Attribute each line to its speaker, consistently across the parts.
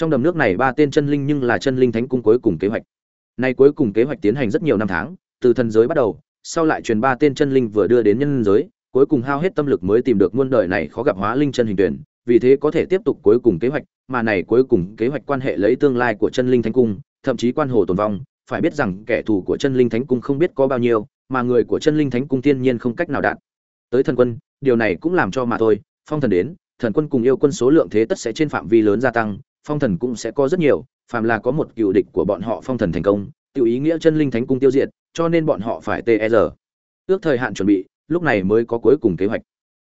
Speaker 1: trong đầm nước này ba tên chân linh nhưng là chân linh thánh cung cuối cùng kế hoạch. Nay cuối cùng kế hoạch tiến hành rất nhiều năm tháng, từ thần giới bắt đầu, sau lại truyền ba tên chân linh vừa đưa đến nhân giới, cuối cùng hao hết tâm lực mới tìm được muôn đời này khó gặp hóa linh chân hình tuyển, vì thế có thể tiếp tục cuối cùng kế hoạch, mà này cuối cùng kế hoạch quan hệ lấy tương lai của chân linh thánh cung, thậm chí quan hồ tồn vong. Phải biết rằng kẻ thù của chân linh thánh cung không biết có bao nhiêu, mà người của chân linh thánh cung tiên nhiên không cách nào đạt tới thần quân, điều này cũng làm cho mà thôi. Phong thần đến, thần quân cùng yêu quân số lượng thế tất sẽ trên phạm vi lớn gia tăng phong thần cũng sẽ có rất nhiều, phàm là có một cựu địch của bọn họ phong thần thành công tự ý nghĩa chân linh thánh cung tiêu diệt, cho nên bọn họ phải tr e ước thời hạn chuẩn bị, lúc này mới có cuối cùng kế hoạch.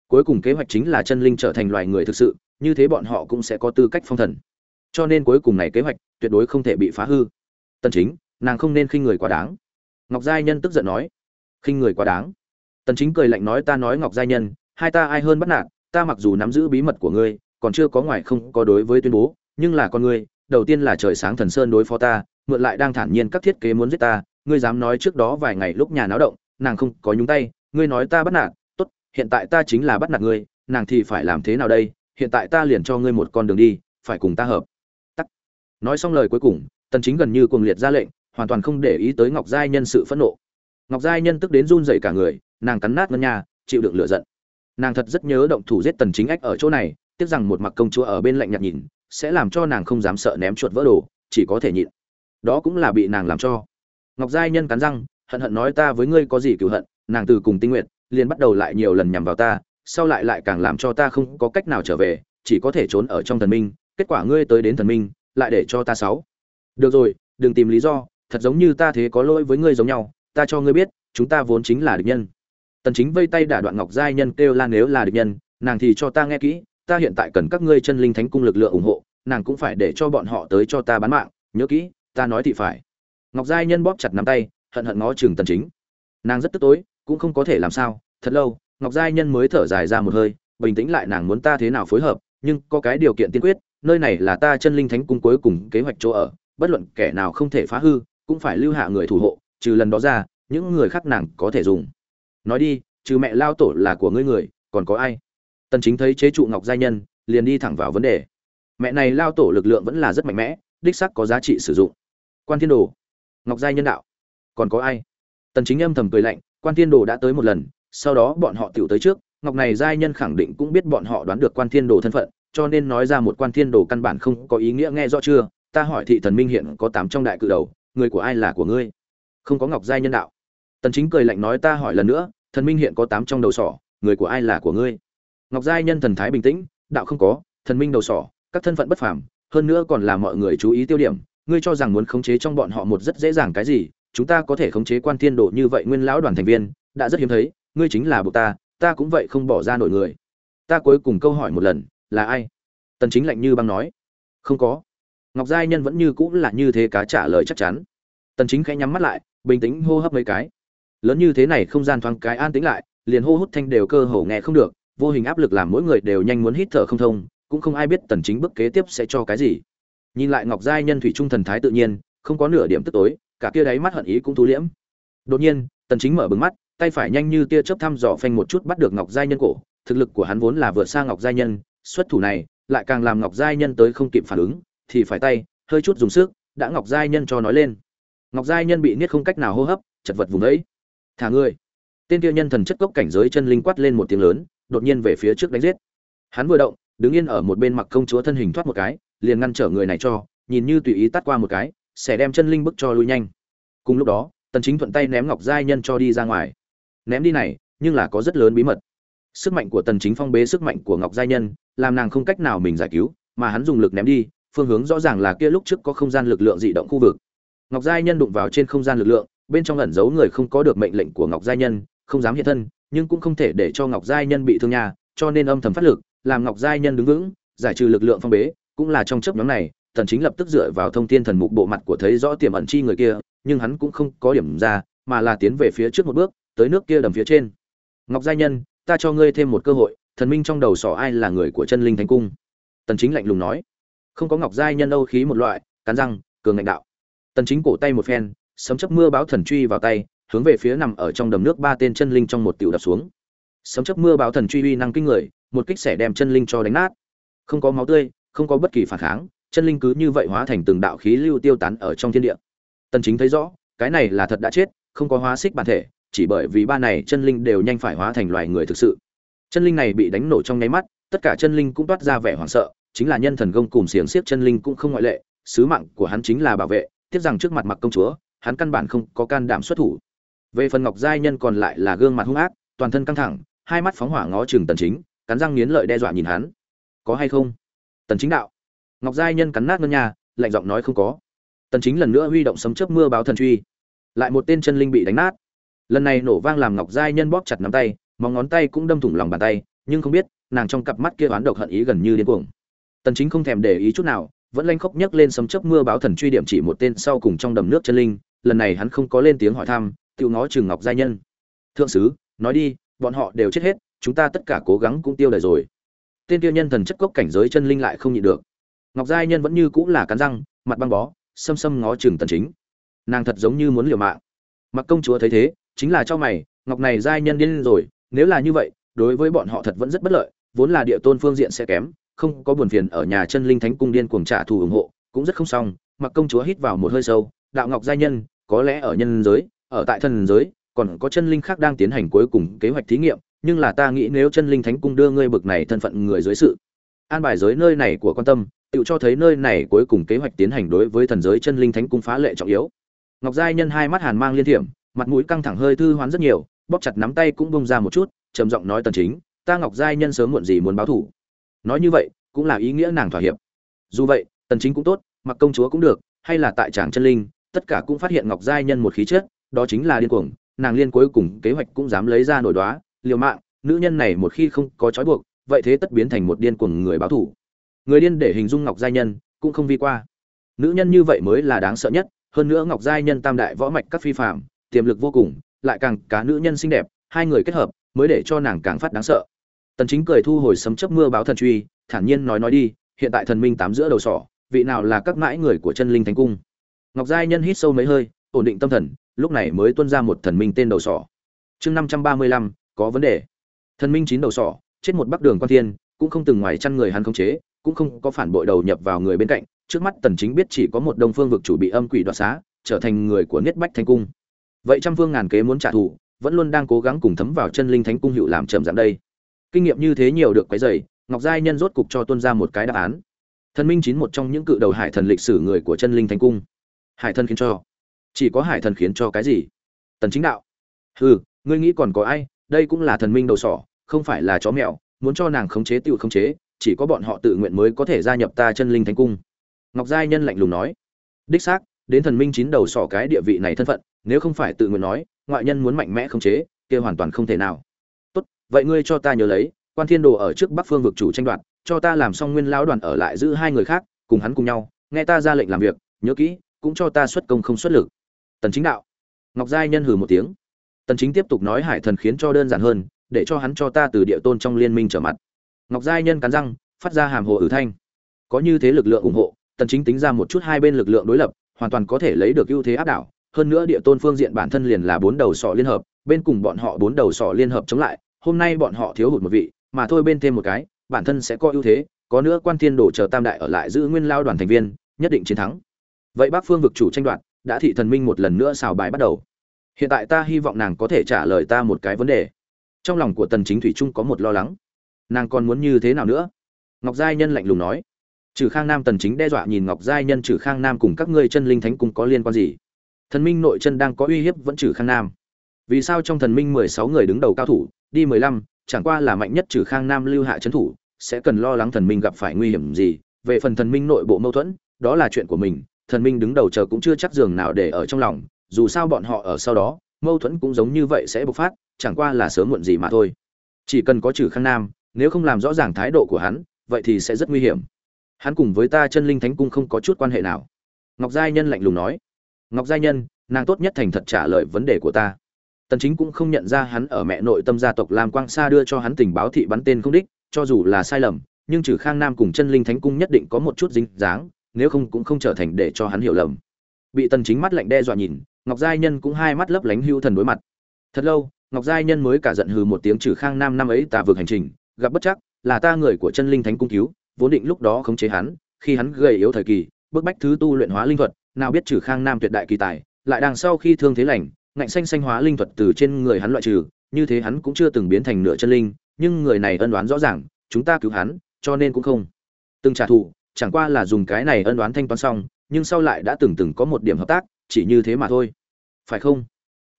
Speaker 1: Cuối cùng kế hoạch chính là chân linh trở thành loài người thực sự, như thế bọn họ cũng sẽ có tư cách phong thần. Cho nên cuối cùng này kế hoạch tuyệt đối không thể bị phá hư. Tân chính, nàng không nên khinh người quá đáng. Ngọc giai nhân tức giận nói. Khinh người quá đáng. Tần chính cười lạnh nói ta nói ngọc giai nhân, hai ta ai hơn bắt nạt, ta mặc dù nắm giữ bí mật của ngươi, còn chưa có ngoài không có đối với tuyên bố nhưng là con ngươi, đầu tiên là trời sáng thần sơn đối phó ta, mượn lại đang thản nhiên các thiết kế muốn giết ta, ngươi dám nói trước đó vài ngày lúc nhà náo động, nàng không có nhúng tay, ngươi nói ta bắt nạt, tốt, hiện tại ta chính là bắt nạt ngươi, nàng thì phải làm thế nào đây, hiện tại ta liền cho ngươi một con đường đi, phải cùng ta hợp. Tắc. Nói xong lời cuối cùng, tần chính gần như cuồng liệt ra lệnh, hoàn toàn không để ý tới ngọc giai nhân sự phẫn nộ. Ngọc giai nhân tức đến run rẩy cả người, nàng cắn nát ngân nhà chịu đựng lửa giận. Nàng thật rất nhớ động thủ giết tần chính ách ở chỗ này, tiếc rằng một mặc công chúa ở bên lạnh nhạt nhìn sẽ làm cho nàng không dám sợ ném chuột vỡ đồ, chỉ có thể nhịn. Đó cũng là bị nàng làm cho. Ngọc giai nhân cắn răng, hận hận nói ta với ngươi có gì cựu hận, nàng từ cùng tinh nguyện liền bắt đầu lại nhiều lần nhằm vào ta, sau lại lại càng làm cho ta không có cách nào trở về, chỉ có thể trốn ở trong thần minh, kết quả ngươi tới đến thần minh, lại để cho ta sáu. Được rồi, đừng tìm lý do, thật giống như ta thế có lỗi với ngươi giống nhau, ta cho ngươi biết, chúng ta vốn chính là địch nhân. Tần chính vây tay đả đoạn ngọc giai nhân kêu la nếu là địch nhân, nàng thì cho ta nghe kỹ ta hiện tại cần các ngươi chân linh thánh cung lực lượng ủng hộ, nàng cũng phải để cho bọn họ tới cho ta bán mạng, nhớ kỹ, ta nói thì phải. Ngọc giai nhân bóp chặt nắm tay, hận hận ngó chừng tần chính. Nàng rất tức tối, cũng không có thể làm sao, thật lâu, ngọc giai nhân mới thở dài ra một hơi, bình tĩnh lại nàng muốn ta thế nào phối hợp, nhưng có cái điều kiện tiên quyết, nơi này là ta chân linh thánh cung cuối cùng kế hoạch chỗ ở, bất luận kẻ nào không thể phá hư, cũng phải lưu hạ người thủ hộ, trừ lần đó ra, những người khác nàng có thể dùng. Nói đi, trừ mẹ lao tổ là của ngươi người, còn có ai? Tần chính thấy chế trụ ngọc giai nhân, liền đi thẳng vào vấn đề. Mẹ này lao tổ lực lượng vẫn là rất mạnh mẽ, đích xác có giá trị sử dụng. Quan thiên đồ, ngọc giai nhân đạo, còn có ai? Tần chính âm thầm cười lạnh, quan thiên đồ đã tới một lần, sau đó bọn họ tiểu tới trước, ngọc này giai nhân khẳng định cũng biết bọn họ đoán được quan thiên đồ thân phận, cho nên nói ra một quan thiên đồ căn bản không có ý nghĩa nghe rõ chưa? Ta hỏi thị thần minh hiện có tám trong đại cự đầu, người của ai là của ngươi? Không có ngọc giai nhân đạo. Tần chính cười lạnh nói ta hỏi lần nữa, thần minh hiện có tám trong đầu sỏ, người của ai là của ngươi? Ngọc giai nhân thần thái bình tĩnh, đạo không có, thần minh đầu sỏ, các thân phận bất phàm, hơn nữa còn là mọi người chú ý tiêu điểm, ngươi cho rằng muốn khống chế trong bọn họ một rất dễ dàng cái gì, chúng ta có thể khống chế quan thiên đồ như vậy nguyên lão đoàn thành viên, đã rất hiếm thấy, ngươi chính là buộc ta ta cũng vậy không bỏ ra nổi người. Ta cuối cùng câu hỏi một lần, là ai? Tần chính lạnh như băng nói. Không có. Ngọc giai nhân vẫn như cũng là như thế cá trả lời chắc chắn. Tần chính khẽ nhắm mắt lại, bình tĩnh hô hấp mấy cái. Lớn như thế này không gian thoáng cái an tĩnh lại, liền hô hút thanh đều cơ hồ nghe không được vô hình áp lực làm mỗi người đều nhanh muốn hít thở không thông, cũng không ai biết tần chính bước kế tiếp sẽ cho cái gì. Nhìn lại ngọc giai nhân thủy trung thần thái tự nhiên, không có nửa điểm tức tối, cả kia đáy mắt hận ý cũng thu liễm. Đột nhiên, tần chính mở bừng mắt, tay phải nhanh như tia chớp thăm dò phanh một chút bắt được ngọc giai nhân cổ, thực lực của hắn vốn là vượt xa ngọc giai nhân, xuất thủ này lại càng làm ngọc giai nhân tới không kịp phản ứng, thì phải tay, hơi chút dùng sức, đã ngọc giai nhân cho nói lên. Ngọc giai nhân bị niết không cách nào hô hấp, chật vật vùng ấy. Thả ngươi. Tên kia nhân thần chất cốc cảnh giới chân linh quát lên một tiếng lớn đột nhiên về phía trước đánh giết. Hắn vừa động, đứng yên ở một bên mặc công chúa thân hình thoát một cái, liền ngăn trở người này cho, nhìn như tùy ý tắt qua một cái, sẽ đem chân linh bức cho lui nhanh. Cùng lúc đó, tần chính thuận tay ném ngọc giai nhân cho đi ra ngoài. Ném đi này, nhưng là có rất lớn bí mật. Sức mạnh của tần chính phong bế sức mạnh của ngọc giai nhân, làm nàng không cách nào mình giải cứu, mà hắn dùng lực ném đi, phương hướng rõ ràng là kia lúc trước có không gian lực lượng dị động khu vực. Ngọc giai nhân đụng vào trên không gian lực lượng, bên trong ẩn giấu người không có được mệnh lệnh của ngọc giai nhân, không dám hiện thân nhưng cũng không thể để cho ngọc giai nhân bị thương nhà cho nên âm thầm phát lực, làm ngọc giai nhân đứng vững, giải trừ lực lượng phong bế, cũng là trong chớp nhóm này, tần chính lập tức dựa vào thông thiên thần mục bộ mặt của thấy rõ tiềm ẩn chi người kia, nhưng hắn cũng không có điểm ra, mà là tiến về phía trước một bước, tới nước kia đầm phía trên. Ngọc giai nhân, ta cho ngươi thêm một cơ hội, thần minh trong đầu sỏ ai là người của chân linh thánh cung? Tần chính lạnh lùng nói. Không có ngọc giai nhân âu khí một loại, cắn răng, cường ngạnh đạo. Tần chính cổ tay một phen, sấm chớp mưa báo thần truy vào tay hướng về phía nằm ở trong đầm nước ba tên chân linh trong một tiểu đập xuống. Sấm chớp mưa báo thần truy uy năng kinh người, một kích xẻ đem chân linh cho đánh nát. Không có máu tươi, không có bất kỳ phản kháng, chân linh cứ như vậy hóa thành từng đạo khí lưu tiêu tán ở trong thiên địa. Tần chính thấy rõ, cái này là thật đã chết, không có hóa xích bản thể, chỉ bởi vì ba này chân linh đều nhanh phải hóa thành loài người thực sự. Chân linh này bị đánh nổ trong nháy mắt, tất cả chân linh cũng toát ra vẻ hoảng sợ, chính là nhân thần công cùng xiềng xiếc chân linh cũng không ngoại lệ, sứ mạng của hắn chính là bảo vệ, tiếc rằng trước mặt mặc công chúa, hắn căn bản không có can đảm xuất thủ về phần ngọc giai nhân còn lại là gương mặt hung ác, toàn thân căng thẳng, hai mắt phóng hỏa ngó chừng tần chính, cắn răng nghiến lợi đe dọa nhìn hắn. Có hay không? Tần chính đạo. Ngọc giai nhân cắn nát ngân nhà, lạnh giọng nói không có. Tần chính lần nữa huy động sấm chớp mưa báo thần truy. Lại một tên chân linh bị đánh nát. Lần này nổ vang làm ngọc giai nhân bóp chặt nắm tay, móng ngón tay cũng đâm thủng lòng bàn tay, nhưng không biết, nàng trong cặp mắt kia oán độc hận ý gần như điên cuồng. Tần chính không thèm để ý chút nào, vẫn lanh khốc nhấc lên sấm chớp mưa báo thần truy điểm chỉ một tên sau cùng trong đầm nước chân linh. Lần này hắn không có lên tiếng hỏi thăm tiêu ngó chừng ngọc giai nhân. Thượng sứ, nói đi, bọn họ đều chết hết, chúng ta tất cả cố gắng cũng tiêu đời rồi. Tên tiêu nhân thần chất cốc cảnh giới chân linh lại không nhịn được. Ngọc giai nhân vẫn như cũng là cắn răng, mặt băng bó, xâm xâm ngó chừng tần chính. Nàng thật giống như muốn liều mạng. Mặc công chúa thấy thế, chính là cho mày, ngọc này giai nhân điên rồi, nếu là như vậy, đối với bọn họ thật vẫn rất bất lợi, vốn là địa tôn phương diện sẽ kém, không có buồn phiền ở nhà chân linh thánh cung điên cuồng trả thù ủng hộ, cũng rất không xong, mặc công chúa hít vào một hơi sâu, đạo ngọc giai nhân, có lẽ ở nhân giới ở tại thần giới, còn có chân linh khác đang tiến hành cuối cùng kế hoạch thí nghiệm, nhưng là ta nghĩ nếu chân linh thánh cung đưa ngươi bực này thân phận người dưới sự an bài giới nơi này của quan tâm, tự cho thấy nơi này cuối cùng kế hoạch tiến hành đối với thần giới chân linh thánh cung phá lệ trọng yếu. Ngọc giai nhân hai mắt hàn mang liên thiểm, mặt mũi căng thẳng hơi thư hoán rất nhiều, bóp chặt nắm tay cũng bông ra một chút, trầm giọng nói tần chính, ta ngọc giai nhân sớm muộn gì muốn báo thủ? Nói như vậy, cũng là ý nghĩa nàng thỏa hiệp. Dù vậy, tần chính cũng tốt, mặc công chúa cũng được, hay là tại tràng chân linh, tất cả cũng phát hiện ngọc giai nhân một khí chất đó chính là điên cuồng, nàng liên cuối cùng kế hoạch cũng dám lấy ra nổi đoá, liều mạng, nữ nhân này một khi không có trói buộc, vậy thế tất biến thành một điên cuồng người báo thủ. Người điên để hình dung ngọc giai nhân cũng không vi qua. Nữ nhân như vậy mới là đáng sợ nhất, hơn nữa ngọc giai nhân tam đại võ mạch các phi phạm tiềm lực vô cùng, lại càng cá nữ nhân xinh đẹp, hai người kết hợp mới để cho nàng càng phát đáng sợ. Tần chính cười thu hồi sấm chớp mưa báo thần truy, thản nhiên nói nói đi, hiện tại thần minh tám giữa đầu sỏ, vị nào là các mãi người của chân linh thánh cung? Ngọc giai nhân hít sâu mấy hơi, ổn định tâm thần lúc này mới tuôn ra một thần minh tên đầu sỏ. Chương 535, có vấn đề. Thần minh chín đầu sỏ chết một bắc đường quan thiên cũng không từng ngoài chăn người hắn khống chế cũng không có phản bội đầu nhập vào người bên cạnh trước mắt tần chính biết chỉ có một đông phương vực chủ bị âm quỷ đoạt xá trở thành người của niết bách thánh cung. Vậy trăm phương ngàn kế muốn trả thù vẫn luôn đang cố gắng cùng thấm vào chân linh thánh cung hiệu làm trầm giảm đây. Kinh nghiệm như thế nhiều được quấy dày ngọc giai nhân rốt cục cho tuân ra một cái đáp án. Thần minh chín một trong những cự đầu hải thần lịch sử người của chân linh thánh cung. Hải thần khiến cho chỉ có hải thần khiến cho cái gì? Tần chính đạo. Hừ, ngươi nghĩ còn có ai? Đây cũng là thần minh đầu sỏ, không phải là chó mèo, muốn cho nàng khống chế tiêu khống chế, chỉ có bọn họ tự nguyện mới có thể gia nhập ta chân linh thánh cung. Ngọc giai nhân lạnh lùng nói. Đích xác, đến thần minh chín đầu sỏ cái địa vị này thân phận, nếu không phải tự nguyện nói, ngoại nhân muốn mạnh mẽ khống chế, kia hoàn toàn không thể nào. Tốt, vậy ngươi cho ta nhớ lấy, quan thiên đồ ở trước bắc phương vực chủ tranh đoạt, cho ta làm xong nguyên lão đoàn ở lại giữ hai người khác, cùng hắn cùng nhau, nghe ta ra lệnh làm việc, nhớ kỹ, cũng cho ta xuất công không xuất lực tần chính đạo. Ngọc giai nhân hừ một tiếng. Tần chính tiếp tục nói hải thần khiến cho đơn giản hơn, để cho hắn cho ta từ địa tôn trong liên minh trở mặt. Ngọc giai nhân cắn răng, phát ra hàm hồ ử thanh. Có như thế lực lượng ủng hộ, tần chính tính ra một chút hai bên lực lượng đối lập, hoàn toàn có thể lấy được ưu thế áp đảo. Hơn nữa địa tôn phương diện bản thân liền là bốn đầu sọ liên hợp, bên cùng bọn họ bốn đầu sọ liên hợp chống lại, hôm nay bọn họ thiếu hụt một vị, mà thôi bên thêm một cái, bản thân sẽ có ưu thế, có nữa quan thiên đổ chờ tam đại ở lại giữ nguyên lao đoàn thành viên, nhất định chiến thắng. Vậy bác phương vực chủ tranh đoạt đã thị thần minh một lần nữa xào bài bắt đầu. Hiện tại ta hy vọng nàng có thể trả lời ta một cái vấn đề. Trong lòng của tần chính thủy trung có một lo lắng. Nàng còn muốn như thế nào nữa? Ngọc giai nhân lạnh lùng nói. Trừ khang nam tần chính đe dọa nhìn ngọc giai nhân trừ khang nam cùng các ngươi chân linh thánh cung có liên quan gì? Thần minh nội chân đang có uy hiếp vẫn trừ khang nam. Vì sao trong thần minh 16 người đứng đầu cao thủ đi 15, chẳng qua là mạnh nhất trừ khang nam lưu hạ chấn thủ sẽ cần lo lắng thần minh gặp phải nguy hiểm gì? Về phần thần minh nội bộ mâu thuẫn đó là chuyện của mình thần minh đứng đầu chờ cũng chưa chắc giường nào để ở trong lòng, dù sao bọn họ ở sau đó, mâu thuẫn cũng giống như vậy sẽ bộc phát, chẳng qua là sớm muộn gì mà thôi. Chỉ cần có trừ khang nam, nếu không làm rõ ràng thái độ của hắn, vậy thì sẽ rất nguy hiểm. Hắn cùng với ta chân linh thánh cung không có chút quan hệ nào. Ngọc giai nhân lạnh lùng nói. Ngọc giai nhân, nàng tốt nhất thành thật trả lời vấn đề của ta. Tần chính cũng không nhận ra hắn ở mẹ nội tâm gia tộc lam quang sa đưa cho hắn tình báo thị bắn tên không đích, cho dù là sai lầm, nhưng trừ khang nam cùng chân linh thánh cung nhất định có một chút dính dáng nếu không cũng không trở thành để cho hắn hiểu lầm. Bị tần chính mắt lạnh đe dọa nhìn, ngọc giai nhân cũng hai mắt lấp lánh hưu thần đối mặt. Thật lâu, ngọc giai nhân mới cả giận hừ một tiếng trừ khang nam năm ấy ta vượt hành trình, gặp bất chắc, là ta người của chân linh thánh cung cứu, vốn định lúc đó khống chế hắn, khi hắn gầy yếu thời kỳ, bức bách thứ tu luyện hóa linh thuật, nào biết trừ khang nam tuyệt đại kỳ tài, lại đang sau khi thương thế lành, ngạnh xanh xanh hóa linh thuật từ trên người hắn loại trừ, như thế hắn cũng chưa từng biến thành nửa chân linh, nhưng người này ân đoán rõ ràng, chúng ta cứu hắn, cho nên cũng không. Từng trả thù chẳng qua là dùng cái này ân đoán thanh toán xong, nhưng sau lại đã từng từng có một điểm hợp tác, chỉ như thế mà thôi. Phải không?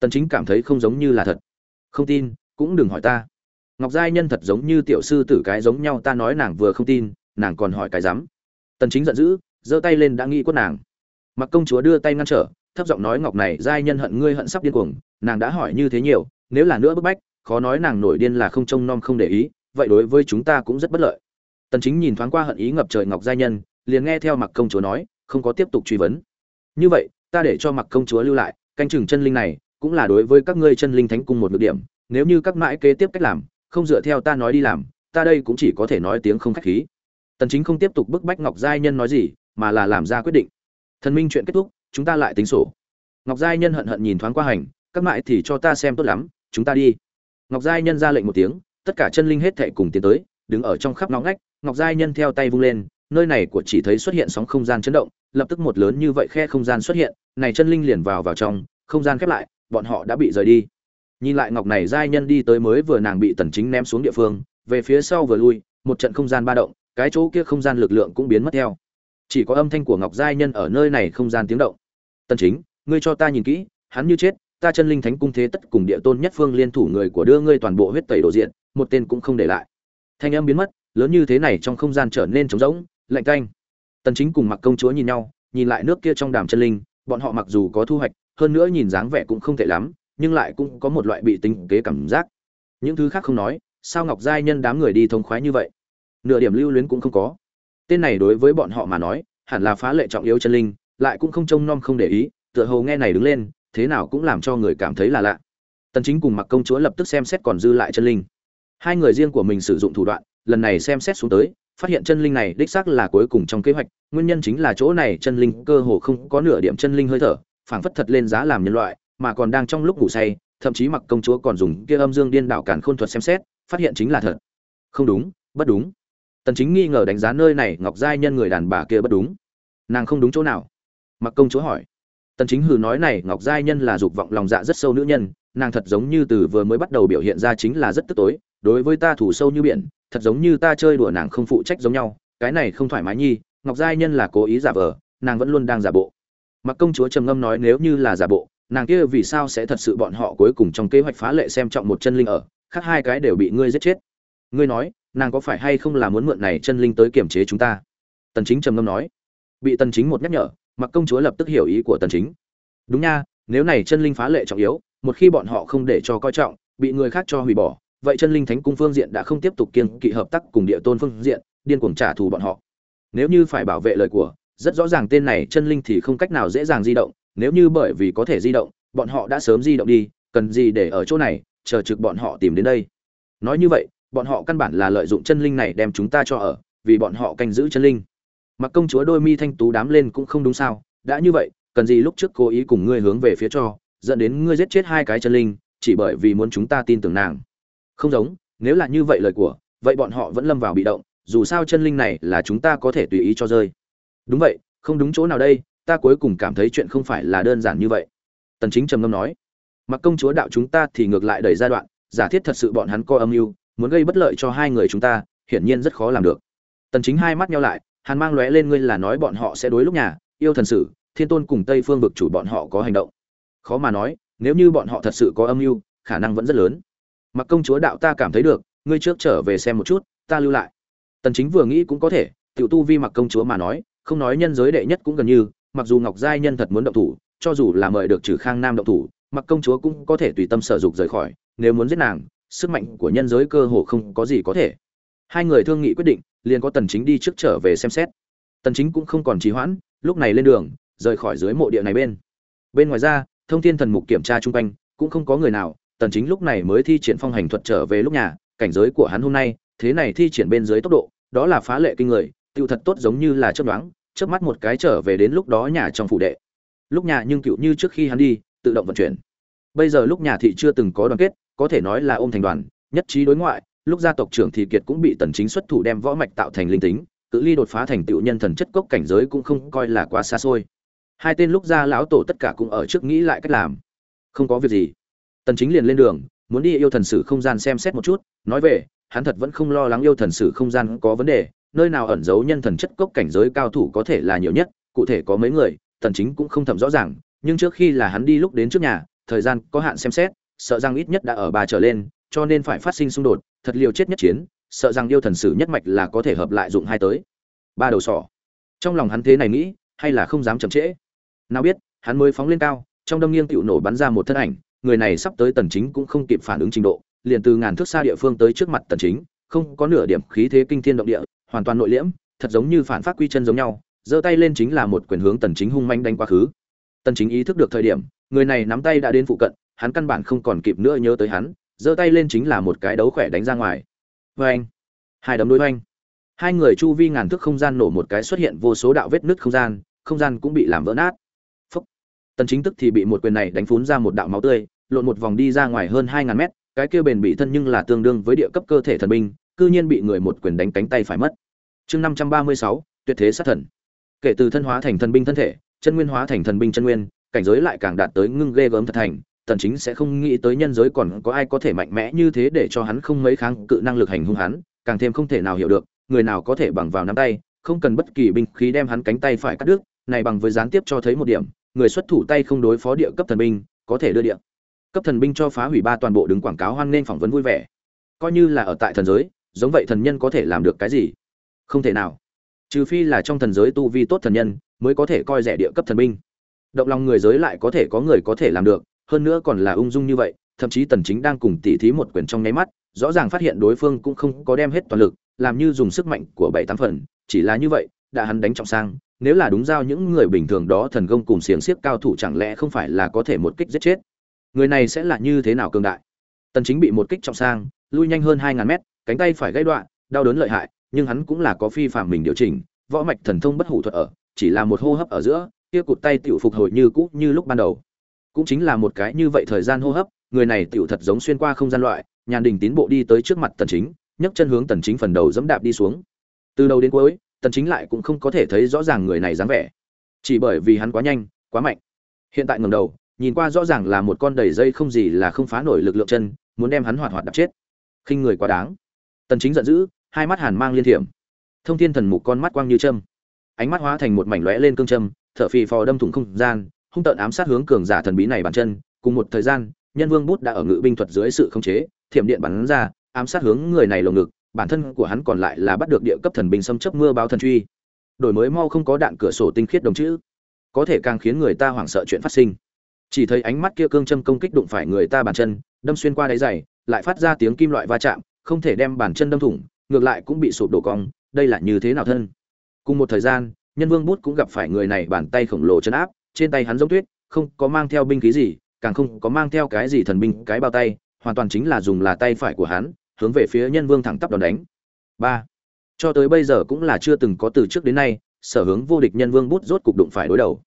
Speaker 1: Tần chính cảm thấy không giống như là thật. Không tin, cũng đừng hỏi ta. Ngọc giai nhân thật giống như tiểu sư tử cái giống nhau, ta nói nàng vừa không tin, nàng còn hỏi cái dám. Tần chính giận dữ, giơ tay lên đã nghĩ quất nàng. Mặc công chúa đưa tay ngăn trở, thấp giọng nói, ngọc này, giai nhân hận ngươi hận sắp điên cuồng, nàng đã hỏi như thế nhiều, nếu là nữa bức bách, khó nói nàng nổi điên là không trông nom không để ý, vậy đối với chúng ta cũng rất bất lợi tần chính nhìn thoáng qua hận ý ngập trời ngọc giai nhân, liền nghe theo mặc công chúa nói, không có tiếp tục truy vấn. Như vậy, ta để cho mặc công chúa lưu lại, canh chừng chân linh này, cũng là đối với các ngươi chân linh thánh cung một nhược điểm, nếu như các mãi kế tiếp cách làm, không dựa theo ta nói đi làm, ta đây cũng chỉ có thể nói tiếng không khách khí. Tần chính không tiếp tục bức bách ngọc giai nhân nói gì, mà là làm ra quyết định. Thần minh chuyện kết thúc, chúng ta lại tính sổ. Ngọc giai nhân hận hận nhìn thoáng qua hành, các mãi thì cho ta xem tốt lắm, chúng ta đi. Ngọc giai nhân ra lệnh một tiếng, tất cả chân linh hết thệ cùng tiến tới đứng ở trong khắp nóng ngách, ngọc giai nhân theo tay vung lên, nơi này của chỉ thấy xuất hiện sóng không gian chấn động, lập tức một lớn như vậy khe không gian xuất hiện, này chân linh liền vào vào trong, không gian khép lại, bọn họ đã bị rời đi. Nhìn lại ngọc này, giai nhân đi tới mới vừa nàng bị tần chính ném xuống địa phương, về phía sau vừa lui, một trận không gian ba động, cái chỗ kia không gian lực lượng cũng biến mất theo. Chỉ có âm thanh của ngọc giai nhân ở nơi này không gian tiếng động. Tần chính, ngươi cho ta nhìn kỹ, hắn như chết, ta chân linh thánh cung thế tất cùng địa tôn nhất phương liên thủ người của đưa ngươi toàn bộ huyết tẩy đổ diện, một tên cũng không để lại thanh âm biến mất, lớn như thế này trong không gian trở nên trống rỗng, lạnh canh tần chính cùng mặc công chúa nhìn nhau, nhìn lại nước kia trong đàm chân linh, bọn họ mặc dù có thu hoạch, hơn nữa nhìn dáng vẻ cũng không tệ lắm, nhưng lại cũng có một loại bị tính kế cảm giác. Những thứ khác không nói, sao ngọc giai nhân đám người đi thông khoái như vậy? Nửa điểm lưu luyến cũng không có. Tên này đối với bọn họ mà nói, hẳn là phá lệ trọng yếu chân linh, lại cũng không trông nom không để ý, tựa hồ nghe này đứng lên, thế nào cũng làm cho người cảm thấy là lạ. Tần chính cùng mặc công chúa lập tức xem xét còn dư lại chân linh hai người riêng của mình sử dụng thủ đoạn, lần này xem xét xuống tới, phát hiện chân linh này đích xác là cuối cùng trong kế hoạch, nguyên nhân chính là chỗ này chân linh cơ hồ không có nửa điểm chân linh hơi thở, phảng phất thật lên giá làm nhân loại, mà còn đang trong lúc ngủ say, thậm chí mặc công chúa còn dùng kia âm dương điên đảo cản khôn thuật xem xét, phát hiện chính là thật. Không đúng, bất đúng. Tần chính nghi ngờ đánh giá nơi này ngọc giai nhân người đàn bà kia bất đúng. Nàng không đúng chỗ nào? Mặc công chúa hỏi. Tần chính hừ nói này, ngọc giai nhân là dục vọng lòng dạ rất sâu nữ nhân, nàng thật giống như từ vừa mới bắt đầu biểu hiện ra chính là rất tức tối đối với ta thủ sâu như biển, thật giống như ta chơi đùa nàng không phụ trách giống nhau, cái này không thoải mái nhi, ngọc giai nhân là cố ý giả vờ, nàng vẫn luôn đang giả bộ. Mặc công chúa trầm ngâm nói nếu như là giả bộ, nàng kia vì sao sẽ thật sự bọn họ cuối cùng trong kế hoạch phá lệ xem trọng một chân linh ở, khác hai cái đều bị ngươi giết chết. Ngươi nói, nàng có phải hay không là muốn mượn này chân linh tới kiểm chế chúng ta? Tần chính trầm ngâm nói. Bị tần chính một nhắc nhở, mặc công chúa lập tức hiểu ý của tần chính. Đúng nha, nếu này chân linh phá lệ trọng yếu, một khi bọn họ không để cho coi trọng, bị người khác cho hủy bỏ vậy chân linh thánh cung phương diện đã không tiếp tục kiên kỵ hợp tác cùng địa tôn phương diện, điên cuồng trả thù bọn họ. Nếu như phải bảo vệ lời của, rất rõ ràng tên này chân linh thì không cách nào dễ dàng di động, nếu như bởi vì có thể di động, bọn họ đã sớm di động đi, cần gì để ở chỗ này, chờ trực bọn họ tìm đến đây. Nói như vậy, bọn họ căn bản là lợi dụng chân linh này đem chúng ta cho ở, vì bọn họ canh giữ chân linh. Mặc công chúa đôi mi thanh tú đám lên cũng không đúng sao, đã như vậy, cần gì lúc trước cố ý cùng ngươi hướng về phía cho, dẫn đến ngươi giết chết hai cái chân linh, chỉ bởi vì muốn chúng ta tin tưởng nàng không giống, nếu là như vậy lời của, vậy bọn họ vẫn lâm vào bị động, dù sao chân linh này là chúng ta có thể tùy ý cho rơi. Đúng vậy, không đúng chỗ nào đây, ta cuối cùng cảm thấy chuyện không phải là đơn giản như vậy. Tần chính trầm ngâm nói, mặc công chúa đạo chúng ta thì ngược lại đẩy giai đoạn, giả thiết thật sự bọn hắn coi âm mưu, muốn gây bất lợi cho hai người chúng ta, hiển nhiên rất khó làm được. Tần chính hai mắt nhau lại, hàn mang lóe lên, ngươi là nói bọn họ sẽ đối lúc nhà, yêu thần sử, thiên tôn cùng tây phương vực chủ bọn họ có hành động. Khó mà nói, nếu như bọn họ thật sự có âm mưu, khả năng vẫn rất lớn mặc công chúa đạo ta cảm thấy được, ngươi trước trở về xem một chút, ta lưu lại. Tần chính vừa nghĩ cũng có thể, tiểu tu vi mặc công chúa mà nói, không nói nhân giới đệ nhất cũng gần như, mặc dù ngọc giai nhân thật muốn động thủ, cho dù là mời được trừ khang nam động thủ, mặc công chúa cũng có thể tùy tâm sở dục rời khỏi, nếu muốn giết nàng, sức mạnh của nhân giới cơ hồ không có gì có thể. Hai người thương nghị quyết định, liền có tần chính đi trước trở về xem xét. Tần chính cũng không còn trì hoãn, lúc này lên đường, rời khỏi dưới mộ địa này bên. Bên ngoài ra, thông thiên thần mục kiểm tra trung quanh, cũng không có người nào tần chính lúc này mới thi triển phong hành thuật trở về lúc nhà, cảnh giới của hắn hôm nay, thế này thi triển bên dưới tốc độ, đó là phá lệ kinh người tiêu thật tốt giống như là chớp đoán chớp mắt một cái trở về đến lúc đó nhà trong phủ đệ. Lúc nhà nhưng cựu như trước khi hắn đi, tự động vận chuyển. Bây giờ lúc nhà thị chưa từng có đoàn kết, có thể nói là ôm thành đoàn, nhất trí đối ngoại, lúc gia tộc trưởng thì kiệt cũng bị tần chính xuất thủ đem võ mạch tạo thành linh tính tự ly đột phá thành tựu nhân thần chất cốc cảnh giới cũng không coi là quá xa xôi. Hai tên lúc gia lão tổ tất cả cũng ở trước nghĩ lại cách làm. Không có việc gì tần chính liền lên đường, muốn đi yêu thần sử không gian xem xét một chút, nói về, hắn thật vẫn không lo lắng yêu thần sử không gian có vấn đề, nơi nào ẩn giấu nhân thần chất cốc cảnh giới cao thủ có thể là nhiều nhất, cụ thể có mấy người, tần chính cũng không thầm rõ ràng, nhưng trước khi là hắn đi lúc đến trước nhà, thời gian có hạn xem xét, sợ rằng ít nhất đã ở bà trở lên, cho nên phải phát sinh xung đột, thật liều chết nhất chiến, sợ rằng yêu thần sử nhất mạch là có thể hợp lại dụng hai tới. Ba đầu sỏ. Trong lòng hắn thế này nghĩ, hay là không dám chậm trễ. Nào biết, hắn mới phóng lên cao, trong đâm nghiêng tiểu nổ bắn ra một thân ảnh người này sắp tới tần chính cũng không kịp phản ứng trình độ, liền từ ngàn thước xa địa phương tới trước mặt tần chính, không có nửa điểm khí thế kinh thiên động địa, hoàn toàn nội liễm, thật giống như phản phát quy chân giống nhau, giơ tay lên chính là một quyền hướng tần chính hung manh đánh qua khứ. Tần chính ý thức được thời điểm, người này nắm tay đã đến phụ cận, hắn căn bản không còn kịp nữa nhớ tới hắn, giơ tay lên chính là một cái đấu khỏe đánh ra ngoài. Với anh hai đấm đối anh hai người chu vi ngàn thước không gian nổ một cái xuất hiện vô số đạo vết nứt không gian không gian cũng bị làm vỡ nát tần chính tức thì bị một quyền này đánh phun ra một đạo máu tươi lộn một vòng đi ra ngoài hơn hai ngàn mét cái kia bền bị thân nhưng là tương đương với địa cấp cơ thể thần binh cư nhiên bị người một quyền đánh cánh tay phải mất. Chương 536, tuyệt thế sát thần. Kể từ thân hóa thành thần binh thân thể chân nguyên hóa thành thần binh chân nguyên cảnh giới lại càng đạt tới ngưng ghê gớm thật thành tần chính sẽ không nghĩ tới nhân giới còn có ai có thể mạnh mẽ như thế để cho hắn không mấy kháng cự năng lực hành hung hắn càng thêm không thể nào hiểu được người nào có thể bằng vào nắm tay không cần bất kỳ binh khí đem hắn cánh tay phải cắt đứt này bằng với gián tiếp cho thấy một điểm người xuất thủ tay không đối phó địa cấp thần binh, có thể đưa địa cấp thần binh cho phá hủy ba toàn bộ đứng quảng cáo hoan nghênh phỏng vấn vui vẻ. Coi như là ở tại thần giới, giống vậy thần nhân có thể làm được cái gì? Không thể nào. Trừ phi là trong thần giới tu vi tốt thần nhân, mới có thể coi rẻ địa cấp thần binh. Động lòng người giới lại có thể có người có thể làm được, hơn nữa còn là ung dung như vậy, thậm chí tần chính đang cùng tỉ thí một quyền trong nháy mắt, rõ ràng phát hiện đối phương cũng không có đem hết toàn lực, làm như dùng sức mạnh của bảy tám phần, chỉ là như vậy, đã hắn đánh trọng sang nếu là đúng giao những người bình thường đó thần công cùng xiềng xiếc cao thủ chẳng lẽ không phải là có thể một kích giết chết? Người này sẽ là như thế nào cường đại? Tần chính bị một kích trọng sang, lui nhanh hơn 2.000 mét, cánh tay phải gãy đoạn, đau đớn lợi hại, nhưng hắn cũng là có phi phạm mình điều chỉnh, võ mạch thần thông bất hủ thuật ở, chỉ là một hô hấp ở giữa, kia cụt tay tiểu phục hồi như cũ như lúc ban đầu. Cũng chính là một cái như vậy thời gian hô hấp, người này tiểu thật giống xuyên qua không gian loại, nhàn đình tiến bộ đi tới trước mặt tần chính, nhấc chân hướng tần chính phần đầu dẫm đạp đi xuống. Từ đầu đến cuối tần chính lại cũng không có thể thấy rõ ràng người này dáng vẻ. Chỉ bởi vì hắn quá nhanh, quá mạnh. Hiện tại ngẩng đầu, nhìn qua rõ ràng là một con đầy dây không gì là không phá nổi lực lượng chân, muốn đem hắn hoạt hoạt đập chết. Khinh người quá đáng. Tần chính giận dữ, hai mắt hàn mang liên thiểm. Thông thiên thần mục con mắt quang như châm. Ánh mắt hóa thành một mảnh lóe lên cương châm, thở phì phò đâm thủng không gian, hung tợn ám sát hướng cường giả thần bí này bàn chân. Cùng một thời gian, nhân vương bút đã ở ngự binh thuật dưới sự khống chế, thiểm điện bắn ra, ám sát hướng người này lồng ngực bản thân của hắn còn lại là bắt được địa cấp thần binh xâm chấp mưa báo thần truy. Đổi mới mau không có đạn cửa sổ tinh khiết đồng chữ. Có thể càng khiến người ta hoảng sợ chuyện phát sinh. Chỉ thấy ánh mắt kia cương châm công kích đụng phải người ta bàn chân, đâm xuyên qua đáy giày, lại phát ra tiếng kim loại va chạm, không thể đem bàn chân đâm thủng, ngược lại cũng bị sụp đổ cong, đây là như thế nào thân? Cùng một thời gian, nhân vương bút cũng gặp phải người này bàn tay khổng lồ chân áp, trên tay hắn giống tuyết, không có mang theo binh khí gì, càng không có mang theo cái gì thần binh, cái bao tay, hoàn toàn chính là dùng là tay phải của hắn hướng về phía nhân vương thẳng tắp đòn đánh. Ba. Cho tới bây giờ cũng là chưa từng có từ trước đến nay, sở hướng vô địch nhân vương bút rốt cục đụng phải đối đầu.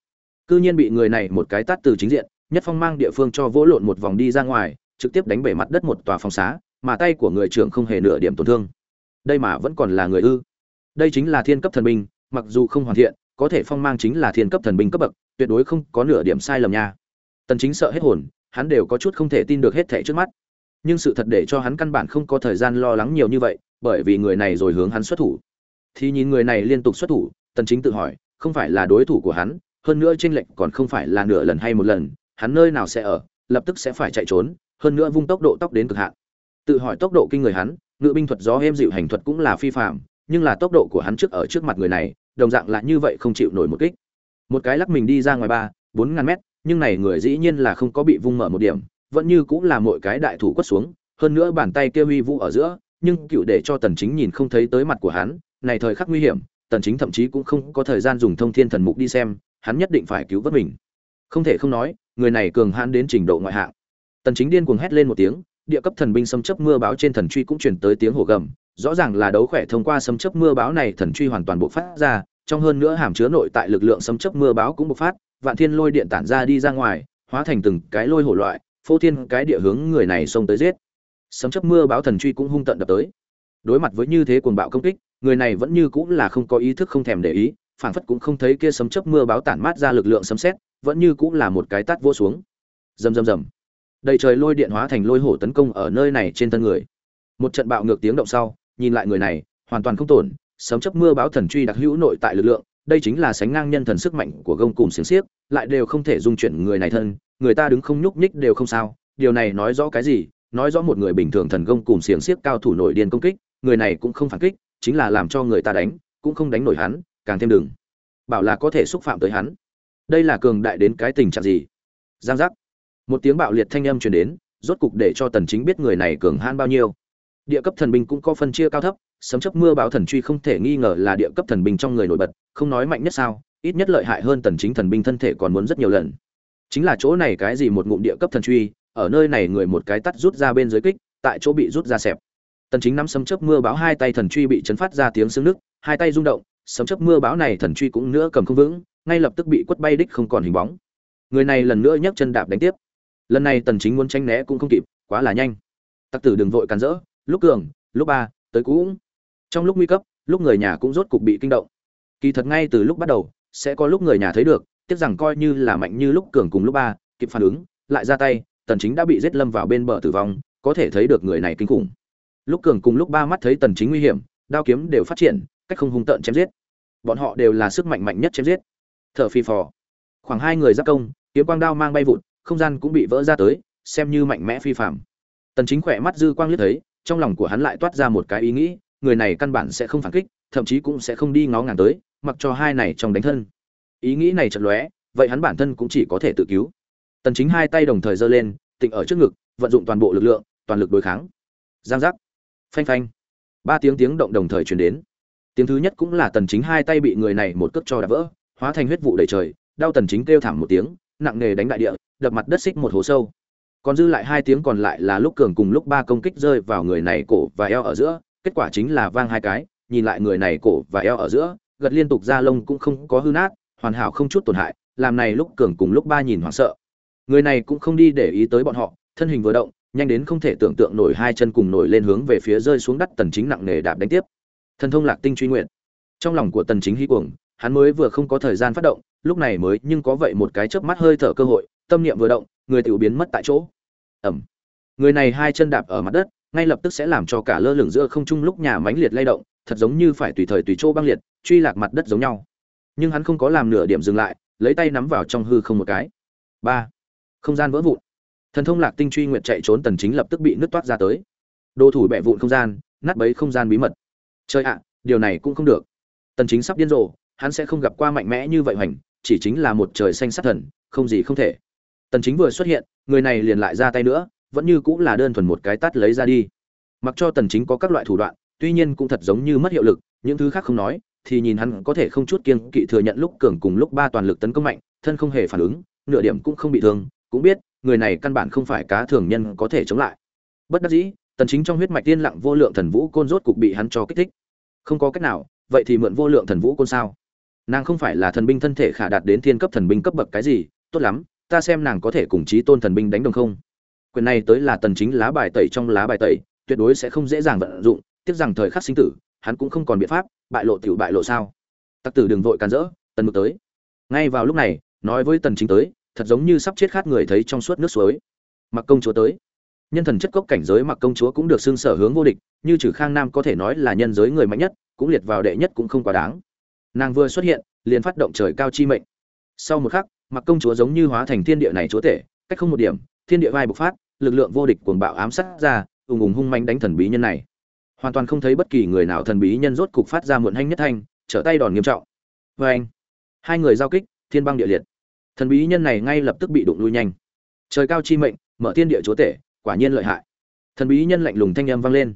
Speaker 1: Cư nhiên bị người này một cái tát từ chính diện, nhất phong mang địa phương cho vỗ lộn một vòng đi ra ngoài, trực tiếp đánh bể mặt đất một tòa phòng xá, mà tay của người trưởng không hề nửa điểm tổn thương. Đây mà vẫn còn là người ư. Đây chính là thiên cấp thần binh, mặc dù không hoàn thiện, có thể phong mang chính là thiên cấp thần binh cấp bậc, tuyệt đối không có nửa điểm sai lầm nha. Tần chính sợ hết hồn, hắn đều có chút không thể tin được hết thảy trước mắt nhưng sự thật để cho hắn căn bản không có thời gian lo lắng nhiều như vậy, bởi vì người này rồi hướng hắn xuất thủ. Thì nhìn người này liên tục xuất thủ, tần chính tự hỏi, không phải là đối thủ của hắn, hơn nữa trên lệnh còn không phải là nửa lần hay một lần, hắn nơi nào sẽ ở, lập tức sẽ phải chạy trốn, hơn nữa vung tốc độ tốc đến cực hạn. Tự hỏi tốc độ kinh người hắn, ngự binh thuật gió êm dịu hành thuật cũng là phi phạm, nhưng là tốc độ của hắn trước ở trước mặt người này, đồng dạng là như vậy không chịu nổi một kích. Một cái lắc mình đi ra ngoài ba, bốn ngàn mét, nhưng này người dĩ nhiên là không có bị vung mở một điểm vẫn như cũng là mỗi cái đại thủ quất xuống, hơn nữa bàn tay kia huy vũ ở giữa, nhưng cựu để cho tần chính nhìn không thấy tới mặt của hắn, này thời khắc nguy hiểm, tần chính thậm chí cũng không có thời gian dùng thông thiên thần mục đi xem, hắn nhất định phải cứu vớt mình. Không thể không nói, người này cường hãn đến trình độ ngoại hạng. Tần chính điên cuồng hét lên một tiếng, địa cấp thần binh xâm chấp mưa báo trên thần truy cũng truyền tới tiếng hổ gầm, rõ ràng là đấu khỏe thông qua xâm chấp mưa báo này thần truy hoàn toàn bộc phát ra, trong hơn nữa hàm chứa nội tại lực lượng xâm chấp mưa báo cũng bộc phát, vạn thiên lôi điện tản ra đi ra ngoài, hóa thành từng cái lôi hổ loại phô thiên cái địa hướng người này xông tới giết. Sấm chấp mưa báo thần truy cũng hung tận đập tới. Đối mặt với như thế cuồng bạo công kích, người này vẫn như cũng là không có ý thức không thèm để ý, phảng phất cũng không thấy kia sấm chớp mưa báo tản mát ra lực lượng sấm sét, vẫn như cũng là một cái tát vỗ xuống. Rầm rầm rầm. Đầy trời lôi điện hóa thành lôi hổ tấn công ở nơi này trên thân người. Một trận bạo ngược tiếng động sau, nhìn lại người này, hoàn toàn không tổn, sấm chớp mưa báo thần truy đặc hữu nội tại lực lượng, đây chính là sánh ngang nhân thần sức mạnh của gông cùng xiềng xiếc, lại đều không thể dung chuyển người này thân người ta đứng không nhúc nhích đều không sao, điều này nói rõ cái gì? Nói rõ một người bình thường thần công cùng xiềng xiếc cao thủ nội điên công kích, người này cũng không phản kích, chính là làm cho người ta đánh, cũng không đánh nổi hắn, càng thêm đừng bảo là có thể xúc phạm tới hắn. Đây là cường đại đến cái tình trạng gì? Giang giác. Một tiếng bạo liệt thanh âm truyền đến, rốt cục để cho tần chính biết người này cường hãn bao nhiêu. Địa cấp thần binh cũng có phân chia cao thấp, sấm chớp mưa bão thần truy không thể nghi ngờ là địa cấp thần binh trong người nổi bật, không nói mạnh nhất sao, ít nhất lợi hại hơn tần chính thần binh thân thể còn muốn rất nhiều lần chính là chỗ này cái gì một ngụm địa cấp thần truy, ở nơi này người một cái tắt rút ra bên dưới kích, tại chỗ bị rút ra xẹp. Tần chính nắm sấm chớp mưa báo hai tay thần truy bị chấn phát ra tiếng sương nức hai tay rung động, sấm chớp mưa báo này thần truy cũng nữa cầm không vững, ngay lập tức bị quất bay đích không còn hình bóng. Người này lần nữa nhấc chân đạp đánh tiếp. Lần này tần chính muốn tranh né cũng không kịp, quá là nhanh. Tặc tử đừng vội cản rỡ, lúc cường, lúc ba, tới cũng trong lúc nguy cấp, lúc người nhà cũng rốt cục bị kinh động. Kỳ thật ngay từ lúc bắt đầu, sẽ có lúc người nhà thấy được tiếc rằng coi như là mạnh như lúc cường cùng lúc ba, kịp phản ứng, lại ra tay, tần chính đã bị giết lâm vào bên bờ tử vong, có thể thấy được người này kinh khủng. Lúc cường cùng lúc ba mắt thấy tần chính nguy hiểm, đao kiếm đều phát triển, cách không hung tợn chém giết. Bọn họ đều là sức mạnh mạnh nhất chém giết. Thở phi phò. Khoảng hai người giáp công, kiếm quang đao mang bay vụt, không gian cũng bị vỡ ra tới, xem như mạnh mẽ phi phàm. Tần chính khỏe mắt dư quang liếc thấy, trong lòng của hắn lại toát ra một cái ý nghĩ, người này căn bản sẽ không phản kích, thậm chí cũng sẽ không đi ngó ngàng tới, mặc cho hai này trong đánh thân ý nghĩ này chật lóe, vậy hắn bản thân cũng chỉ có thể tự cứu. Tần chính hai tay đồng thời giơ lên, tịnh ở trước ngực, vận dụng toàn bộ lực lượng, toàn lực đối kháng. Giang giác. Phanh phanh. Ba tiếng tiếng động đồng thời truyền đến. Tiếng thứ nhất cũng là tần chính hai tay bị người này một cước cho đã vỡ, hóa thành huyết vụ đầy trời, đau tần chính kêu thảm một tiếng, nặng nề đánh đại địa, đập mặt đất xích một hố sâu. Còn dư lại hai tiếng còn lại là lúc cường cùng lúc ba công kích rơi vào người này cổ và eo ở giữa, kết quả chính là vang hai cái, nhìn lại người này cổ và eo ở giữa, gật liên tục ra lông cũng không có hư nát hoàn hảo không chút tổn hại, làm này lúc cường cùng lúc ba nhìn hoảng sợ. Người này cũng không đi để ý tới bọn họ, thân hình vừa động, nhanh đến không thể tưởng tượng nổi hai chân cùng nổi lên hướng về phía rơi xuống đất tần chính nặng nề đạp đánh tiếp. Thần thông lạc tinh truy nguyện trong lòng của tần chính hy cuồng, hắn mới vừa không có thời gian phát động, lúc này mới nhưng có vậy một cái chớp mắt hơi thở cơ hội, tâm niệm vừa động, người tiểu biến mất tại chỗ. Ẩm người này hai chân đạp ở mặt đất, ngay lập tức sẽ làm cho cả lơ lửng giữa không trung lúc nhà mãnh liệt lay động, thật giống như phải tùy thời tùy chỗ băng liệt, truy lạc mặt đất giống nhau nhưng hắn không có làm nửa điểm dừng lại, lấy tay nắm vào trong hư không một cái. Ba, không gian vỡ vụn. Thần thông lạc tinh truy nguyện chạy trốn tần chính lập tức bị nứt toát ra tới. Đồ thủ bẻ vụn không gian, nát bấy không gian bí mật. Chơi ạ, điều này cũng không được. Tần chính sắp điên rồ, hắn sẽ không gặp qua mạnh mẽ như vậy hoành, chỉ chính là một trời xanh sát thần, không gì không thể. Tần chính vừa xuất hiện, người này liền lại ra tay nữa, vẫn như cũng là đơn thuần một cái tát lấy ra đi. Mặc cho tần chính có các loại thủ đoạn, tuy nhiên cũng thật giống như mất hiệu lực, những thứ khác không nói thì nhìn hắn có thể không chút kiêng kỵ thừa nhận lúc cường cùng lúc ba toàn lực tấn công mạnh, thân không hề phản ứng, nửa điểm cũng không bị thương, cũng biết, người này căn bản không phải cá thường nhân có thể chống lại. Bất đắc dĩ, tần chính trong huyết mạch tiên lặng vô lượng thần vũ côn rốt cục bị hắn cho kích thích. Không có cách nào, vậy thì mượn vô lượng thần vũ côn sao? Nàng không phải là thần binh thân thể khả đạt đến thiên cấp thần binh cấp bậc cái gì, tốt lắm, ta xem nàng có thể cùng chí tôn thần binh đánh đồng không? Quyền này tới là tần chính lá bài tẩy trong lá bài tẩy, tuyệt đối sẽ không dễ dàng vận dụng, tiếc rằng thời khắc sinh tử, hắn cũng không còn biện pháp bại lộ tiểu bại lộ sao? Tặc tử đừng vội can rỡ, tần mực tới. Ngay vào lúc này, nói với tần chính tới, thật giống như sắp chết khát người thấy trong suốt nước suối. Mặc công chúa tới. Nhân thần chất cốc cảnh giới mặc công chúa cũng được xưng sở hướng vô địch, như trừ khang nam có thể nói là nhân giới người mạnh nhất, cũng liệt vào đệ nhất cũng không quá đáng. Nàng vừa xuất hiện, liền phát động trời cao chi mệnh. Sau một khắc, mặc công chúa giống như hóa thành thiên địa này chúa tể, cách không một điểm, thiên địa vai bộc phát, lực lượng vô địch cuồng bạo ám sát ra, ùng ùng hung manh đánh thần bí nhân này hoàn toàn không thấy bất kỳ người nào thần bí nhân rốt cục phát ra muộn hanh nhất thanh, trở tay đòn nghiêm trọng. Vê anh, hai người giao kích, thiên băng địa liệt. Thần bí nhân này ngay lập tức bị đụng lui nhanh. Trời cao chi mệnh, mở thiên địa chúa tể, quả nhiên lợi hại. Thần bí nhân lạnh lùng thanh âm vang lên.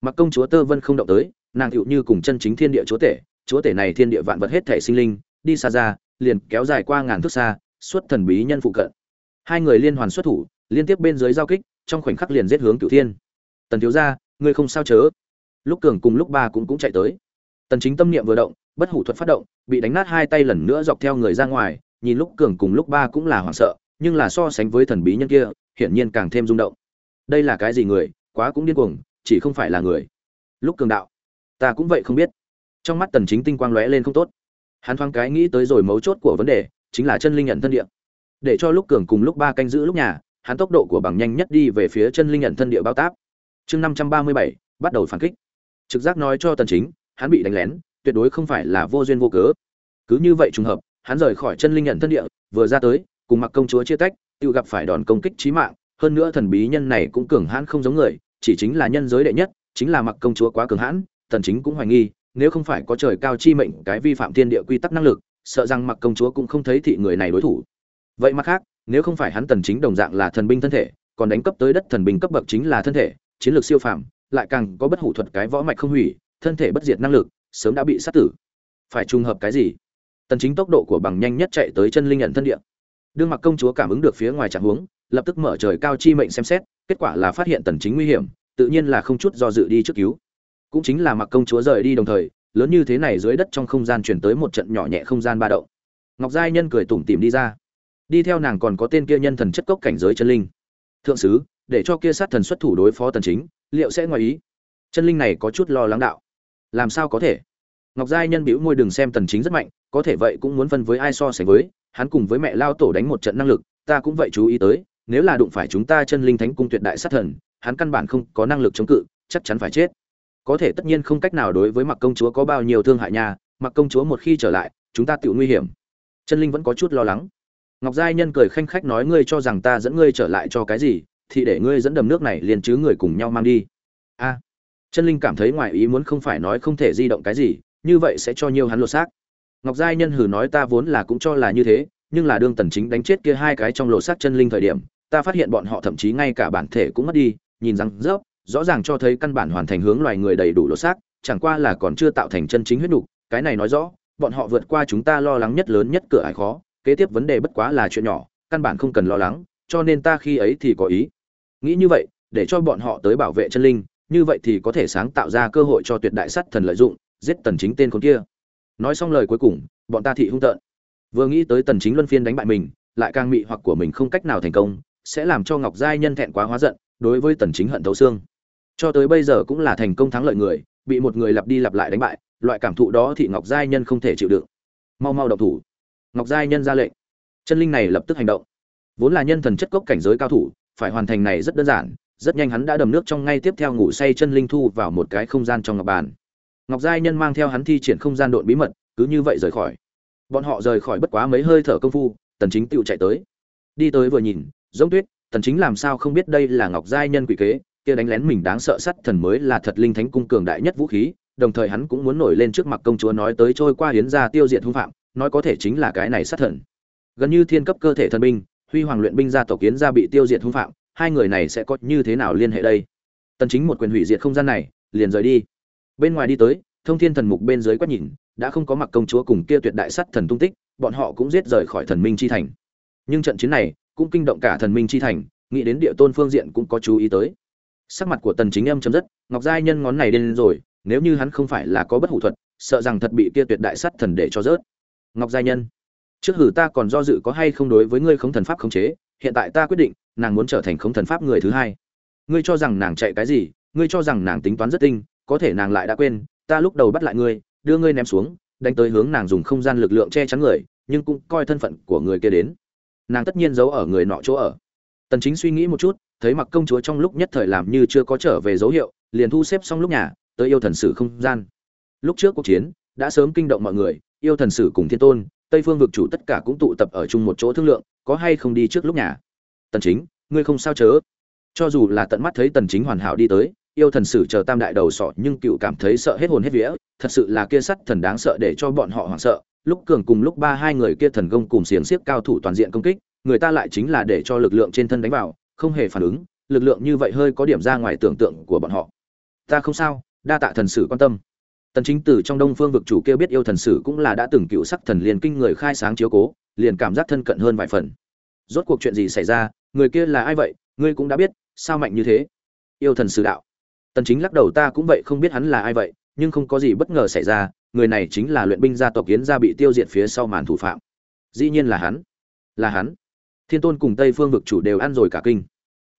Speaker 1: Mặc công chúa tơ vân không động tới, nàng tựu như cùng chân chính thiên địa chúa tể chúa tể này thiên địa vạn vật hết thể sinh linh, đi xa ra, liền kéo dài qua ngàn thước xa suốt thần bí nhân phụ cận. Hai người liên hoàn xuất thủ, liên tiếp bên dưới giao kích, trong khoảnh khắc liền giết hướng cửu thiên. Tần thiếu gia, ngươi không sao chớ lúc cường cùng lúc ba cũng cũng chạy tới. Tần chính tâm niệm vừa động bất hủ thuật phát động bị đánh nát hai tay lần nữa dọc theo người ra ngoài nhìn lúc cường cùng lúc ba cũng là hoảng sợ nhưng là so sánh với thần bí nhân kia hiển nhiên càng thêm rung động. Đây là cái gì người quá cũng điên cuồng chỉ không phải là người. Lúc cường đạo ta cũng vậy không biết. Trong mắt tần chính tinh quang lóe lên không tốt. Hắn thoáng cái nghĩ tới rồi mấu chốt của vấn đề chính là chân linh nhận thân địa. Để cho lúc cường cùng lúc ba canh giữ lúc nhà hắn tốc độ của bằng nhanh nhất đi về phía chân linh nhận thân địa bao táp. Chương 537, bắt đầu phản kích trực giác nói cho tần chính, hắn bị đánh lén, tuyệt đối không phải là vô duyên vô cớ. Cứ như vậy trùng hợp, hắn rời khỏi chân linh nhận thân địa, vừa ra tới, cùng mặc công chúa chia tách, tự gặp phải đòn công kích chí mạng, hơn nữa thần bí nhân này cũng cường hãn không giống người, chỉ chính là nhân giới đệ nhất, chính là mặc công chúa quá cường hãn, tần chính cũng hoài nghi, nếu không phải có trời cao chi mệnh, cái vi phạm thiên địa quy tắc năng lực, sợ rằng mặc công chúa cũng không thấy thị người này đối thủ. Vậy mặt khác, nếu không phải hắn tần chính đồng dạng là thần binh thân thể, còn đánh cấp tới đất thần binh cấp bậc chính là thân thể, chiến lược siêu phàm lại càng có bất hủ thuật cái võ mạch không hủy, thân thể bất diệt năng lực, sớm đã bị sát tử. Phải trùng hợp cái gì? Tần chính tốc độ của bằng nhanh nhất chạy tới chân linh nhận thân địa. Đương mặc công chúa cảm ứng được phía ngoài trạng huống, lập tức mở trời cao chi mệnh xem xét, kết quả là phát hiện tần chính nguy hiểm, tự nhiên là không chút do dự đi trước cứu. Cũng chính là mặc công chúa rời đi đồng thời, lớn như thế này dưới đất trong không gian chuyển tới một trận nhỏ nhẹ không gian ba động. Ngọc giai nhân cười tủm tỉm đi ra. Đi theo nàng còn có tên kia nhân thần chất cốc cảnh giới chân linh. Thượng sứ, để cho kia sát thần xuất thủ đối phó tần chính liệu sẽ ngoài ý? Chân linh này có chút lo lắng đạo. Làm sao có thể? Ngọc giai nhân bĩu môi đừng xem tần chính rất mạnh, có thể vậy cũng muốn phân với ai so sánh với, hắn cùng với mẹ lao tổ đánh một trận năng lực, ta cũng vậy chú ý tới, nếu là đụng phải chúng ta chân linh thánh cung tuyệt đại sát thần, hắn căn bản không có năng lực chống cự, chắc chắn phải chết. Có thể tất nhiên không cách nào đối với mặc công chúa có bao nhiêu thương hại nhà mặc công chúa một khi trở lại, chúng ta tự nguy hiểm. Chân linh vẫn có chút lo lắng. Ngọc giai nhân cười khanh khách nói, ngươi cho rằng ta dẫn ngươi trở lại cho cái gì? Thì để ngươi dẫn đầm nước này liền chứ người cùng nhau mang đi. A. Chân linh cảm thấy ngoài ý muốn không phải nói không thể di động cái gì, như vậy sẽ cho nhiều hắn lột xác. Ngọc giai nhân hử nói ta vốn là cũng cho là như thế, nhưng là đương tần chính đánh chết kia hai cái trong lột xác chân linh thời điểm, ta phát hiện bọn họ thậm chí ngay cả bản thể cũng mất đi, nhìn rằng rớp, rõ ràng cho thấy căn bản hoàn thành hướng loài người đầy đủ lột xác, chẳng qua là còn chưa tạo thành chân chính huyết đủ. cái này nói rõ, bọn họ vượt qua chúng ta lo lắng nhất lớn nhất cửa ải khó, kế tiếp vấn đề bất quá là chuyện nhỏ, căn bản không cần lo lắng, cho nên ta khi ấy thì có ý nghĩ như vậy, để cho bọn họ tới bảo vệ chân linh, như vậy thì có thể sáng tạo ra cơ hội cho tuyệt đại sắt thần lợi dụng, giết tần chính tên con kia. Nói xong lời cuối cùng, bọn ta thị hung tợn. Vừa nghĩ tới tần chính luân phiên đánh bại mình, lại càng mị hoặc của mình không cách nào thành công, sẽ làm cho ngọc giai nhân thẹn quá hóa giận, đối với tần chính hận thấu xương. Cho tới bây giờ cũng là thành công thắng lợi người, bị một người lặp đi lặp lại đánh bại, loại cảm thụ đó thì ngọc giai nhân không thể chịu đựng. Mau mau động thủ. Ngọc giai nhân ra lệnh. Chân linh này lập tức hành động. Vốn là nhân thần chất cốc cảnh giới cao thủ phải hoàn thành này rất đơn giản, rất nhanh hắn đã đầm nước trong ngay tiếp theo ngủ say chân linh thu vào một cái không gian trong ngọc bàn. Ngọc giai nhân mang theo hắn thi triển không gian độn bí mật, cứ như vậy rời khỏi. Bọn họ rời khỏi bất quá mấy hơi thở công phu, tần chính tựu chạy tới. Đi tới vừa nhìn, giống tuyết, tần chính làm sao không biết đây là ngọc giai nhân quỷ kế, kia đánh lén mình đáng sợ sắt thần mới là thật linh thánh cung cường đại nhất vũ khí, đồng thời hắn cũng muốn nổi lên trước mặt công chúa nói tới trôi qua hiến gia tiêu diệt hung phạm, nói có thể chính là cái này sát thần. Gần như thiên cấp cơ thể thần binh huy hoàng luyện binh gia tộc kiến gia bị tiêu diệt hung phạm, hai người này sẽ có như thế nào liên hệ đây? Tần chính một quyền hủy diệt không gian này, liền rời đi. Bên ngoài đi tới, thông thiên thần mục bên dưới quét nhìn, đã không có mặc công chúa cùng kia tuyệt đại sát thần tung tích, bọn họ cũng giết rời khỏi thần minh chi thành. Nhưng trận chiến này, cũng kinh động cả thần minh chi thành, nghĩ đến địa tôn phương diện cũng có chú ý tới. Sắc mặt của tần chính âm chấm dứt ngọc giai nhân ngón này lên rồi, nếu như hắn không phải là có bất hủ thuật, sợ rằng thật bị kia tuyệt đại sát thần để cho rớt. Ngọc giai nhân trước hử ta còn do dự có hay không đối với ngươi không thần pháp khống chế, hiện tại ta quyết định, nàng muốn trở thành không thần pháp người thứ hai. Ngươi cho rằng nàng chạy cái gì, ngươi cho rằng nàng tính toán rất tinh, có thể nàng lại đã quên, ta lúc đầu bắt lại ngươi, đưa ngươi ném xuống, đánh tới hướng nàng dùng không gian lực lượng che chắn người, nhưng cũng coi thân phận của người kia đến. Nàng tất nhiên giấu ở người nọ chỗ ở. Tần chính suy nghĩ một chút, thấy mặc công chúa trong lúc nhất thời làm như chưa có trở về dấu hiệu, liền thu xếp xong lúc nhà, tới yêu thần sử không gian. Lúc trước cuộc chiến, đã sớm kinh động mọi người, yêu thần sử cùng thiên tôn tây phương vực chủ tất cả cũng tụ tập ở chung một chỗ thương lượng, có hay không đi trước lúc nhà? Tần chính, ngươi không sao chớ? Cho dù là tận mắt thấy tần chính hoàn hảo đi tới, yêu thần sử chờ tam đại đầu sọ nhưng cựu cảm thấy sợ hết hồn hết vía, thật sự là kia sắt thần đáng sợ để cho bọn họ hoảng sợ. Lúc cường cùng lúc ba hai người kia thần công cùng xiềng xiếc cao thủ toàn diện công kích, người ta lại chính là để cho lực lượng trên thân đánh vào, không hề phản ứng, lực lượng như vậy hơi có điểm ra ngoài tưởng tượng của bọn họ. Ta không sao, đa tạ thần sử quan tâm tần chính tử trong đông phương vực chủ kia biết yêu thần sử cũng là đã từng cựu sắc thần liền kinh người khai sáng chiếu cố, liền cảm giác thân cận hơn vài phần. Rốt cuộc chuyện gì xảy ra, người kia là ai vậy, ngươi cũng đã biết, sao mạnh như thế? Yêu thần sử đạo. Tần chính lắc đầu, ta cũng vậy không biết hắn là ai vậy, nhưng không có gì bất ngờ xảy ra, người này chính là luyện binh gia tộc kiến gia bị tiêu diệt phía sau màn thủ phạm. Dĩ nhiên là hắn. Là hắn. Thiên tôn cùng tây phương vực chủ đều ăn rồi cả kinh.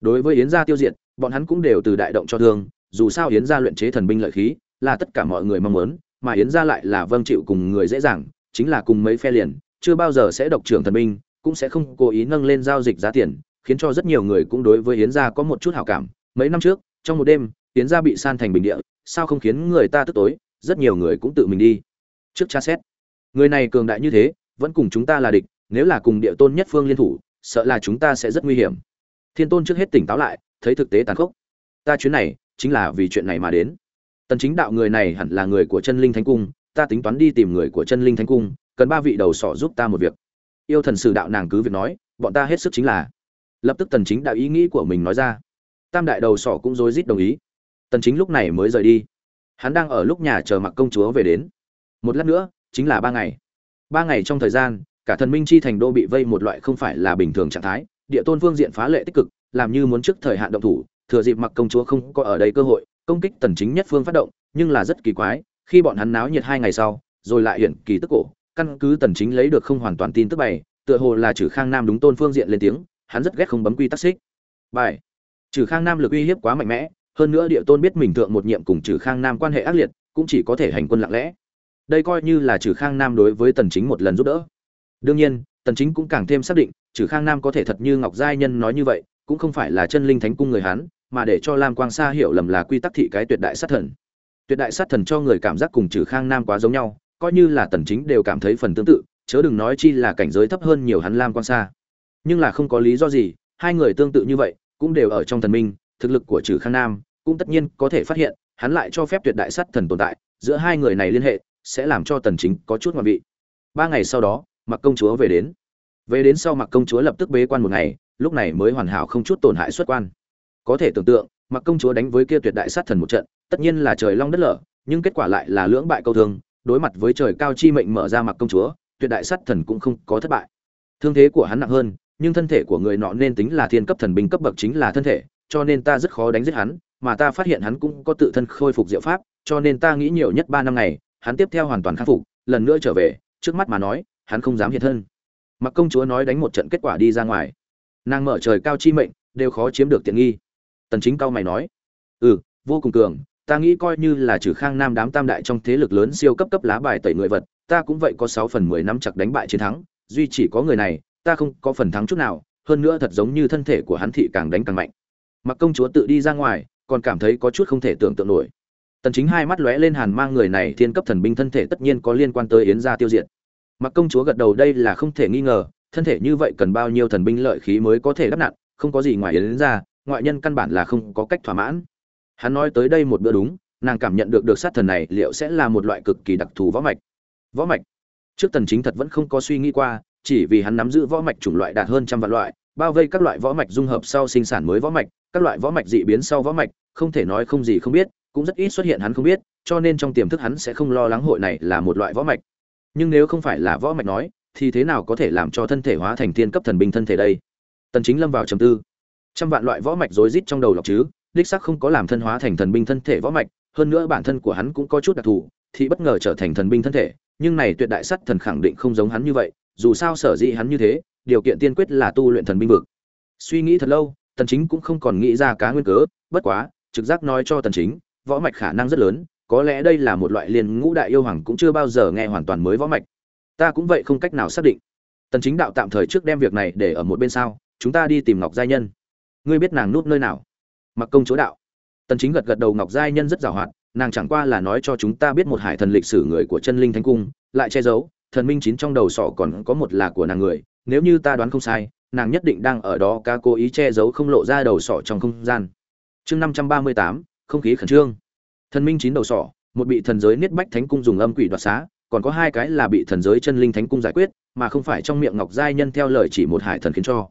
Speaker 1: Đối với yến gia tiêu diệt, bọn hắn cũng đều từ đại động cho thương, dù sao yến gia luyện chế thần binh lợi khí là tất cả mọi người mong muốn, mà yến gia lại là vâng chịu cùng người dễ dàng, chính là cùng mấy phe liền, chưa bao giờ sẽ độc trưởng thần binh, cũng sẽ không cố ý nâng lên giao dịch giá tiền, khiến cho rất nhiều người cũng đối với yến gia có một chút hảo cảm. Mấy năm trước, trong một đêm, yến gia bị san thành bình địa, sao không khiến người ta tức tối, rất nhiều người cũng tự mình đi. Trước tra xét, người này cường đại như thế, vẫn cùng chúng ta là địch, nếu là cùng địa tôn nhất phương liên thủ, sợ là chúng ta sẽ rất nguy hiểm. Thiên tôn trước hết tỉnh táo lại, thấy thực tế tàn khốc. Ta chuyến này, chính là vì chuyện này mà đến tần chính đạo người này hẳn là người của chân linh thánh cung, ta tính toán đi tìm người của chân linh thánh cung, cần ba vị đầu sỏ giúp ta một việc. Yêu thần sử đạo nàng cứ việc nói, bọn ta hết sức chính là. Lập tức tần chính đạo ý nghĩ của mình nói ra. Tam đại đầu sỏ cũng rối rít đồng ý. Tần chính lúc này mới rời đi. Hắn đang ở lúc nhà chờ mặc công chúa về đến. Một lát nữa, chính là ba ngày. Ba ngày trong thời gian, cả thần minh chi thành đô bị vây một loại không phải là bình thường trạng thái. Địa tôn phương diện phá lệ tích cực, làm như muốn trước thời hạn động thủ, thừa dịp mặc công chúa không có ở đây cơ hội công kích tần chính nhất phương phát động, nhưng là rất kỳ quái, khi bọn hắn náo nhiệt hai ngày sau, rồi lại hiện kỳ tức cổ, căn cứ tần chính lấy được không hoàn toàn tin tức bày, tựa hồ là trừ khang nam đúng tôn phương diện lên tiếng, hắn rất ghét không bấm quy tắc xích. Bài trừ khang nam lực uy hiếp quá mạnh mẽ, hơn nữa địa tôn biết mình thượng một nhiệm cùng trừ khang nam quan hệ ác liệt, cũng chỉ có thể hành quân lặng lẽ. Đây coi như là trừ khang nam đối với tần chính một lần giúp đỡ. Đương nhiên, tần chính cũng càng thêm xác định trừ khang nam có thể thật như ngọc giai nhân nói như vậy, cũng không phải là chân linh thánh cung người hắn mà để cho lam quang sa hiểu lầm là quy tắc thị cái tuyệt đại sát thần. Tuyệt đại sát thần cho người cảm giác cùng trừ khang nam quá giống nhau, coi như là tần chính đều cảm thấy phần tương tự, chớ đừng nói chi là cảnh giới thấp hơn nhiều hắn lam quang sa. Nhưng là không có lý do gì, hai người tương tự như vậy, cũng đều ở trong thần minh, thực lực của trừ khang nam cũng tất nhiên có thể phát hiện, hắn lại cho phép tuyệt đại sát thần tồn tại, giữa hai người này liên hệ, sẽ làm cho tần chính có chút ngoại vị. Ba ngày sau đó mặc công chúa về đến. Về đến sau mặc công chúa lập tức bế quan một ngày, lúc này mới hoàn hảo không chút tổn hại xuất quan có thể tưởng tượng, mặc công chúa đánh với kia tuyệt đại sát thần một trận, tất nhiên là trời long đất lở, nhưng kết quả lại là lưỡng bại câu thương, đối mặt với trời cao chi mệnh mở ra mặc công chúa, tuyệt đại sát thần cũng không có thất bại. Thương thế của hắn nặng hơn, nhưng thân thể của người nọ nên tính là thiên cấp thần binh cấp bậc chính là thân thể, cho nên ta rất khó đánh giết hắn, mà ta phát hiện hắn cũng có tự thân khôi phục diệu pháp, cho nên ta nghĩ nhiều nhất ba năm ngày, hắn tiếp theo hoàn toàn khắc phục, lần nữa trở về, trước mắt mà nói, hắn không dám hiện thân. Mặc công chúa nói đánh một trận kết quả đi ra ngoài. Nàng mở trời cao chi mệnh, đều khó chiếm được tiện nghi tần chính cao mày nói ừ vô cùng cường, ta nghĩ coi như là trừ khang nam đám tam đại trong thế lực lớn siêu cấp cấp lá bài tẩy người vật, ta cũng vậy có 6 phần 10 năm chặt đánh bại chiến thắng, duy chỉ có người này, ta không có phần thắng chút nào, hơn nữa thật giống như thân thể của hắn thị càng đánh càng mạnh. Mặc công chúa tự đi ra ngoài, còn cảm thấy có chút không thể tưởng tượng nổi. Tần chính hai mắt lóe lên hàn mang người này thiên cấp thần binh thân thể tất nhiên có liên quan tới yến gia tiêu diệt. Mặc công chúa gật đầu đây là không thể nghi ngờ, thân thể như vậy cần bao nhiêu thần binh lợi khí mới có thể đắp nặn không có gì ngoài yến gia ngoại nhân căn bản là không có cách thỏa mãn. Hắn nói tới đây một bữa đúng, nàng cảm nhận được được sát thần này liệu sẽ là một loại cực kỳ đặc thù võ mạch. Võ mạch? Trước tần chính thật vẫn không có suy nghĩ qua, chỉ vì hắn nắm giữ võ mạch chủng loại đạt hơn trăm vạn loại, bao vây các loại võ mạch dung hợp sau sinh sản mới võ mạch, các loại võ mạch dị biến sau võ mạch, không thể nói không gì không biết, cũng rất ít xuất hiện hắn không biết, cho nên trong tiềm thức hắn sẽ không lo lắng hội này là một loại võ mạch. Nhưng nếu không phải là võ mạch nói, thì thế nào có thể làm cho thân thể hóa thành thiên cấp thần binh thân thể đây? Tần chính lâm vào trầm tư trăm vạn loại võ mạch rối rít trong đầu lọc chứ, đích xác không có làm thân hóa thành thần binh thân thể võ mạch, hơn nữa bản thân của hắn cũng có chút đặc thù, thì bất ngờ trở thành thần binh thân thể, nhưng này tuyệt đại sắt thần khẳng định không giống hắn như vậy, dù sao sở dĩ hắn như thế, điều kiện tiên quyết là tu luyện thần binh vực. Suy nghĩ thật lâu, tần chính cũng không còn nghĩ ra cá nguyên cớ, bất quá, trực giác nói cho tần chính, võ mạch khả năng rất lớn, có lẽ đây là một loại liên ngũ đại yêu hoàng cũng chưa bao giờ nghe hoàn toàn mới võ mạch. Ta cũng vậy không cách nào xác định. Tần chính đạo tạm thời trước đem việc này để ở một bên sau chúng ta đi tìm ngọc giai nhân ngươi biết nàng núp nơi nào? Mặc công chúa đạo. Tần chính gật gật đầu ngọc giai nhân rất giàu hoạt nàng chẳng qua là nói cho chúng ta biết một hải thần lịch sử người của chân linh thánh cung lại che giấu thần minh chín trong đầu sọ còn có một là của nàng người nếu như ta đoán không sai nàng nhất định đang ở đó ca cố ý che giấu không lộ ra đầu sọ trong không gian. Chương 538, không khí khẩn trương. Thần minh chín đầu sọ một bị thần giới niết bách thánh cung dùng âm quỷ đoạt xá còn có hai cái là bị thần giới chân linh thánh cung giải quyết mà không phải trong miệng ngọc giai nhân theo lời chỉ một hải thần khiến cho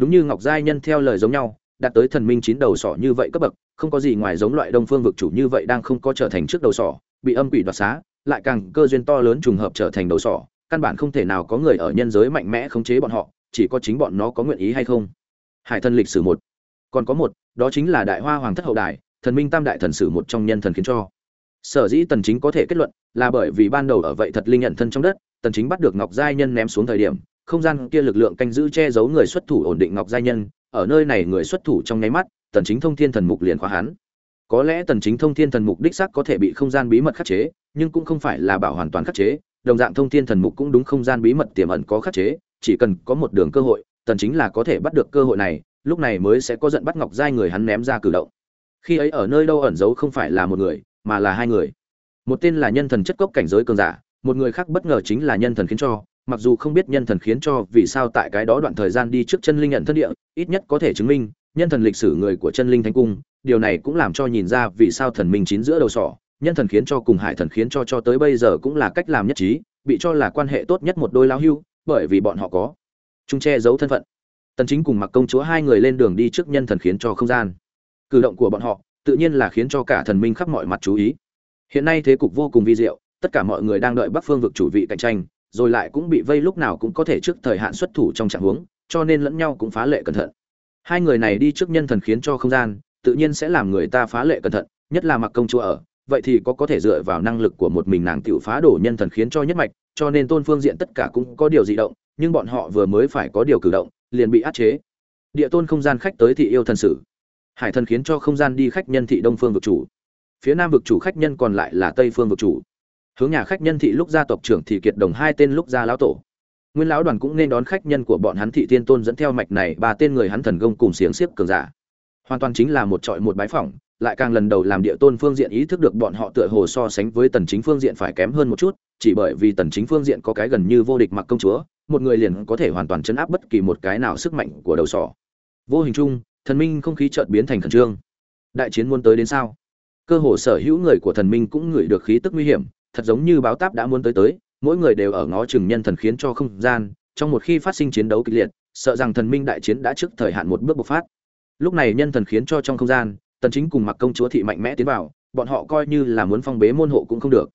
Speaker 1: đúng như ngọc giai nhân theo lời giống nhau, đạt tới thần minh chín đầu sỏ như vậy cấp bậc, không có gì ngoài giống loại đông phương vực chủ như vậy đang không có trở thành trước đầu sỏ, bị âm quỷ đoạt xá, lại càng cơ duyên to lớn trùng hợp trở thành đầu sỏ, căn bản không thể nào có người ở nhân giới mạnh mẽ khống chế bọn họ, chỉ có chính bọn nó có nguyện ý hay không. Hải thần lịch sử một. Còn có một, đó chính là đại hoa hoàng thất hậu đài, thần minh tam đại thần sử một trong nhân thần khiến cho. Sở dĩ tần chính có thể kết luận là bởi vì ban đầu ở vậy thật linh nhận thân trong đất, tần chính bắt được ngọc giai nhân ném xuống thời điểm không gian kia lực lượng canh giữ che giấu người xuất thủ ổn định ngọc giai nhân, ở nơi này người xuất thủ trong nháy mắt, tần chính thông thiên thần mục liền khóa hắn. Có lẽ tần chính thông thiên thần mục đích xác có thể bị không gian bí mật khắc chế, nhưng cũng không phải là bảo hoàn toàn khắc chế, đồng dạng thông thiên thần mục cũng đúng không gian bí mật tiềm ẩn có khắc chế, chỉ cần có một đường cơ hội, tần chính là có thể bắt được cơ hội này, lúc này mới sẽ có giận bắt ngọc giai người hắn ném ra cử động. Khi ấy ở nơi đâu ẩn giấu không phải là một người, mà là hai người. Một tên là nhân thần chất cốc cảnh giới cường giả, một người khác bất ngờ chính là nhân thần khiến cho mặc dù không biết nhân thần khiến cho vì sao tại cái đó đoạn thời gian đi trước chân linh nhận thân địa, ít nhất có thể chứng minh, nhân thần lịch sử người của chân linh thánh cung, điều này cũng làm cho nhìn ra vì sao thần minh chín giữa đầu sỏ, nhân thần khiến cho cùng hải thần khiến cho cho tới bây giờ cũng là cách làm nhất trí, bị cho là quan hệ tốt nhất một đôi lão hưu, bởi vì bọn họ có chung che giấu thân phận. Tần chính cùng mặc công chúa hai người lên đường đi trước nhân thần khiến cho không gian. Cử động của bọn họ, tự nhiên là khiến cho cả thần minh khắp mọi mặt chú ý. Hiện nay thế cục vô cùng vi diệu, tất cả mọi người đang đợi bắc phương vực chủ vị cạnh tranh rồi lại cũng bị vây lúc nào cũng có thể trước thời hạn xuất thủ trong trạng huống, cho nên lẫn nhau cũng phá lệ cẩn thận. Hai người này đi trước nhân thần khiến cho không gian, tự nhiên sẽ làm người ta phá lệ cẩn thận, nhất là mặc công chúa ở, vậy thì có có thể dựa vào năng lực của một mình nàng tiểu phá đổ nhân thần khiến cho nhất mạch, cho nên tôn phương diện tất cả cũng có điều dị động, nhưng bọn họ vừa mới phải có điều cử động, liền bị áp chế. Địa tôn không gian khách tới thị yêu thần sử. Hải thần khiến cho không gian đi khách nhân thị đông phương vực chủ. Phía nam vực chủ khách nhân còn lại là tây phương vực chủ hướng nhà khách nhân thị lúc gia tộc trưởng thị kiệt đồng hai tên lúc gia lão tổ. Nguyên lão đoàn cũng nên đón khách nhân của bọn hắn thị tiên tôn dẫn theo mạch này, ba tên người hắn thần công cùng xiềng xiếc cường giả. Hoàn toàn chính là một trọi một bái phỏng, lại càng lần đầu làm địa tôn phương diện ý thức được bọn họ tựa hồ so sánh với tần chính phương diện phải kém hơn một chút, chỉ bởi vì tần chính phương diện có cái gần như vô địch mặc công chúa, một người liền có thể hoàn toàn chấn áp bất kỳ một cái nào sức mạnh của đầu sỏ. Vô hình chung, thần minh không khí chợt biến thành khẩn trương. Đại chiến muốn tới đến sao? Cơ hồ sở hữu người của thần minh cũng ngửi được khí tức nguy hiểm thật giống như báo táp đã muốn tới tới, mỗi người đều ở ngó chừng nhân thần khiến cho không gian, trong một khi phát sinh chiến đấu kịch liệt, sợ rằng thần minh đại chiến đã trước thời hạn một bước bộc phát. Lúc này nhân thần khiến cho trong không gian, tần chính cùng mặc công chúa thị mạnh mẽ tiến vào, bọn họ coi như là muốn phong bế môn hộ cũng không được.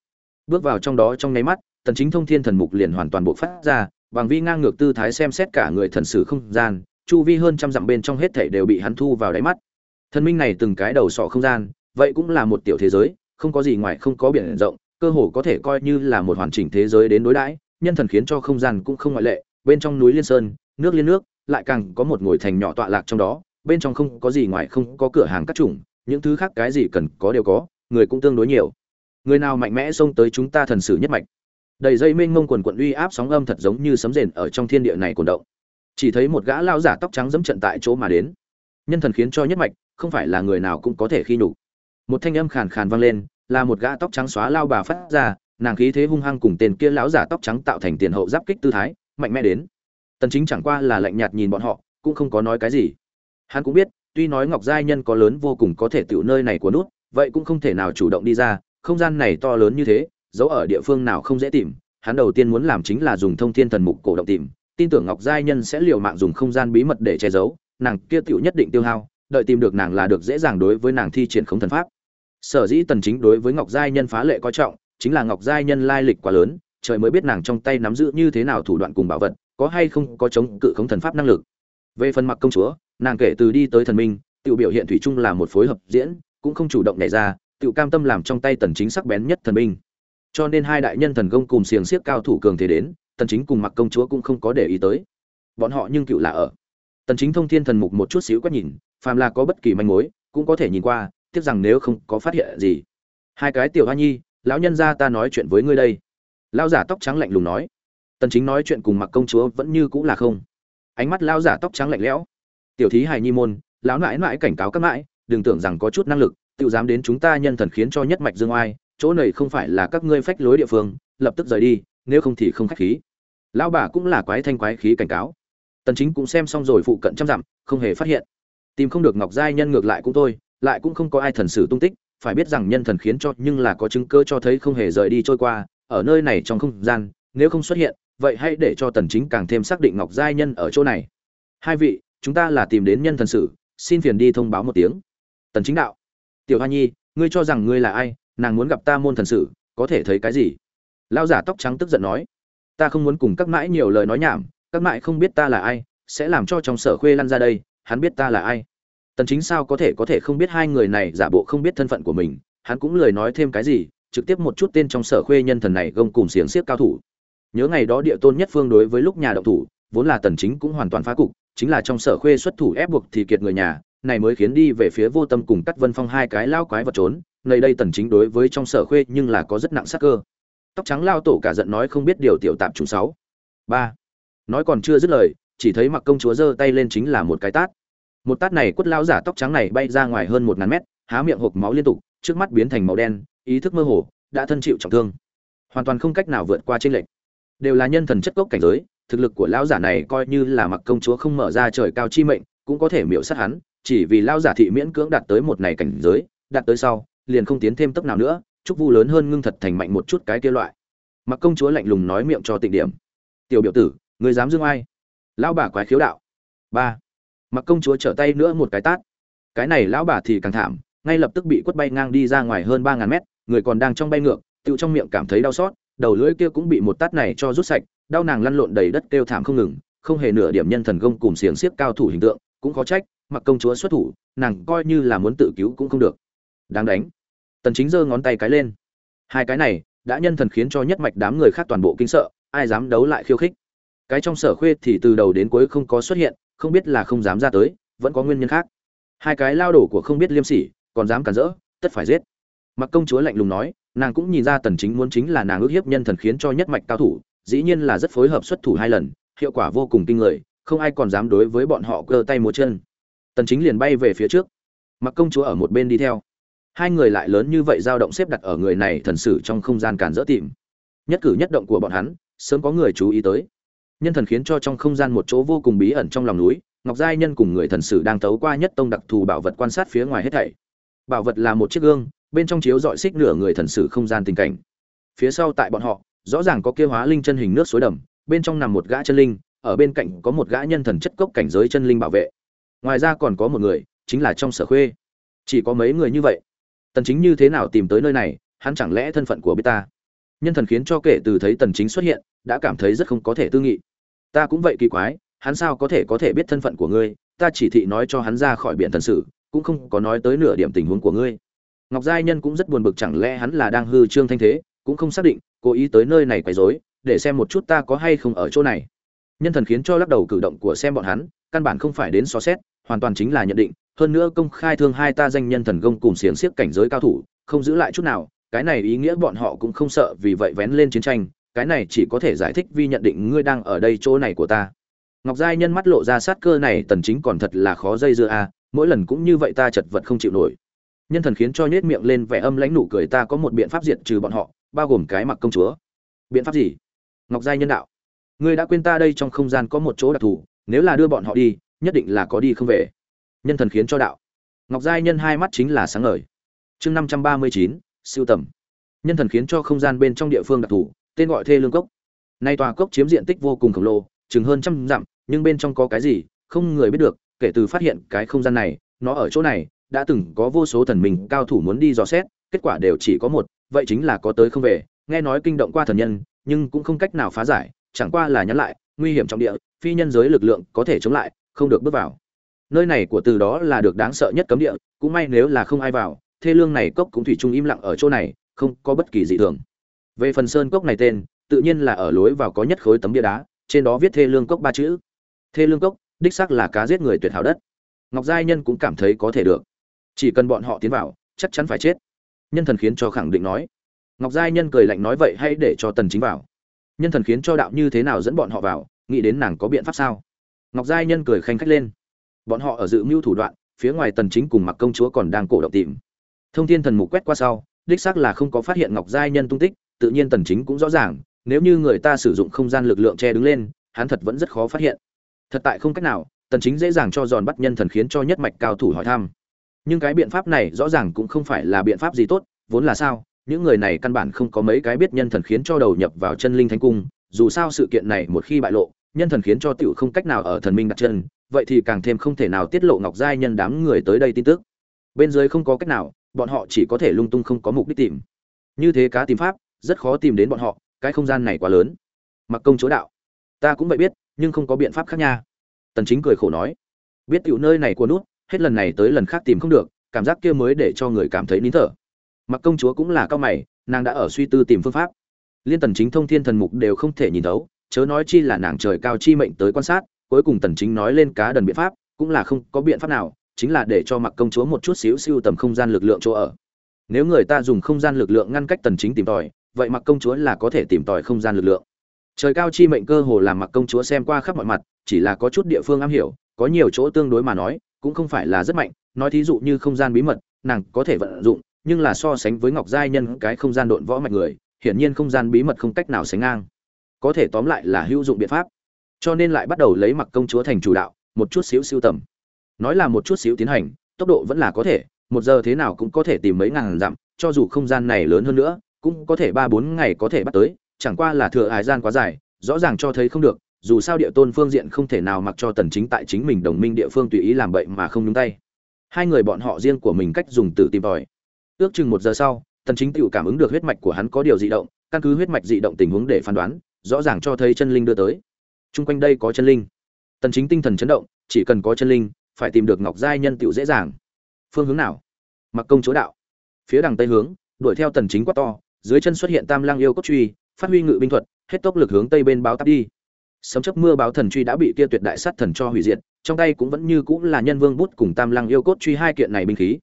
Speaker 1: Bước vào trong đó trong nháy mắt, tần chính thông thiên thần mục liền hoàn toàn bộc phát ra, bằng vi ngang ngược tư thái xem xét cả người thần sử không gian, chu vi hơn trăm dặm bên trong hết thảy đều bị hắn thu vào đáy mắt. Thần minh này từng cái đầu sọ không gian, vậy cũng là một tiểu thế giới, không có gì ngoài không có biển rộng cơ hồ có thể coi như là một hoàn chỉnh thế giới đến đối đãi, nhân thần khiến cho không gian cũng không ngoại lệ, bên trong núi liên sơn, nước liên nước, lại càng có một ngồi thành nhỏ tọa lạc trong đó, bên trong không có gì ngoài không có cửa hàng các chủng những thứ khác cái gì cần có đều có, người cũng tương đối nhiều. Người nào mạnh mẽ xông tới chúng ta thần sử nhất mạch. Đầy dây mênh mông quần quận uy áp sóng âm thật giống như sấm rền ở trong thiên địa này cuồn động. Chỉ thấy một gã lao giả tóc trắng dẫm trận tại chỗ mà đến. Nhân thần khiến cho nhất mạch, không phải là người nào cũng có thể khi nhục. Một thanh âm khàn khàn vang lên là một gã tóc trắng xóa lao bà phát ra, nàng khí thế hung hăng cùng tên kia lão giả tóc trắng tạo thành tiền hậu giáp kích tư thái, mạnh mẽ đến. Tần chính chẳng qua là lạnh nhạt nhìn bọn họ, cũng không có nói cái gì. Hắn cũng biết, tuy nói ngọc giai nhân có lớn vô cùng có thể tiểu nơi này của nút, vậy cũng không thể nào chủ động đi ra, không gian này to lớn như thế giấu ở địa phương nào không dễ tìm, hắn đầu tiên muốn làm chính là dùng thông thiên thần mục cổ động tìm, tin tưởng ngọc giai nhân sẽ liều mạng dùng không gian bí mật để che giấu, nàng kia tiểu nhất định tiêu hao, đợi tìm được nàng là được dễ dàng đối với nàng thi triển không thần pháp sở dĩ tần chính đối với ngọc giai nhân phá lệ coi trọng, chính là ngọc giai nhân lai lịch quá lớn, trời mới biết nàng trong tay nắm giữ như thế nào thủ đoạn cùng bảo vật, có hay không có chống cự không thần pháp năng lực. Về phần mặc công chúa, nàng kể từ đi tới thần minh tự biểu hiện thủy chung là một phối hợp diễn, cũng không chủ động nhảy ra tự cam tâm làm trong tay tần chính sắc bén nhất thần minh. Cho nên hai đại nhân thần công cùng xiềng xiếc cao thủ cường thế đến, tần chính cùng mặc công chúa cũng không có để ý tới. Bọn họ nhưng cựu là ở. Tần chính thông thiên thần mục một chút xíu quét nhìn, phàm là có bất kỳ manh mối, cũng có thể nhìn qua tiếc rằng nếu không có phát hiện gì. Hai cái tiểu hoa nhi, lão nhân gia ta nói chuyện với ngươi đây. Lão giả tóc trắng lạnh lùng nói. Tần chính nói chuyện cùng mặc công chúa vẫn như cũ là không. Ánh mắt lão giả tóc trắng lạnh lẽo. Tiểu thí hài nhi môn, lão nãi nãi cảnh cáo các mãi, đừng tưởng rằng có chút năng lực, tự dám đến chúng ta nhân thần khiến cho nhất mạch dương oai, chỗ này không phải là các ngươi phách lối địa phương, lập tức rời đi, nếu không thì không khách khí. Lão bà cũng là quái thanh quái khí cảnh cáo. Tần chính cũng xem xong rồi phụ cận trăm dặm, không hề phát hiện. Tìm không được ngọc giai nhân ngược lại cũng thôi lại cũng không có ai thần sử tung tích, phải biết rằng nhân thần khiến cho nhưng là có chứng cơ cho thấy không hề rời đi trôi qua, ở nơi này trong không gian, nếu không xuất hiện, vậy hãy để cho tần chính càng thêm xác định ngọc giai nhân ở chỗ này. Hai vị, chúng ta là tìm đến nhân thần sử, xin phiền đi thông báo một tiếng. Tần chính đạo. Tiểu hoa nhi, ngươi cho rằng ngươi là ai, nàng muốn gặp ta môn thần sử, có thể thấy cái gì? Lão giả tóc trắng tức giận nói. Ta không muốn cùng các mãi nhiều lời nói nhảm, các mãi không biết ta là ai, sẽ làm cho trong sở khuê lăn ra đây, hắn biết ta là ai tần chính sao có thể có thể không biết hai người này giả bộ không biết thân phận của mình, hắn cũng lười nói thêm cái gì, trực tiếp một chút tên trong sở khuê nhân thần này gông cùng xiềng xiếc cao thủ. Nhớ ngày đó địa tôn nhất phương đối với lúc nhà động thủ, vốn là tần chính cũng hoàn toàn phá cục, chính là trong sở khuê xuất thủ ép buộc thì kiệt người nhà, này mới khiến đi về phía vô tâm cùng cắt vân phong hai cái lao quái vật trốn, nơi đây tần chính đối với trong sở khuê nhưng là có rất nặng sát cơ. Tóc trắng lao tổ cả giận nói không biết điều tiểu tạp chủ sáu. Ba. Nói còn chưa dứt lời, chỉ thấy mặc công chúa giơ tay lên chính là một cái tát một tát này quất lao giả tóc trắng này bay ra ngoài hơn một ngàn mét, há miệng hộp máu liên tục, trước mắt biến thành màu đen, ý thức mơ hồ, đã thân chịu trọng thương. Hoàn toàn không cách nào vượt qua trên lệnh đều là nhân thần chất gốc cảnh giới, thực lực của lão giả này coi như là mặc công chúa không mở ra trời cao chi mệnh, cũng có thể miễu sát hắn, chỉ vì lão giả thị miễn cưỡng đạt tới một này cảnh giới, đạt tới sau, liền không tiến thêm tốc nào nữa chúc vu lớn hơn ngưng thật thành mạnh một chút cái kia loại. Mặc công chúa lạnh lùng nói miệng cho tịnh điểm. Tiểu biểu tử người dám dương ai? Lão bà quái khiếu đạo. Ba mặc công chúa trở tay nữa một cái tát. Cái này lão bà thì càng thảm, ngay lập tức bị quất bay ngang đi ra ngoài hơn ba ngàn mét, người còn đang trong bay ngược, tự trong miệng cảm thấy đau xót, đầu lưỡi kia cũng bị một tát này cho rút sạch, đau nàng lăn lộn đầy đất kêu thảm không ngừng, không hề nửa điểm nhân thần công cùng xiềng xiếc cao thủ hình tượng, cũng khó trách, mặc công chúa xuất thủ, nàng coi như là muốn tự cứu cũng không được. Đáng đánh. Tần chính giơ ngón tay cái lên. Hai cái này, đã nhân thần khiến cho nhất mạch đám người khác toàn bộ kinh sợ, ai dám đấu lại khiêu khích. Cái trong sở khuê thì từ đầu đến cuối không có xuất hiện không biết là không dám ra tới, vẫn có nguyên nhân khác. Hai cái lao đổ của không biết liêm sỉ, còn dám cản rỡ, tất phải giết. Mặc công chúa lạnh lùng nói, nàng cũng nhìn ra tần chính muốn chính là nàng ước hiếp nhân thần khiến cho nhất mạch cao thủ, dĩ nhiên là rất phối hợp xuất thủ hai lần, hiệu quả vô cùng kinh người, không ai còn dám đối với bọn họ cơ tay múa chân. Tần chính liền bay về phía trước. Mặc công chúa ở một bên đi theo. Hai người lại lớn như vậy dao động xếp đặt ở người này thần sử trong không gian cản rỡ tìm. Nhất cử nhất động của bọn hắn, sớm có người chú ý tới nhân thần khiến cho trong không gian một chỗ vô cùng bí ẩn trong lòng núi, ngọc giai nhân cùng người thần sử đang tấu qua nhất tông đặc thù bảo vật quan sát phía ngoài hết thảy. Bảo vật là một chiếc gương, bên trong chiếu dọi xích nửa người thần sử không gian tình cảnh. Phía sau tại bọn họ, rõ ràng có kia hóa linh chân hình nước suối đầm, bên trong nằm một gã chân linh, ở bên cạnh có một gã nhân thần chất cốc cảnh giới chân linh bảo vệ. Ngoài ra còn có một người, chính là trong sở khuê. Chỉ có mấy người như vậy. Tần chính như thế nào tìm tới nơi này, hắn chẳng lẽ thân phận của biết ta? Nhân thần khiến cho kể từ thấy tần chính xuất hiện, đã cảm thấy rất không có thể tư nghị. Ta cũng vậy kỳ quái, hắn sao có thể có thể biết thân phận của ngươi? Ta chỉ thị nói cho hắn ra khỏi biển thần sử, cũng không có nói tới nửa điểm tình huống của ngươi. Ngọc giai nhân cũng rất buồn bực chẳng lẽ hắn là đang hư trương thanh thế, cũng không xác định, cố ý tới nơi này quấy rối, để xem một chút ta có hay không ở chỗ này. Nhân thần khiến cho lắc đầu cử động của xem bọn hắn, căn bản không phải đến so xét, hoàn toàn chính là nhận định, hơn nữa công khai thương hai ta danh nhân thần công cùng xiềng xiếc cảnh giới cao thủ, không giữ lại chút nào cái này ý nghĩa bọn họ cũng không sợ vì vậy vén lên chiến tranh, cái này chỉ có thể giải thích vì nhận định ngươi đang ở đây chỗ này của ta. Ngọc giai nhân mắt lộ ra sát cơ này, tần chính còn thật là khó dây dưa a mỗi lần cũng như vậy ta chật vật không chịu nổi. Nhân thần khiến cho nhếch miệng lên vẻ âm lãnh nụ cười, ta có một biện pháp diệt trừ bọn họ, bao gồm cái mặc công chúa. Biện pháp gì? Ngọc giai nhân đạo. Ngươi đã quên ta đây trong không gian có một chỗ đặc thù, nếu là đưa bọn họ đi, nhất định là có đi không về. Nhân thần khiến cho đạo. Ngọc giai nhân hai mắt chính là sáng ngời. Chương năm trăm ba mươi chín siêu tầm. Nhân thần khiến cho không gian bên trong địa phương đặc thù, tên gọi thê lương cốc. Nay tòa cốc chiếm diện tích vô cùng khổng lồ, chừng hơn trăm dặm, nhưng bên trong có cái gì, không người biết được, kể từ phát hiện cái không gian này, nó ở chỗ này, đã từng có vô số thần mình cao thủ muốn đi dò xét, kết quả đều chỉ có một, vậy chính là có tới không về. Nghe nói kinh động qua thần nhân, nhưng cũng không cách nào phá giải, chẳng qua là nhắn lại, nguy hiểm trong địa, phi nhân giới lực lượng có thể chống lại, không được bước vào. Nơi này của từ đó là được đáng sợ nhất cấm địa, cũng may nếu là không ai vào thê lương này cốc cũng thủy chung im lặng ở chỗ này, không có bất kỳ dị thường. Về phần sơn cốc này tên, tự nhiên là ở lối vào có nhất khối tấm bia đá, trên đó viết thê lương cốc ba chữ. Thê lương cốc, đích xác là cá giết người tuyệt hảo đất. Ngọc giai nhân cũng cảm thấy có thể được. Chỉ cần bọn họ tiến vào, chắc chắn phải chết. Nhân thần khiến cho khẳng định nói. Ngọc giai nhân cười lạnh nói vậy hãy để cho tần chính vào. Nhân thần khiến cho đạo như thế nào dẫn bọn họ vào, nghĩ đến nàng có biện pháp sao? Ngọc giai nhân cười khanh khách lên. Bọn họ ở dự mưu thủ đoạn, phía ngoài tần chính cùng mặc công chúa còn đang cổ động tìm thông thiên thần mục quét qua sau, đích xác là không có phát hiện ngọc giai nhân tung tích, tự nhiên tần chính cũng rõ ràng, nếu như người ta sử dụng không gian lực lượng che đứng lên, hắn thật vẫn rất khó phát hiện. Thật tại không cách nào, tần chính dễ dàng cho giòn bắt nhân thần khiến cho nhất mạch cao thủ hỏi thăm. Nhưng cái biện pháp này rõ ràng cũng không phải là biện pháp gì tốt, vốn là sao, những người này căn bản không có mấy cái biết nhân thần khiến cho đầu nhập vào chân linh thánh cung, dù sao sự kiện này một khi bại lộ, nhân thần khiến cho tiểu không cách nào ở thần minh đặt chân, vậy thì càng thêm không thể nào tiết lộ ngọc giai nhân đám người tới đây tin tức. Bên dưới không có cách nào bọn họ chỉ có thể lung tung không có mục đích tìm. Như thế cá tìm pháp, rất khó tìm đến bọn họ, cái không gian này quá lớn. Mặc công chúa đạo, ta cũng vậy biết, nhưng không có biện pháp khác nha. Tần chính cười khổ nói, biết tiểu nơi này của nút, hết lần này tới lần khác tìm không được, cảm giác kia mới để cho người cảm thấy nín thở. Mặc công chúa cũng là cao mày, nàng đã ở suy tư tìm phương pháp. Liên tần chính thông thiên thần mục đều không thể nhìn thấu, chớ nói chi là nàng trời cao chi mệnh tới quan sát, cuối cùng tần chính nói lên cá đần biện pháp, cũng là không có biện pháp nào chính là để cho mặc công chúa một chút xíu siêu tầm không gian lực lượng chỗ ở. Nếu người ta dùng không gian lực lượng ngăn cách tần chính tìm tòi, vậy mặc công chúa là có thể tìm tòi không gian lực lượng. Trời cao chi mệnh cơ hồ làm mặc công chúa xem qua khắp mọi mặt, chỉ là có chút địa phương am hiểu, có nhiều chỗ tương đối mà nói, cũng không phải là rất mạnh. Nói thí dụ như không gian bí mật, nàng có thể vận dụng, nhưng là so sánh với ngọc giai nhân cái không gian độn võ mạch người, hiển nhiên không gian bí mật không cách nào sánh ngang. Có thể tóm lại là hữu dụng biện pháp. Cho nên lại bắt đầu lấy mặc công chúa thành chủ đạo, một chút xíu siêu tầm nói là một chút xíu tiến hành, tốc độ vẫn là có thể, một giờ thế nào cũng có thể tìm mấy ngàn dặm, cho dù không gian này lớn hơn nữa, cũng có thể ba bốn ngày có thể bắt tới, chẳng qua là thừa hải gian quá dài, rõ ràng cho thấy không được, dù sao địa tôn phương diện không thể nào mặc cho tần chính tại chính mình đồng minh địa phương tùy ý làm bậy mà không nhúng tay. Hai người bọn họ riêng của mình cách dùng từ tìm tòi. Ước chừng một giờ sau, tần chính tự cảm ứng được huyết mạch của hắn có điều dị động, căn cứ huyết mạch dị động tình huống để phán đoán, rõ ràng cho thấy chân linh đưa tới. Chung quanh đây có chân linh. Tần chính tinh thần chấn động, chỉ cần có chân linh phải tìm được ngọc giai nhân tiểu dễ dàng. Phương hướng nào? Mặc công chúa đạo. Phía đằng tây hướng, đuổi theo tần chính quá to, dưới chân xuất hiện tam lang yêu cốt truy, phát huy ngự binh thuật, hết tốc lực hướng tây bên báo táp đi. Sấm chớp mưa báo thần truy đã bị kia tuyệt đại sát thần cho hủy diệt, trong tay cũng vẫn như cũng là nhân vương bút cùng tam lang yêu cốt truy hai kiện này binh khí.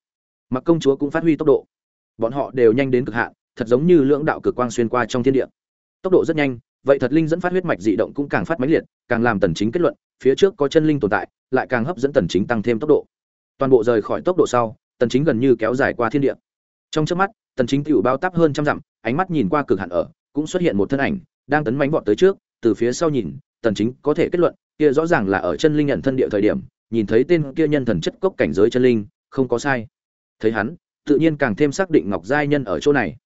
Speaker 1: Mặc công chúa cũng phát huy tốc độ. Bọn họ đều nhanh đến cực hạn, thật giống như lưỡng đạo cực quang xuyên qua trong thiên địa. Tốc độ rất nhanh, vậy thật linh dẫn phát huyết mạch dị động cũng càng phát mãnh liệt, càng làm tần chính kết luận phía trước có chân linh tồn tại, lại càng hấp dẫn tần chính tăng thêm tốc độ. Toàn bộ rời khỏi tốc độ sau, tần chính gần như kéo dài qua thiên địa. Trong chớp mắt, tần chính tiểu bao táp hơn trăm dặm, ánh mắt nhìn qua cực hạn ở, cũng xuất hiện một thân ảnh, đang tấn mãnh vọt tới trước, từ phía sau nhìn, tần chính có thể kết luận, kia rõ ràng là ở chân linh nhận thân địa thời điểm, nhìn thấy tên kia nhân thần chất cốc cảnh giới chân linh, không có sai. Thấy hắn, tự nhiên càng thêm xác định ngọc giai nhân ở chỗ này.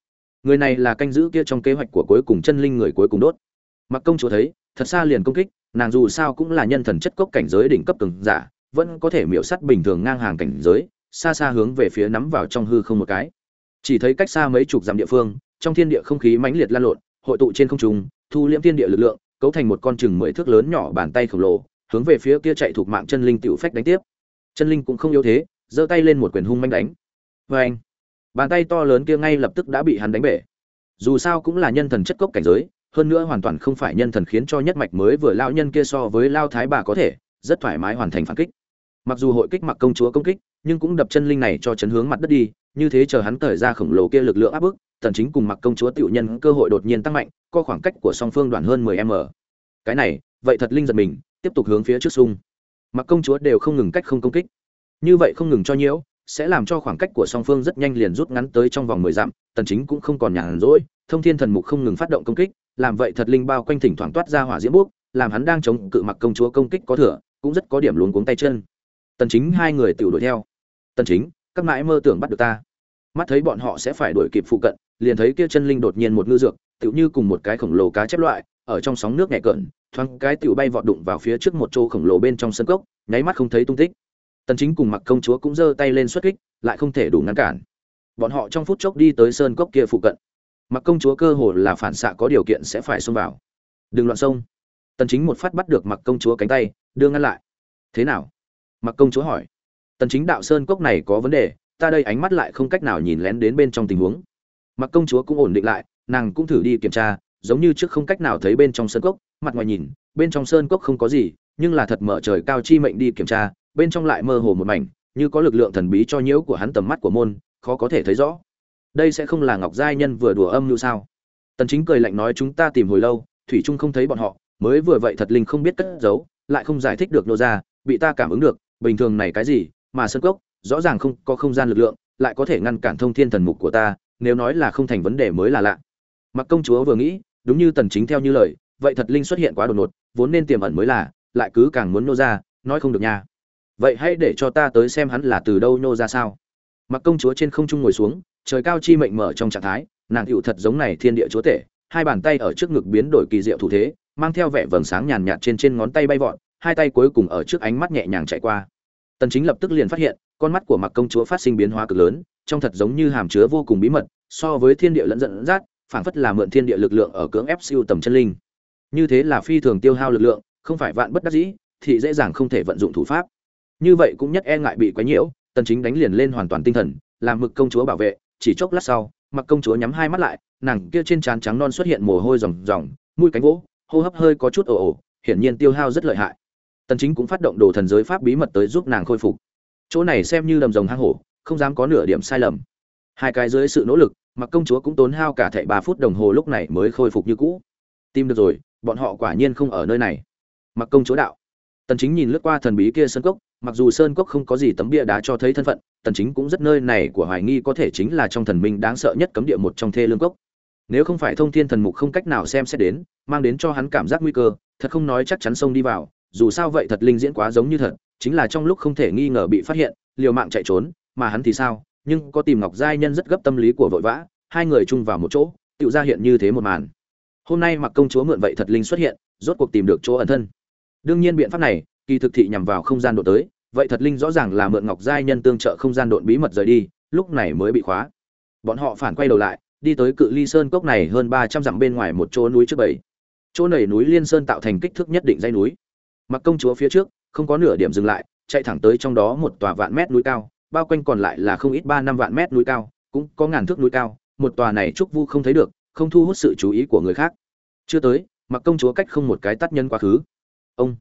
Speaker 1: Người này là canh giữ kia trong kế hoạch của cuối cùng chân linh người cuối cùng đốt. Mặc công chúa thấy, thật xa liền công kích nàng dù sao cũng là nhân thần chất cốc cảnh giới đỉnh cấp cường giả, vẫn có thể miểu sắt bình thường ngang hàng cảnh giới, xa xa hướng về phía nắm vào trong hư không một cái. Chỉ thấy cách xa mấy chục dặm địa phương, trong thiên địa không khí mãnh liệt lan lộn, hội tụ trên không trung, thu liễm thiên địa lực lượng, cấu thành một con chừng mười thước lớn nhỏ bàn tay khổng lồ, hướng về phía kia chạy thuộc mạng chân linh tiểu phách đánh tiếp. Chân linh cũng không yếu thế, giơ tay lên một quyền hung manh đánh. Oeng! bàn tay to lớn kia ngay lập tức đã bị hắn đánh bể. Dù sao cũng là nhân thần chất cốc cảnh giới hơn nữa hoàn toàn không phải nhân thần khiến cho nhất mạch mới vừa lao nhân kia so với lao thái bà có thể, rất thoải mái hoàn thành phản kích. Mặc dù hội kích mặc công chúa công kích, nhưng cũng đập chân linh này cho chấn hướng mặt đất đi, như thế chờ hắn thời ra khổng lồ kia lực lượng áp bức, tần chính cùng mặc công chúa tiểu nhân cơ hội đột nhiên tăng mạnh co khoảng cách của song phương đoạn hơn 10 m. Cái này, vậy thật linh giật mình, tiếp tục hướng phía trước sung mặc công chúa đều không ngừng cách không công kích. Như vậy không ngừng cho nhiễu, sẽ làm cho khoảng cách của song phương rất nhanh liền rút ngắn tới trong vòng 10 dặm, tần chính cũng không còn nhàn rỗi thông thiên thần mục không ngừng phát động công kích làm vậy thật linh bao quanh thỉnh thoảng toát ra hỏa diễm bút, làm hắn đang chống cự mặc công chúa công kích có thừa cũng rất có điểm luống cuống tay chân. Tần chính hai người tiểu đuổi theo. Tần chính các mãi mơ tưởng bắt được ta. Mắt thấy bọn họ sẽ phải đuổi kịp phụ cận liền thấy kia chân linh đột nhiên một ngư dược tiểu như cùng một cái khổng lồ cá chép loại ở trong sóng nước nhẹ cận thoáng cái tiểu bay vọt đụng vào phía trước một chỗ khổng lồ bên trong sân cốc nháy mắt không thấy tung tích. Tần chính cùng mặc công chúa cũng giơ tay lên xuất kích lại không thể đủ ngăn cản. Bọn họ trong phút chốc đi tới sơn cốc kia phụ cận mặc công chúa cơ hồ là phản xạ có điều kiện sẽ phải xông vào. Đừng loạn sông. Tần chính một phát bắt được mặc công chúa cánh tay, đưa ngăn lại. Thế nào? Mặc công chúa hỏi. Tần chính đạo sơn cốc này có vấn đề, ta đây ánh mắt lại không cách nào nhìn lén đến bên trong tình huống. Mặc công chúa cũng ổn định lại, nàng cũng thử đi kiểm tra, giống như trước không cách nào thấy bên trong sơn cốc, mặt ngoài nhìn, bên trong sơn cốc không có gì, nhưng là thật mở trời cao chi mệnh đi kiểm tra, bên trong lại mơ hồ một mảnh, như có lực lượng thần bí cho nhiễu của hắn tầm mắt của môn, khó có thể thấy rõ đây sẽ không là ngọc giai nhân vừa đùa âm như sao? Tần chính cười lạnh nói, chúng ta tìm hồi lâu, thủy trung không thấy bọn họ, mới vừa vậy thật linh không biết cất giấu, lại không giải thích được nô ra bị ta cảm ứng được, bình thường này cái gì, mà sơn cốc, rõ ràng không có không gian lực lượng, lại có thể ngăn cản thông thiên thần mục của ta, nếu nói là không thành vấn đề mới là lạ. Mặc công chúa vừa nghĩ, đúng như tần chính theo như lời, vậy thật linh xuất hiện quá đột ngột, vốn nên tiềm ẩn mới là, lại cứ càng muốn nô ra nói không được nha. Vậy hãy để cho ta tới xem hắn là từ đâu nô ra sao. Mặc công chúa trên không trung ngồi xuống trời cao chi mệnh mở trong trạng thái, nàng hữu thật giống này thiên địa chúa tể, hai bàn tay ở trước ngực biến đổi kỳ diệu thủ thế, mang theo vẻ vầng sáng nhàn nhạt trên trên ngón tay bay vọt, hai tay cuối cùng ở trước ánh mắt nhẹ nhàng chạy qua. Tần chính lập tức liền phát hiện, con mắt của mặc công chúa phát sinh biến hóa cực lớn, trong thật giống như hàm chứa vô cùng bí mật, so với thiên địa lẫn dẫn dắt, phảng phất là mượn thiên địa lực lượng ở cưỡng ép siêu tầm chân linh. Như thế là phi thường tiêu hao lực lượng, không phải vạn bất đắc dĩ, thì dễ dàng không thể vận dụng thủ pháp. Như vậy cũng nhất e ngại bị quấy nhiễu, tần chính đánh liền lên hoàn toàn tinh thần, làm mực công chúa bảo vệ chỉ chốc lát sau, mặc công chúa nhắm hai mắt lại, nàng kia trên trán trắng non xuất hiện mồ hôi ròng ròng, mũi cánh gỗ hô hấp hơi có chút ồ ồ, hiển nhiên tiêu hao rất lợi hại. Tần chính cũng phát động đồ thần giới pháp bí mật tới giúp nàng khôi phục. Chỗ này xem như đầm rồng hang hổ, không dám có nửa điểm sai lầm. Hai cái dưới sự nỗ lực, mặc công chúa cũng tốn hao cả thệ ba phút đồng hồ lúc này mới khôi phục như cũ. Tìm được rồi, bọn họ quả nhiên không ở nơi này. Mặc công chúa đạo. Tần chính nhìn lướt qua thần bí kia sân cốc mặc dù sơn cốc không có gì tấm bia đá cho thấy thân phận, tần chính cũng rất nơi này của hoài nghi có thể chính là trong thần minh đáng sợ nhất cấm địa một trong thê lương cốc. Nếu không phải thông thiên thần mục không cách nào xem xét đến, mang đến cho hắn cảm giác nguy cơ, thật không nói chắc chắn xông đi vào, dù sao vậy thật linh diễn quá giống như thật, chính là trong lúc không thể nghi ngờ bị phát hiện, liều mạng chạy trốn, mà hắn thì sao? Nhưng có tìm ngọc giai nhân rất gấp tâm lý của vội vã, hai người chung vào một chỗ tự ra hiện như thế một màn. Hôm nay mặc công chúa mượn vậy thật linh xuất hiện, rốt cuộc tìm được chỗ ẩn thân. Đương nhiên biện pháp này kỳ thực thị nhằm vào không gian độ tới, vậy thật linh rõ ràng là mượn ngọc giai nhân tương trợ không gian độn bí mật rời đi, lúc này mới bị khóa. Bọn họ phản quay đầu lại, đi tới cự ly sơn cốc này hơn ba trăm dặm bên ngoài một chỗ núi trước bảy chỗ nảy núi liên sơn tạo thành kích thước nhất định dây núi. Mặc công chúa phía trước, không có nửa điểm dừng lại, chạy thẳng tới trong đó một tòa vạn mét núi cao, bao quanh còn lại là không ít ba năm vạn mét núi cao, cũng có ngàn thước núi cao, một tòa này trúc vu không thấy được, không thu hút sự chú ý của người khác. Chưa tới, mặc công chúa cách không một cái tắt nhân quá khứ. Ông!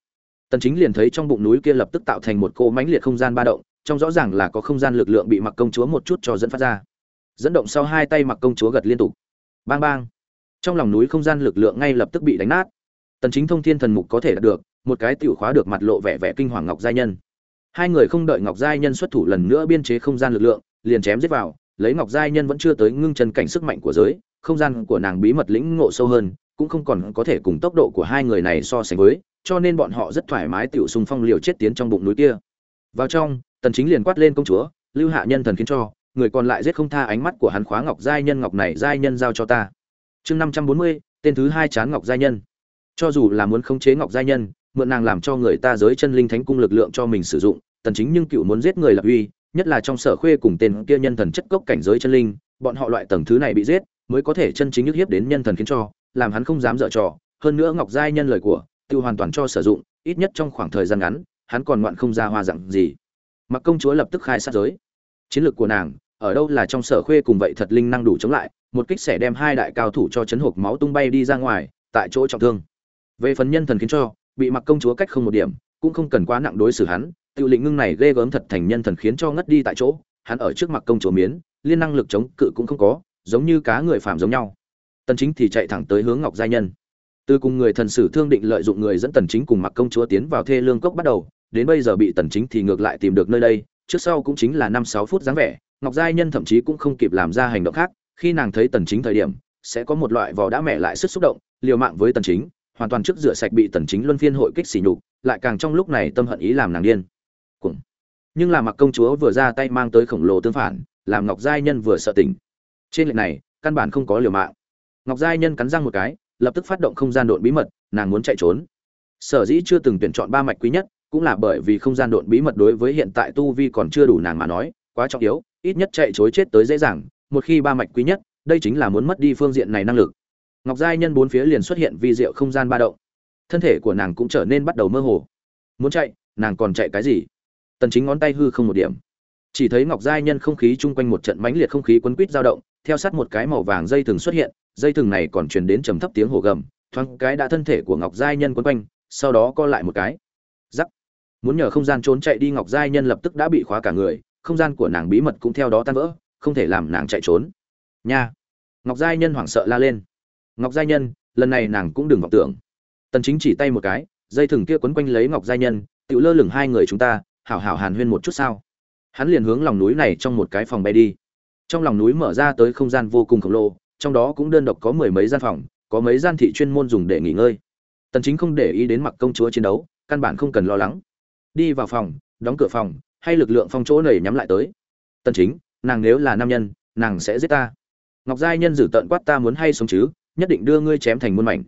Speaker 1: Tần chính liền thấy trong bụng núi kia lập tức tạo thành một cô mãnh liệt không gian ba động, trong rõ ràng là có không gian lực lượng bị mặc công chúa một chút cho dẫn phát ra. Dẫn động sau hai tay mặc công chúa gật liên tục. Bang bang. Trong lòng núi không gian lực lượng ngay lập tức bị đánh nát. Tần chính thông thiên thần mục có thể đạt được, một cái tiểu khóa được mặt lộ vẻ vẻ kinh hoàng ngọc giai nhân. Hai người không đợi ngọc giai nhân xuất thủ lần nữa biên chế không gian lực lượng, liền chém giết vào, lấy ngọc giai nhân vẫn chưa tới ngưng chân cảnh sức mạnh của giới, không gian của nàng bí mật lĩnh ngộ sâu hơn cũng không còn có thể cùng tốc độ của hai người này so sánh với cho nên bọn họ rất thoải mái tiểu xung phong liều chết tiến trong bụng núi kia. Vào trong tần chính liền quát lên công chúa lưu hạ nhân thần khiến cho người còn lại giết không tha ánh mắt của hắn khóa ngọc giai nhân ngọc này giai nhân giao cho ta. Chương 540, tên thứ hai chán ngọc giai nhân. Cho dù là muốn khống chế ngọc giai nhân mượn nàng làm cho người ta giới chân linh thánh cung lực lượng cho mình sử dụng tần chính nhưng cựu muốn giết người lập uy nhất là trong sở khuê cùng tên kia nhân thần chất cốc cảnh giới chân linh bọn họ loại tầng thứ này bị giết mới có thể chân chính nhất hiếp đến nhân thần khiến cho làm hắn không dám dở trò, hơn nữa ngọc giai nhân lời của, tiêu hoàn toàn cho sử dụng, ít nhất trong khoảng thời gian ngắn, hắn còn ngoạn không ra hoa dạng gì. Mặc công chúa lập tức khai sát giới. Chiến lược của nàng, ở đâu là trong sở khuê cùng vậy thật linh năng đủ chống lại, một kích sẽ đem hai đại cao thủ cho chấn hộp máu tung bay đi ra ngoài, tại chỗ trọng thương. Về phần nhân thần khiến cho, bị mặc công chúa cách không một điểm, cũng không cần quá nặng đối xử hắn tự lĩnh ngưng này ghê gớm thật thành nhân thần khiến cho ngất đi tại chỗ, hắn ở trước mặt công chúa miến, liên năng lực chống cự cũng không có, giống như cá người phạm giống nhau tần chính thì chạy thẳng tới hướng ngọc gia nhân. Từ cùng người thần sử thương định lợi dụng người dẫn tần chính cùng mặc công chúa tiến vào thê lương cốc bắt đầu, đến bây giờ bị tần chính thì ngược lại tìm được nơi đây, trước sau cũng chính là năm sáu phút dáng vẻ, ngọc gia nhân thậm chí cũng không kịp làm ra hành động khác, khi nàng thấy tần chính thời điểm, sẽ có một loại vò đã mẹ lại sức xúc động, liều mạng với tần chính, hoàn toàn trước rửa sạch bị tần chính luân phiên hội kích xỉ nhục, lại càng trong lúc này tâm hận ý làm nàng điên. Cũng nhưng là mặc công chúa vừa ra tay mang tới khổng lồ tương phản, làm ngọc giai nhân vừa sợ tỉnh. Trên lệnh này, căn bản không có liều mạng ngọc giai nhân cắn răng một cái, lập tức phát động không gian độn bí mật, nàng muốn chạy trốn. Sở dĩ chưa từng tuyển chọn ba mạch quý nhất, cũng là bởi vì không gian độn bí mật đối với hiện tại tu vi còn chưa đủ nàng mà nói, quá trọng yếu, ít nhất chạy chối chết tới dễ dàng, một khi ba mạch quý nhất, đây chính là muốn mất đi phương diện này năng lực. Ngọc giai nhân bốn phía liền xuất hiện vi diệu không gian ba động. Thân thể của nàng cũng trở nên bắt đầu mơ hồ. Muốn chạy, nàng còn chạy cái gì? Tần chính ngón tay hư không một điểm. Chỉ thấy ngọc giai nhân không khí chung quanh một trận mãnh liệt không khí quấn quít dao động, theo sát một cái màu vàng dây thường xuất hiện dây thừng này còn truyền đến trầm thấp tiếng hổ gầm, thoáng cái đã thân thể của ngọc giai nhân quấn quanh, sau đó co lại một cái. Giắc muốn nhờ không gian trốn chạy đi, ngọc giai nhân lập tức đã bị khóa cả người, không gian của nàng bí mật cũng theo đó tan vỡ, không thể làm nàng chạy trốn. Nha. Ngọc giai nhân hoảng sợ la lên. Ngọc giai nhân, lần này nàng cũng đừng vọng tưởng. Tần chính chỉ tay một cái, dây thừng kia quấn quanh lấy ngọc giai nhân, tự lơ lửng hai người chúng ta, hảo hảo hàn huyên một chút sao. Hắn liền hướng lòng núi này trong một cái phòng bay đi. Trong lòng núi mở ra tới không gian vô cùng khổng lồ trong đó cũng đơn độc có mười mấy gian phòng, có mấy gian thị chuyên môn dùng để nghỉ ngơi. Tần chính không để ý đến mặc công chúa chiến đấu, căn bản không cần lo lắng. Đi vào phòng, đóng cửa phòng, hay lực lượng phong chỗ này nhắm lại tới. Tần chính, nàng nếu là nam nhân, nàng sẽ giết ta. Ngọc giai nhân giữ tận quát, ta muốn hay sống chứ, nhất định đưa ngươi chém thành muôn mảnh.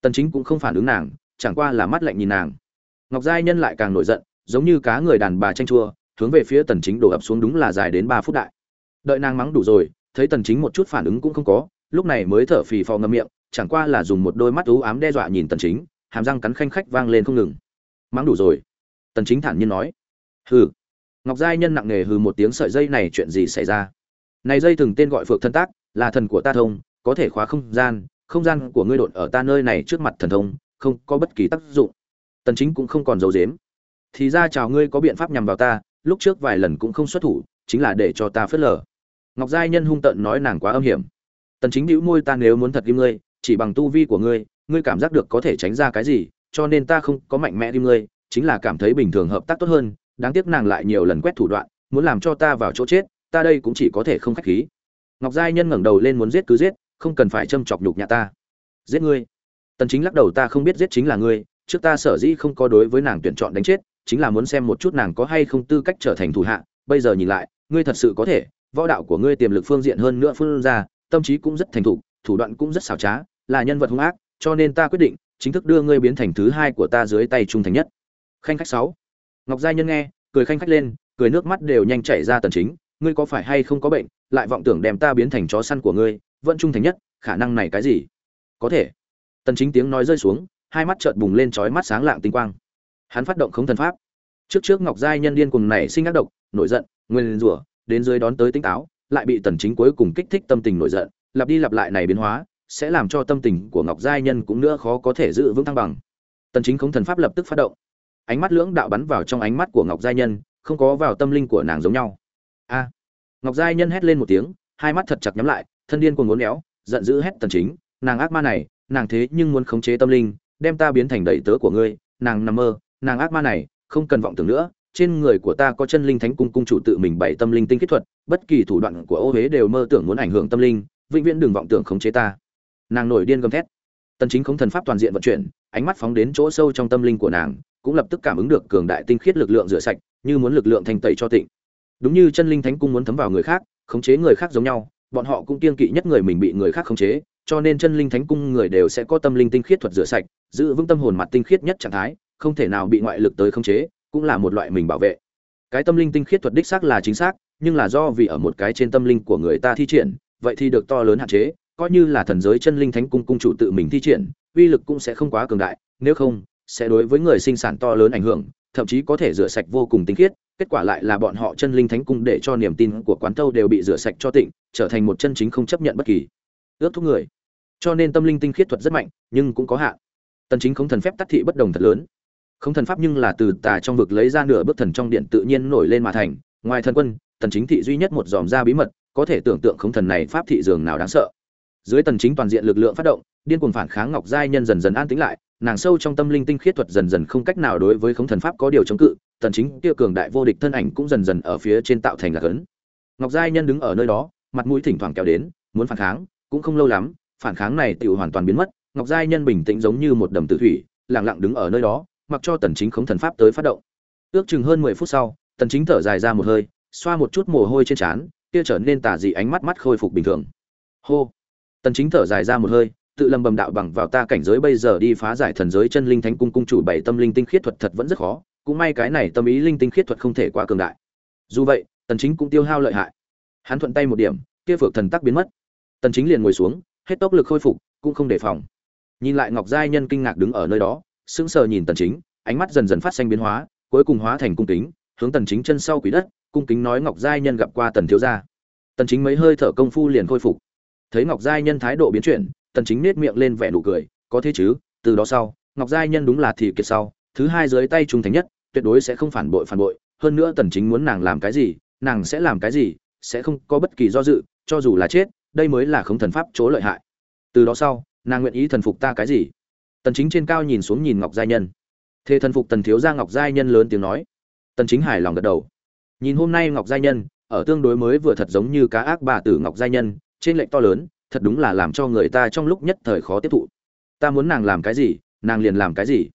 Speaker 1: Tần chính cũng không phản ứng nàng, chẳng qua là mắt lạnh nhìn nàng. Ngọc giai nhân lại càng nổi giận, giống như cá người đàn bà tranh chua, hướng về phía tần chính đổ ập xuống đúng là dài đến 3 phút đại. Đợi nàng mắng đủ rồi thấy tần chính một chút phản ứng cũng không có, lúc này mới thở phì phò ngậm miệng, chẳng qua là dùng một đôi mắt u ám đe dọa nhìn tần chính, hàm răng cắn khanh khách vang lên không ngừng. Mắng đủ rồi. Tần chính thản nhiên nói. Hừ. Ngọc giai nhân nặng nề hừ một tiếng sợi dây này chuyện gì xảy ra? Này dây thường tên gọi phượng thân tác, là thần của ta thông, có thể khóa không gian không gian của ngươi đột ở ta nơi này trước mặt thần thông, không có bất kỳ tác dụng. Tần chính cũng không còn giấu giếm. Thì ra chào ngươi có biện pháp nhằm vào ta, lúc trước vài lần cũng không xuất thủ, chính là để cho ta phớt lờ ngọc giai nhân hung tợn nói nàng quá âm hiểm. Tần chính bĩu môi ta nếu muốn thật im ngươi, chỉ bằng tu vi của ngươi ngươi cảm giác được có thể tránh ra cái gì, cho nên ta không có mạnh mẽ im ngươi, chính là cảm thấy bình thường hợp tác tốt hơn, đáng tiếc nàng lại nhiều lần quét thủ đoạn, muốn làm cho ta vào chỗ chết, ta đây cũng chỉ có thể không khách khí. Ngọc giai nhân ngẩng đầu lên muốn giết cứ giết, không cần phải châm chọc nhục nhã ta. Giết ngươi. Tần chính lắc đầu ta không biết giết chính là ngươi, trước ta sở dĩ không có đối với nàng tuyển chọn đánh chết, chính là muốn xem một chút nàng có hay không tư cách trở thành thủ hạ, bây giờ nhìn lại, ngươi thật sự có thể võ đạo của ngươi tiềm lực phương diện hơn nữa phương ra, tâm trí cũng rất thành thục, thủ đoạn cũng rất xảo trá, là nhân vật hung ác, cho nên ta quyết định chính thức đưa ngươi biến thành thứ hai của ta dưới tay trung thành nhất. Khanh khách sáu. Ngọc giai nhân nghe, cười khanh khách lên, cười nước mắt đều nhanh chảy ra tần chính, ngươi có phải hay không có bệnh, lại vọng tưởng đem ta biến thành chó săn của ngươi, vẫn trung thành nhất, khả năng này cái gì? Có thể. Tần chính tiếng nói rơi xuống, hai mắt chợt bùng lên chói mắt sáng lạng tinh quang. Hắn phát động không thần pháp. Trước trước ngọc giai nhân điên cuồng này sinh ác độc, nổi giận, nguyên rủa đến dưới đón tới tinh táo, lại bị tần chính cuối cùng kích thích tâm tình nổi giận, lặp đi lặp lại này biến hóa, sẽ làm cho tâm tình của ngọc giai nhân cũng nữa khó có thể giữ vững thăng bằng. Tần chính không thần pháp lập tức phát động. Ánh mắt lưỡng đạo bắn vào trong ánh mắt của ngọc giai nhân, không có vào tâm linh của nàng giống nhau. A! Ngọc giai nhân hét lên một tiếng, hai mắt thật chặt nhắm lại, thân điên cuồng uốn éo, giận dữ hét tần chính, nàng ác ma này, nàng thế nhưng muốn khống chế tâm linh, đem ta biến thành đầy tớ của ngươi, nàng nằm mơ, nàng ác ma này, không cần vọng tưởng nữa trên người của ta có chân linh thánh cung cung chủ tự mình bày tâm linh tinh kỹ thuật, bất kỳ thủ đoạn của ô huế đều mơ tưởng muốn ảnh hưởng tâm linh, vĩnh viễn đừng vọng tưởng khống chế ta. Nàng nổi điên gầm thét. Tần chính không thần pháp toàn diện vận chuyển, ánh mắt phóng đến chỗ sâu trong tâm linh của nàng, cũng lập tức cảm ứng được cường đại tinh khiết lực lượng rửa sạch, như muốn lực lượng thanh tẩy cho tịnh. Đúng như chân linh thánh cung muốn thấm vào người khác, khống chế người khác giống nhau, bọn họ cũng kiên kỵ nhất người mình bị người khác khống chế, cho nên chân linh thánh cung người đều sẽ có tâm linh tinh khiết thuật rửa sạch, giữ vững tâm hồn mặt tinh khiết nhất trạng thái, không thể nào bị ngoại lực tới khống chế cũng là một loại mình bảo vệ. Cái tâm linh tinh khiết thuật đích xác là chính xác, nhưng là do vì ở một cái trên tâm linh của người ta thi triển, vậy thì được to lớn hạn chế, coi như là thần giới chân linh thánh cung cung chủ tự mình thi triển, uy lực cũng sẽ không quá cường đại, nếu không, sẽ đối với người sinh sản to lớn ảnh hưởng, thậm chí có thể rửa sạch vô cùng tinh khiết, kết quả lại là bọn họ chân linh thánh cung để cho niềm tin của quán tâu đều bị rửa sạch cho tịnh, trở thành một chân chính không chấp nhận bất kỳ. Ước thúc người. Cho nên tâm linh tinh khiết thuật rất mạnh, nhưng cũng có hạn. Tần chính không thần phép tác thị bất đồng thật lớn không thần pháp nhưng là từ tà trong vực lấy ra nửa bước thần trong điện tự nhiên nổi lên mà thành. Ngoài thần quân, tần chính thị duy nhất một dòm ra bí mật, có thể tưởng tượng không thần này pháp thị dường nào đáng sợ. Dưới tần chính toàn diện lực lượng phát động, điên cuồng phản kháng ngọc giai nhân dần dần an tĩnh lại, nàng sâu trong tâm linh tinh khiết thuật dần dần không cách nào đối với không thần pháp có điều chống cự, tần chính kia cường đại vô địch thân ảnh cũng dần dần ở phía trên tạo thành là cấn ngọc giai nhân đứng ở nơi đó, mặt mũi thỉnh thoảng kéo đến, muốn phản kháng, cũng không lâu lắm, phản kháng này tựu hoàn toàn biến mất, ngọc giai nhân bình tĩnh giống như một đầm tử thủy, lặng lặng đứng ở nơi đó mặc cho tần chính khống thần pháp tới phát động. Ước chừng hơn 10 phút sau, tần chính thở dài ra một hơi, xoa một chút mồ hôi trên trán, kia trở nên tà dị ánh mắt mắt khôi phục bình thường. Hô! Tần chính thở dài ra một hơi, tự lầm bầm đạo bằng vào ta cảnh giới bây giờ đi phá giải thần giới chân linh thánh cung cung chủ bảy tâm linh tinh khiết thuật thật vẫn rất khó, cũng may cái này tâm ý linh tinh khiết thuật không thể quá cường đại. Dù vậy, tần chính cũng tiêu hao lợi hại. Hắn thuận tay một điểm, kia phược thần tắc biến mất. Tần chính liền ngồi xuống, hết tốc lực khôi phục, cũng không đề phòng. Nhìn lại ngọc giai nhân kinh ngạc đứng ở nơi đó sững sờ nhìn tần chính, ánh mắt dần dần phát sinh biến hóa, cuối cùng hóa thành cung kính, hướng tần chính chân sau quỷ đất, cung kính nói ngọc giai nhân gặp qua tần thiếu gia. Tần chính mấy hơi thở công phu liền khôi phục. Thấy ngọc giai nhân thái độ biến chuyển, tần chính nét miệng lên vẻ nụ cười, có thế chứ, từ đó sau, ngọc giai nhân đúng là thì kiệt sau, thứ hai dưới tay trung thành nhất, tuyệt đối sẽ không phản bội phản bội, hơn nữa tần chính muốn nàng làm cái gì, nàng sẽ làm cái gì, sẽ không có bất kỳ do dự, cho dù là chết, đây mới là không thần pháp chỗ lợi hại. Từ đó sau, nàng nguyện ý thần phục ta cái gì? Tần chính trên cao nhìn xuống nhìn ngọc giai nhân. Thế thần phục tần thiếu gia ngọc giai nhân lớn tiếng nói. Tần chính hài lòng gật đầu. Nhìn hôm nay ngọc giai nhân, ở tương đối mới vừa thật giống như cá ác bà tử ngọc giai nhân, trên lệnh to lớn, thật đúng là làm cho người ta trong lúc nhất thời khó tiếp thụ. Ta muốn nàng làm cái gì, nàng liền làm cái gì.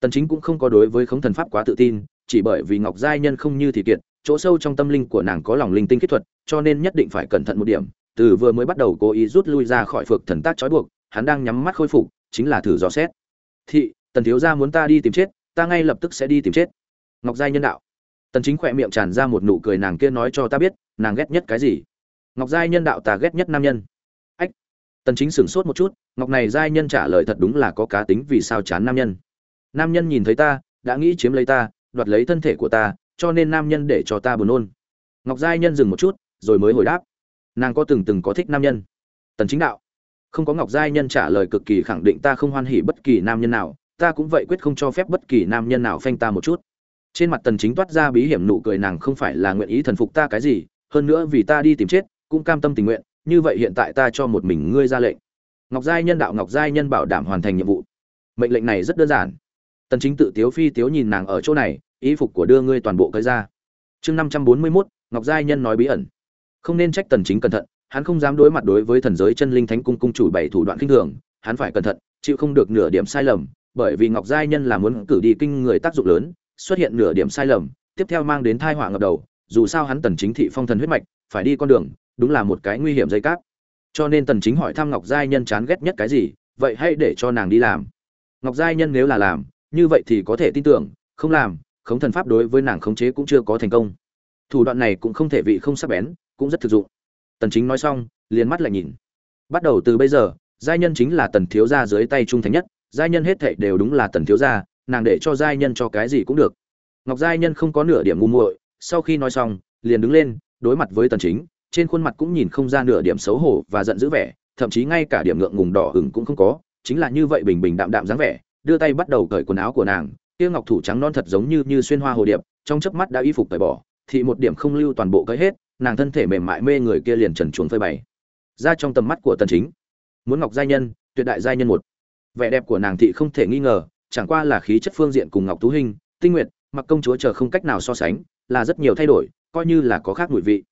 Speaker 1: Tần chính cũng không có đối với khống thần pháp quá tự tin, chỉ bởi vì ngọc giai nhân không như thì kiệt, chỗ sâu trong tâm linh của nàng có lòng linh tinh kỹ thuật, cho nên nhất định phải cẩn thận một điểm, từ vừa mới bắt đầu cố ý rút lui ra khỏi phược thần tác trói buộc, hắn đang nhắm mắt khôi phục chính là thử dò xét. Thị, tần thiếu gia muốn ta đi tìm chết, ta ngay lập tức sẽ đi tìm chết. Ngọc giai nhân đạo. Tần chính khỏe miệng tràn ra một nụ cười nàng kia nói cho ta biết, nàng ghét nhất cái gì? Ngọc giai nhân đạo ta ghét nhất nam nhân. Ách. Tần chính sửng sốt một chút, ngọc này giai nhân trả lời thật đúng là có cá tính vì sao chán nam nhân. Nam nhân nhìn thấy ta, đã nghĩ chiếm lấy ta, đoạt lấy thân thể của ta, cho nên nam nhân để cho ta buồn nôn. Ngọc giai nhân dừng một chút, rồi mới hồi đáp. Nàng có từng từng có thích nam nhân. Tần chính đạo không có ngọc giai nhân trả lời cực kỳ khẳng định ta không hoan hỉ bất kỳ nam nhân nào ta cũng vậy quyết không cho phép bất kỳ nam nhân nào phanh ta một chút. Trên mặt tần chính toát ra bí hiểm nụ cười nàng không phải là nguyện ý thần phục ta cái gì hơn nữa vì ta đi tìm chết cũng cam tâm tình nguyện như vậy hiện tại ta cho một mình ngươi ra lệnh. Ngọc giai nhân đạo ngọc giai nhân bảo đảm hoàn thành nhiệm vụ. Mệnh lệnh này rất đơn giản. Tần chính tự tiếu phi tiếu nhìn nàng ở chỗ này ý phục của đưa ngươi toàn bộ cởi ra. Chương 541, ngọc giai nhân nói bí ẩn. Không nên trách tần chính cẩn thận hắn không dám đối mặt đối với thần giới chân linh thánh cung cung chủ bảy thủ đoạn kinh thường, hắn phải cẩn thận, chịu không được nửa điểm sai lầm, bởi vì ngọc giai nhân là muốn cử đi kinh người tác dụng lớn, xuất hiện nửa điểm sai lầm, tiếp theo mang đến tai họa ngập đầu, dù sao hắn tần chính thị phong thần huyết mạch, phải đi con đường, đúng là một cái nguy hiểm dây cáp. Cho nên tần chính hỏi thăm ngọc giai nhân chán ghét nhất cái gì, vậy hãy để cho nàng đi làm. Ngọc giai nhân nếu là làm, như vậy thì có thể tin tưởng, không làm, khống thần pháp đối với nàng khống chế cũng chưa có thành công. Thủ đoạn này cũng không thể vị không sắc bén, cũng rất thực dụng tần chính nói xong, liền mắt lại nhìn. Bắt đầu từ bây giờ, giai nhân chính là tần thiếu gia dưới tay trung thành nhất, giai nhân hết thảy đều đúng là tần thiếu gia, nàng để cho giai nhân cho cái gì cũng được. Ngọc giai nhân không có nửa điểm ngu muội, sau khi nói xong, liền đứng lên, đối mặt với tần chính, trên khuôn mặt cũng nhìn không ra nửa điểm xấu hổ và giận dữ vẻ, thậm chí ngay cả điểm ngượng ngùng đỏ ửng cũng không có, chính là như vậy bình bình đạm đạm dáng vẻ, đưa tay bắt đầu cởi quần áo của nàng, kia ngọc thủ trắng non thật giống như như xuyên hoa hồ điệp, trong chớp mắt đã y phục cởi bỏ thì một điểm không lưu toàn bộ cởi hết nàng thân thể mềm mại mê người kia liền trần chuồng phơi bày. Ra trong tầm mắt của tần chính, muốn ngọc giai nhân, tuyệt đại giai nhân một. Vẻ đẹp của nàng thị không thể nghi ngờ, chẳng qua là khí chất phương diện cùng ngọc tú hình tinh nguyệt, mặc công chúa chờ không cách nào so sánh, là rất nhiều thay đổi, coi như là có khác mùi vị.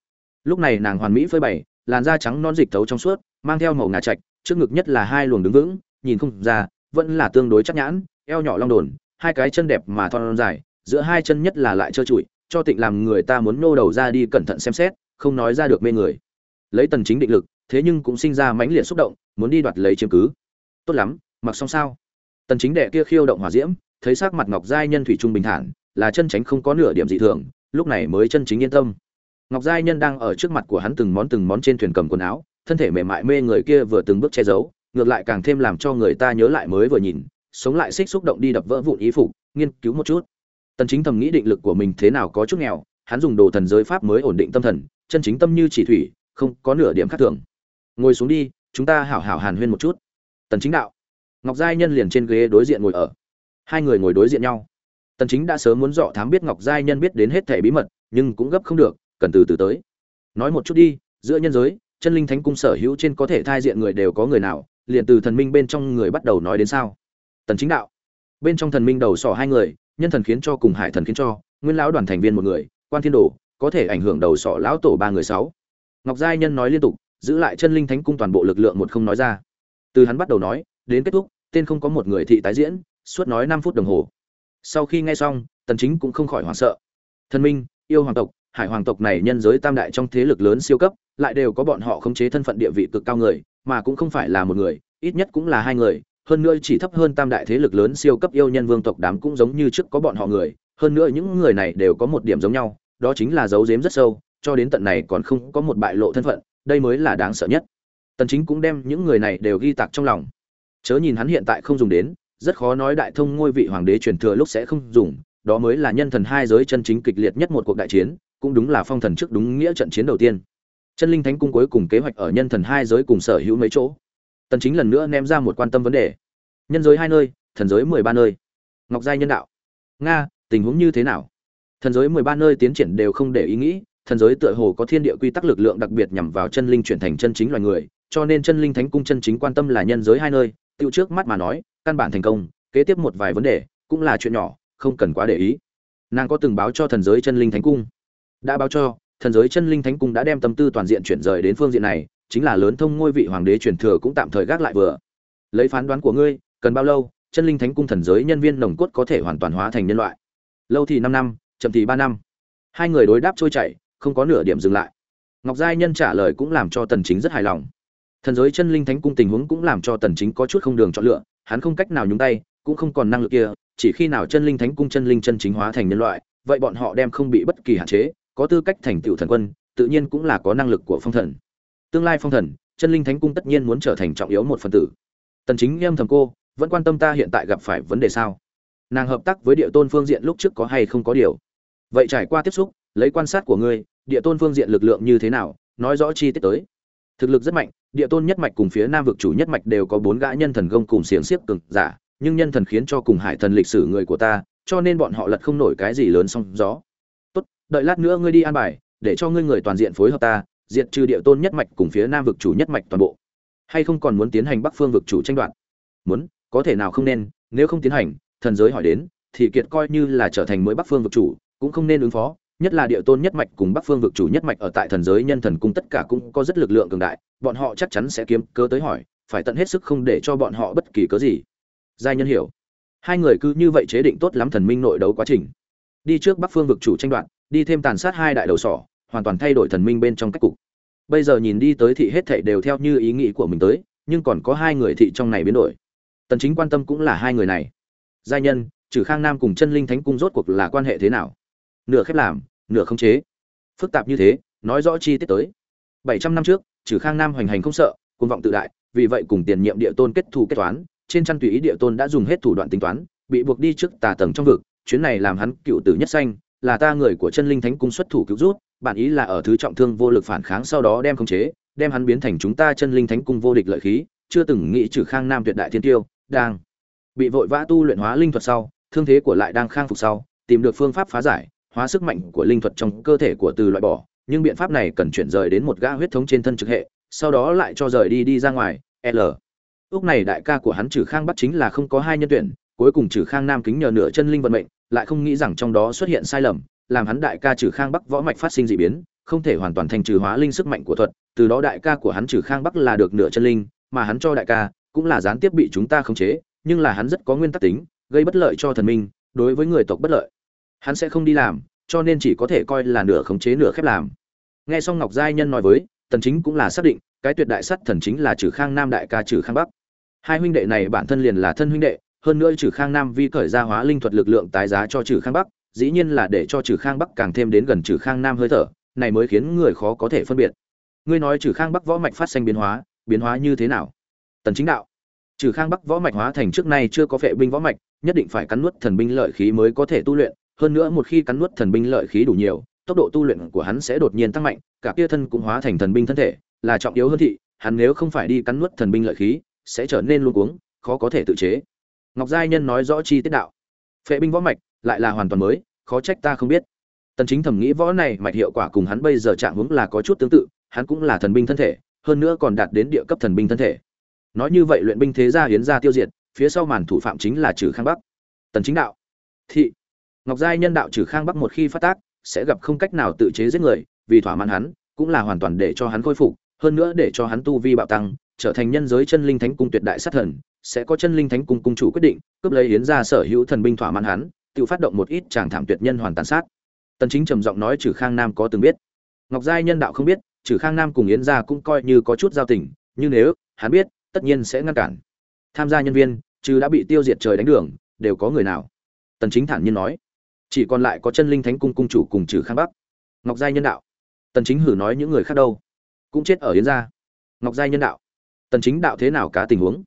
Speaker 1: Lúc này nàng hoàn mỹ phơi bày, làn da trắng non dịch thấu trong suốt, mang theo màu ngà trạch, trước ngực nhất là hai luồng đứng vững, nhìn không ra, vẫn là tương đối chắc nhãn, eo nhỏ long đồn, hai cái chân đẹp mà thon dài, giữa hai chân nhất là lại trơ trụi, cho tịnh làm người ta muốn nô đầu ra đi cẩn thận xem xét không nói ra được mê người. Lấy tần chính định lực, thế nhưng cũng sinh ra mãnh liệt xúc động, muốn đi đoạt lấy chiếm cứ. Tốt lắm, mặc xong sao? Tần chính đệ kia khiêu động hỏa diễm, thấy sắc mặt ngọc giai nhân thủy trung bình thản, là chân tránh không có nửa điểm dị thường, lúc này mới chân chính yên tâm. Ngọc giai nhân đang ở trước mặt của hắn từng món từng món trên thuyền cầm quần áo, thân thể mềm mại mê người kia vừa từng bước che giấu, ngược lại càng thêm làm cho người ta nhớ lại mới vừa nhìn, sống lại xích xúc động đi đập vỡ vụn ý phục, nghiên cứu một chút. Tần chính thầm nghĩ định lực của mình thế nào có chút nghèo, hắn dùng đồ thần giới pháp mới ổn định tâm thần chân chính tâm như chỉ thủy, không có nửa điểm khác thường. Ngồi xuống đi, chúng ta hảo hảo hàn huyên một chút. Tần chính đạo. Ngọc giai nhân liền trên ghế đối diện ngồi ở. Hai người ngồi đối diện nhau. Tần chính đã sớm muốn dọ thám biết ngọc giai nhân biết đến hết thể bí mật, nhưng cũng gấp không được, cần từ từ tới. Nói một chút đi, giữa nhân giới, chân linh thánh cung sở hữu trên có thể thai diện người đều có người nào, liền từ thần minh bên trong người bắt đầu nói đến sao? Tần chính đạo. Bên trong thần minh đầu sỏ hai người, nhân thần khiến cho cùng hải thần khiến cho, nguyên lão đoàn thành viên một người, quan thiên đồ có thể ảnh hưởng đầu sọ lão tổ ba người sáu. Ngọc giai nhân nói liên tục, giữ lại chân linh thánh cung toàn bộ lực lượng một không nói ra. Từ hắn bắt đầu nói, đến kết thúc, tên không có một người thị tái diễn, suốt nói 5 phút đồng hồ. Sau khi nghe xong, tần chính cũng không khỏi hoảng sợ. Thần minh, yêu hoàng tộc, hải hoàng tộc này nhân giới tam đại trong thế lực lớn siêu cấp, lại đều có bọn họ khống chế thân phận địa vị cực cao người, mà cũng không phải là một người, ít nhất cũng là hai người, hơn nữa chỉ thấp hơn tam đại thế lực lớn siêu cấp yêu nhân vương tộc đám cũng giống như trước có bọn họ người, hơn nữa những người này đều có một điểm giống nhau đó chính là giấu giếm rất sâu, cho đến tận này còn không có một bại lộ thân phận, đây mới là đáng sợ nhất. Tần chính cũng đem những người này đều ghi tạc trong lòng. Chớ nhìn hắn hiện tại không dùng đến, rất khó nói đại thông ngôi vị hoàng đế truyền thừa lúc sẽ không dùng, đó mới là nhân thần hai giới chân chính kịch liệt nhất một cuộc đại chiến, cũng đúng là phong thần trước đúng nghĩa trận chiến đầu tiên. Chân linh thánh cung cuối cùng kế hoạch ở nhân thần hai giới cùng sở hữu mấy chỗ. Tần chính lần nữa ném ra một quan tâm vấn đề. Nhân giới hai nơi, thần giới mười ba nơi. Ngọc giai nhân đạo. Nga, tình huống như thế nào? Thần giới mười ba nơi tiến triển đều không để ý nghĩ, thần giới tựa hồ có thiên địa quy tắc lực lượng đặc biệt nhằm vào chân linh chuyển thành chân chính loài người, cho nên chân linh thánh cung chân chính quan tâm là nhân giới hai nơi, tiêu trước mắt mà nói, căn bản thành công, kế tiếp một vài vấn đề cũng là chuyện nhỏ, không cần quá để ý. Nàng có từng báo cho thần giới chân linh thánh cung? Đã báo cho, thần giới chân linh thánh cung đã đem tâm tư toàn diện chuyển rời đến phương diện này, chính là lớn thông ngôi vị hoàng đế truyền thừa cũng tạm thời gác lại vừa. Lấy phán đoán của ngươi, cần bao lâu, chân linh thánh cung thần giới nhân viên nồng cốt có thể hoàn toàn hóa thành nhân loại? Lâu thì năm năm chậm thì ba năm. Hai người đối đáp trôi chảy, không có nửa điểm dừng lại. Ngọc giai nhân trả lời cũng làm cho tần chính rất hài lòng. Thần giới chân linh thánh cung tình huống cũng làm cho tần chính có chút không đường chọn lựa, hắn không cách nào nhúng tay, cũng không còn năng lực kia, chỉ khi nào chân linh thánh cung chân linh chân chính hóa thành nhân loại, vậy bọn họ đem không bị bất kỳ hạn chế, có tư cách thành tựu thần quân, tự nhiên cũng là có năng lực của phong thần. Tương lai phong thần, chân linh thánh cung tất nhiên muốn trở thành trọng yếu một phần tử. Tần chính nghiêm thầm cô, vẫn quan tâm ta hiện tại gặp phải vấn đề sao? Nàng hợp tác với địa tôn phương diện lúc trước có hay không có điều? Vậy trải qua tiếp xúc, lấy quan sát của ngươi, địa tôn phương diện lực lượng như thế nào, nói rõ chi tiết tới. Thực lực rất mạnh, địa tôn nhất mạch cùng phía nam vực chủ nhất mạch đều có bốn gã nhân thần gông cùng xiềng xiếp cực giả, nhưng nhân thần khiến cho cùng hải thần lịch sử người của ta, cho nên bọn họ lật không nổi cái gì lớn song gió. Tốt, đợi lát nữa ngươi đi an bài, để cho ngươi người toàn diện phối hợp ta, diệt trừ địa tôn nhất mạch cùng phía nam vực chủ nhất mạch toàn bộ. Hay không còn muốn tiến hành bắc phương vực chủ tranh đoạt? Muốn, có thể nào không nên, nếu không tiến hành, thần giới hỏi đến, thì kiệt coi như là trở thành mới bắc phương vực chủ cũng không nên ứng phó, nhất là địa tôn nhất mạch cùng bắc phương vực chủ nhất mạch ở tại thần giới nhân thần cung tất cả cũng có rất lực lượng cường đại, bọn họ chắc chắn sẽ kiếm cớ tới hỏi, phải tận hết sức không để cho bọn họ bất kỳ cớ gì. Giai nhân hiểu. Hai người cứ như vậy chế định tốt lắm thần minh nội đấu quá trình. Đi trước bắc phương vực chủ tranh đoạt, đi thêm tàn sát hai đại đầu sỏ, hoàn toàn thay đổi thần minh bên trong cách cục. Bây giờ nhìn đi tới thị hết thảy đều theo như ý nghĩ của mình tới, nhưng còn có hai người thị trong này biến đổi. Tần chính quan tâm cũng là hai người này. Giai nhân trừ khang nam cùng chân linh thánh cung rốt cuộc là quan hệ thế nào? Nửa khép làm, nửa không chế. Phức tạp như thế, nói rõ chi tiết tới. 700 năm trước, trừ khang nam hoành hành không sợ, cuồng vọng tự đại, vì vậy cùng tiền nhiệm địa tôn kết thù kết toán, trên chăn tùy ý địa tôn đã dùng hết thủ đoạn tính toán, bị buộc đi trước tà tầng trong vực, chuyến này làm hắn cựu tử nhất xanh là ta người của chân linh thánh cung xuất thủ cứu rút bản ý là ở thứ trọng thương vô lực phản kháng sau đó đem khống chế, đem hắn biến thành chúng ta chân linh thánh cung vô địch lợi khí, chưa từng nghĩ trừ khang nam tuyệt đại thiên tiêu, đang bị vội vã tu luyện hóa linh thuật sau, thương thế của lại đang khang phục sau, tìm được phương pháp phá giải hóa sức mạnh của linh thuật trong cơ thể của từ loại bỏ, nhưng biện pháp này cần chuyển rời đến một gã huyết thống trên thân trực hệ, sau đó lại cho rời đi đi ra ngoài, l. Lúc này đại ca của hắn trừ khang bắt chính là không có hai nhân tuyển, cuối cùng trừ khang nam kính nhờ nửa chân linh vận mệnh, lại không nghĩ rằng trong đó xuất hiện sai lầm, làm hắn đại ca trừ khang bắc võ mạch phát sinh dị biến, không thể hoàn toàn thành trừ hóa linh sức mạnh của thuật, từ đó đại ca của hắn trừ khang bắc là được nửa chân linh, mà hắn cho đại ca cũng là gián tiếp bị chúng ta khống chế, nhưng là hắn rất có nguyên tắc tính, gây bất lợi cho thần minh, đối với người tộc bất lợi hắn sẽ không đi làm, cho nên chỉ có thể coi là nửa khống chế nửa khép làm. Nghe xong ngọc giai nhân nói với, tần chính cũng là xác định, cái tuyệt đại sắt thần chính là trừ khang nam đại ca trừ khang bắc. Hai huynh đệ này bản thân liền là thân huynh đệ, hơn nữa trừ khang nam vi cởi ra hóa linh thuật lực lượng tái giá cho trừ khang bắc, dĩ nhiên là để cho trừ khang bắc càng thêm đến gần trừ khang nam hơi thở, này mới khiến người khó có thể phân biệt. Ngươi nói trừ khang bắc võ mạch phát sinh biến hóa biến hóa như thế nào? Tần chính đạo. Trừ khang bắc võ mạch hóa thành trước nay chưa có vệ binh võ mạch, nhất định phải cắn nuốt thần binh lợi khí mới có thể tu luyện hơn nữa một khi cắn nuốt thần binh lợi khí đủ nhiều, tốc độ tu luyện của hắn sẽ đột nhiên tăng mạnh, cả kia thân cũng hóa thành thần binh thân thể, là trọng yếu hơn thị, hắn nếu không phải đi cắn nuốt thần binh lợi khí, sẽ trở nên luống cuống, khó có thể tự chế. Ngọc giai nhân nói rõ chi tiết đạo. Phệ binh võ mạch lại là hoàn toàn mới, khó trách ta không biết. Tần chính thầm nghĩ võ này mạch hiệu quả cùng hắn bây giờ trạng hướng là có chút tương tự, hắn cũng là thần binh thân thể, hơn nữa còn đạt đến địa cấp thần binh thân thể. Nói như vậy luyện binh thế gia hiến gia tiêu diệt, phía sau màn thủ phạm chính là trừ khang bắc. Tần chính đạo. Thị ngọc giai nhân đạo trừ khang bắc một khi phát tác, sẽ gặp không cách nào tự chế giết người, vì thỏa mãn hắn, cũng là hoàn toàn để cho hắn khôi phục, hơn nữa để cho hắn tu vi bạo tăng, trở thành nhân giới chân linh thánh cung tuyệt đại sát thần, sẽ có chân linh thánh cung cung chủ quyết định, cướp lấy hiến gia sở hữu thần binh thỏa mãn hắn, tự phát động một ít tràng thảm tuyệt nhân hoàn tàn sát. Tần chính trầm giọng nói trừ khang nam có từng biết. Ngọc giai nhân đạo không biết, trừ khang nam cùng yến gia cũng coi như có chút giao tình, nhưng nếu hắn biết, tất nhiên sẽ ngăn cản. Tham gia nhân viên, trừ đã bị tiêu diệt trời đánh đường, đều có người nào? Tần chính thản nhiên nói chỉ còn lại có chân linh thánh cung cung chủ cùng trừ khang bắc. Ngọc giai nhân đạo. Tần chính hử nói những người khác đâu? Cũng chết ở yến gia. Ngọc giai nhân đạo. Tần chính đạo thế nào cá tình huống?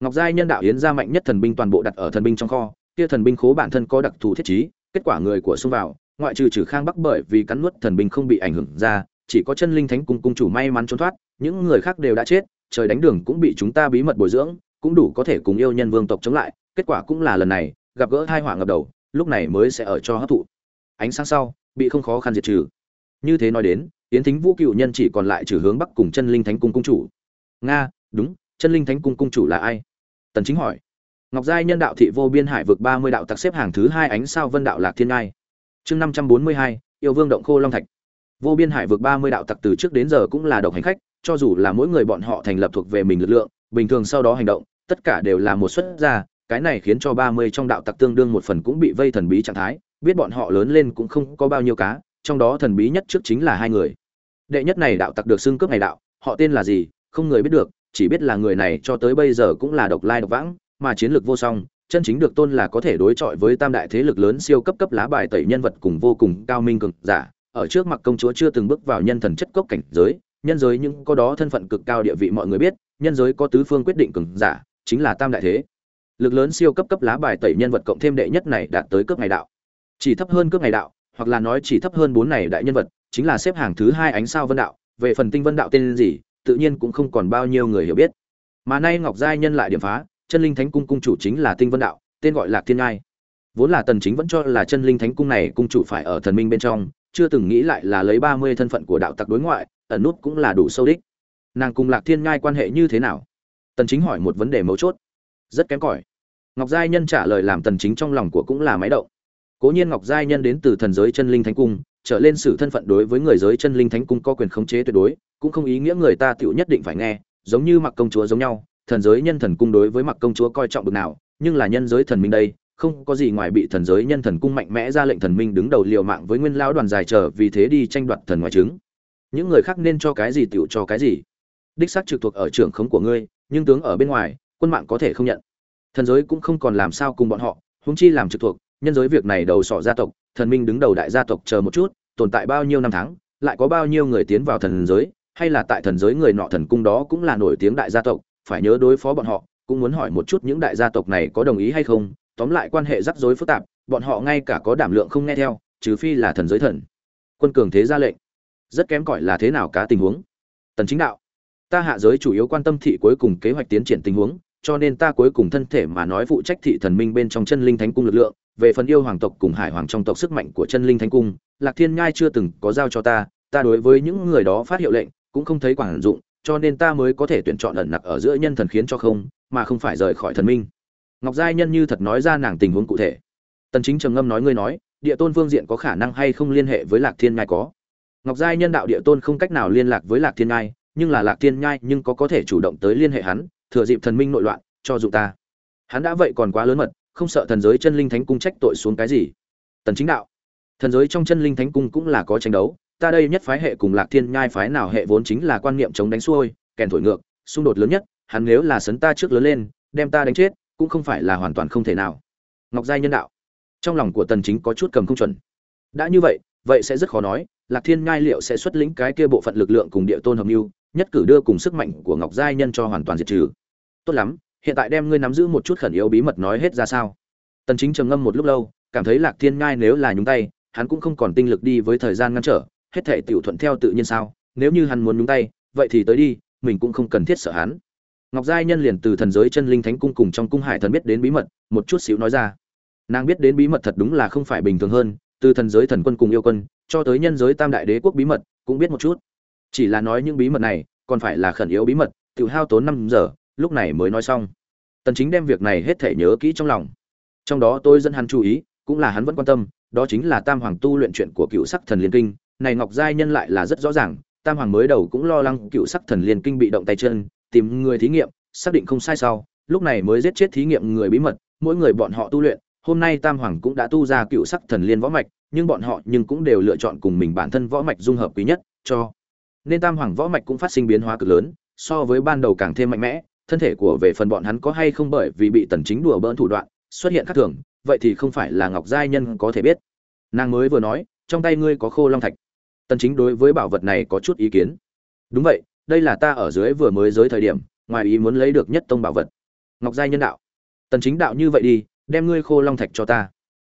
Speaker 1: Ngọc giai nhân đạo yến gia mạnh nhất thần binh toàn bộ đặt ở thần binh trong kho, kia thần binh khố bản thân có đặc thù thiết trí, kết quả người của xung vào, ngoại trừ trừ khang bắc bởi vì cắn nuốt thần binh không bị ảnh hưởng ra, chỉ có chân linh thánh cung cung chủ may mắn trốn thoát, những người khác đều đã chết, trời đánh đường cũng bị chúng ta bí mật bồi dưỡng, cũng đủ có thể cùng yêu nhân vương tộc chống lại, kết quả cũng là lần này, gặp gỡ hai họa ngập đầu lúc này mới sẽ ở cho hấp thụ. Ánh sáng sau bị không khó khăn diệt trừ. Như thế nói đến tiến thính vũ cựu nhân chỉ còn lại trừ hướng bắc cùng chân linh thánh cung cung chủ. Nga đúng chân linh thánh cung cung chủ là ai? Tần chính hỏi. Ngọc giai nhân đạo thị vô biên hải vực 30 đạo tặc xếp hàng thứ hai ánh sao vân đạo lạc thiên ngai. Chương 542, yêu vương động khô long thạch. Vô biên hải vực 30 đạo tặc từ trước đến giờ cũng là độc hành khách cho dù là mỗi người bọn họ thành lập thuộc về mình lực lượng bình thường sau đó hành động tất cả đều là một xuất gia cái này khiến cho 30 trong đạo tặc tương đương một phần cũng bị vây thần bí trạng thái, biết bọn họ lớn lên cũng không có bao nhiêu cá, trong đó thần bí nhất trước chính là hai người. Đệ nhất này đạo tặc được xưng cướp này đạo, họ tên là gì, không người biết được, chỉ biết là người này cho tới bây giờ cũng là độc lai độc vãng, mà chiến lược vô song, chân chính được tôn là có thể đối chọi với tam đại thế lực lớn siêu cấp cấp lá bài tẩy nhân vật cùng vô cùng cao minh cường giả, ở trước mặt công chúa chưa từng bước vào nhân thần chất cốc cảnh giới, nhân giới những có đó thân phận cực cao địa vị mọi người biết, nhân giới có tứ phương quyết định cường giả, chính là tam đại thế lực lớn siêu cấp cấp lá bài tẩy nhân vật cộng thêm đệ nhất này đạt tới cấp ngày đạo. Chỉ thấp hơn cấp ngày đạo, hoặc là nói chỉ thấp hơn bốn này đại nhân vật, chính là xếp hàng thứ hai ánh sao vân đạo, về phần tinh vân đạo tên gì, tự nhiên cũng không còn bao nhiêu người hiểu biết. Mà nay ngọc giai nhân lại điểm phá, chân linh thánh cung cung chủ chính là tinh vân đạo, tên gọi là thiên ngai. Vốn là tần chính vẫn cho là chân linh thánh cung này cung chủ phải ở thần minh bên trong, chưa từng nghĩ lại là lấy ba mươi thân phận của đạo tặc đối ngoại, ẩn nút cũng là đủ sâu đích. Nàng cùng lạc thiên ngai quan hệ như thế nào? Tần chính hỏi một vấn đề mấu chốt rất kém cỏi. Ngọc giai nhân trả lời làm tần chính trong lòng của cũng là máy động. Cố nhiên ngọc giai nhân đến từ thần giới chân linh thánh cung, trở lên sự thân phận đối với người giới chân linh thánh cung có quyền khống chế tuyệt đối, cũng không ý nghĩa người ta tiểu nhất định phải nghe, giống như mặc công chúa giống nhau, thần giới nhân thần cung đối với mặc công chúa coi trọng bực nào, nhưng là nhân giới thần minh đây, không có gì ngoài bị thần giới nhân thần cung mạnh mẽ ra lệnh thần minh đứng đầu liều mạng với nguyên lão đoàn dài chờ vì thế đi tranh đoạt thần ngoại chứng những người khác nên cho cái gì tiểu cho cái gì. Đích xác trực thuộc ở trưởng khống của ngươi, nhưng tướng ở bên ngoài quân mạng có thể không nhận. Thần giới cũng không còn làm sao cùng bọn họ, huống chi làm trực thuộc, nhân giới việc này đầu sọ gia tộc, thần minh đứng đầu đại gia tộc chờ một chút, tồn tại bao nhiêu năm tháng, lại có bao nhiêu người tiến vào thần giới, hay là tại thần giới người nọ thần cung đó cũng là nổi tiếng đại gia tộc, phải nhớ đối phó bọn họ, cũng muốn hỏi một chút những đại gia tộc này có đồng ý hay không, tóm lại quan hệ rắc rối phức tạp, bọn họ ngay cả có đảm lượng không nghe theo, trừ phi là thần giới thần. Quân cường thế ra lệnh. Rất kém cỏi là thế nào cá tình huống? Tần chính đạo. Ta hạ giới chủ yếu quan tâm thị cuối cùng kế hoạch tiến triển tình huống cho nên ta cuối cùng thân thể mà nói phụ trách thị thần minh bên trong chân linh thánh cung lực lượng, về phần yêu hoàng tộc cùng hải hoàng trong tộc sức mạnh của chân linh thánh cung, lạc thiên nhai chưa từng có giao cho ta ta đối với những người đó phát hiệu lệnh, cũng không thấy quản dụng, cho nên ta mới có thể tuyển chọn ẩn nặc ở giữa nhân thần khiến cho không, mà không phải rời khỏi thần minh. Ngọc giai nhân như thật nói ra nàng tình huống cụ thể. Tần chính trầm ngâm nói ngươi nói, địa tôn vương diện có khả năng hay không liên hệ với lạc thiên nhai có? Ngọc giai nhân đạo địa tôn không cách nào liên lạc với lạc thiên nhai, nhưng là lạc thiên nhai nhưng có có thể chủ động tới liên hệ hắn thừa dịp thần minh nội loạn, cho dụ ta. Hắn đã vậy còn quá lớn mật, không sợ thần giới chân linh thánh cung trách tội xuống cái gì. Tần chính đạo, thần giới trong chân linh thánh cung cũng là có tranh đấu, ta đây nhất phái hệ cùng lạc thiên nhai phái nào hệ vốn chính là quan niệm chống đánh xuôi, kèn thổi ngược, xung đột lớn nhất, hắn nếu là sấn ta trước lớn lên, đem ta đánh chết, cũng không phải là hoàn toàn không thể nào. Ngọc giai nhân đạo, trong lòng của tần chính có chút cầm không chuẩn. Đã như vậy vậy sẽ rất khó nói, lạc thiên nhai liệu sẽ xuất lĩnh cái kia bộ phận lực lượng cùng địa tôn hợp lưu nhất cử đưa cùng sức mạnh của ngọc giai nhân cho hoàn toàn diệt trừ. Tốt lắm, hiện tại đem ngươi nắm giữ một chút khẩn yếu bí mật nói hết ra sao? Tần chính trầm ngâm một lúc lâu, cảm thấy lạc thiên ngai nếu là nhúng tay, hắn cũng không còn tinh lực đi với thời gian ngăn trở, hết thể tiểu thuận theo tự nhiên sao? Nếu như hắn muốn nhúng tay, vậy thì tới đi, mình cũng không cần thiết sợ hắn. Ngọc giai nhân liền từ thần giới chân linh thánh cung cùng trong cung hải thần biết đến bí mật, một chút xíu nói ra. Nàng biết đến bí mật thật đúng là không phải bình thường hơn, từ thần giới thần quân cùng yêu quân, cho tới nhân giới tam đại đế quốc bí mật, cũng biết một chút chỉ là nói những bí mật này, còn phải là khẩn yếu bí mật tự hao tốn năm giờ, lúc này mới nói xong. Tần chính đem việc này hết thể nhớ kỹ trong lòng. Trong đó tôi dẫn hắn chú ý, cũng là hắn vẫn quan tâm, đó chính là tam hoàng tu luyện chuyện của cựu sắc thần liên kinh. Này ngọc giai nhân lại là rất rõ ràng, tam hoàng mới đầu cũng lo lắng cựu sắc thần liên kinh bị động tay chân, tìm người thí nghiệm, xác định không sai sau, lúc này mới giết chết thí nghiệm người bí mật, mỗi người bọn họ tu luyện, hôm nay tam hoàng cũng đã tu ra cựu sắc thần liên võ mạch, nhưng bọn họ nhưng cũng đều lựa chọn cùng mình bản thân võ mạch dung hợp quý nhất, cho nên tam hoàng võ mạch cũng phát sinh biến hóa cực lớn, so với ban đầu càng thêm mạnh mẽ, thân thể của về phần bọn hắn có hay không bởi vì bị tần chính đùa bỡn thủ đoạn, xuất hiện khác thường, vậy thì không phải là ngọc giai nhân có thể biết. Nàng mới vừa nói, trong tay ngươi có khô long thạch. Tần chính đối với bảo vật này có chút ý kiến. Đúng vậy, đây là ta ở dưới vừa mới giới thời điểm, ngoài ý muốn lấy được nhất tông bảo vật. Ngọc giai nhân đạo. Tần chính đạo như vậy đi, đem ngươi khô long thạch cho ta.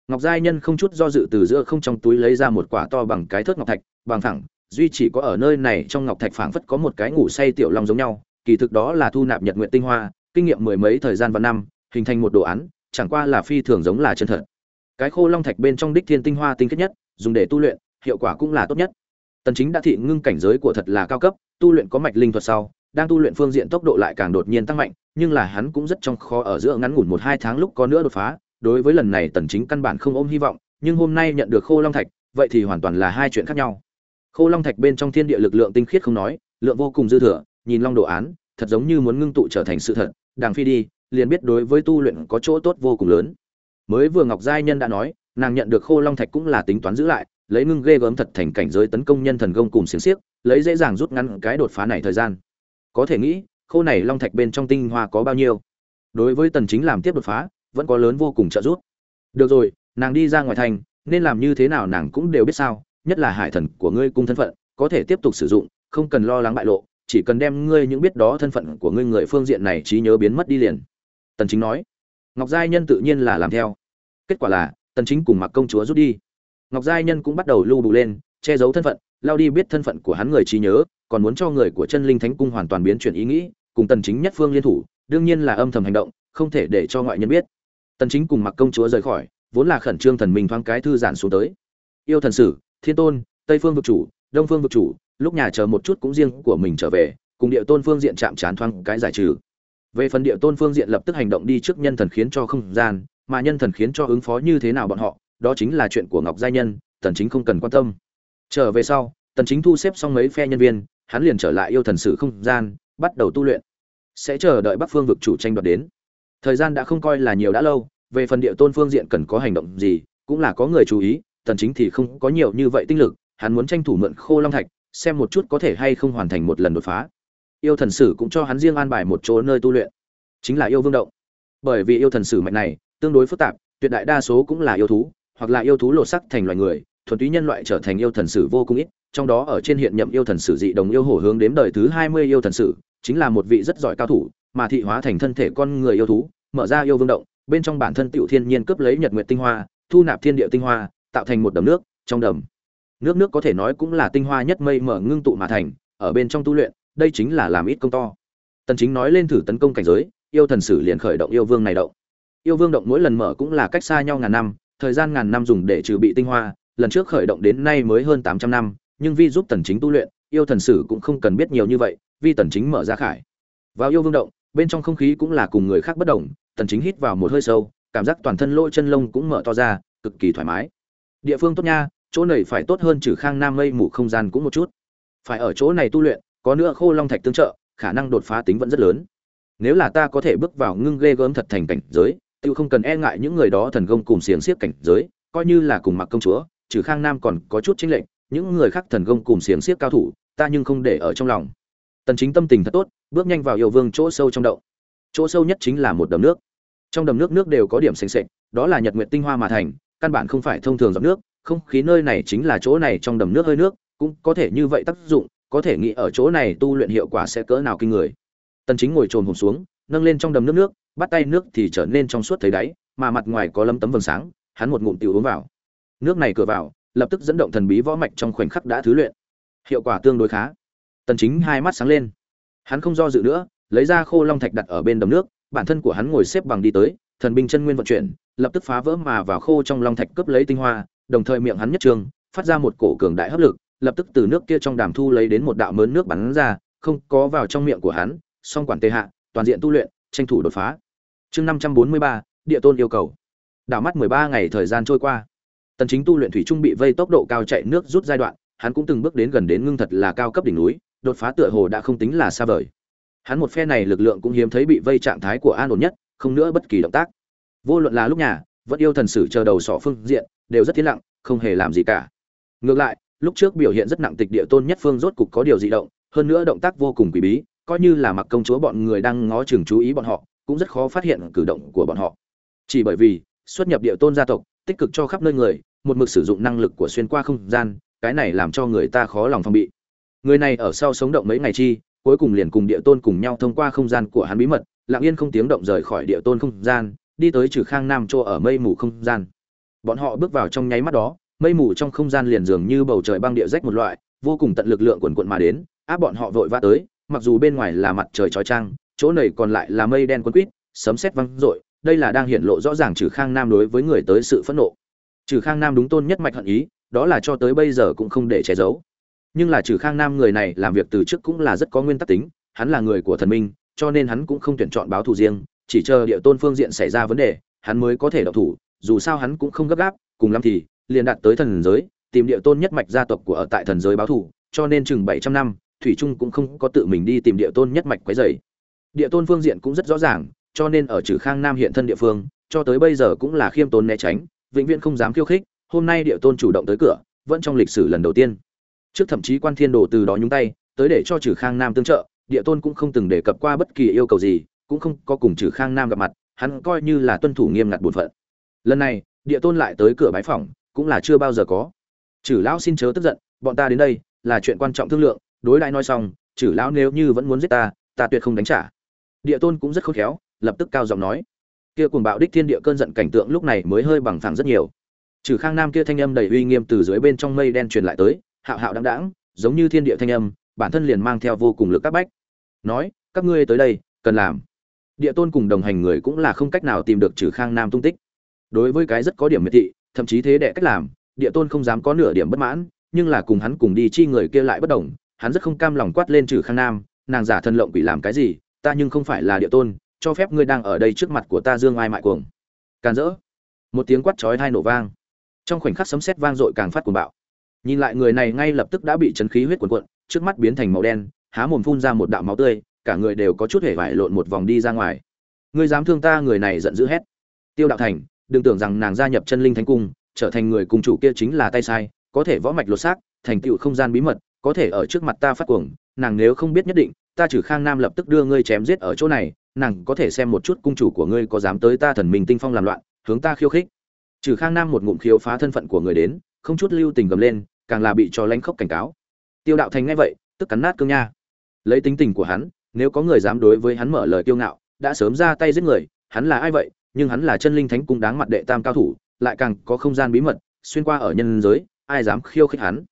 Speaker 1: Ngọc giai nhân không chút do dự từ giữa không trong túi lấy ra một quả to bằng cái thước ngọc thạch, bằng thẳng duy chỉ có ở nơi này trong ngọc thạch phảng phất có một cái ngủ say tiểu long giống nhau, kỳ thực đó là thu nạp nhật nguyện tinh hoa, kinh nghiệm mười mấy thời gian và năm, hình thành một đồ án, chẳng qua là phi thường giống là chân thật. Cái khô long thạch bên trong đích thiên tinh hoa tinh kết nhất, dùng để tu luyện, hiệu quả cũng là tốt nhất. Tần chính đã thị ngưng cảnh giới của thật là cao cấp, tu luyện có mạch linh thuật sau, đang tu luyện phương diện tốc độ lại càng đột nhiên tăng mạnh, nhưng là hắn cũng rất trong khó ở giữa ngắn ngủn một hai tháng lúc có nữa đột phá, đối với lần này tần chính căn bản không ôm hy vọng, nhưng hôm nay nhận được khô long thạch, vậy thì hoàn toàn là hai chuyện khác nhau khô long thạch bên trong thiên địa lực lượng tinh khiết không nói, lượng vô cùng dư thừa, nhìn long đồ án, thật giống như muốn ngưng tụ trở thành sự thật, đàng phi đi, liền biết đối với tu luyện có chỗ tốt vô cùng lớn. Mới vừa ngọc giai nhân đã nói, nàng nhận được khô long thạch cũng là tính toán giữ lại, lấy ngưng ghê gớm thật thành cảnh giới tấn công nhân thần công cùng xiềng xiếc, lấy dễ dàng rút ngắn cái đột phá này thời gian. Có thể nghĩ, khô này long thạch bên trong tinh hoa có bao nhiêu? Đối với tần chính làm tiếp đột phá, vẫn có lớn vô cùng trợ giúp. Được rồi, nàng đi ra ngoài thành, nên làm như thế nào nàng cũng đều biết sao nhất là hải thần của ngươi cung thân phận, có thể tiếp tục sử dụng, không cần lo lắng bại lộ, chỉ cần đem ngươi những biết đó thân phận của ngươi người phương diện này trí nhớ biến mất đi liền. Tần chính nói. Ngọc giai nhân tự nhiên là làm theo. Kết quả là, tần chính cùng mặc công chúa rút đi. Ngọc giai nhân cũng bắt đầu lưu bù lên, che giấu thân phận, lao đi biết thân phận của hắn người trí nhớ, còn muốn cho người của chân linh thánh cung hoàn toàn biến chuyển ý nghĩ, cùng tần chính nhất phương liên thủ, đương nhiên là âm thầm hành động, không thể để cho ngoại nhân biết. Tần chính cùng mặc công chúa rời khỏi, vốn là khẩn trương thần minh thoáng cái thư giãn xuống tới yêu thần sử, thiên tôn, tây phương vực chủ, đông phương vực chủ, lúc nhà chờ một chút cũng riêng của mình trở về, cùng địa tôn phương diện chạm chán thoáng cái giải trừ. Về phần địa tôn phương diện lập tức hành động đi trước nhân thần khiến cho không gian, mà nhân thần khiến cho ứng phó như thế nào bọn họ, đó chính là chuyện của ngọc giai nhân, tần chính không cần quan tâm. Trở về sau, tần chính thu xếp xong mấy phe nhân viên, hắn liền trở lại yêu thần sử không gian, bắt đầu tu luyện. Sẽ chờ đợi bắc phương vực chủ tranh đoạt đến. Thời gian đã không coi là nhiều đã lâu, về phần địa tôn phương diện cần có hành động gì, cũng là có người chú ý tần chính thì không có nhiều như vậy tinh lực, hắn muốn tranh thủ mượn khô long thạch, xem một chút có thể hay không hoàn thành một lần đột phá. Yêu thần sử cũng cho hắn riêng an bài một chỗ nơi tu luyện, chính là yêu vương động. Bởi vì yêu thần sử mạnh này, tương đối phức tạp, tuyệt đại đa số cũng là yêu thú, hoặc là yêu thú lột sắc thành loài người, thuần túy nhân loại trở thành yêu thần sử vô cùng ít, trong đó ở trên hiện nhậm yêu thần sử dị đồng yêu hổ hướng đến đời thứ 20 yêu thần sử, chính là một vị rất giỏi cao thủ, mà thị hóa thành thân thể con người yêu thú, mở ra yêu vương động, bên trong bản thân tiểu thiên nhiên cướp lấy nhật nguyệt tinh hoa, thu nạp thiên địa tinh hoa tạo thành một đầm nước, trong đầm. Nước nước có thể nói cũng là tinh hoa nhất mây mở ngưng tụ mà thành, ở bên trong tu luyện, đây chính là làm ít công to. Tần chính nói lên thử tấn công cảnh giới, yêu thần sử liền khởi động yêu vương này động. Yêu vương động mỗi lần mở cũng là cách xa nhau ngàn năm, thời gian ngàn năm dùng để trừ bị tinh hoa, lần trước khởi động đến nay mới hơn 800 năm, nhưng vi giúp tần chính tu luyện, yêu thần sử cũng không cần biết nhiều như vậy vì tần chính mở ra khải. Vào yêu vương động, bên trong không khí cũng là cùng người khác bất động tần chính hít vào một hơi sâu, cảm giác toàn thân lỗ chân lông cũng mở to ra, cực kỳ thoải mái địa phương tốt nha chỗ này phải tốt hơn trừ khang nam mây mù không gian cũng một chút. Phải ở chỗ này tu luyện có nữa khô long thạch tương trợ khả năng đột phá tính vẫn rất lớn. Nếu là ta có thể bước vào ngưng ghê gớm thật thành cảnh giới tự không cần e ngại những người đó thần công cùng xiềng xiếc cảnh giới coi như là cùng mặc công chúa trừ khang nam còn có chút chính lệnh những người khác thần công cùng xiềng xiếc cao thủ ta nhưng không để ở trong lòng. Tần chính tâm tình thật tốt bước nhanh vào yêu vương chỗ sâu trong động. Chỗ sâu nhất chính là một đầm nước. Trong đầm nước nước đều có điểm sành xệ, đó là nhật nguyệt tinh hoa mà thành căn bản không phải thông thường giọt nước, không khí nơi này chính là chỗ này trong đầm nước hơi nước, cũng có thể như vậy tác dụng, có thể nghĩ ở chỗ này tu luyện hiệu quả sẽ cỡ nào kinh người. Tần chính ngồi trồn hồn xuống, nâng lên trong đầm nước nước, bắt tay nước thì trở nên trong suốt thấy đáy, mà mặt ngoài có lấm tấm vầng sáng, hắn một ngụm tiểu uống vào. Nước này cửa vào, lập tức dẫn động thần bí võ mạch trong khoảnh khắc đã thứ luyện. Hiệu quả tương đối khá. Tần chính hai mắt sáng lên. Hắn không do dự nữa, lấy ra khô long thạch đặt ở bên đầm nước, bản thân của hắn ngồi xếp bằng đi tới, thần binh chân nguyên vận chuyển lập tức phá vỡ mà vào khô trong long thạch cướp lấy tinh hoa, đồng thời miệng hắn nhất trường, phát ra một cổ cường đại hấp lực, lập tức từ nước kia trong đàm thu lấy đến một đạo mớn nước bắn ra, không có vào trong miệng của hắn, song quản tê hạ, toàn diện tu luyện, tranh thủ đột phá. Chương năm trăm bốn mươi ba, địa tôn yêu cầu. Đảo mắt mười ba ngày thời gian trôi qua. Tần chính tu luyện thủy trung bị vây tốc độ cao chạy nước rút giai đoạn, hắn cũng từng bước đến gần đến ngưng thật là cao cấp đỉnh núi, đột phá tựa hồ đã không tính là xa vời. Hắn một phe này lực lượng cũng hiếm thấy bị vây trạng thái của an ổn nhất, không nữa bất kỳ động tác vô luận là lúc nhà, vẫn yêu thần sử chờ đầu sọ phương diện, đều rất thiên lặng, không hề làm gì cả. Ngược lại, lúc trước biểu hiện rất nặng tịch địa tôn nhất phương rốt cục có điều dị động, hơn nữa động tác vô cùng quỷ bí, coi như là mặc công chúa bọn người đang ngó chừng chú ý bọn họ, cũng rất khó phát hiện cử động của bọn họ. Chỉ bởi vì, xuất nhập địa tôn gia tộc, tích cực cho khắp nơi người, một mực sử dụng năng lực của xuyên qua không gian, cái này làm cho người ta khó lòng phòng bị. Người này ở sau sống động mấy ngày chi, cuối cùng liền cùng địa tôn cùng nhau thông qua không gian của hắn bí mật, lặng yên không tiếng động rời khỏi địa tôn không gian đi tới trừ khang nam chỗ ở mây mù không gian. Bọn họ bước vào trong nháy mắt đó mây mù trong không gian liền dường như bầu trời băng địa rách một loại vô cùng tận lực lượng quần quận mà đến áp bọn họ vội vã tới mặc dù bên ngoài là mặt trời trói trang, chỗ này còn lại là mây đen quấn quýt sấm sét văng rội đây là đang hiện lộ rõ ràng trừ khang nam đối với người tới sự phẫn nộ. Trừ khang nam đúng tôn nhất mạch hận ý đó là cho tới bây giờ cũng không để che giấu. Nhưng là trừ khang nam người này làm việc từ trước cũng là rất có nguyên tắc tính hắn là người của thần minh cho nên hắn cũng không tuyển chọn báo thù riêng chỉ chờ địa tôn phương diện xảy ra vấn đề, hắn mới có thể độc thủ, dù sao hắn cũng không gấp gáp, cùng lắm thì, liền đạt tới thần giới, tìm địa tôn nhất mạch gia tộc của ở tại thần giới báo thủ cho nên chừng bảy trăm năm, thủy trung cũng không có tự mình đi tìm địa tôn nhất mạch quấy rầy. Địa tôn phương diện cũng rất rõ ràng, cho nên ở trừ khang nam hiện thân địa phương, cho tới bây giờ cũng là khiêm tốn né tránh, vĩnh viễn không dám khiêu khích, hôm nay địa tôn chủ động tới cửa, vẫn trong lịch sử lần đầu tiên. Trước thậm chí quan thiên đồ từ đó nhúng tay, tới để cho trừ khang nam tương trợ, địa tôn cũng không từng đề cập qua bất kỳ yêu cầu gì cũng không có cùng trừ khang nam gặp mặt, hắn coi như là tuân thủ nghiêm ngặt bổn phận. Lần này, địa tôn lại tới cửa bái phòng cũng là chưa bao giờ có. Trừ lão xin chớ tức giận, bọn ta đến đây là chuyện quan trọng thương lượng, đối đãi nói xong, trừ lão nếu như vẫn muốn giết ta ta tuyệt không đánh trả. Địa tôn cũng rất khôn khéo, lập tức cao giọng nói. Kia cuồng bạo đích thiên địa cơn giận cảnh tượng lúc này mới hơi bằng phẳng rất nhiều. Trừ khang nam kia thanh âm đầy uy nghiêm từ dưới bên trong mây đen truyền lại tới, hạo hạo đáng đáng giống như thiên địa thanh âm, bản thân liền mang theo vô cùng lực các bách. Nói, các ngươi tới đây, cần làm địa tôn cùng đồng hành người cũng là không cách nào tìm được trừ khang nam tung tích. Đối với cái rất có điểm miệt thị, thậm chí thế đệ cách làm, địa tôn không dám có nửa điểm bất mãn, nhưng là cùng hắn cùng đi chi người kia lại bất đồng, hắn rất không cam lòng quát lên trừ khang nam, nàng giả thân lộng quỷ làm cái gì? Ta nhưng không phải là địa tôn, cho phép ngươi đang ở đây trước mặt của ta dương ai mại cuồng. Càn rỡ. Một tiếng quát chói hai nổ vang. Trong khoảnh khắc sấm sét vang dội càng phát cuồng bạo. Nhìn lại người này ngay lập tức đã bị chấn khí huyết cuồn cuộn, trước mắt biến thành màu đen, há mồm phun ra một đạo máu tươi cả người đều có chút hề vải lộn một vòng đi ra ngoài. Ngươi dám thương ta, người này giận dữ hét. Tiêu đạo thành, đừng tưởng rằng nàng gia nhập chân linh thánh cung, trở thành người cùng chủ kia chính là tay sai, có thể võ mạch lột xác, thành tựu không gian bí mật, có thể ở trước mặt ta phát cuồng, nàng nếu không biết nhất định, ta trừ khang nam lập tức đưa ngươi chém giết ở chỗ này, nàng có thể xem một chút cung chủ của ngươi có dám tới ta thần mình tinh phong làm loạn, hướng ta khiêu khích. Trừ khang nam một ngụm khiếu phá thân phận của người đến, không chút lưu tình gầm lên, càng là bị cho lánh khóc cảnh cáo. Tiêu đạo thành ngay vậy, tức cắn nát cương nha. Lấy tính tình của hắn nếu có người dám đối với hắn mở lời kiêu ngạo, đã sớm ra tay giết người, hắn là ai vậy? Nhưng hắn là chân linh thánh cung đáng mặt đệ tam cao thủ, lại càng có không gian bí mật, xuyên qua ở nhân giới, ai dám khiêu khích hắn?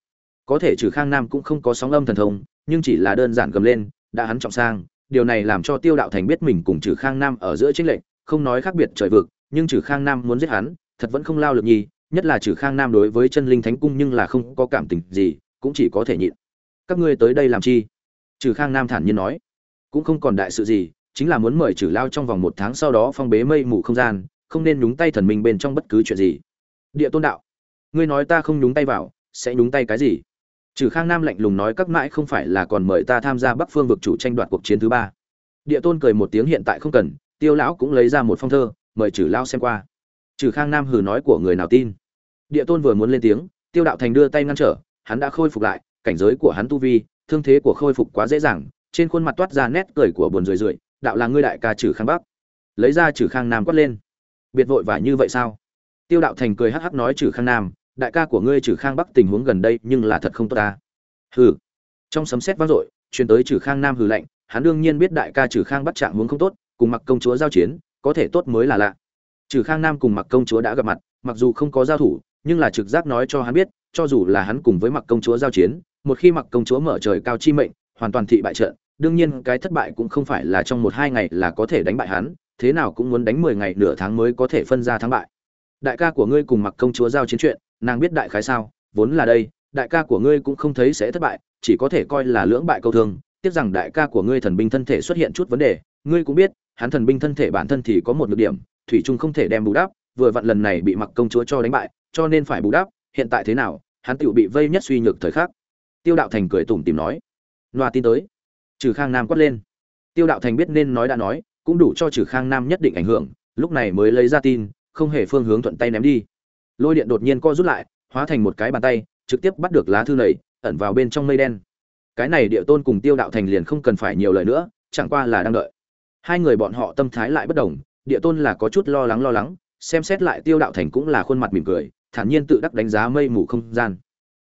Speaker 1: Có thể trừ khang nam cũng không có sóng âm thần thông, nhưng chỉ là đơn giản gầm lên, đã hắn trọng sang, điều này làm cho tiêu đạo thành biết mình cùng trừ khang nam ở giữa chính lệnh không nói khác biệt trời vực, nhưng trừ khang nam muốn giết hắn, thật vẫn không lao lực nhi nhất là trừ khang nam đối với chân linh thánh cung nhưng là không có cảm tình gì, cũng chỉ có thể nhịn. Các ngươi tới đây làm chi? Trừ khang nam thản nhiên nói cũng không còn đại sự gì, chính là muốn mời trừ lao trong vòng một tháng sau đó phong bế mây mù không gian, không nên nhúng tay thần minh bên trong bất cứ chuyện gì. Địa tôn đạo, ngươi nói ta không nhúng tay vào, sẽ nhúng tay cái gì? Trừ khang nam lạnh lùng nói các mãi không phải là còn mời ta tham gia bắc phương vực chủ tranh đoạt cuộc chiến thứ ba. Địa tôn cười một tiếng hiện tại không cần, tiêu lão cũng lấy ra một phong thơ, mời trừ lao xem qua. Trừ khang nam hừ nói của người nào tin? Địa tôn vừa muốn lên tiếng, tiêu đạo thành đưa tay ngăn trở, hắn đã khôi phục lại, cảnh giới của hắn tu vi, thương thế của khôi phục quá dễ dàng trên khuôn mặt toát ra nét cười của buồn rười rượi, đạo là ngươi đại ca trừ khang bắc. Lấy ra trừ khang nam quát lên. Biệt vội vã như vậy sao? Tiêu đạo thành cười hắc hắc nói trừ khang nam, đại ca của ngươi trừ khang bắc tình huống gần đây nhưng là thật không tốt ta. Hừ. Trong sấm sét vang dội, truyền tới trừ khang nam hừ lạnh, hắn đương nhiên biết đại ca trừ khang bắc trạng huống không tốt, cùng mặc công chúa giao chiến, có thể tốt mới là lạ. Trừ khang nam cùng mặc công chúa đã gặp mặt, mặc dù không có giao thủ, nhưng là trực giác nói cho hắn biết, cho dù là hắn cùng với mặc công chúa giao chiến, một khi mặc công chúa mở trời cao chi mệnh hoàn toàn thị bại trận, đương nhiên cái thất bại cũng không phải là trong một hai ngày là có thể đánh bại hắn, thế nào cũng muốn đánh mười ngày nửa tháng mới có thể phân ra thắng bại. Đại ca của ngươi cùng mặc công chúa giao chiến chuyện, nàng biết đại khái sao, vốn là đây, đại ca của ngươi cũng không thấy sẽ thất bại, chỉ có thể coi là lưỡng bại câu thương, tiếc rằng đại ca của ngươi thần binh thân thể xuất hiện chút vấn đề, ngươi cũng biết, hắn thần binh thân thể bản thân thì có một nhược điểm, thủy trung không thể đem bù đắp, vừa vặn lần này bị mặc công chúa cho đánh bại, cho nên phải bù đắp, hiện tại thế nào, hắn tựu bị vây nhất suy nhược thời khắc. Tiêu đạo thành cười tủm tìm nói loa tin tới. Trừ khang nam quát lên. Tiêu đạo thành biết nên nói đã nói, cũng đủ cho trừ khang nam nhất định ảnh hưởng, lúc này mới lấy ra tin, không hề phương hướng thuận tay ném đi. Lôi điện đột nhiên co rút lại, hóa thành một cái bàn tay, trực tiếp bắt được lá thư này, ẩn vào bên trong mây đen. Cái này địa tôn cùng tiêu đạo thành liền không cần phải nhiều lời nữa, chẳng qua là đang đợi. Hai người bọn họ tâm thái lại bất đồng, địa tôn là có chút lo lắng lo lắng, xem xét lại tiêu đạo thành cũng là khuôn mặt mỉm cười, thản nhiên tự đắc đánh giá mây mù không gian.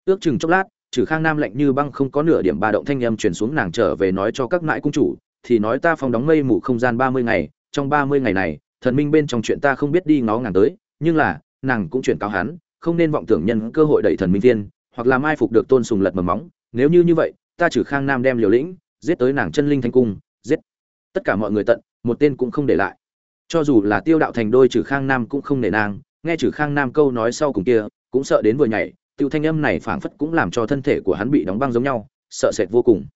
Speaker 1: Ước chừng chốc lát trừ khang nam lạnh như băng không có nửa điểm ba động thanh âm truyền xuống nàng trở về nói cho các mãi cung chủ, thì nói ta phong đóng mây mù không gian ba mươi ngày, trong ba mươi ngày này, thần minh bên trong chuyện ta không biết đi ngó ngàng tới, nhưng là, nàng cũng chuyển cáo hắn, không nên vọng tưởng nhân cơ hội đẩy thần minh tiên hoặc làm ai phục được tôn sùng lật mầm móng, nếu như như vậy, ta trừ khang nam đem liều lĩnh, giết tới nàng chân linh thanh cung, giết tất cả mọi người tận, một tên cũng không để lại. Cho dù là tiêu đạo thành đôi trừ khang nam cũng không nể nàng, nghe trừ khang nam câu nói sau cùng kia, cũng sợ đến vừa nhảy tiêu thanh âm này phảng phất cũng làm cho thân thể của hắn bị đóng băng giống nhau, sợ sệt vô cùng.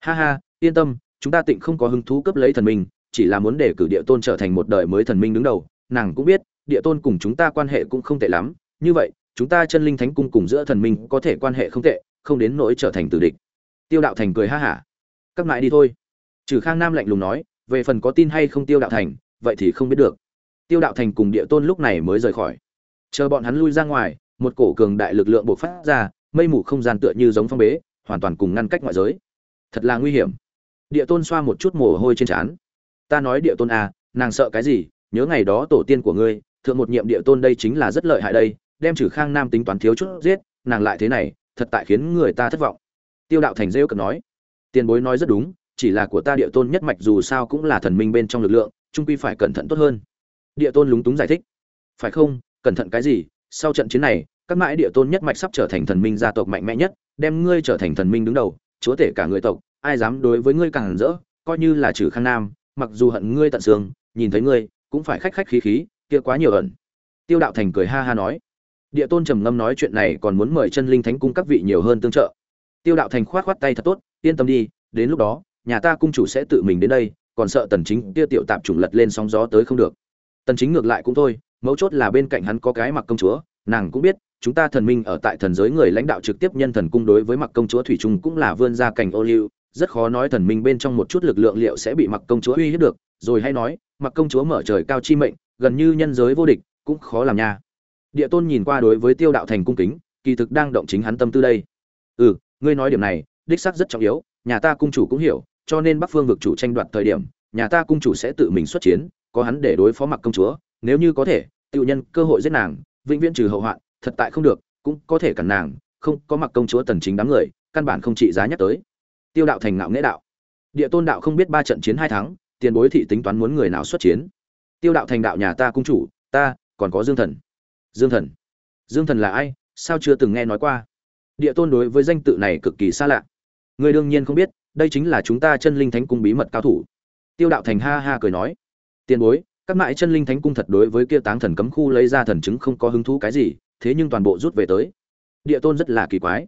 Speaker 1: Ha ha, yên tâm, chúng ta tịnh không có hứng thú cấp lấy thần minh, chỉ là muốn để cử địa tôn trở thành một đời mới thần minh đứng đầu. Nàng cũng biết, địa tôn cùng chúng ta quan hệ cũng không tệ lắm. Như vậy, chúng ta chân linh thánh cung cùng giữa thần minh có thể quan hệ không tệ, không đến nỗi trở thành tử địch. Tiêu đạo thành cười ha hả. Các mãi đi thôi. Trừ khang nam lạnh lùng nói, về phần có tin hay không tiêu đạo thành, vậy thì không biết được. Tiêu đạo thành cùng địa tôn lúc này mới rời khỏi. Chờ bọn hắn lui ra ngoài một cổ cường đại lực lượng bộc phát ra, mây mù không gian tựa như giống phong bế, hoàn toàn cùng ngăn cách ngoại giới. Thật là nguy hiểm. Địa tôn xoa một chút mồ hôi trên trán. Ta nói địa tôn à nàng sợ cái gì? Nhớ ngày đó tổ tiên của ngươi, thượng một nhiệm địa tôn đây chính là rất lợi hại đây, đem trừ khang nam tính toán thiếu chút giết, nàng lại thế này, thật tại khiến người ta thất vọng. Tiêu đạo thành rêu cợt nói. Tiền bối nói rất đúng, chỉ là của ta địa tôn nhất mạch dù sao cũng là thần minh bên trong lực lượng, trung quy phải cẩn thận tốt hơn. Địa tôn lúng túng giải thích. Phải không, cẩn thận cái gì? Sau trận chiến này, các mãi địa tôn nhất mạch sắp trở thành thần minh gia tộc mạnh mẽ nhất, đem ngươi trở thành thần minh đứng đầu, chúa tể cả người tộc, ai dám đối với ngươi càng rỡ, coi như là trừ khang nam, mặc dù hận ngươi tận xương, nhìn thấy ngươi, cũng phải khách khách khí khí, kia quá nhiều ẩn. Tiêu đạo thành cười ha ha nói. Địa tôn trầm ngâm nói chuyện này còn muốn mời chân linh thánh cung các vị nhiều hơn tương trợ. Tiêu đạo thành khoát khoát tay thật tốt, yên tâm đi, đến lúc đó, nhà ta cung chủ sẽ tự mình đến đây, còn sợ tần chính kia tiểu tạp trùng lật lên sóng gió tới không được. Tần chính ngược lại cũng thôi mấu chốt là bên cạnh hắn có cái mặc công chúa, nàng cũng biết, chúng ta thần minh ở tại thần giới người lãnh đạo trực tiếp nhân thần cung đối với mặc công chúa thủy trung cũng là vươn ra cảnh ô liu. Rất khó nói thần minh bên trong một chút lực lượng liệu sẽ bị mặc công chúa uy hiếp được. Rồi hay nói, mặc công chúa mở trời cao chi mệnh, gần như nhân giới vô địch, cũng khó làm nha. Địa tôn nhìn qua đối với tiêu đạo thành cung kính, kỳ thực đang động chính hắn tâm tư đây. Ừ ngươi nói điểm này, đích xác rất trọng yếu, nhà ta cung chủ cũng hiểu, cho nên bắc phương vực chủ tranh đoạt thời điểm, nhà ta cung chủ sẽ tự mình xuất chiến, có hắn để đối phó mặc công chúa nếu như có thể tự nhân cơ hội giết nàng, vĩnh viễn trừ hậu hoạn, thật tại không được, cũng có thể cản nàng, không có mặc công chúa tần chính đám người, căn bản không trị giá nhắc tới. Tiêu đạo thành ngạo nghễ đạo. Địa tôn đạo không biết ba trận chiến hai thắng, tiền bối thị tính toán muốn người nào xuất chiến. Tiêu đạo thành đạo nhà ta cung chủ, ta, còn có dương thần. Dương thần. Dương thần là ai? Sao chưa từng nghe nói qua? Địa tôn đối với danh tự này cực kỳ xa lạ. Người đương nhiên không biết, đây chính là chúng ta chân linh thánh cung bí mật cao thủ. Tiêu đạo thành ha ha cười nói. Tiền bối các mãi chân linh thánh cung thật đối với kia táng thần cấm khu lấy ra thần chứng không có hứng thú cái gì, thế nhưng toàn bộ rút về tới. Địa tôn rất là kỳ quái.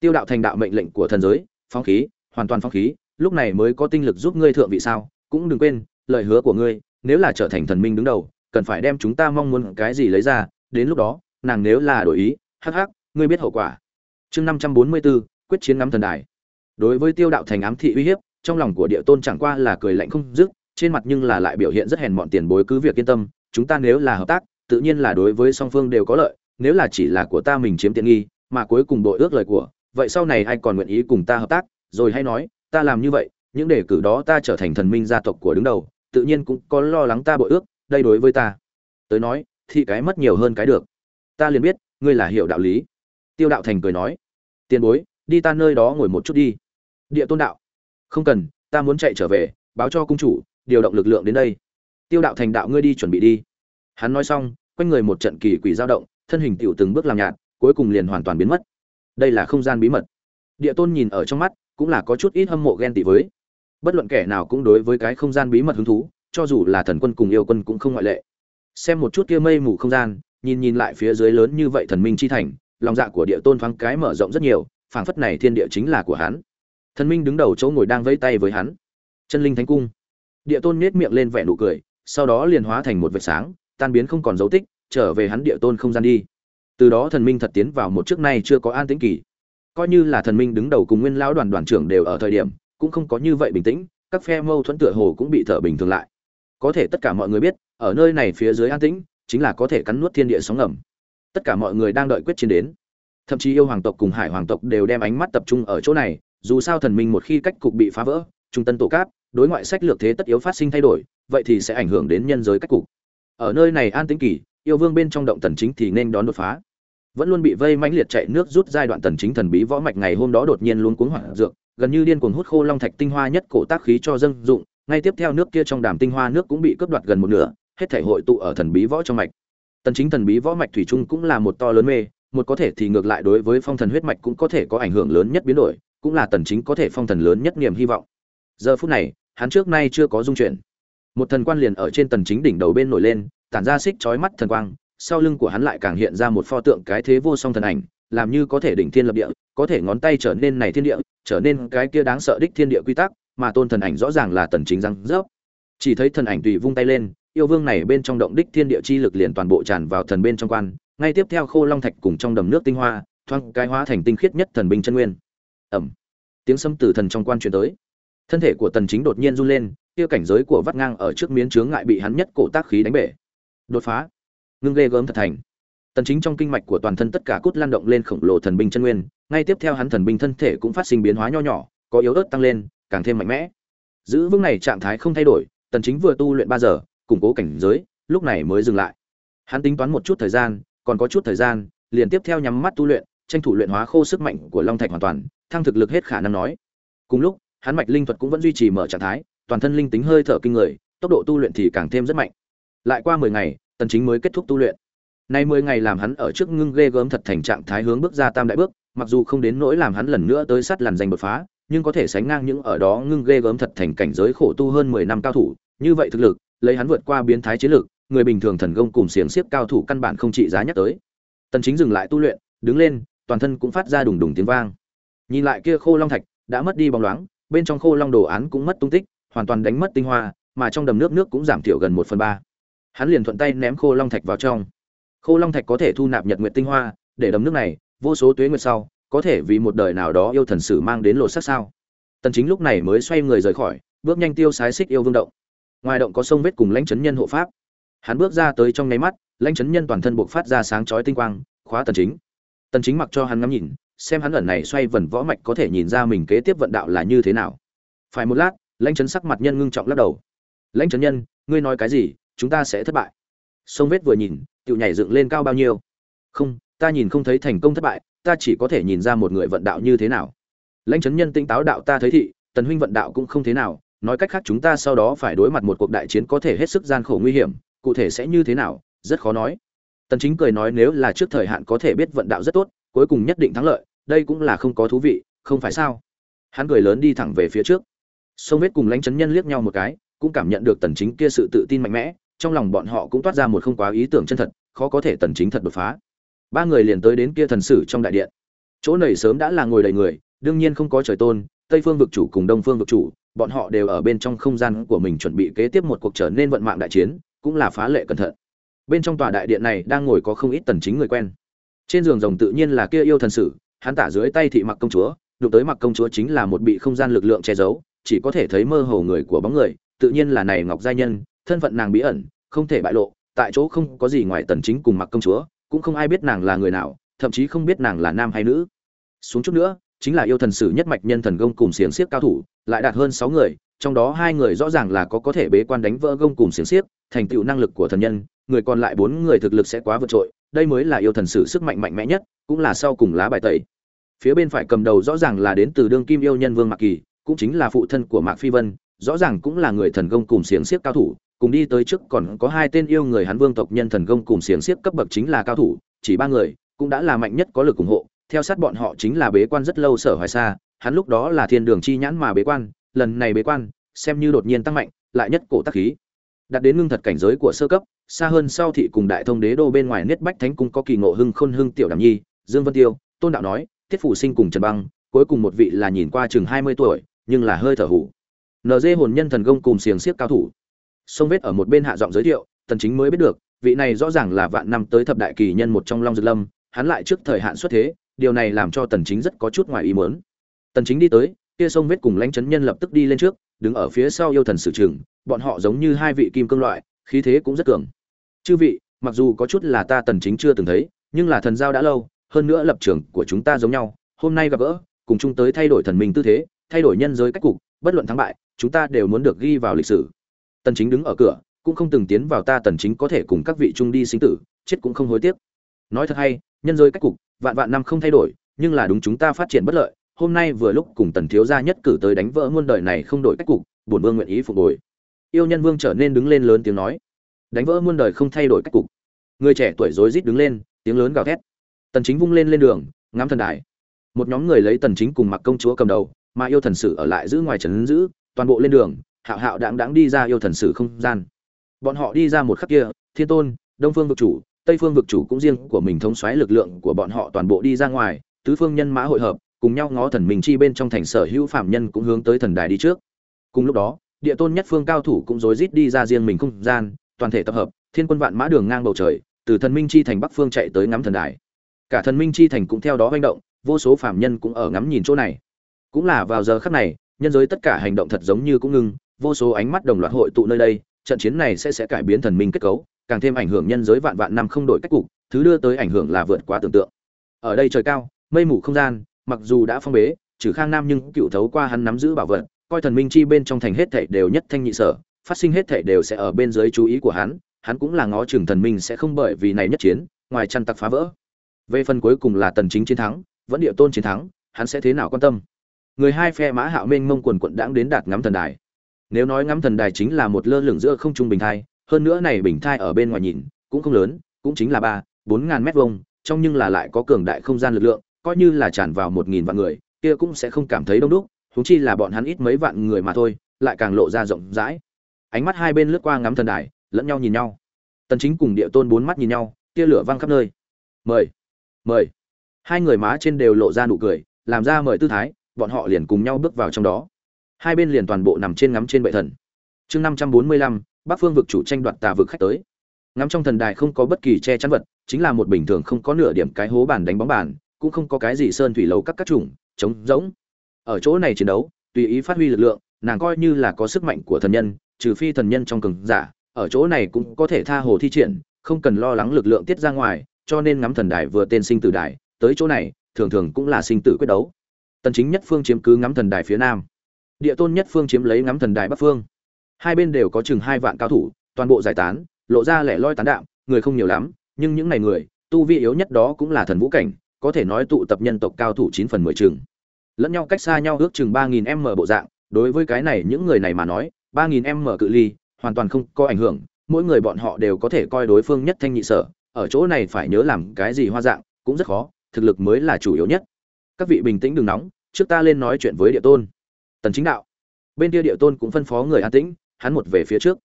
Speaker 1: Tiêu đạo thành đạo mệnh lệnh của thần giới phong khí, hoàn toàn phong khí, lúc này mới có tinh lực giúp ngươi thượng vị sao, cũng đừng quên, lời hứa của ngươi, nếu là trở thành thần minh đứng đầu, cần phải đem chúng ta mong muốn cái gì lấy ra, đến lúc đó, nàng nếu là đổi ý, hắc hắc, ngươi biết hậu quả. Chương năm trăm bốn mươi bốn quyết chiến ngắm thần đài. Đối với tiêu đạo thành ám thị uy hiếp, trong lòng của địa tôn chẳng qua là cười lạnh không dứt trên mặt nhưng là lại biểu hiện rất hèn mọn tiền bối cứ việc yên tâm, chúng ta nếu là hợp tác, tự nhiên là đối với song phương đều có lợi, nếu là chỉ là của ta mình chiếm tiện nghi, mà cuối cùng đội ước lời của, vậy sau này ai còn nguyện ý cùng ta hợp tác? Rồi hay nói, ta làm như vậy, những đề cử đó ta trở thành thần minh gia tộc của đứng đầu, tự nhiên cũng có lo lắng ta bội ước, đây đối với ta, tới nói, thì cái mất nhiều hơn cái được. Ta liền biết, ngươi là hiểu đạo lý. Tiêu đạo thành cười nói, tiền bối, đi ta nơi đó ngồi một chút đi. Địa tôn đạo. Không cần, ta muốn chạy trở về, báo cho cung chủ điều động lực lượng đến đây. Tiêu đạo thành đạo ngươi đi chuẩn bị đi. Hắn nói xong, quanh người một trận kỳ quỷ dao động, thân hình tiểu từng bước làm nhạt, cuối cùng liền hoàn toàn biến mất. Đây là không gian bí mật. Địa tôn nhìn ở trong mắt, cũng là có chút ít hâm mộ ghen tị với. Bất luận kẻ nào cũng đối với cái không gian bí mật hứng thú, cho dù là thần quân cùng yêu quân cũng không ngoại lệ. Xem một chút kia mây mù không gian, nhìn nhìn lại phía dưới lớn như vậy thần minh chi thành, lòng dạ của địa tôn thoáng cái mở rộng rất nhiều, phảng phất này thiên địa chính là của hắn. Thần minh đứng đầu chỗ ngồi đang vẫy tay với hắn. Chân linh thánh cung địa tôn nhếch miệng lên vẻ nụ cười, sau đó liền hóa thành một vệt sáng, tan biến không còn dấu tích, trở về hắn địa tôn không gian đi. Từ đó thần minh thật tiến vào một trước nay chưa có an tĩnh kỳ. Coi như là thần minh đứng đầu cùng nguyên lão đoàn đoàn trưởng đều ở thời điểm, cũng không có như vậy bình tĩnh, các phe mâu thuẫn tựa hồ cũng bị thở bình thường lại. Có thể tất cả mọi người biết, ở nơi này phía dưới an tĩnh, chính là có thể cắn nuốt thiên địa sóng ngầm. Tất cả mọi người đang đợi quyết chiến đến. Thậm chí yêu hoàng tộc cùng hải hoàng tộc đều đem ánh mắt tập trung ở chỗ này, dù sao thần minh một khi cách cục bị phá vỡ, trung tân tổ cáp đối ngoại sách lược thế tất yếu phát sinh thay đổi, vậy thì sẽ ảnh hưởng đến nhân giới cách cục. Ở nơi này an tĩnh kỳ, yêu vương bên trong động tần chính thì nên đón đột phá. Vẫn luôn bị vây mãnh liệt chạy nước rút giai đoạn tần chính thần bí võ mạch ngày hôm đó đột nhiên luôn cuống hoảng dược, gần như điên cuồng hút khô long thạch tinh hoa nhất cổ tác khí cho dâng dụng, ngay tiếp theo nước kia trong đàm tinh hoa nước cũng bị cướp đoạt gần một nửa, hết thể hội tụ ở thần bí võ trong mạch. Tần chính thần bí võ mạch thủy trung cũng là một to lớn mê, một có thể thì ngược lại đối với phong thần huyết mạch cũng có thể có ảnh hưởng lớn nhất biến đổi, cũng là tần chính có thể phong thần lớn nhất niềm hy vọng. Giờ phút này hắn trước nay chưa có dung chuyển. Một thần quan liền ở trên tần chính đỉnh đầu bên nổi lên, tản ra xích chói mắt thần quang, sau lưng của hắn lại càng hiện ra một pho tượng cái thế vô song thần ảnh, làm như có thể đỉnh thiên lập địa, có thể ngón tay trở nên này thiên địa, trở nên cái kia đáng sợ đích thiên địa quy tắc, mà tôn thần ảnh rõ ràng là tần chính răng rớp. Chỉ thấy thần ảnh tùy vung tay lên, yêu vương này bên trong động đích thiên địa chi lực liền toàn bộ tràn vào thần bên trong quan, ngay tiếp theo khô long thạch cùng trong đầm nước tinh hoa thoang cái hóa thành tinh khiết nhất thần binh chân nguyên. Ẩm tiếng sấm từ thần trong quan truyền tới thân thể của tần chính đột nhiên run lên, kia cảnh giới của vắt ngang ở trước miến chướng ngại bị hắn nhất cổ tác khí đánh bể. Đột phá. Ngưng ghê gớm thật thành. Tần chính trong kinh mạch của toàn thân tất cả cốt lan động lên khổng lồ thần binh chân nguyên, ngay tiếp theo hắn thần binh thân thể cũng phát sinh biến hóa nho nhỏ, có yếu ớt tăng lên, càng thêm mạnh mẽ. Giữ vững này trạng thái không thay đổi, tần chính vừa tu luyện 3 giờ, củng cố cảnh giới, lúc này mới dừng lại. Hắn tính toán một chút thời gian, còn có chút thời gian, liền tiếp theo nhắm mắt tu luyện, tranh thủ luyện hóa khô sức mạnh của long thạch hoàn toàn, thăng thực lực hết khả năng nói. Cùng lúc hắn mạch linh thuật cũng vẫn duy trì mở trạng thái toàn thân linh tính hơi thở kinh người tốc độ tu luyện thì càng thêm rất mạnh. Lại qua 10 ngày tần chính mới kết thúc tu luyện. Nay 10 ngày làm hắn ở trước ngưng ghê gớm thật thành trạng thái hướng bước ra tam đại bước mặc dù không đến nỗi làm hắn lần nữa tới sát làn danh đột phá nhưng có thể sánh ngang những ở đó ngưng ghê gớm thật thành cảnh giới khổ tu hơn 10 năm cao thủ như vậy thực lực lấy hắn vượt qua biến thái chiến lực, người bình thường thần công cùng xiềng xiếp cao thủ căn bản không trị giá nhắc tới. Tần chính dừng lại tu luyện đứng lên toàn thân cũng phát ra đùng đùng tiếng vang. Nhìn lại kia khô long thạch đã mất đi bóng loáng bên trong khô long đồ án cũng mất tung tích, hoàn toàn đánh mất tinh hoa, mà trong đầm nước nước cũng giảm thiểu gần một phần ba. Hắn liền thuận tay ném khô long thạch vào trong. Khô long thạch có thể thu nạp nhật nguyện tinh hoa, để đầm nước này, vô số tuế nguyệt sau, có thể vì một đời nào đó yêu thần sử mang đến lột sắc sao. Tần chính lúc này mới xoay người rời khỏi, bước nhanh tiêu sái xích yêu vương động. Ngoài động có sông vết cùng lãnh chấn nhân hộ pháp. Hắn bước ra tới trong nháy mắt, lãnh chấn nhân toàn thân buộc phát ra sáng chói tinh quang, khóa tần chính. Tần chính mặc cho hắn ngắm nhìn xem hắn ẩn này xoay vần võ mạch có thể nhìn ra mình kế tiếp vận đạo là như thế nào. Phải một lát, lãnh chấn sắc mặt nhân ngưng trọng lắc đầu. Lãnh chấn nhân, ngươi nói cái gì, chúng ta sẽ thất bại. Sông vết vừa nhìn tự nhảy dựng lên cao bao nhiêu? Không, ta nhìn không thấy thành công thất bại, ta chỉ có thể nhìn ra một người vận đạo như thế nào. Lãnh chấn nhân tinh táo đạo ta thấy thị, tần huynh vận đạo cũng không thế nào, nói cách khác chúng ta sau đó phải đối mặt một cuộc đại chiến có thể hết sức gian khổ nguy hiểm, cụ thể sẽ như thế nào, rất khó nói. Tần chính cười nói nếu là trước thời hạn có thể biết vận đạo rất tốt, cuối cùng nhất định thắng lợi đây cũng là không có thú vị, không phải sao? Hắn cười lớn đi thẳng về phía trước. Sông vết cùng lãnh chấn nhân liếc nhau một cái, cũng cảm nhận được tần chính kia sự tự tin mạnh mẽ, trong lòng bọn họ cũng toát ra một không quá ý tưởng chân thật, khó có thể tần chính thật đột phá. Ba người liền tới đến kia thần sử trong đại điện. Chỗ này sớm đã là ngồi đầy người, đương nhiên không có trời tôn, tây phương vực chủ cùng đông phương vực chủ, bọn họ đều ở bên trong không gian của mình chuẩn bị kế tiếp một cuộc trở nên vận mạng đại chiến, cũng là phá lệ cẩn thận. Bên trong tòa đại điện này đang ngồi có không ít tần chính người quen. Trên giường rồng tự nhiên là kia yêu thần sử hắn tả dưới tay thị mặc công chúa, đụng tới mặc công chúa chính là một bị không gian lực lượng che giấu, chỉ có thể thấy mơ hồ người của bóng người, tự nhiên là này ngọc gia nhân, thân phận nàng bí ẩn, không thể bại lộ, tại chỗ không có gì ngoài tần chính cùng mặc công chúa, cũng không ai biết nàng là người nào, thậm chí không biết nàng là nam hay nữ. Xuống chút nữa, chính là yêu thần sử nhất mạch nhân thần gông cùng xiềng xiếc cao thủ, lại đạt hơn 6 người, trong đó hai người rõ ràng là có có thể bế quan đánh vỡ gông cùng xiềng xiếc, thành tựu năng lực của thần nhân, người còn lại bốn người thực lực sẽ quá vượt trội, đây mới là yêu thần sử sức mạnh mạnh mẽ nhất, cũng là sau cùng lá bài tẩy phía bên phải cầm đầu rõ ràng là đến từ đương kim yêu nhân vương mạc kỳ, cũng chính là phụ thân của mạc phi vân, rõ ràng cũng là người thần công cùng xiềng xiếc cao thủ, cùng đi tới trước còn có hai tên yêu người hắn vương tộc nhân thần công cùng xiềng xiếc cấp bậc chính là cao thủ, chỉ ba người, cũng đã là mạnh nhất có lực ủng hộ, theo sát bọn họ chính là bế quan rất lâu sở hoài xa hắn lúc đó là thiên đường chi nhãn mà bế quan, lần này bế quan, xem như đột nhiên tăng mạnh, lại nhất cổ tác khí. Đạt đến ngưng thật cảnh giới của sơ cấp, xa hơn sau thị cùng đại thông đế đô bên ngoài niết bách thánh cung có kỳ ngộ hưng khôn hưng tiểu đàm nhi, dương vân tiêu, tôn đạo nói tiết phủ sinh cùng trần băng, cuối cùng một vị là nhìn qua chừng hai mươi tuổi, nhưng là hơi thở hủ nd hồn nhân thần công cùng xiềng xiếc cao thủ. Sông vết ở một bên hạ giọng giới thiệu, tần chính mới biết được, vị này rõ ràng là vạn năm tới thập đại kỳ nhân một trong long dược lâm, hắn lại trước thời hạn xuất thế, điều này làm cho tần chính rất có chút ngoài ý muốn. Tần chính đi tới, kia sông vết cùng lãnh chấn nhân lập tức đi lên trước, đứng ở phía sau yêu thần sử trường, bọn họ giống như hai vị kim cương loại, khí thế cũng rất cường. Chư vị, mặc dù có chút là ta tần chính chưa từng thấy, nhưng là thần giao đã lâu hơn nữa lập trường của chúng ta giống nhau, hôm nay gặp gỡ, cùng chung tới thay đổi thần minh tư thế, thay đổi nhân giới cách cục, bất luận thắng bại, chúng ta đều muốn được ghi vào lịch sử. Tần chính đứng ở cửa, cũng không từng tiến vào ta tần chính có thể cùng các vị chung đi sinh tử, chết cũng không hối tiếc. Nói thật hay, nhân giới cách cục, vạn vạn năm không thay đổi, nhưng là đúng chúng ta phát triển bất lợi, hôm nay vừa lúc cùng tần thiếu gia nhất cử tới đánh vỡ muôn đời này không đổi cách cục, bổn vương nguyện ý phục hồi. Yêu nhân vương trở nên đứng lên lớn tiếng nói. Đánh vỡ muôn đời không thay đổi cách cục. Người trẻ tuổi rối rít đứng lên, tiếng lớn gào thét tần chính vung lên lên đường, ngắm thần đài. Một nhóm người lấy tần chính cùng mặc công chúa cầm đầu, mà yêu thần sử ở lại giữ ngoài trấn giữ, toàn bộ lên đường, hạo hạo đãng đãng đi ra yêu thần sử không gian. Bọn họ đi ra một khắc kia, thiên tôn, đông phương vực chủ, tây phương vực chủ cũng riêng của mình thống xoáy lực lượng của bọn họ toàn bộ đi ra ngoài, tứ phương nhân mã hội hợp, cùng nhau ngó thần mình chi bên trong thành sở hữu phạm nhân cũng hướng tới thần đài đi trước. Cùng lúc đó, địa tôn nhất phương cao thủ cũng rối rít đi ra riêng mình không gian, toàn thể tập hợp, thiên quân vạn mã đường ngang bầu trời, từ thần minh chi thành bắc phương chạy tới ngắm thần đài cả thần minh chi thành cũng theo đó manh động, vô số phạm nhân cũng ở ngắm nhìn chỗ này. Cũng là vào giờ khắc này, nhân giới tất cả hành động thật giống như cũng ngưng, vô số ánh mắt đồng loạt hội tụ nơi đây, trận chiến này sẽ sẽ cải biến thần minh kết cấu, càng thêm ảnh hưởng nhân giới vạn vạn năm không đổi cách cục, thứ đưa tới ảnh hưởng là vượt quá tưởng tượng. Ở đây trời cao, mây mù không gian, mặc dù đã phong bế, trừ khang nam nhưng cựu thấu qua hắn nắm giữ bảo vật, coi thần minh chi bên trong thành hết thảy đều nhất thanh nhị sở, phát sinh hết thảy đều sẽ ở bên dưới chú ý của hắn hắn cũng là ngó chừng thần minh sẽ không bởi vì này nhất chiến, ngoài chăn tặc phá vỡ về phần cuối cùng là tần chính chiến thắng, vẫn địa tôn chiến thắng, hắn sẽ thế nào quan tâm? Người hai phe mã hạo minh mông quần quận đãng đến đạt ngắm thần đài. Nếu nói ngắm thần đài chính là một lơ lửng giữa không trung bình thai, hơn nữa này bình thai ở bên ngoài nhìn, cũng không lớn, cũng chính là ba, bốn ngàn mét vuông, trong nhưng là lại có cường đại không gian lực lượng, coi như là tràn vào một nghìn vạn người, kia cũng sẽ không cảm thấy đông đúc chúng chi là bọn hắn ít mấy vạn người mà thôi, lại càng lộ ra rộng rãi. Ánh mắt hai bên lướt qua ngắm thần đài, lẫn nhau nhìn nhau. Tần chính cùng địa tôn bốn mắt nhìn nhau, tia lửa văng khắp nơi. Mời mời. Hai người má trên đều lộ ra nụ cười, làm ra mời tư thái, bọn họ liền cùng nhau bước vào trong đó. Hai bên liền toàn bộ nằm trên ngắm trên bệ thần. Chương năm trăm bốn mươi lăm, bắc phương vực chủ tranh đoạt tà vực khách tới. Ngắm trong thần đài không có bất kỳ che chắn vật, chính là một bình thường không có nửa điểm cái hố bàn đánh bóng bàn, cũng không có cái gì sơn thủy lấu các các chủng, trống rỗng. Ở chỗ này chiến đấu, tùy ý phát huy lực lượng, nàng coi như là có sức mạnh của thần nhân, trừ phi thần nhân trong cường giả, ở chỗ này cũng có thể tha hồ thi triển, không cần lo lắng lực lượng tiết ra ngoài cho nên ngắm thần đài vừa tên sinh tử đài, tới chỗ này, thường thường cũng là sinh tử quyết đấu. Tần chính nhất phương chiếm cứ ngắm thần đài phía nam. Địa tôn nhất phương chiếm lấy ngắm thần đài bắc phương. Hai bên đều có chừng hai vạn cao thủ, toàn bộ giải tán, lộ ra lẻ loi tán đạm, người không nhiều lắm, nhưng những này người, tu vi yếu nhất đó cũng là thần vũ cảnh, có thể nói tụ tập nhân tộc cao thủ chín phần mười chừng. Lẫn nhau cách xa nhau ước chừng ba nghìn m bộ dạng, đối với cái này những người này mà nói, ba nghìn m cự ly hoàn toàn không có ảnh hưởng, mỗi người bọn họ đều có thể coi đối phương nhất thanh nhị sở ở chỗ này phải nhớ làm cái gì hoa dạng, cũng rất khó, thực lực mới là chủ yếu nhất. Các vị bình tĩnh đừng nóng, trước ta lên nói chuyện với địa tôn. Tần chính đạo. Bên kia địa tôn cũng phân phó người an tĩnh, hắn một về phía trước.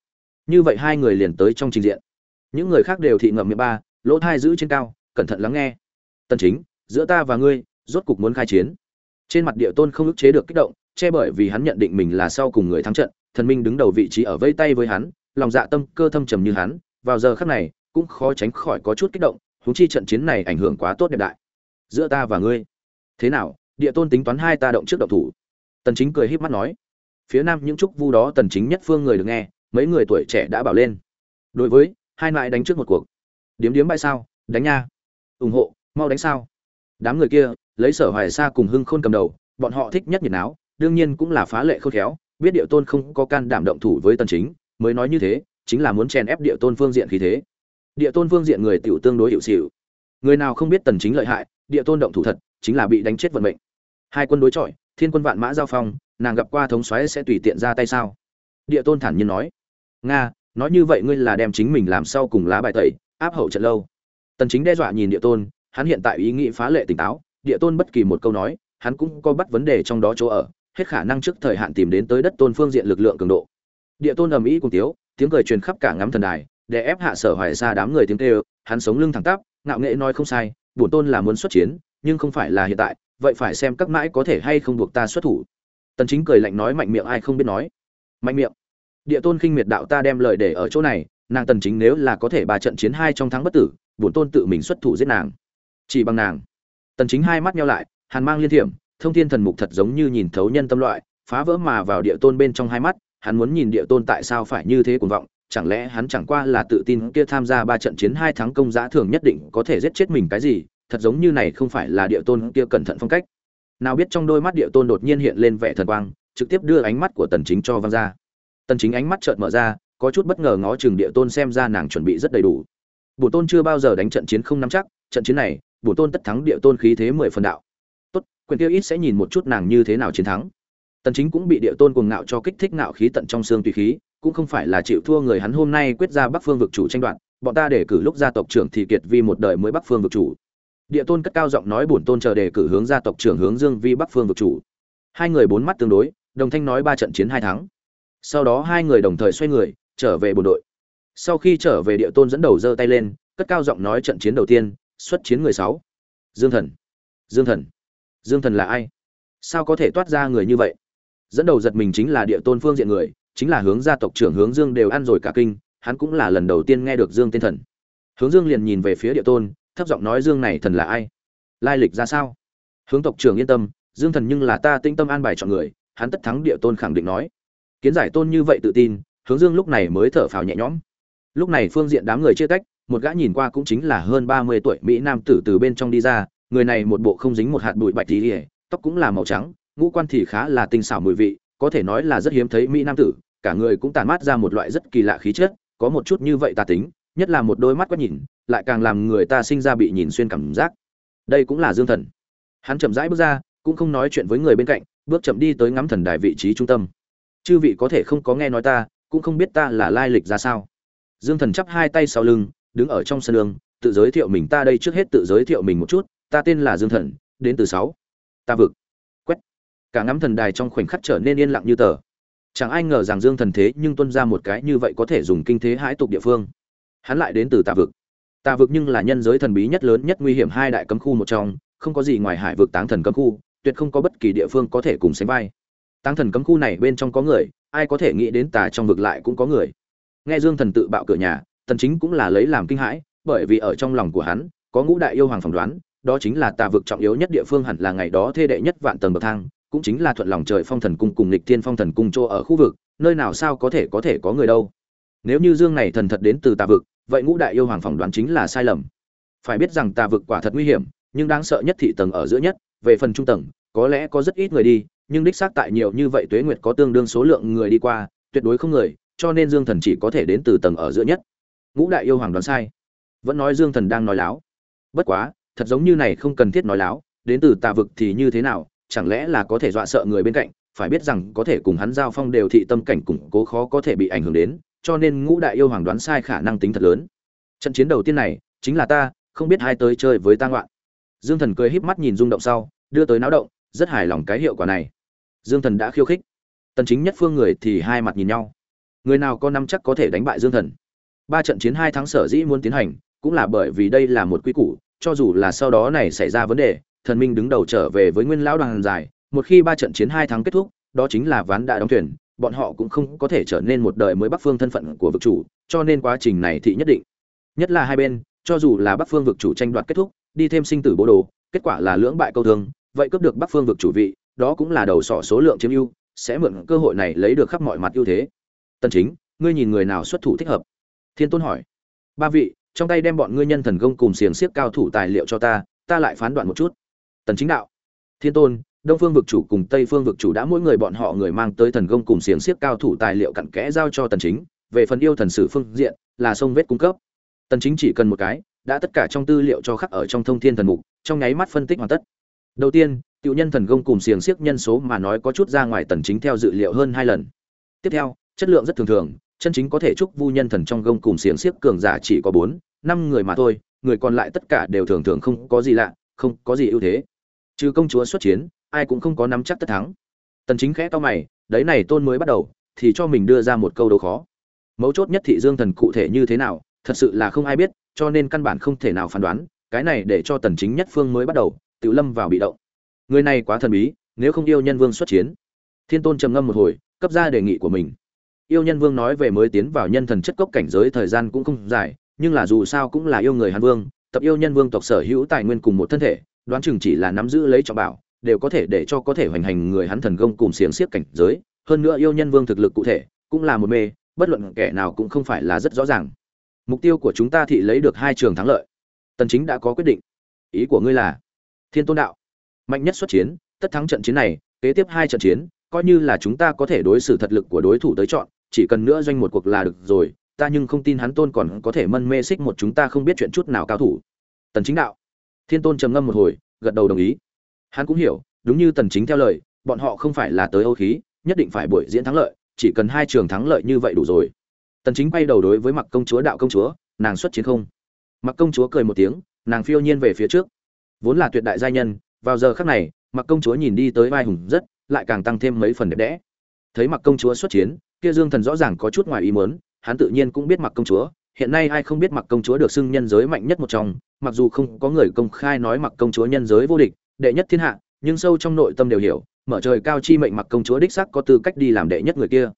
Speaker 1: Như vậy hai người liền tới trong trình diện. Những người khác đều thị ngậm miệng ba, lỗ thai giữ trên cao, cẩn thận lắng nghe. Tần chính, giữa ta và ngươi, rốt cục muốn khai chiến. Trên mặt địa tôn không ức chế được kích động, che bởi vì hắn nhận định mình là sau cùng người thắng trận, thần minh đứng đầu vị trí ở vây tay với hắn, lòng dạ tâm cơ thâm trầm như hắn, vào giờ khắc này cũng khó tránh khỏi có chút kích động, huống chi trận chiến này ảnh hưởng quá tốt đẹp đại. Giữa ta và ngươi. Thế nào, địa tôn tính toán hai ta động trước động thủ? Tần chính cười híp mắt nói. Phía nam những trúc vu đó tần chính nhất phương người được nghe, mấy người tuổi trẻ đã bảo lên. Đối với, hai loại đánh trước một cuộc. Điếm điếm bại sao, đánh nha. Ủng hộ, mau đánh sao. Đám người kia, lấy sở hoài sa cùng hưng khôn cầm đầu, bọn họ thích nhất nhiệt áo đương nhiên cũng là phá lệ khôn khéo, biết điệu tôn không có can đảm động thủ với tần chính, mới nói như thế, chính là muốn chèn ép điệu tôn phương diện khí thế địa tôn vương diện người tiểu tương đối hiệu xịu người nào không biết tần chính lợi hại, địa tôn động thủ thật, chính là bị đánh chết vận mệnh. Hai quân đối chọi, thiên quân vạn mã giao phong, nàng gặp qua thống soái sẽ tùy tiện ra tay sao? Địa tôn thản nhiên nói. Nga, nói như vậy ngươi là đem chính mình làm sau cùng lá bài tẩy, áp hậu trận lâu. Tần chính đe dọa nhìn địa tôn, hắn hiện tại ý nghĩ phá lệ tỉnh táo. Địa tôn bất kỳ một câu nói, hắn cũng có bắt vấn đề trong đó chỗ ở, hết khả năng trước thời hạn tìm đến tới đất tôn phương diện lực lượng cường độ. Địa tôn ầm ĩ cùng tiếu, tiếng cười truyền khắp cả ngắm thần đài để ép hạ sở hoài xa đám người tiếng kêu, hắn sống lưng thẳng tắp, ngạo nghệ nói không sai, bổn tôn là muốn xuất chiến, nhưng không phải là hiện tại, vậy phải xem các mãi có thể hay không buộc ta xuất thủ. Tần chính cười lạnh nói mạnh miệng ai không biết nói. Mạnh miệng. Địa tôn khinh miệt đạo ta đem lời để ở chỗ này, nàng tần chính nếu là có thể ba trận chiến hai trong thắng bất tử, bổn tôn tự mình xuất thủ giết nàng. Chỉ bằng nàng. Tần chính hai mắt nheo lại, hàn mang liên thiểm, thông thiên thần mục thật giống như nhìn thấu nhân tâm loại, phá vỡ mà vào địa tôn bên trong hai mắt, hắn muốn nhìn địa tôn tại sao phải như thế cuồng vọng chẳng lẽ hắn chẳng qua là tự tin kia tham gia ba trận chiến hai tháng công giá thường nhất định có thể giết chết mình cái gì, thật giống như này không phải là địa tôn kia cẩn thận phong cách. Nào biết trong đôi mắt địa tôn đột nhiên hiện lên vẻ thần quang, trực tiếp đưa ánh mắt của tần chính cho văng ra tần chính ánh mắt chợt mở ra, có chút bất ngờ ngó chừng địa tôn xem ra nàng chuẩn bị rất đầy đủ. Bổ tôn chưa bao giờ đánh trận chiến không nắm chắc, trận chiến này, bổ tôn tất thắng địa tôn khí thế mười phần đạo. Tốt, quyền tiêu ít sẽ nhìn một chút nàng như thế nào chiến thắng. Tần chính cũng bị địa tôn cuồng ngạo cho kích thích ngạo khí tận trong xương tùy khí cũng không phải là chịu thua người hắn hôm nay quyết ra bắc phương vực chủ tranh đoạt, bọn ta để cử lúc gia tộc trưởng thì kiệt vi một đời mới bắc phương vực chủ. Địa tôn cất cao giọng nói bổn tôn chờ đề cử hướng gia tộc trưởng hướng dương vi bắc phương vực chủ. Hai người bốn mắt tương đối, đồng thanh nói ba trận chiến hai thắng. Sau đó hai người đồng thời xoay người, trở về bộ đội. Sau khi trở về địa tôn dẫn đầu giơ tay lên, cất cao giọng nói trận chiến đầu tiên, xuất chiến người sáu. Dương thần. Dương thần. Dương thần là ai? Sao có thể toát ra người như vậy? Dẫn đầu giật mình chính là địa tôn phương diện người chính là hướng gia tộc trưởng hướng dương đều ăn rồi cả kinh, hắn cũng là lần đầu tiên nghe được dương tên thần. Hướng dương liền nhìn về phía địa tôn, thấp giọng nói dương này thần là ai? Lai lịch ra sao? Hướng tộc trưởng yên tâm, dương thần nhưng là ta tinh tâm an bài chọn người, hắn tất thắng địa tôn khẳng định nói. Kiến giải tôn như vậy tự tin, hướng dương lúc này mới thở phào nhẹ nhõm. Lúc này phương diện đám người chia tách, một gã nhìn qua cũng chính là hơn ba mươi tuổi mỹ nam tử từ bên trong đi ra, người này một bộ không dính một hạt bụi bạch tí tóc cũng là màu trắng, ngũ quan thì khá là tinh xảo mùi vị, có thể nói là rất hiếm thấy mỹ nam tử cả người cũng tàn mát ra một loại rất kỳ lạ khí chất, có một chút như vậy ta tính, nhất là một đôi mắt quét nhìn, lại càng làm người ta sinh ra bị nhìn xuyên cảm giác. Đây cũng là dương thần. Hắn chậm rãi bước ra, cũng không nói chuyện với người bên cạnh, bước chậm đi tới ngắm thần đài vị trí trung tâm. Chư vị có thể không có nghe nói ta, cũng không biết ta là lai lịch ra sao. Dương thần chắp hai tay sau lưng, đứng ở trong sân đường, tự giới thiệu mình ta đây trước hết tự giới thiệu mình một chút, ta tên là dương thần, đến từ sáu, ta vực. Quét. Cả ngắm thần đài trong khoảnh khắc trở nên yên lặng như tờ chẳng ai ngờ rằng dương thần thế nhưng tuân ra một cái như vậy có thể dùng kinh thế hãi tục địa phương. Hắn lại đến từ tà vực. Tà vực nhưng là nhân giới thần bí nhất lớn nhất nguy hiểm hai đại cấm khu một trong, không có gì ngoài hải vực táng thần cấm khu, tuyệt không có bất kỳ địa phương có thể cùng sánh vai. Táng thần cấm khu này bên trong có người, ai có thể nghĩ đến tà trong vực lại cũng có người. Nghe dương thần tự bạo cửa nhà, tần chính cũng là lấy làm kinh hãi, bởi vì ở trong lòng của hắn, có ngũ đại yêu hoàng phỏng đoán, đó chính là tà vực trọng yếu nhất địa phương hẳn là ngày đó thê đệ nhất vạn tầng bậc thang cũng chính là thuận lòng trời phong thần cung cùng lịch thiên phong thần cung chỗ ở khu vực, nơi nào sao có thể có thể có người đâu. Nếu như dương này thần thật đến từ tà vực, vậy ngũ đại yêu hoàng phỏng đoán chính là sai lầm. Phải biết rằng tà vực quả thật nguy hiểm, nhưng đáng sợ nhất thị tầng ở giữa nhất, về phần trung tầng, có lẽ có rất ít người đi, nhưng đích xác tại nhiều như vậy tuế nguyệt có tương đương số lượng người đi qua, tuyệt đối không người, cho nên dương thần chỉ có thể đến từ tầng ở giữa nhất. Ngũ đại yêu hoàng đoán sai. Vẫn nói dương thần đang nói láo. Bất quá, thật giống như này không cần thiết nói láo, đến từ tà vực thì như thế nào chẳng lẽ là có thể dọa sợ người bên cạnh, phải biết rằng có thể cùng hắn giao phong đều thị tâm cảnh củng cố khó có thể bị ảnh hưởng đến, cho nên ngũ đại yêu hoàng đoán sai khả năng tính thật lớn. Trận chiến đầu tiên này, chính là ta, không biết hai tới chơi với ta ngoạn. Dương thần cười híp mắt nhìn rung động sau, đưa tới náo động, rất hài lòng cái hiệu quả này. Dương thần đã khiêu khích. Tần chính nhất phương người thì hai mặt nhìn nhau. Người nào có năm chắc có thể đánh bại dương thần? Ba trận chiến hai tháng sở dĩ muốn tiến hành, cũng là bởi vì đây là một quy củ, cho dù là sau đó này xảy ra vấn đề thần minh đứng đầu trở về với nguyên lão đoàn dài một khi ba trận chiến hai tháng kết thúc, đó chính là ván đã đóng thuyền, bọn họ cũng không có thể trở nên một đời mới bắc phương thân phận của vực chủ, cho nên quá trình này thị nhất định. Nhất là hai bên, cho dù là bắc phương vực chủ tranh đoạt kết thúc, đi thêm sinh tử bố đồ, kết quả là lưỡng bại câu thương, vậy cướp được bắc phương vực chủ vị, đó cũng là đầu sỏ số lượng chiếm ưu, sẽ mượn cơ hội này lấy được khắp mọi mặt ưu thế. Tần chính, ngươi nhìn người nào xuất thủ thích hợp? Thiên tôn hỏi. Ba vị, trong tay đem bọn ngươi nhân thần công cùng xiềng xiếc cao thủ tài liệu cho ta ta lại phán đoạn một chút tần chính đạo. Thiên tôn, đông phương vực chủ cùng tây phương vực chủ đã mỗi người bọn họ người mang tới thần công cùng xiềng xiếc cao thủ tài liệu cặn kẽ giao cho tần chính, về phần yêu thần sử phương diện, là sông vết cung cấp. Tần chính chỉ cần một cái, đã tất cả trong tư liệu cho khắc ở trong thông thiên thần mục, trong nháy mắt phân tích hoàn tất. Đầu tiên, tiểu nhân thần công cùng xiềng xiếc nhân số mà nói có chút ra ngoài tần chính theo dự liệu hơn hai lần. Tiếp theo, chất lượng rất thường thường, chân chính có thể chúc vu nhân thần trong gông cùng xiềng xiếc cường giả chỉ có bốn, năm người mà thôi, người còn lại tất cả đều thường thường không có gì lạ, không có gì ưu thế trừ công chúa xuất chiến, ai cũng không có nắm chắc tất thắng. Tần chính khẽ to mày, đấy này tôn mới bắt đầu, thì cho mình đưa ra một câu đầu khó. Mấu chốt nhất thị dương thần cụ thể như thế nào, thật sự là không ai biết, cho nên căn bản không thể nào phán đoán, cái này để cho tần chính nhất phương mới bắt đầu, tự lâm vào bị động. Người này quá thần bí, nếu không yêu nhân vương xuất chiến. Thiên tôn trầm ngâm một hồi, cấp ra đề nghị của mình. Yêu nhân vương nói về mới tiến vào nhân thần chất cốc cảnh giới thời gian cũng không dài, nhưng là dù sao cũng là yêu người hàn vương, tập yêu nhân vương tộc sở hữu tài nguyên cùng một thân thể đoán chừng chỉ là nắm giữ lấy trọng bảo, đều có thể để cho có thể hoành hành người hắn thần công cùng xiềng xiếc cảnh giới. Hơn nữa yêu nhân vương thực lực cụ thể cũng là một mê, bất luận kẻ nào cũng không phải là rất rõ ràng. Mục tiêu của chúng ta thị lấy được hai trường thắng lợi. Tần chính đã có quyết định. Ý của ngươi là, thiên tôn đạo, mạnh nhất xuất chiến, tất thắng trận chiến này, kế tiếp hai trận chiến, coi như là chúng ta có thể đối xử thật lực của đối thủ tới chọn, chỉ cần nữa doanh một cuộc là được rồi, ta nhưng không tin hắn tôn còn có thể mân mê xích một chúng ta không biết chuyện chút nào cao thủ. Tần chính đạo thiên tôn trầm ngâm một hồi, gật đầu đồng ý. Hắn cũng hiểu, đúng như tần chính theo lời, bọn họ không phải là tới âu khí, nhất định phải buổi diễn thắng lợi, chỉ cần hai trường thắng lợi như vậy đủ rồi. Tần chính bay đầu đối với mặc công chúa đạo công chúa, nàng xuất chiến không? Mặc công chúa cười một tiếng, nàng phiêu nhiên về phía trước. Vốn là tuyệt đại gia nhân, vào giờ khắc này, mặc công chúa nhìn đi tới vai hùng rất, lại càng tăng thêm mấy phần đẹp đẽ. Thấy mặc công chúa xuất chiến, kia dương thần rõ ràng có chút ngoài ý muốn, hắn tự nhiên cũng biết mặc công chúa hiện nay ai không biết mặc công chúa được xưng nhân giới mạnh nhất một trong, mặc dù không có người công khai nói mặc công chúa nhân giới vô địch, đệ nhất thiên hạ, nhưng sâu trong nội tâm đều hiểu, mở trời cao chi mệnh mặc công chúa đích sắc có tư cách đi làm đệ nhất người kia.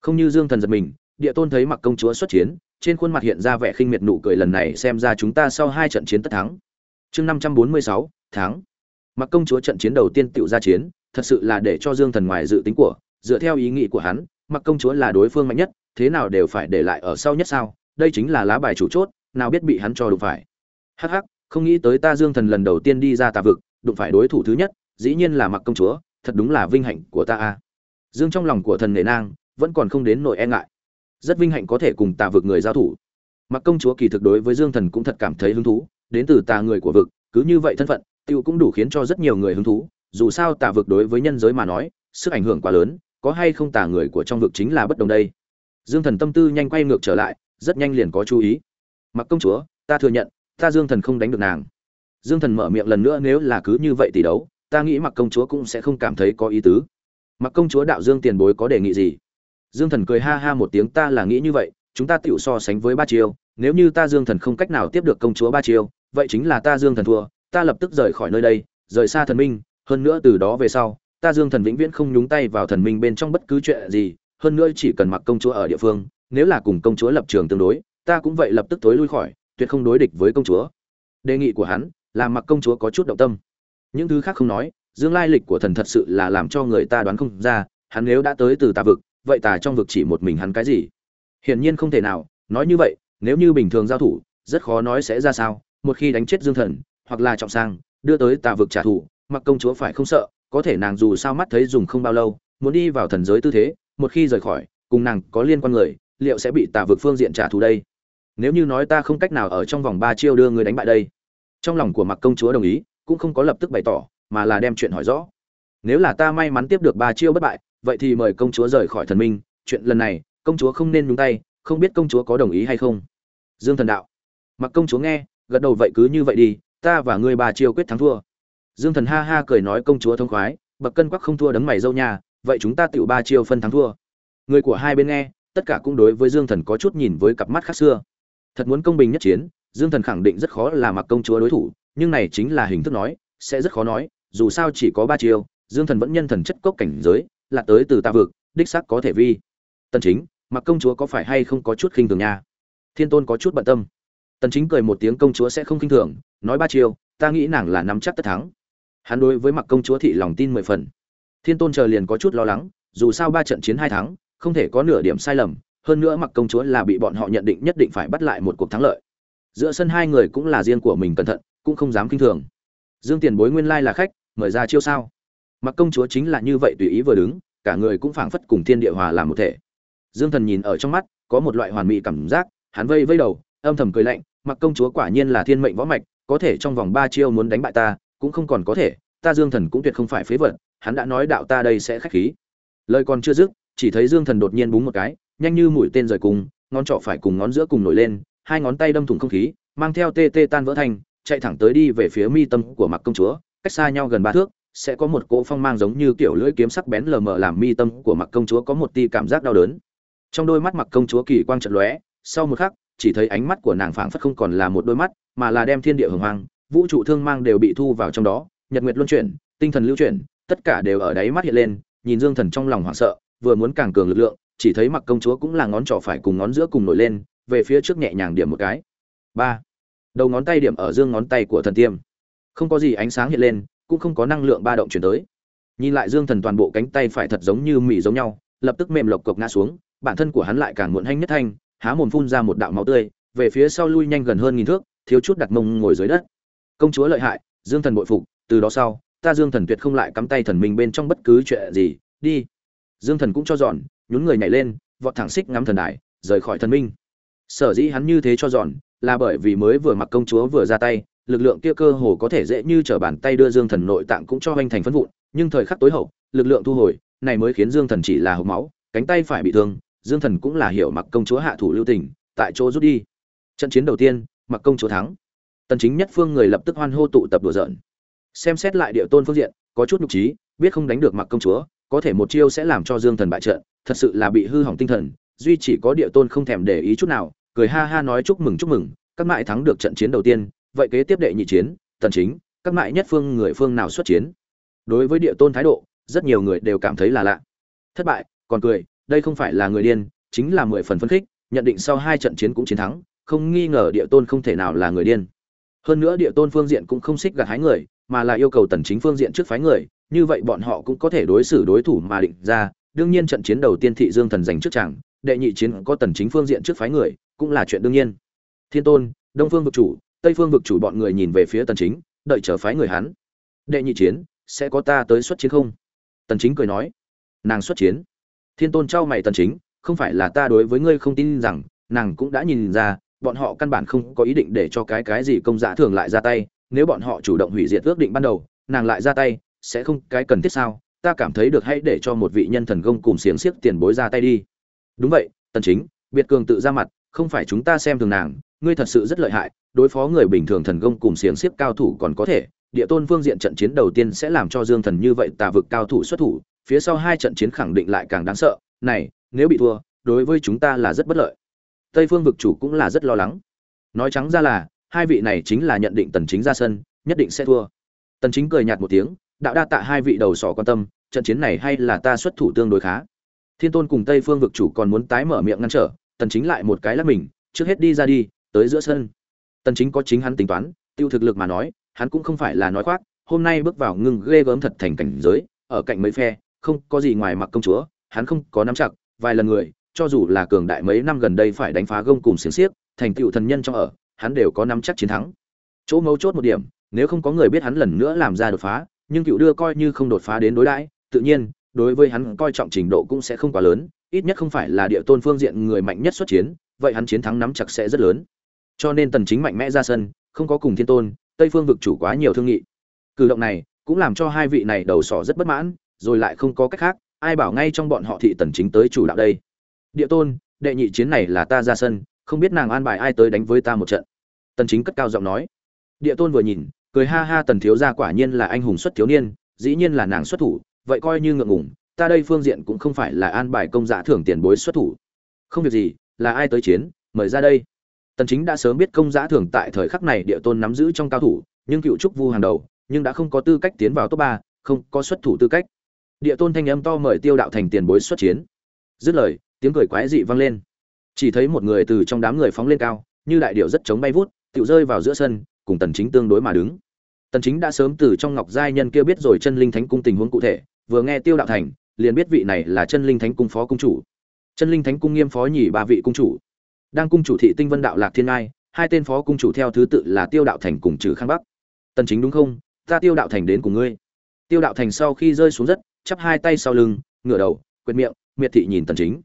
Speaker 1: Không như dương thần giật mình, địa tôn thấy mặc công chúa xuất chiến, trên khuôn mặt hiện ra vẻ khinh miệt nụ cười lần này xem ra chúng ta sau hai trận chiến tất thắng. Chương năm trăm bốn mươi sáu tháng mặc công chúa trận chiến đầu tiên tựu ra chiến, thật sự là để cho dương thần ngoài dự tính của, dựa theo ý nghĩ của hắn, mặc công chúa là đối phương mạnh nhất, thế nào đều phải để lại ở sau nhất sao? Đây chính là lá bài chủ chốt, nào biết bị hắn cho đụng phải. Hắc hắc, không nghĩ tới ta dương thần lần đầu tiên đi ra tà vực, đụng phải đối thủ thứ nhất, dĩ nhiên là mặc công chúa, thật đúng là vinh hạnh của ta a. Dương trong lòng của thần nệ nang, vẫn còn không đến nỗi e ngại. Rất vinh hạnh có thể cùng tà vực người giao thủ. Mặc công chúa kỳ thực đối với dương thần cũng thật cảm thấy hứng thú, đến từ tà người của vực, cứ như vậy thân phận, tiêu cũng đủ khiến cho rất nhiều người hứng thú. Dù sao tà vực đối với nhân giới mà nói, sức ảnh hưởng quá lớn, có hay không tà người của trong vực chính là bất đồng đây. Dương thần tâm tư nhanh quay ngược trở lại rất nhanh liền có chú ý. Mặc công chúa, ta thừa nhận, ta dương thần không đánh được nàng. Dương thần mở miệng lần nữa, nếu là cứ như vậy tỷ đấu, ta nghĩ mặc công chúa cũng sẽ không cảm thấy có ý tứ. Mặc công chúa đạo dương tiền bối có đề nghị gì? Dương thần cười ha ha một tiếng, ta là nghĩ như vậy, chúng ta tựu so sánh với ba chiêu, nếu như ta dương thần không cách nào tiếp được công chúa ba chiêu, vậy chính là ta dương thần thua, ta lập tức rời khỏi nơi đây, rời xa thần minh, hơn nữa từ đó về sau, ta dương thần vĩnh viễn không nhúng tay vào thần minh bên trong bất cứ chuyện gì, hơn nữa chỉ cần mặc công chúa ở địa phương nếu là cùng công chúa lập trường tương đối, ta cũng vậy lập tức tối lui khỏi, tuyệt không đối địch với công chúa. Đề nghị của hắn làm mặc công chúa có chút động tâm. Những thứ khác không nói, dương lai lịch của thần thật sự là làm cho người ta đoán không ra, hắn nếu đã tới từ tà vực, vậy tà trong vực chỉ một mình hắn cái gì? Hiển nhiên không thể nào, nói như vậy, nếu như bình thường giao thủ, rất khó nói sẽ ra sao, một khi đánh chết dương thần, hoặc là trọng sang, đưa tới tà vực trả thù, mặc công chúa phải không sợ, có thể nàng dù sao mắt thấy dùng không bao lâu, muốn đi vào thần giới tư thế, một khi rời khỏi, cùng nàng có liên quan người liệu sẽ bị tà vực phương diện trả thù đây? Nếu như nói ta không cách nào ở trong vòng ba chiêu đưa người đánh bại đây, trong lòng của mặc công chúa đồng ý, cũng không có lập tức bày tỏ, mà là đem chuyện hỏi rõ. Nếu là ta may mắn tiếp được ba chiêu bất bại, vậy thì mời công chúa rời khỏi thần minh. Chuyện lần này, công chúa không nên nhúng tay, không biết công chúa có đồng ý hay không. Dương thần đạo. Mặc công chúa nghe, gật đầu vậy cứ như vậy đi, ta và ngươi ba chiêu quyết thắng thua. Dương thần ha ha cười nói công chúa thông khoái, bậc cân quắc không thua đấng mày dâu nhà vậy chúng ta tựu ba chiêu phân thắng thua. Người của hai bên nghe tất cả cũng đối với dương thần có chút nhìn với cặp mắt khác xưa. Thật muốn công bình nhất chiến, dương thần khẳng định rất khó là mặc công chúa đối thủ, nhưng này chính là hình thức nói, sẽ rất khó nói, dù sao chỉ có ba chiêu, dương thần vẫn nhân thần chất cốc cảnh giới, là tới từ ta vực, đích xác có thể vi. Tần chính, mặc công chúa có phải hay không có chút khinh thường nha? Thiên tôn có chút bận tâm. Tần chính cười một tiếng công chúa sẽ không khinh thường, nói ba chiêu, ta nghĩ nàng là nắm chắc tất thắng. Hắn đối với mặc công chúa thị lòng tin mười phần. Thiên tôn chờ liền có chút lo lắng, dù sao ba trận chiến hai thắng không thể có nửa điểm sai lầm, hơn nữa mặc công chúa là bị bọn họ nhận định nhất định phải bắt lại một cuộc thắng lợi. Giữa sân hai người cũng là riêng của mình cẩn thận, cũng không dám kinh thường. Dương tiền bối nguyên lai là khách, mời ra chiêu sao? Mặc công chúa chính là như vậy tùy ý vừa đứng, cả người cũng phảng phất cùng thiên địa hòa làm một thể. Dương thần nhìn ở trong mắt, có một loại hoàn mỹ cảm giác, hắn vây vây đầu, âm thầm cười lạnh, mặc công chúa quả nhiên là thiên mệnh võ mạch, có thể trong vòng ba chiêu muốn đánh bại ta, cũng không còn có thể, ta dương thần cũng tuyệt không phải phế vật, hắn đã nói đạo ta đây sẽ khách khí. Lời còn chưa dứt chỉ thấy dương thần đột nhiên búng một cái nhanh như mũi tên rời cùng ngón trỏ phải cùng ngón giữa cùng nổi lên hai ngón tay đâm thủng không khí mang theo tê tê tan vỡ thành chạy thẳng tới đi về phía mi tâm của mặc công chúa cách xa nhau gần ba thước sẽ có một cỗ phong mang giống như kiểu lưỡi kiếm sắc bén lờ mờ làm mi tâm của mặc công chúa có một tia cảm giác đau đớn. Trong đôi mắt mặc công chúa kỳ quang chợt lóe sau một khắc chỉ thấy ánh mắt của nàng phảng phất không còn là một đôi mắt mà là đem thiên địa hùng hoàng, vũ trụ thương mang đều bị thu vào trong đó nhật nguyệt luân chuyển tinh thần lưu chuyển tất cả đều ở đáy mắt hiện lên nhìn dương thần trong lòng hoảng sợ vừa muốn càng cường lực lượng, chỉ thấy mặc công chúa cũng là ngón trỏ phải cùng ngón giữa cùng nổi lên, về phía trước nhẹ nhàng điểm một cái. Ba. Đầu ngón tay điểm ở dương ngón tay của thần tiêm. Không có gì ánh sáng hiện lên, cũng không có năng lượng ba động chuyển tới. Nhìn lại dương thần toàn bộ cánh tay phải thật giống như mỉ giống nhau, lập tức mềm lộc cộc ngã xuống, bản thân của hắn lại càng muộn hanh nhất thanh, há mồm phun ra một đạo máu tươi, về phía sau lui nhanh gần hơn nghìn thước, thiếu chút đặt mông ngồi dưới đất. Công chúa lợi hại, dương thần bội phục, từ đó sau, ta dương thần tuyệt không lại cắm tay thần mình bên trong bất cứ chuyện gì, đi dương thần cũng cho dọn, nhún người nhảy lên, vọt thẳng xích ngắm thần đài, rời khỏi thần minh. Sở dĩ hắn như thế cho dọn là bởi vì mới vừa mặc công chúa vừa ra tay, lực lượng kia cơ hồ có thể dễ như trở bàn tay đưa dương thần nội tạng cũng cho hoành thành phân vụn, nhưng thời khắc tối hậu, lực lượng thu hồi, này mới khiến dương thần chỉ là hộc máu, cánh tay phải bị thương, dương thần cũng là hiểu mặc công chúa hạ thủ lưu tình, tại chỗ rút đi. Trận chiến đầu tiên, mặc công chúa thắng. Tần chính nhất phương người lập tức hoan hô tụ tập đùa giỡn. Xem xét lại địa tôn phương diện, có chút nhục trí, biết không đánh được mặc công chúa có thể một chiêu sẽ làm cho dương thần bại trận, thật sự là bị hư hỏng tinh thần, duy chỉ có địa tôn không thèm để ý chút nào, cười ha ha nói chúc mừng chúc mừng, các mại thắng được trận chiến đầu tiên, vậy kế tiếp đệ nhị chiến tần chính, các mại nhất phương người phương nào xuất chiến? Đối với địa tôn thái độ, rất nhiều người đều cảm thấy là lạ. Thất bại, còn cười, đây không phải là người điên, chính là mười phần phân khích, nhận định sau hai trận chiến cũng chiến thắng, không nghi ngờ địa tôn không thể nào là người điên. Hơn nữa địa tôn phương diện cũng không xích gạt hái người, mà là yêu cầu tần chính phương diện trước phái người như vậy bọn họ cũng có thể đối xử đối thủ mà định ra. Đương nhiên trận chiến đầu tiên thị dương thần giành trước chẳng, đệ nhị chiến có tần chính phương diện trước phái người, cũng là chuyện đương nhiên. Thiên tôn, đông phương vực chủ, tây phương vực chủ bọn người nhìn về phía tần chính, đợi chờ phái người hắn. Đệ nhị chiến, sẽ có ta tới xuất chiến không? Tần chính cười nói. Nàng xuất chiến. Thiên tôn trao mày tần chính, không phải là ta đối với ngươi không tin rằng, nàng cũng đã nhìn ra, bọn họ căn bản không có ý định để cho cái cái gì công giả thường lại ra tay. Nếu bọn họ chủ động hủy diệt ước định ban đầu, nàng lại ra tay sẽ không cái cần thiết sao, ta cảm thấy được hãy để cho một vị nhân thần công cùng xiềng xiếc tiền bối ra tay đi. Đúng vậy, tần chính, biệt cường tự ra mặt, không phải chúng ta xem thường nàng, ngươi thật sự rất lợi hại, đối phó người bình thường thần công cùng xiềng xiếc cao thủ còn có thể, địa tôn phương diện trận chiến đầu tiên sẽ làm cho dương thần như vậy tà vực cao thủ xuất thủ, phía sau hai trận chiến khẳng định lại càng đáng sợ, này, nếu bị thua, đối với chúng ta là rất bất lợi. Tây phương vực chủ cũng là rất lo lắng. Nói trắng ra là, hai vị này chính là nhận định tần chính ra sân, nhất định sẽ thua. Tần chính cười nhạt một tiếng đạo đa tạ hai vị đầu sỏ quan tâm, trận chiến này hay là ta xuất thủ tương đối khá. Thiên tôn cùng tây phương vực chủ còn muốn tái mở miệng ngăn trở, tần chính lại một cái lắc mình, trước hết đi ra đi, tới giữa sân. Tần chính có chính hắn tính toán, tiêu thực lực mà nói, hắn cũng không phải là nói khoác, hôm nay bước vào ngưng ghê gớm thật thành cảnh giới, ở cạnh mấy phe, không có gì ngoài mặc công chúa, hắn không có nắm chặt, vài lần người, cho dù là cường đại mấy năm gần đây phải đánh phá gông cùng xiềng xiếc, thành tựu thần nhân trong ở, hắn đều có nắm chắc chiến thắng. Chỗ mấu chốt một điểm, nếu không có người biết hắn lần nữa làm ra đột phá nhưng cựu đưa coi như không đột phá đến đối đãi, tự nhiên, đối với hắn coi trọng trình độ cũng sẽ không quá lớn, ít nhất không phải là địa tôn phương diện người mạnh nhất xuất chiến, vậy hắn chiến thắng nắm chặt sẽ rất lớn. Cho nên tần chính mạnh mẽ ra sân, không có cùng thiên tôn, tây phương vực chủ quá nhiều thương nghị. Cử động này cũng làm cho hai vị này đầu sỏ rất bất mãn, rồi lại không có cách khác, ai bảo ngay trong bọn họ thị tần chính tới chủ đạo đây. Địa tôn, đệ nhị chiến này là ta ra sân, không biết nàng an bài ai tới đánh với ta một trận. Tần chính cất cao giọng nói. Địa tôn vừa nhìn cười ha ha tần thiếu gia quả nhiên là anh hùng xuất thiếu niên dĩ nhiên là nàng xuất thủ vậy coi như ngượng ngùng ta đây phương diện cũng không phải là an bài công giả thưởng tiền bối xuất thủ. Không việc gì là ai tới chiến mời ra đây. Tần chính đã sớm biết công giả thưởng tại thời khắc này địa tôn nắm giữ trong cao thủ nhưng cựu trúc vu hàng đầu nhưng đã không có tư cách tiến vào top 3, không có xuất thủ tư cách. Địa tôn thanh âm to mời tiêu đạo thành tiền bối xuất chiến. Dứt lời tiếng cười quái dị vang lên. Chỉ thấy một người từ trong đám người phóng lên cao như đại điệu rất chống bay vút tự rơi vào giữa sân cùng tần chính tương đối mà đứng. Tần chính đã sớm từ trong ngọc giai nhân kia biết rồi chân linh thánh cung tình huống cụ thể, vừa nghe tiêu đạo thành, liền biết vị này là chân linh thánh cung phó cung chủ. Chân linh thánh cung nghiêm phó nhì ba vị cung chủ. Đang cung chủ thị tinh vân đạo lạc thiên ai hai tên phó cung chủ theo thứ tự là tiêu đạo thành cùng trừ khang bắc. Tần chính đúng không? Ta tiêu đạo thành đến cùng ngươi. Tiêu đạo thành sau khi rơi xuống đất, chắp hai tay sau lưng, ngửa đầu, quệt miệng, miệt thị nhìn tần chính.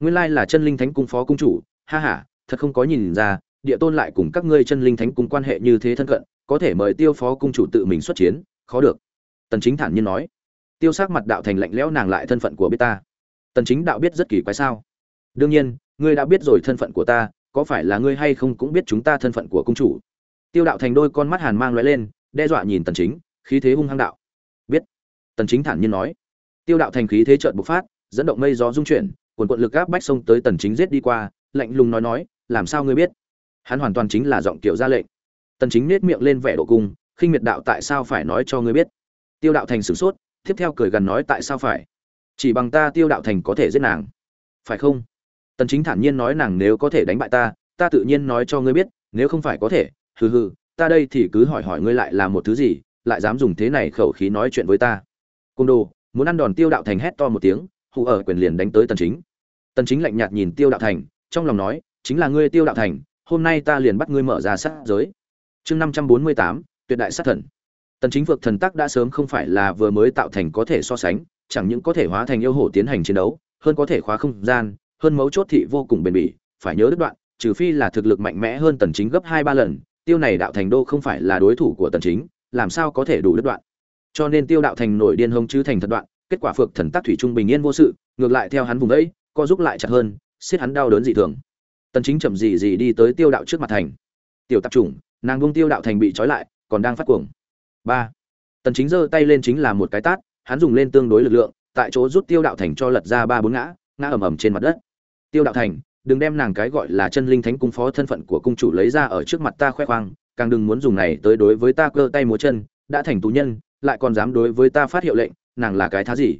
Speaker 1: Nguyên lai là chân linh thánh cung phó cung chủ, ha ha, thật không có nhìn ra địa tôn lại cùng các ngươi chân linh thánh cung quan hệ như thế thân cận, có thể mời tiêu phó cung chủ tự mình xuất chiến, khó được. Tần chính thản nhiên nói. Tiêu sắc mặt đạo thành lạnh lẽo nàng lại thân phận của biết ta. Tần chính đạo biết rất kỳ quái sao? Đương nhiên, ngươi đã biết rồi thân phận của ta, có phải là ngươi hay không cũng biết chúng ta thân phận của cung chủ? Tiêu đạo thành đôi con mắt hàn mang lóe lên, đe dọa nhìn tần chính, khí thế hung hăng đạo. Biết. Tần chính thản nhiên nói. Tiêu đạo thành khí thế chợt bộc phát, dẫn động mây gió dung chuyển, cuồn cuộn lực áp bách sông tới tần chính giết đi qua, lạnh lùng nói nói, làm sao ngươi biết? Hắn hoàn toàn chính là giọng kiểu ra lệnh. Tần chính nét miệng lên vẻ độ cung, khinh miệt đạo tại sao phải nói cho ngươi biết? Tiêu đạo thành sửng sốt, tiếp theo cười gần nói tại sao phải? Chỉ bằng ta tiêu đạo thành có thể giết nàng. Phải không? Tần chính thản nhiên nói nàng nếu có thể đánh bại ta ta tự nhiên nói cho ngươi biết, nếu không phải có thể, hừ hừ, ta đây thì cứ hỏi hỏi ngươi lại là một thứ gì, lại dám dùng thế này khẩu khí nói chuyện với ta. Côn đồ, muốn ăn đòn tiêu đạo thành hét to một tiếng, hù ở quyền liền đánh tới tần chính. Tần chính lạnh nhạt nhìn tiêu đạo thành, trong lòng nói, chính là ngươi tiêu đạo thành hôm nay ta liền bắt ngươi mở ra sát giới. Chương 548, tuyệt đại sát thần. Tần chính vượt thần tắc đã sớm không phải là vừa mới tạo thành có thể so sánh chẳng những có thể hóa thành yêu hổ tiến hành chiến đấu hơn có thể khóa không gian hơn mấu chốt thị vô cùng bền bỉ phải nhớ đứt đoạn trừ phi là thực lực mạnh mẽ hơn tần chính gấp hai ba lần tiêu này đạo thành đô không phải là đối thủ của tần chính làm sao có thể đủ đứt đoạn. Cho nên tiêu đạo thành nổi điên hông chứ thành thật đoạn kết quả phược thần tác thủy trung bình yên vô sự ngược lại theo hắn vùng ấy co giúp lại chặt hơn xiết hắn đau đớn dị thường tần chính chậm gì gì đi tới tiêu đạo trước mặt thành. Tiểu tạp chủng, nàng buông tiêu đạo thành bị trói lại, còn đang phát cuồng. Ba. Tần chính giơ tay lên chính là một cái tát, hắn dùng lên tương đối lực lượng, tại chỗ rút tiêu đạo thành cho lật ra ba bốn ngã ngã ầm ầm trên mặt đất. Tiêu đạo thành, đừng đem nàng cái gọi là chân linh thánh cung phó thân phận của cung chủ lấy ra ở trước mặt ta khoe khoang, càng đừng muốn dùng này tới đối với ta cơ tay múa chân, đã thành tù nhân, lại còn dám đối với ta phát hiệu lệnh, nàng là cái thá gì?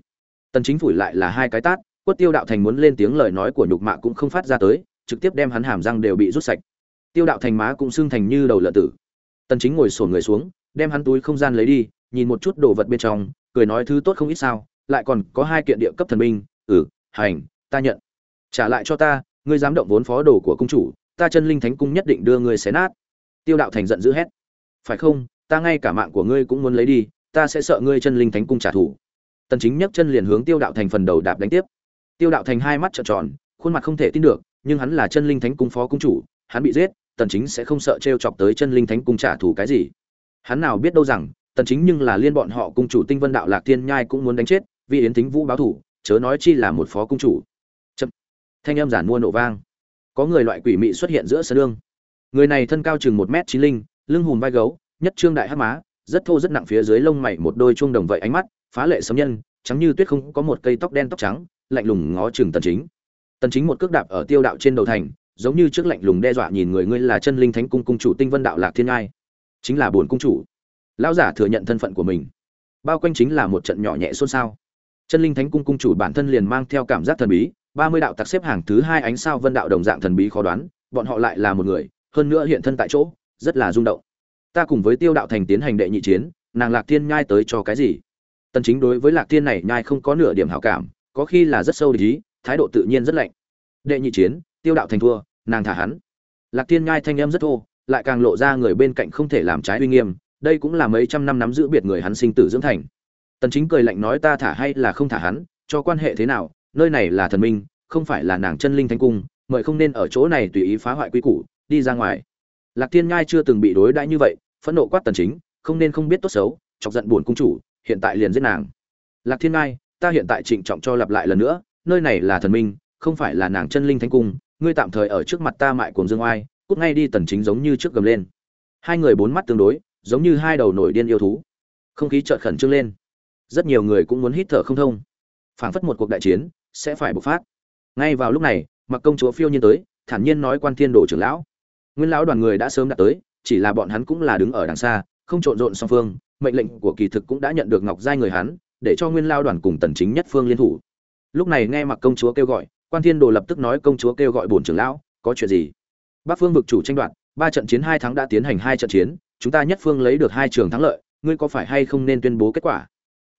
Speaker 1: Tần chính phủi lại là hai cái tát, quất tiêu đạo thành muốn lên tiếng lời nói của nhục mạ cũng không phát ra tới trực tiếp đem hắn hàm răng đều bị rút sạch. Tiêu đạo thành má cũng xương thành như đầu lợn tử. Tần chính ngồi xổm người xuống, đem hắn túi không gian lấy đi, nhìn một chút đồ vật bên trong, cười nói thứ tốt không ít sao, lại còn có hai kiện địa cấp thần binh ừ hành, ta nhận. Trả lại cho ta, ngươi dám động vốn phó đồ của cung chủ, ta chân linh thánh cung nhất định đưa ngươi xé nát. Tiêu đạo thành giận dữ hét. Phải không, ta ngay cả mạng của ngươi cũng muốn lấy đi, ta sẽ sợ ngươi chân linh thánh cung trả thù. Tần chính nhấc chân liền hướng tiêu đạo thành phần đầu đạp đánh tiếp. Tiêu đạo thành hai mắt trợn tròn, khuôn mặt không thể tin được nhưng hắn là chân linh thánh cung phó cung chủ, hắn bị giết, tần chính sẽ không sợ treo chọc tới chân linh thánh cung trả thù cái gì. Hắn nào biết đâu rằng, tần chính nhưng là liên bọn họ cung chủ tinh vân đạo lạc thiên nhai cũng muốn đánh chết, vì yến thính vũ báo thủ, chớ nói chi là một phó cung chủ. Chậm. thanh âm giản mua nổ vang. Có người loại quỷ mị xuất hiện giữa sân lương người này thân cao chừng một mét chín linh, lưng hùm vai gấu, nhất trương đại hắc má, rất thô rất nặng phía dưới lông mày một đôi chuông đồng vậy ánh mắt, phá lệ sấm nhân, trắng như tuyết không có một cây tóc đen tóc trắng, lạnh lùng ngó chừng tần chính tần chính một cước đạp ở tiêu đạo trên đầu thành, giống như trước lạnh lùng đe dọa nhìn người ngươi là chân linh thánh cung cung chủ tinh vân đạo lạc thiên ngai. Chính là bổn cung chủ. Lão giả thừa nhận thân phận của mình. Bao quanh chính là một trận nhỏ nhẹ xôn xao. Chân linh thánh cung cung chủ bản thân liền mang theo cảm giác thần bí, ba mươi đạo tặc xếp hàng thứ hai ánh sao vân đạo đồng dạng thần bí khó đoán, bọn họ lại là một người, hơn nữa hiện thân tại chỗ, rất là rung động. Ta cùng với tiêu đạo thành tiến hành đệ nhị chiến, nàng lạc thiên nhai tới cho cái gì? Tần chính đối với lạc thiên này nhai không có nửa điểm hảo cảm, có khi là rất sâu lý thái độ tự nhiên rất lạnh. Đệ nhị chiến tiêu đạo thành thua nàng thả hắn. Lạc thiên ngai thanh âm rất thô lại càng lộ ra người bên cạnh không thể làm trái uy nghiêm đây cũng là mấy trăm năm nắm giữ biệt người hắn sinh tử dưỡng thành. Tần chính cười lạnh nói ta thả hay là không thả hắn cho quan hệ thế nào nơi này là thần minh không phải là nàng chân linh thánh cung mời không nên ở chỗ này tùy ý phá hoại quy củ đi ra ngoài. Lạc thiên ngai chưa từng bị đối đãi như vậy phẫn nộ quát tần chính không nên không biết tốt xấu chọc giận buồn cung chủ hiện tại liền giết nàng. Lạc thiên ngai, ta hiện tại trịnh trọng cho lặp lại lần nữa nơi này là thần minh, không phải là nàng chân linh thánh cung, ngươi tạm thời ở trước mặt ta mại cuồng dương oai, cút ngay đi tần chính giống như trước gầm lên. Hai người bốn mắt tương đối, giống như hai đầu nổi điên yêu thú. Không khí chợt khẩn trương lên. Rất nhiều người cũng muốn hít thở không thông. Phảng phất một cuộc đại chiến sẽ phải bộc phát. Ngay vào lúc này, mặc công chúa phiêu nhiên tới, thản nhiên nói quan thiên đồ trưởng lão. Nguyên lão đoàn người đã sớm đã tới, chỉ là bọn hắn cũng là đứng ở đằng xa, không trộn rộn song phương, mệnh lệnh của kỳ thực cũng đã nhận được ngọc giai người hắn, để cho nguyên lao đoàn cùng tần chính nhất phương liên thủ lúc này nghe mặc công chúa kêu gọi, quan thiên đồ lập tức nói công chúa kêu gọi bổn trưởng lão, có chuyện gì? Bắc phương vực chủ tranh đoạt, ba trận chiến hai tháng đã tiến hành hai trận chiến, chúng ta nhất phương lấy được hai trường thắng lợi, ngươi có phải hay không nên tuyên bố kết quả?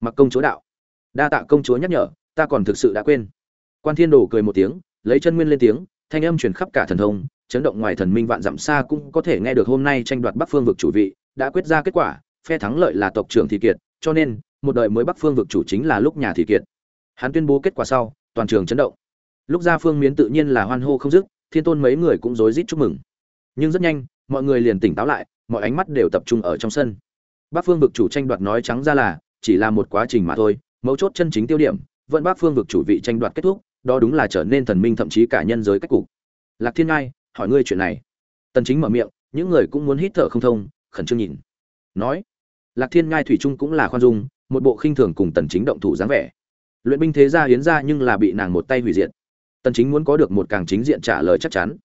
Speaker 1: Mặc công chúa đạo. Đa tạ công chúa nhắc nhở, ta còn thực sự đã quên. Quan thiên đồ cười một tiếng, lấy chân nguyên lên tiếng, thanh âm truyền khắp cả thần thông chấn động ngoài thần minh vạn dặm xa cũng có thể nghe được hôm nay tranh đoạt bắc phương vực chủ vị, đã quyết ra kết quả, phe thắng lợi là tộc trưởng thị kiệt, cho nên, một đời mới bắc phương vực chủ chính là lúc nhà thị kiệt hắn tuyên bố kết quả sau, toàn trường chấn động. Lúc ra phương miến tự nhiên là hoan hô không dứt, thiên tôn mấy người cũng rối rít chúc mừng. Nhưng rất nhanh, mọi người liền tỉnh táo lại, mọi ánh mắt đều tập trung ở trong sân. Bác phương vực chủ tranh đoạt nói trắng ra là, chỉ là một quá trình mà thôi, mấu chốt chân chính tiêu điểm, vẫn bác phương vực chủ vị tranh đoạt kết thúc, đó đúng là trở nên thần minh thậm chí cả nhân giới cách cục. Lạc thiên ngai, hỏi ngươi chuyện này. Tần chính mở miệng, những người cũng muốn hít thở không thông, khẩn trương nhìn. Nói, lạc thiên ngai thủy trung cũng là khoan dung, một bộ khinh thường cùng tần chính động thủ dáng vẻ luyện binh thế gia hiến ra nhưng là bị nàng một tay hủy diệt. Tần chính muốn có được một càng chính diện trả lời chắc chắn.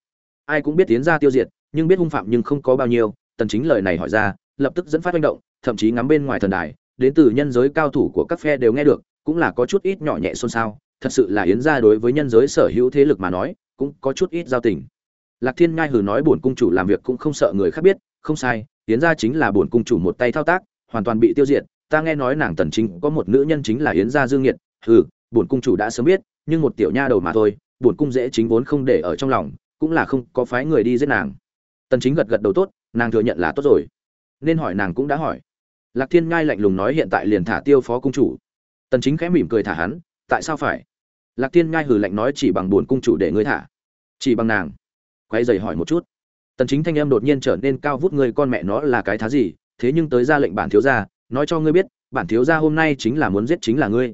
Speaker 1: Ai cũng biết Hiến ra tiêu diệt, nhưng biết hung phạm nhưng không có bao nhiêu, tần chính lời này hỏi ra, lập tức dẫn phát manh động, thậm chí ngắm bên ngoài thần đài, đến từ nhân giới cao thủ của các phe đều nghe được, cũng là có chút ít nhỏ nhẹ xôn xao, thật sự là yến gia đối với nhân giới sở hữu thế lực mà nói, cũng có chút ít giao tình. Lạc thiên ngai hừ nói bổn cung chủ làm việc cũng không sợ người khác biết, không sai, yến gia chính là bổn cung chủ một tay thao tác, hoàn toàn bị tiêu diệt, ta nghe nói nàng tần chính có một nữ nhân chính là yến gia dương nghiệt hừ, bổn cung chủ đã sớm biết, nhưng một tiểu nha đầu mà thôi, bổn cung dễ chính vốn không để ở trong lòng, cũng là không có phái người đi giết nàng. Tần chính gật gật đầu tốt, nàng thừa nhận là tốt rồi. Nên hỏi nàng cũng đã hỏi. Lạc thiên ngai lạnh lùng nói hiện tại liền thả tiêu phó cung chủ. Tần chính khẽ mỉm cười thả hắn, tại sao phải? Lạc thiên ngai hừ lạnh nói chỉ bằng bổn cung chủ để ngươi thả. Chỉ bằng nàng. Quay giày hỏi một chút. Tần chính thanh em đột nhiên trở nên cao vút người con mẹ nó là cái thá gì, thế nhưng tới ra lệnh bản thiếu gia, nói cho ngươi biết, bản thiếu gia hôm nay chính là muốn giết chính là ngươi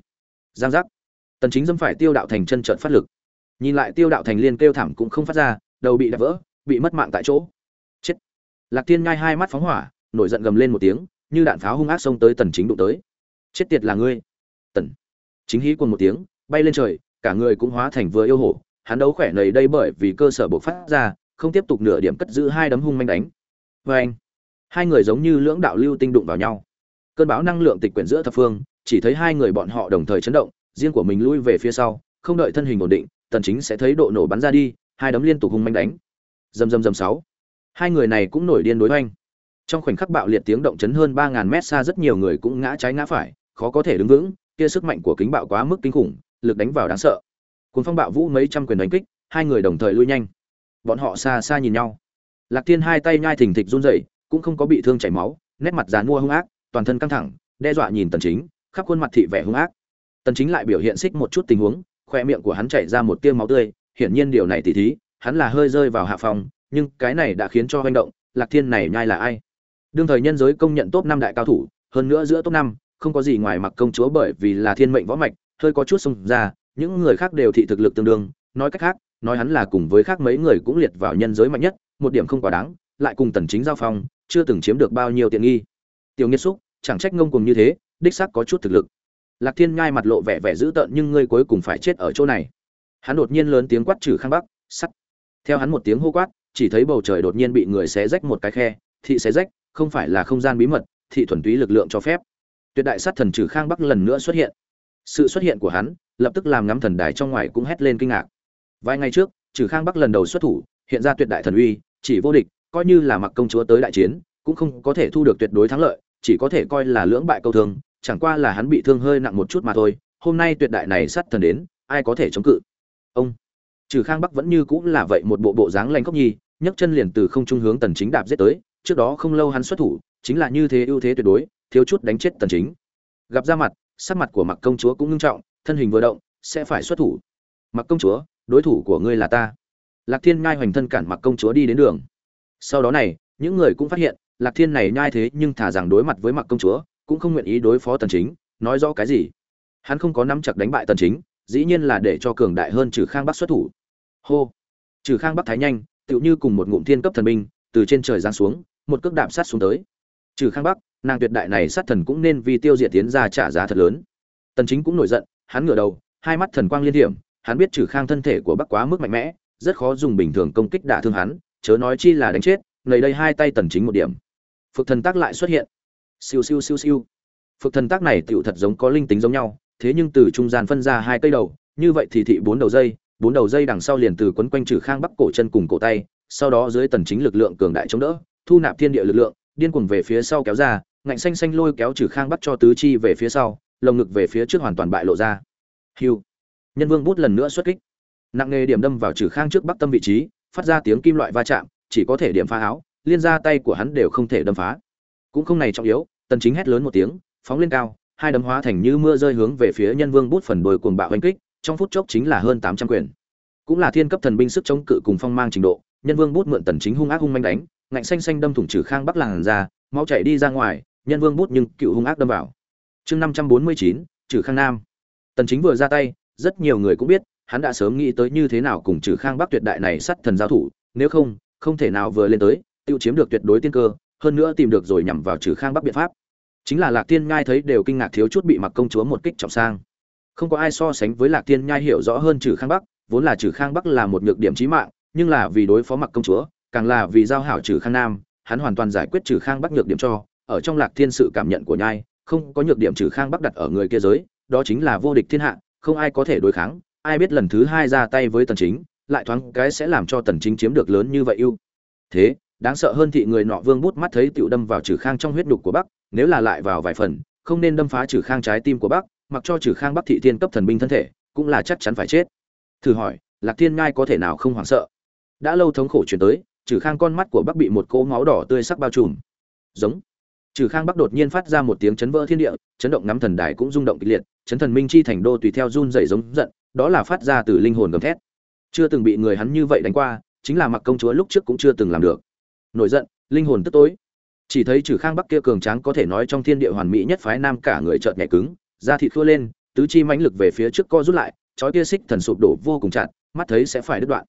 Speaker 1: giang giác. Tần chính dâm phải tiêu đạo thành chân trợn phát lực. Nhìn lại tiêu đạo thành liên kêu thảm cũng không phát ra, đầu bị đập vỡ, bị mất mạng tại chỗ. Chết. Lạc tiên nhai hai mắt phóng hỏa, nổi giận gầm lên một tiếng, như đạn pháo hung ác xông tới tần chính đụng tới. Chết tiệt là ngươi. Tần chính hí quần một tiếng, bay lên trời, cả người cũng hóa thành vừa yêu hổ. Hắn đấu khỏe nầy đây bởi vì cơ sở bộc phát ra, không tiếp tục nửa điểm cất giữ hai đấm hung manh đánh. Với anh hai người giống như lưỡng đạo lưu tinh đụng vào nhau. Cơn bão năng lượng tịch quyển giữa thập phương chỉ thấy hai người bọn họ đồng thời chấn động, riêng của mình lui về phía sau, không đợi thân hình ổn định, tần chính sẽ thấy độ nổ bắn ra đi, hai đấm liên tục hung manh đánh. Dầm dầm dầm sáu. Hai người này cũng nổi điên đối hoành. Trong khoảnh khắc bạo liệt tiếng động chấn hơn 3.000 mét xa rất nhiều người cũng ngã trái ngã phải, khó có thể đứng vững, kia sức mạnh của kính bạo quá mức kinh khủng, lực đánh vào đáng sợ. Cuốn phong bạo vũ mấy trăm quyền đánh kích, hai người đồng thời lui nhanh. Bọn họ xa xa nhìn nhau. Lạc thiên hai tay nhai thình thịch run rẩy, cũng không có bị thương chảy máu, nét mặt dàn mua hung ác, toàn thân căng thẳng, đe dọa nhìn tần chính khắp khuôn mặt thị vẻ hung ác. Tần chính lại biểu hiện xích một chút tình huống, khoe miệng của hắn chảy ra một tia máu tươi, hiển nhiên điều này tỉ thí, hắn là hơi rơi vào hạ phòng, nhưng cái này đã khiến cho hoành động, lạc thiên này nhai là ai? Đương thời nhân giới công nhận top năm đại cao thủ, hơn nữa giữa top năm, không có gì ngoài mặc công chúa bởi vì là thiên mệnh võ mạch, hơi có chút xông ra, những người khác đều thị thực lực tương đương, nói cách khác, nói hắn là cùng với khác mấy người cũng liệt vào nhân giới mạnh nhất, một điểm không quá đáng, lại cùng tần chính giao phong, chưa từng chiếm được bao nhiêu tiện nghi. Tiểu nghiệt xúc, chẳng trách ngông cuồng như thế đích xác có chút thực lực. Lạc thiên ngay mặt lộ vẻ vẻ dữ tợn nhưng ngươi cuối cùng phải chết ở chỗ này. Hắn đột nhiên lớn tiếng quát trừ khang bắc, sắt. Theo hắn một tiếng hô quát, chỉ thấy bầu trời đột nhiên bị người xé rách một cái khe, thị xé rách, không phải là không gian bí mật, thị thuần túy lực lượng cho phép. Tuyệt đại sát thần trừ khang bắc lần nữa xuất hiện. Sự xuất hiện của hắn, lập tức làm ngắm thần đài trong ngoài cũng hét lên kinh ngạc. Vài ngày trước, trừ khang bắc lần đầu xuất thủ, hiện ra tuyệt đại thần uy, chỉ vô địch, coi như là mặc công chúa tới đại chiến, cũng không có thể thu được tuyệt đối thắng lợi, chỉ có thể coi là lưỡng bại câu thương chẳng qua là hắn bị thương hơi nặng một chút mà thôi, hôm nay tuyệt đại này sắt thần đến, ai có thể chống cự? Ông trừ khang bắc vẫn như cũng là vậy một bộ bộ dáng lanh cốc nhi, nhấc chân liền từ không trung hướng tần chính đạp giết tới, trước đó không lâu hắn xuất thủ, chính là như thế ưu thế tuyệt đối, thiếu chút đánh chết tần chính. Gặp ra mặt, sắc mặt của mặc công chúa cũng nghiêm trọng, thân hình vừa động, sẽ phải xuất thủ. Mặc công chúa, đối thủ của ngươi là ta. Lạc thiên ngai hoành thân cản mặc công chúa đi đến đường. Sau đó này, những người cũng phát hiện, lạc thiên này nhai thế nhưng thả rằng đối mặt với mặc công chúa cũng không nguyện ý đối phó tần chính nói rõ cái gì? Hắn không có nắm chặt đánh bại tần chính dĩ nhiên là để cho cường đại hơn trừ khang bắc xuất thủ. Hô! Trừ khang bắc thái nhanh tựu như cùng một ngụm thiên cấp thần binh từ trên trời giáng xuống một cước đạp sát xuống tới. Trừ khang bắc nàng tuyệt đại này sát thần cũng nên vì tiêu diệt tiến ra trả giá thật lớn. Tần chính cũng nổi giận hắn ngửa đầu hai mắt thần quang liên điểm, hắn biết trừ khang thân thể của bắc quá mức mạnh mẽ rất khó dùng bình thường công kích đả thương hắn chớ nói chi là đánh chết nầy đây hai tay tần chính một điểm. Phực thần tác lại xuất hiện siêu siêu siêu siêu. Phực thần tác này tựu thật giống có linh tính giống nhau, thế nhưng từ trung gian phân ra hai cây đầu, như vậy thì thị bốn đầu dây, bốn đầu dây đằng sau liền từ quấn quanh trừ khang bắc cổ chân cùng cổ tay, sau đó dưới tần chính lực lượng cường đại chống đỡ, thu nạp thiên địa lực lượng, điên cuồng về phía sau kéo ra, ngạnh xanh xanh lôi kéo trừ khang bắc cho tứ chi về phía sau, lồng ngực về phía trước hoàn toàn bại lộ ra. Hiu nhân vương bút lần nữa xuất kích. Nặng nghề điểm đâm vào trừ khang trước bắc tâm vị trí, phát ra tiếng kim loại va chạm, chỉ có thể điểm phá áo, liên ra tay của hắn đều không thể đâm phá cũng không này trọng yếu tần chính hét lớn một tiếng phóng lên cao hai đấm hóa thành như mưa rơi hướng về phía nhân vương bút phần đồi cuồng bạo hoành kích trong phút chốc chính là hơn 800 quyền. Cũng là thiên cấp thần binh sức chống cự cùng phong mang trình độ nhân vương bút mượn tần chính hung ác hung manh đánh ngạnh xanh xanh đâm thủng trừ khang bắc làng ra máu chảy đi ra ngoài nhân vương bút nhưng cựu hung ác đâm vào. Chương 549, trừ khang nam. Tần chính vừa ra tay rất nhiều người cũng biết hắn đã sớm nghĩ tới như thế nào cùng trừ khang bắc tuyệt đại này sát thần giao thủ nếu không không thể nào vừa lên tới tiêu chiếm được tuyệt đối tiên cơ hơn nữa tìm được rồi nhằm vào trừ khang bắc biện pháp. Chính là lạc tiên nhai thấy đều kinh ngạc thiếu chút bị mặc công chúa một kích trọng sang. Không có ai so sánh với lạc tiên nhai hiểu rõ hơn trừ khang bắc, vốn là trừ khang bắc là một nhược điểm trí mạng, nhưng là vì đối phó mặc công chúa, càng là vì giao hảo trừ khang nam, hắn hoàn toàn giải quyết trừ khang bắc nhược điểm cho, ở trong lạc thiên sự cảm nhận của nhai, không có nhược điểm trừ khang bắc đặt ở người kia giới, đó chính là vô địch thiên hạ, không ai có thể đối kháng, ai biết lần thứ hai ra tay với tần chính, lại thoáng cái sẽ làm cho tần chính chiếm được lớn như vậy ưu. Thế đáng sợ hơn thị người nọ vương bút mắt thấy tiểu đâm vào trừ khang trong huyết đục của bắc, nếu là lại vào vài phần, không nên đâm phá trừ khang trái tim của bắc, mặc cho trừ khang bắc thị thiên cấp thần binh thân thể, cũng là chắc chắn phải chết. Thử hỏi, lạc thiên ngai có thể nào không hoảng sợ? Đã lâu thống khổ chuyển tới, trừ khang con mắt của bắc bị một cỗ máu đỏ tươi sắc bao trùm. Giống. Trừ khang bắc đột nhiên phát ra một tiếng chấn vỡ thiên địa, chấn động ngắm thần đài cũng rung động kịch liệt, chấn thần minh chi thành đô tùy theo run dày giống giận, đó là phát ra từ linh hồn gầm thét. Chưa từng bị người hắn như vậy đánh qua, chính là mặc công chúa lúc trước cũng chưa từng làm được nổi giận, linh hồn tức tối. Chỉ thấy trừ khang bắc kia cường tráng có thể nói trong thiên địa hoàn mỹ nhất phái nam cả người chợt nhẹ cứng, da thịt khua lên, tứ chi mãnh lực về phía trước co rút lại, chói kia xích thần sụp đổ vô cùng chặt, mắt thấy sẽ phải đứt đoạn.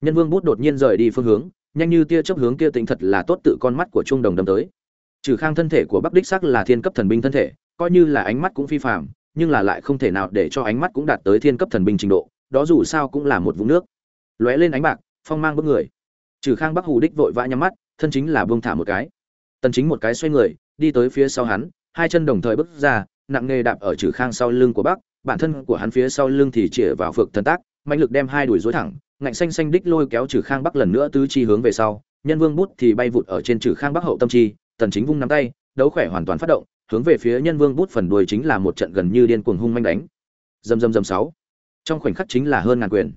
Speaker 1: Nhân vương bút đột nhiên rời đi phương hướng, nhanh như tia chớp hướng kia tính thật là tốt tự con mắt của trung đồng đâm tới. Trừ khang thân thể của bắc đích sắc là thiên cấp thần binh thân thể, coi như là ánh mắt cũng phi phàm, nhưng là lại không thể nào để cho ánh mắt cũng đạt tới thiên cấp thần binh trình độ, đó dù sao cũng là một vũng nước. Lóe lên ánh bạc, phong mang bước người. Trừ khang bắc hù đích vội vã nhắm mắt thân chính là buông thả một cái. Tần chính một cái xoay người, đi tới phía sau hắn, hai chân đồng thời bước ra, nặng nề đạp ở trừ khang sau lưng của bắc bản thân của hắn phía sau lưng thì chĩa vào phược thần tác, mạnh lực đem hai đuổi dối thẳng, ngạnh xanh xanh đích lôi kéo trừ khang bắc lần nữa tứ chi hướng về sau, nhân vương bút thì bay vụt ở trên trừ khang bắc hậu tâm chi, tần chính vung nắm tay, đấu khỏe hoàn toàn phát động, hướng về phía nhân vương bút phần đuôi chính là một trận gần như điên cuồng hung manh đánh. Dầm dầm dầm sáu. Trong khoảnh khắc chính là hơn ngàn quyền.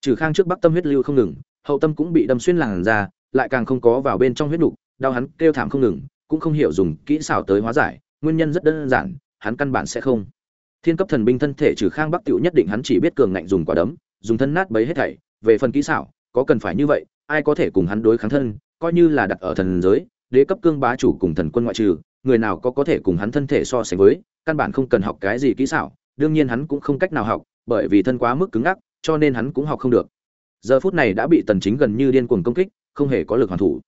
Speaker 1: Trừ khang trước bắc tâm huyết lưu không ngừng, hậu tâm cũng bị đâm xuyên làn ra lại càng không có vào bên trong huyết đục đau hắn kêu thảm không ngừng, cũng không hiểu dùng kỹ xảo tới hóa giải, nguyên nhân rất đơn giản, hắn căn bản sẽ không. Thiên cấp thần binh thân thể trừ khang bắc tiểu nhất định hắn chỉ biết cường ngạnh dùng quả đấm, dùng thân nát bấy hết thảy, về phần kỹ xảo, có cần phải như vậy, ai có thể cùng hắn đối kháng thân, coi như là đặt ở thần giới, đế cấp cương bá chủ cùng thần quân ngoại trừ, người nào có có thể cùng hắn thân thể so sánh với, căn bản không cần học cái gì kỹ xảo, đương nhiên hắn cũng không cách nào học, bởi vì thân quá mức cứng ngắc, cho nên hắn cũng học không được. Giờ phút này đã bị tần chính gần như điên cuồng công kích không hề có lực hoàn thủ.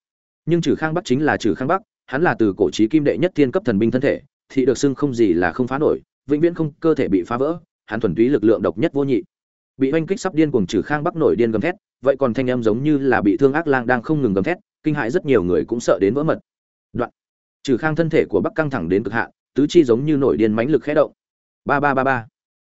Speaker 1: Nhưng trừ khang bắc chính là trừ khang bắc, hắn là từ cổ chí kim đệ nhất thiên cấp thần binh thân thể thì được xưng không gì là không phá nổi, vĩnh viễn không cơ thể bị phá vỡ, hắn thuần túy lực lượng độc nhất vô nhị. Bị oanh kích sắp điên cuồng trừ khang bắc nổi điên gầm thét, vậy còn thanh âm giống như là bị thương ác lang đang không ngừng gầm thét, kinh hãi rất nhiều người cũng sợ đến vỡ mật. Đoạn. Trừ khang thân thể của bắc căng thẳng đến cực hạn, tứ chi giống như nổi điên mãnh lực khẽ động. Ba ba ba ba.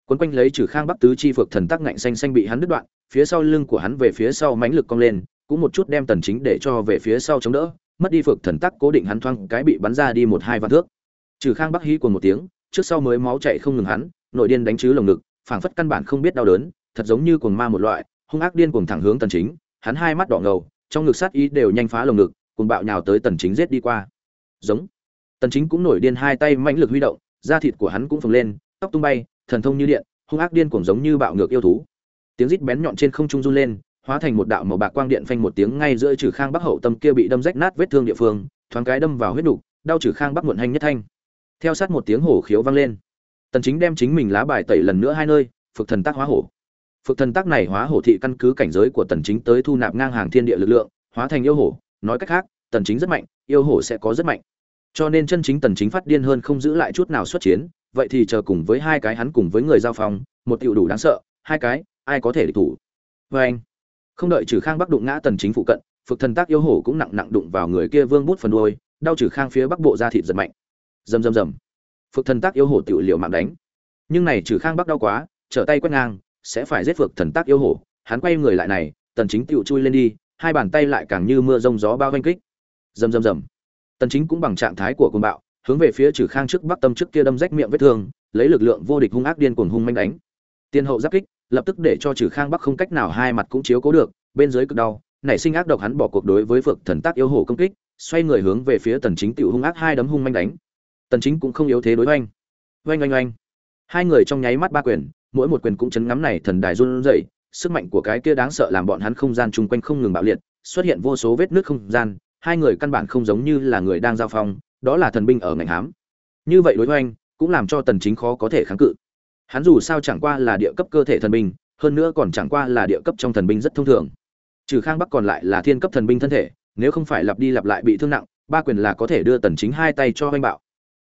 Speaker 1: Quấn quanh lấy trừ khang bắc tứ chi phược thần tắc ngạnh xanh xanh bị hắn đứt đoạn, phía sau lưng của hắn về phía sau mãnh lực cong lên cũng một chút đem tần chính để cho về phía sau chống đỡ, mất đi phược thần tắc cố định hắn thoang cái bị bắn ra đi một hai vạn thước. Trừ khang bắc hí cuồng một tiếng, trước sau mới máu chảy không ngừng hắn, nội điên đánh chứ lồng ngực, phảng phất căn bản không biết đau đớn, thật giống như cuồng ma một loại, hung ác điên cuồng thẳng hướng tần chính, hắn hai mắt đỏ ngầu, trong ngực sát ý đều nhanh phá lồng ngực, cuồng bạo nhào tới tần chính giết đi qua. Giống. Tần chính cũng nổi điên hai tay mãnh lực huy động, da thịt của hắn cũng phồng lên, tóc tung bay, thần thông như điện, hung ác điên cuồng giống như bạo ngược yêu thú. Tiếng rít bén nhọn trên không trung run lên hóa thành một đạo màu bạc quang điện phanh một tiếng ngay giữa trừ khang bắc hậu tâm kia bị đâm rách nát vết thương địa phương thoáng cái đâm vào huyết đục đau trừ khang bắc muộn hành nhất thanh. Theo sát một tiếng hổ khiếu vang lên. Tần chính đem chính mình lá bài tẩy lần nữa hai nơi phực thần tác hóa hổ. Phực thần tác này hóa hổ thị căn cứ cảnh giới của tần chính tới thu nạp ngang hàng thiên địa lực lượng hóa thành yêu hổ. Nói cách khác tần chính rất mạnh yêu hổ sẽ có rất mạnh. Cho nên chân chính tần chính phát điên hơn không giữ lại chút nào xuất chiến vậy thì chờ cùng với hai cái hắn cùng với người giao phòng, một tiểu đủ đáng sợ hai cái ai có thể địch thủ? Với anh không đợi trừ khang bắc đụng ngã tần chính phụ cận phực thần tác yêu hổ cũng nặng nặng đụng vào người kia vương bút phần đuôi, đau trừ khang phía bắc bộ ra thịt giật mạnh. Rầm rầm rầm. Phực thần tác yêu hổ tự liệu mạng đánh. Nhưng này trừ khang bắc đau quá, trở tay quét ngang, sẽ phải giết phực thần tác yêu hổ. Hắn quay người lại này, tần chính tiểu chui lên đi, hai bàn tay lại càng như mưa rông gió bao vây kích. Rầm rầm rầm. Tần chính cũng bằng trạng thái của cuồng bạo, hướng về phía trừ khang trước bắc tâm trước kia đâm rách miệng vết thương, lấy lực lượng vô địch hung ác điên cuồng hung manh đánh. Tiên hậu giáp kích lập tức để cho trừ khang bắc không cách nào hai mặt cũng chiếu cố được, bên dưới cực đau, nảy sinh ác độc hắn bỏ cuộc đối với phượng thần tác yêu hổ công kích, xoay người hướng về phía tần chính tiểu hung ác hai đấm hung manh đánh. Tần chính cũng không yếu thế đối oanh. Oanh oanh oanh. Hai người trong nháy mắt ba quyền, mỗi một quyền cũng chấn ngắm này thần đài run rẩy, sức mạnh của cái kia đáng sợ làm bọn hắn không gian chung quanh không ngừng bạo liệt, xuất hiện vô số vết nứt không gian, hai người căn bản không giống như là người đang giao phong, đó là thần binh ở ngành hám. Như vậy đối oanh, cũng làm cho tần chính khó có thể kháng cự hắn dù sao chẳng qua là địa cấp cơ thể thần binh, hơn nữa còn chẳng qua là địa cấp trong thần binh rất thông thường. Trừ khang bắc còn lại là thiên cấp thần binh thân thể, nếu không phải lặp đi lặp lại bị thương nặng, ba quyền là có thể đưa tần chính hai tay cho anh bạo.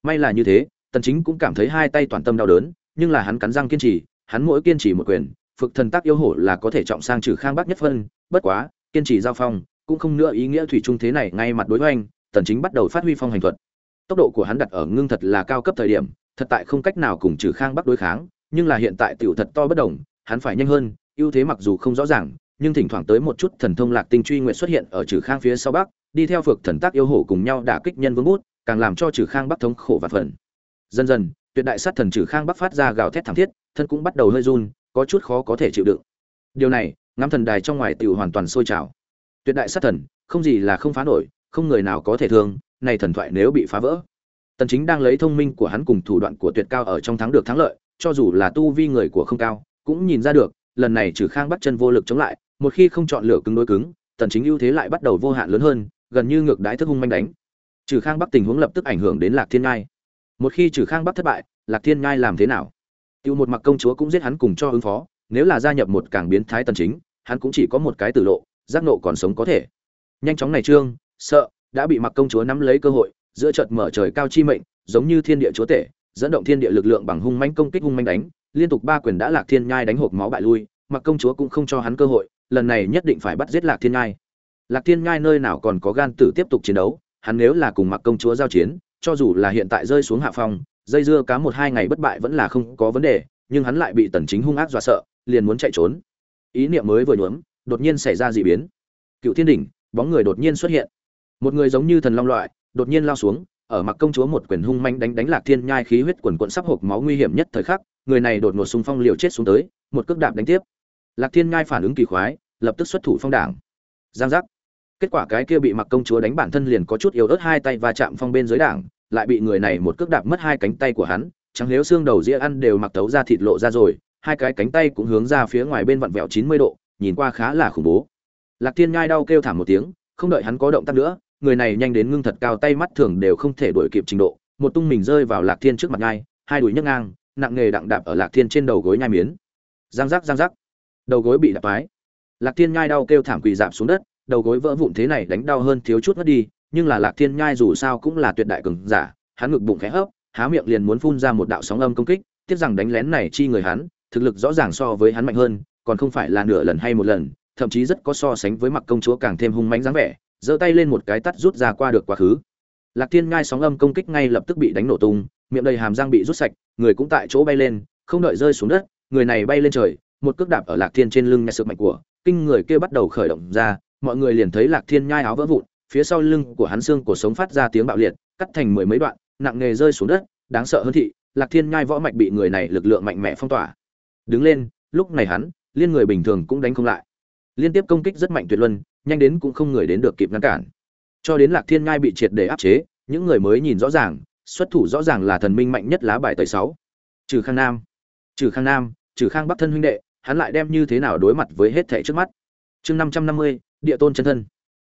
Speaker 1: May là như thế, tần chính cũng cảm thấy hai tay toàn tâm đau đớn, nhưng là hắn cắn răng kiên trì, hắn mỗi kiên trì một quyền phực thần tác yêu hổ là có thể trọng sang trừ khang bắc nhất phân, bất quá, kiên trì giao phong, cũng không nữa ý nghĩa thủy trung thế này ngay mặt đối với anh tần chính bắt đầu phát huy phong hành thuật. Tốc độ của hắn đặt ở ngưng thật là cao cấp thời điểm thật tại không cách nào cùng trừ khang bắc đối kháng, nhưng là hiện tại tiểu thật to bất động hắn phải nhanh hơn, ưu thế mặc dù không rõ ràng, nhưng thỉnh thoảng tới một chút thần thông lạc tinh truy nguyện xuất hiện ở trừ khang phía sau bắc, đi theo phược thần tác yêu hổ cùng nhau đả kích nhân vương bút, càng làm cho trừ khang bắc thống khổ và phần dần dần, tuyệt đại sát thần trừ khang bắc phát ra gào thét thảm thiết, thân cũng bắt đầu hơi run, có chút khó có thể chịu đựng. Điều này, ngắm thần đài trong ngoài tiểu hoàn toàn sôi trào. Tuyệt đại sát thần, không gì là không phá nổi, không người nào có thể thương, này thần thoại nếu bị phá vỡ tần chính đang lấy thông minh của hắn cùng thủ đoạn của tuyệt cao ở trong thắng được thắng lợi, cho dù là tu vi người của không cao, cũng nhìn ra được, lần này trừ khang bắt chân vô lực chống lại, một khi không chọn lựa cứng đối cứng, tần chính ưu thế lại bắt đầu vô hạn lớn hơn, gần như ngược đái thức hung manh đánh. Trừ khang bắc tình huống lập tức ảnh hưởng đến lạc thiên ngai. Một khi trừ khang bắc thất bại, lạc thiên ngai làm thế nào? Tiêu một mặc công chúa cũng giết hắn cùng cho ứng phó, nếu là gia nhập một càng biến thái tần chính, hắn cũng chỉ có một cái tử lộ, giác nộ còn sống có thể. Nhanh chóng này trương, sợ, đã bị mặc công chúa nắm lấy cơ hội giữa chợt mở trời cao chi mệnh, giống như thiên địa chúa tể, dẫn động thiên địa lực lượng bằng hung mãnh công kích hung mãnh đánh, liên tục ba quyền đã lạc thiên nhai đánh hộp máu bại lui, mặc công chúa cũng không cho hắn cơ hội, lần này nhất định phải bắt giết lạc thiên nhai. Lạc thiên nhai nơi nào còn có gan tử tiếp tục chiến đấu, hắn nếu là cùng mặc công chúa giao chiến, cho dù là hiện tại rơi xuống hạ phong, dây dưa cá một hai ngày bất bại vẫn là không có vấn đề, nhưng hắn lại bị tần chính hung ác dọa sợ, liền muốn chạy trốn. Ý niệm mới vừa nhuốm, đột nhiên xảy ra dị biến. Cựu thiên đỉnh, bóng người đột nhiên xuất hiện. Một người giống như thần long loại đột nhiên lao xuống, ở mặc công chúa một quyền hung manh đánh đánh lạc thiên nhai khí huyết quần quận sắp hộp máu nguy hiểm nhất thời khắc, người này đột ngột xung phong liều chết xuống tới, một cước đạp đánh tiếp. Lạc thiên nhai phản ứng kỳ khoái, lập tức xuất thủ phong đảng. Giang giác. Kết quả cái kia bị mặc công chúa đánh bản thân liền có chút yếu ớt hai tay va chạm phong bên dưới đảng, lại bị người này một cước đạp mất hai cánh tay của hắn chẳng nếu xương đầu dĩa ăn đều mặc tấu ra thịt lộ ra rồi, hai cái cánh tay cũng hướng ra phía ngoài bên vặn vẹo chín mươi độ, nhìn qua khá là khủng bố. Lạc thiên nhai đau kêu thảm một tiếng, không đợi hắn có động tác nữa người này nhanh đến ngưng thật cao tay mắt thường đều không thể đuổi kịp trình độ một tung mình rơi vào lạc thiên trước mặt ngai, hai đùi nhấc ngang nặng nghề đặng đạp ở lạc thiên trên đầu gối nhai miến. Giang giác giang giác. Đầu gối bị đạp mái lạc thiên nhai đau kêu thảm quỳ dạp xuống đất đầu gối vỡ vụn thế này đánh đau hơn thiếu chút mất đi nhưng là lạc thiên nhai dù sao cũng là tuyệt đại cường giả hắn ngực bụng khẽ hấp há miệng liền muốn phun ra một đạo sóng âm công kích tiếc rằng đánh lén này chi người hắn thực lực rõ ràng so với hắn mạnh hơn còn không phải là nửa lần hay một lần thậm chí rất có so sánh với mặc công chúa càng thêm hung mãnh dáng vẻ giơ tay lên một cái tắt rút ra qua được quá khứ. Lạc thiên ngai sóng âm công kích ngay lập tức bị đánh nổ tung, miệng đầy hàm răng bị rút sạch, người cũng tại chỗ bay lên, không đợi rơi xuống đất, người này bay lên trời, một cước đạp ở lạc thiên trên lưng nghe sự mạnh của, kinh người kia bắt đầu khởi động ra, mọi người liền thấy lạc thiên nhai áo vỡ vụn, phía sau lưng của hắn xương cổ sống phát ra tiếng bạo liệt, cắt thành mười mấy đoạn, nặng nghề rơi xuống đất, đáng sợ hơn thị, lạc thiên nhai võ mạch bị người này lực lượng mạnh mẽ phong tỏa. Đứng lên, lúc này hắn, liên người bình thường cũng đánh không lại. Liên tiếp công kích rất mạnh tuyệt luân nhanh đến cũng không người đến được kịp ngăn cản. Cho đến lạc thiên ngai bị triệt để áp chế, những người mới nhìn rõ ràng, xuất thủ rõ ràng là thần minh mạnh nhất lá bài tẩy sáu. Trừ khang nam, trừ khang nam, trừ khang bắc thân huynh đệ, hắn lại đem như thế nào đối mặt với hết thảy trước mắt? Chương năm trăm năm mươi, địa tôn chân thân.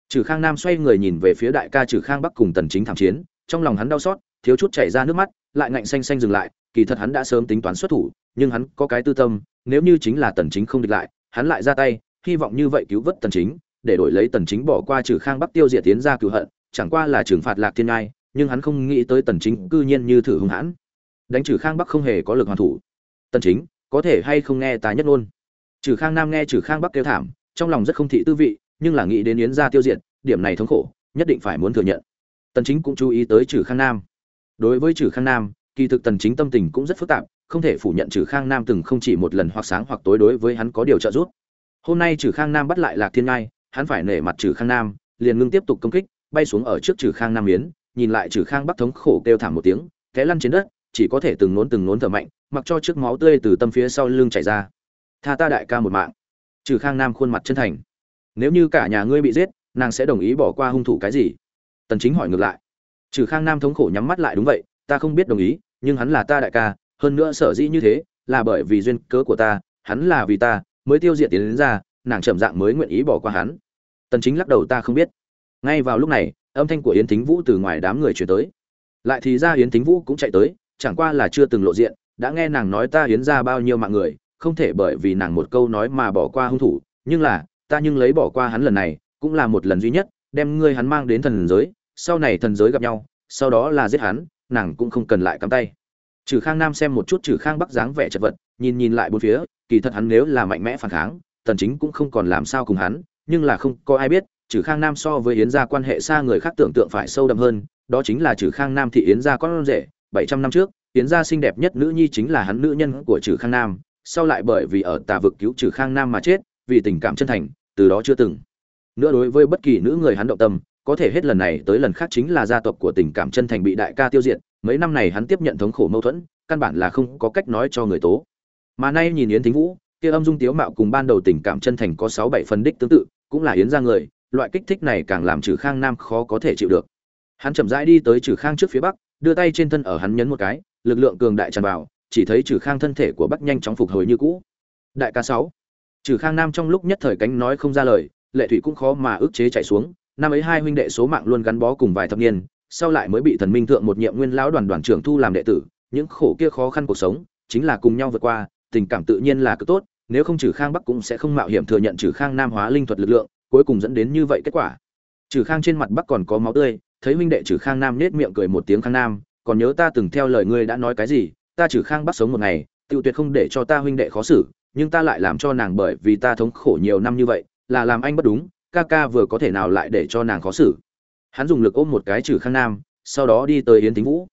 Speaker 1: Trừ khang nam xoay người nhìn về phía đại ca trừ khang bắc cùng tần chính thảm chiến, trong lòng hắn đau xót, thiếu chút chảy ra nước mắt, lại ngạnh xanh xanh dừng lại, kỳ thật hắn đã sớm tính toán xuất thủ, nhưng hắn có cái tư tâm, nếu như chính là tần chính không địch lại, hắn lại ra tay, hy vọng như vậy cứu vớt tần chính để đổi lấy tần chính bỏ qua trừ khang bắc tiêu diệt tiến ra cứu hận, chẳng qua là trừng phạt lạc thiên ngai, nhưng hắn không nghĩ tới tần chính cư nhiên như thử hung hãn. Đánh trừ khang bắc không hề có lực hoàn thủ. Tần chính, có thể hay không nghe ta nhất luôn trừ khang nam nghe trừ khang bắc kêu thảm, trong lòng rất không thị tư vị, nhưng là nghĩ đến yến gia tiêu diệt, điểm này thống khổ, nhất định phải muốn thừa nhận. Tần chính cũng chú ý tới trừ khang nam. Đối với trừ khang nam, kỳ thực tần chính tâm tình cũng rất phức tạp, không thể phủ nhận trừ khang nam từng không chỉ một lần hoặc sáng hoặc tối đối với hắn có điều trợ giúp. Hôm nay trừ khang nam bắt lại lạc thiên ngai hắn phải nể mặt trừ khang nam liền ngưng tiếp tục công kích bay xuống ở trước trừ khang nam yến, nhìn lại trừ khang bắc thống khổ kêu thảm một tiếng té lăn trên đất chỉ có thể từng nốn từng nốn thở mạnh mặc cho trước máu tươi từ tâm phía sau lưng chảy ra. Tha ta đại ca một mạng. Trừ khang nam khuôn mặt chân thành. Nếu như cả nhà ngươi bị giết nàng sẽ đồng ý bỏ qua hung thủ cái gì? Tần chính hỏi ngược lại. Trừ khang nam thống khổ nhắm mắt lại đúng vậy ta không biết đồng ý nhưng hắn là ta đại ca hơn nữa sở dĩ như thế là bởi vì duyên cớ của ta hắn là vì ta mới tiêu diệt tiến đến ra nàng chậm dạng mới nguyện ý bỏ qua hắn. Tần chính lắc đầu, ta không biết. Ngay vào lúc này, âm thanh của yến thính vũ từ ngoài đám người truyền tới. Lại thì ra yến thính vũ cũng chạy tới, chẳng qua là chưa từng lộ diện, đã nghe nàng nói ta yến ra bao nhiêu mạng người, không thể bởi vì nàng một câu nói mà bỏ qua hung thủ, nhưng là, ta nhưng lấy bỏ qua hắn lần này, cũng là một lần duy nhất, đem ngươi hắn mang đến thần giới, sau này thần giới gặp nhau, sau đó là giết hắn, nàng cũng không cần lại cắm tay. Trừ khang nam xem một chút, trừ khang bắc dáng vẻ chật vật, nhìn nhìn lại bốn phía, kỳ thật hắn nếu là mạnh mẽ phản kháng tần chính cũng không còn làm sao cùng hắn, nhưng là không có ai biết trừ khang nam so với yến gia quan hệ xa người khác tưởng tượng phải sâu đậm hơn, đó chính là trừ khang nam thị yến gia con rể 700 năm trước, yến gia xinh đẹp nhất nữ nhi chính là hắn nữ nhân của trừ khang nam, sau lại bởi vì ở tà vực cứu trừ khang nam mà chết, vì tình cảm chân thành, từ đó chưa từng. Nữa đối với bất kỳ nữ người hắn động tâm, có thể hết lần này tới lần khác chính là gia tộc của tình cảm chân thành bị đại ca tiêu diệt, mấy năm này hắn tiếp nhận thống khổ mâu thuẫn, căn bản là không có cách nói cho người tố. Mà nay nhìn yến thính vũ kia âm dung tiếu mạo cùng ban đầu tình cảm chân thành có sáu bảy phần đích tương tự, cũng là yến ra người, loại kích thích này càng làm trừ khang nam khó có thể chịu được. Hắn chậm rãi đi tới trừ khang trước phía bắc, đưa tay trên thân ở hắn nhấn một cái, lực lượng cường đại tràn vào, chỉ thấy trừ khang thân thể của bắc nhanh chóng phục hồi như cũ. Đại ca sáu. Trừ khang nam trong lúc nhất thời cánh nói không ra lời, lệ thủy cũng khó mà ức chế chạy xuống, năm ấy hai huynh đệ số mạng luôn gắn bó cùng vài thập niên, sau lại mới bị thần minh thượng một nhiệm nguyên lão đoàn đoàn trưởng thu làm đệ tử, những khổ kia khó khăn cuộc sống, chính là cùng nhau vượt qua, tình cảm tự nhiên là cực tốt nếu không trừ khang bắc cũng sẽ không mạo hiểm thừa nhận trừ khang nam hóa linh thuật lực lượng, cuối cùng dẫn đến như vậy kết quả. Trừ khang trên mặt bắc còn có máu tươi, thấy huynh đệ trừ khang nam nết miệng cười một tiếng khang nam, còn nhớ ta từng theo lời ngươi đã nói cái gì, ta trừ khang bắc sống một ngày, tiêu tuyệt không để cho ta huynh đệ khó xử, nhưng ta lại làm cho nàng bởi vì ta thống khổ nhiều năm như vậy, là làm anh bất đúng, ca ca vừa có thể nào lại để cho nàng khó xử. Hắn dùng lực ôm một cái trừ khang nam, sau đó đi tới yến thính vũ.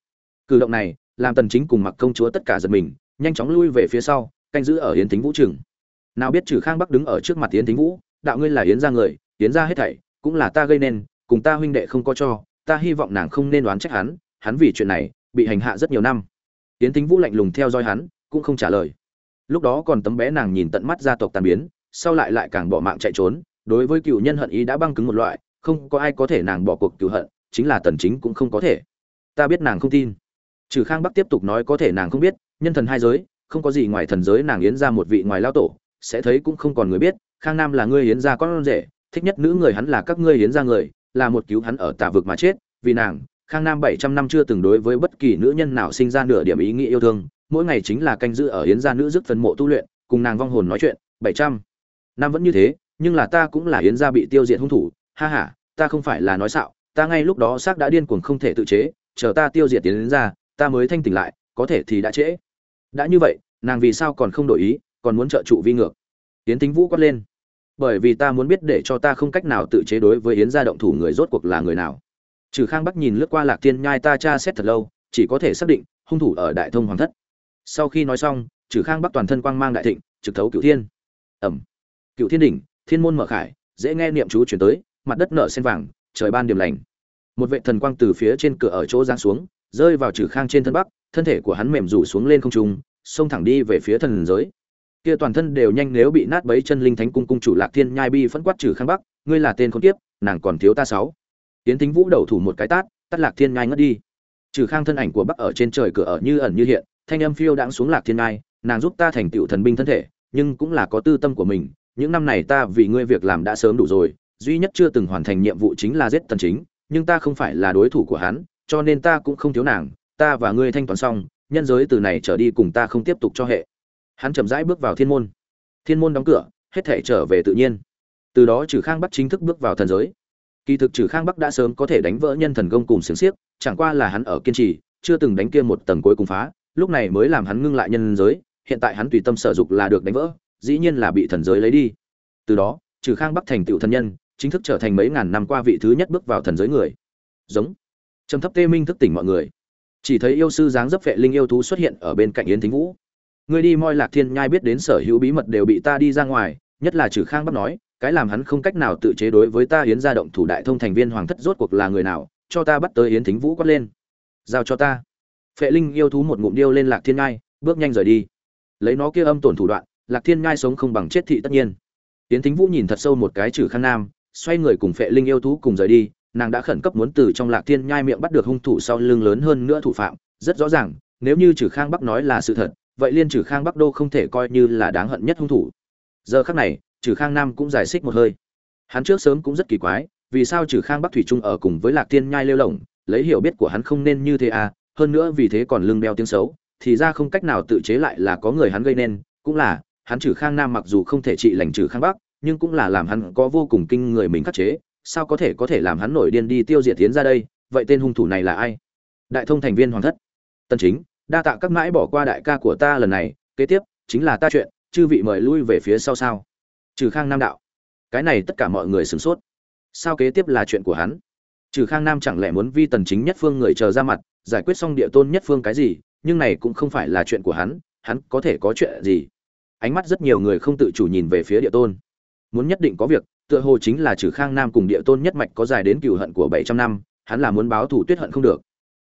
Speaker 1: Cử động này, làm tần chính cùng mặc công chúa tất cả giật mình, nhanh chóng lui về phía sau, canh giữ ở yến thính vũ trường nào biết trừ khang bắc đứng ở trước mặt yến Thính vũ, đạo ngươi là yến gia người, yến gia hết thảy, cũng là ta gây nên, cùng ta huynh đệ không có cho, ta hy vọng nàng không nên đoán trách hắn hắn vì chuyện này, bị hành hạ rất nhiều năm. Yến Thính vũ lạnh lùng theo dõi hắn, cũng không trả lời. Lúc đó còn tấm bé nàng nhìn tận mắt gia tộc tàn biến, sau lại lại càng bỏ mạng chạy trốn, đối với cựu nhân hận ý đã băng cứng một loại, không có ai có thể nàng bỏ cuộc cựu hận, chính là tần chính cũng không có thể. Ta biết nàng không tin. Trừ khang bắc tiếp tục nói có thể nàng không biết, nhân thần hai giới, không có gì ngoài thần giới nàng yến ra một vị ngoài lao tổ sẽ thấy cũng không còn người biết, khang nam là ngươi hiến gia con rể, thích nhất nữ người hắn là các ngươi hiến gia người, là một cứu hắn ở tả vực mà chết, vì nàng, khang nam 700 năm chưa từng đối với bất kỳ nữ nhân nào sinh ra nửa điểm ý nghĩa yêu thương, mỗi ngày chính là canh giữ ở hiến gia nữ dứt phần mộ tu luyện, cùng nàng vong hồn nói chuyện 700 năm vẫn như thế, nhưng là ta cũng là hiến gia bị tiêu diệt hung thủ, ha ha, ta không phải là nói xạo, ta ngay lúc đó xác đã điên cuồng không thể tự chế, chờ ta tiêu diệt tiến đến ra, ta mới thanh tỉnh lại, có thể thì đã trễ. Đã như vậy, nàng vì sao còn không đổi ý còn muốn trợ trụ vi ngược. Yến thính vũ quát lên. Bởi vì ta muốn biết để cho ta không cách nào tự chế đối với yến gia động thủ người rốt cuộc là người nào. Trừ khang bắc nhìn lướt qua lạc thiên nhai ta tra xét thật lâu, chỉ có thể xác định, hung thủ ở đại thông hoàng thất. Sau khi nói xong, trừ khang bắc toàn thân quang mang đại thịnh, trực thấu cửu thiên. Ẩm cửu thiên đỉnh, thiên môn mở khải, dễ nghe niệm chú chuyển tới, mặt đất nở sen vàng, trời ban điểm lành. Một vệ thần quang từ phía trên cửa ở chỗ giang xuống, rơi vào trừ khang trên thân bắc, thân thể của hắn mềm rủ xuống lên không trung, xông thẳng đi về phía thần giới kia toàn thân đều nhanh nếu bị nát bấy chân linh thánh cung cung chủ lạc thiên nhai bi phẫn quát trừ khang bắc, ngươi là tên con tiếp nàng còn thiếu ta sáu. Tiến thính vũ đầu thủ một cái tát, tắt lạc thiên nhai ngất đi. Trừ khang thân ảnh của bắc ở trên trời cửa ở như ẩn như hiện, thanh âm phiêu đãng xuống lạc thiên nhai, nàng giúp ta thành tựu thần binh thân thể, nhưng cũng là có tư tâm của mình, những năm này ta vì ngươi việc làm đã sớm đủ rồi, duy nhất chưa từng hoàn thành nhiệm vụ chính là giết tần chính, nhưng ta không phải là đối thủ của hắn, cho nên ta cũng không thiếu nàng, ta và ngươi thanh toán xong, nhân giới từ này trở đi cùng ta không tiếp tục cho hệ hắn chậm rãi bước vào thiên môn. Thiên môn đóng cửa, hết thể trở về tự nhiên. Từ đó trừ khang bắc chính thức bước vào thần giới. Kỳ thực trừ khang bắc đã sớm có thể đánh vỡ nhân thần công cùng xiềng xiếc, chẳng qua là hắn ở kiên trì, chưa từng đánh kia một tầng cuối cùng phá, lúc này mới làm hắn ngưng lại nhân giới, hiện tại hắn tùy tâm sở dục là được đánh vỡ, dĩ nhiên là bị thần giới lấy đi. Từ đó trừ khang bắc thành tựu thần nhân, chính thức trở thành mấy ngàn năm qua vị thứ nhất bước vào thần giới người. Giống. Trầm thấp tê minh thức tỉnh mọi người. Chỉ thấy yêu sư dáng dấp vệ linh yêu thú xuất hiện ở bên cạnh yến thính vũ. Ngươi đi moi lạc thiên nhai biết đến sở hữu bí mật đều bị ta đi ra ngoài, nhất là trừ khang bắc nói, cái làm hắn không cách nào tự chế đối với ta yến gia động thủ đại thông thành viên hoàng thất rốt cuộc là người nào, cho ta bắt tới yến thính vũ quát lên. Giao cho ta. Phệ linh yêu thú một ngụm điêu lên lạc thiên nhai, bước nhanh rời đi. Lấy nó kia âm tổn thủ đoạn, lạc thiên nhai sống không bằng chết thị tất nhiên. Yến thính vũ nhìn thật sâu một cái trừ khang nam, xoay người cùng phệ linh yêu thú cùng rời đi, nàng đã khẩn cấp muốn từ trong lạc thiên nhai miệng bắt được hung thủ sau lưng lớn hơn nữa thủ phạm, rất rõ ràng, nếu như trừ khang bắc nói là sự thật vậy liên trừ khang bắc đô không thể coi như là đáng hận nhất hung thủ. Giờ khắc này, trừ khang nam cũng giải xích một hơi. Hắn trước sớm cũng rất kỳ quái, vì sao trừ khang bắc thủy trung ở cùng với lạc tiên nhai lêu lỏng, lấy hiểu biết của hắn không nên như thế à hơn nữa vì thế còn lưng đeo tiếng xấu, thì ra không cách nào tự chế lại là có người hắn gây nên, cũng là, hắn trừ khang nam mặc dù không thể trị lành trừ khang bắc, nhưng cũng là làm hắn có vô cùng kinh người mình khắc chế, sao có thể có thể làm hắn nổi điên đi tiêu diệt tiến ra đây, vậy tên hung thủ này là ai? Đại thông thành viên hoàng thất. Tân chính đa tạ các mãi bỏ qua đại ca của ta lần này, kế tiếp chính là ta chuyện, chư vị mời lui về phía sau sao? Trừ khang nam đạo. Cái này tất cả mọi người sửng sốt. Sao kế tiếp là chuyện của hắn? Trừ khang nam chẳng lẽ muốn vi tần chính nhất phương người chờ ra mặt, giải quyết xong địa tôn nhất phương cái gì, nhưng này cũng không phải là chuyện của hắn hắn có thể có chuyện gì? Ánh mắt rất nhiều người không tự chủ nhìn về phía địa tôn. Muốn nhất định có việc, tựa hồ chính là trừ khang nam cùng địa tôn nhất mạch có dài đến cựu hận của 700 năm, hắn là muốn báo thủ tuyết hận không được.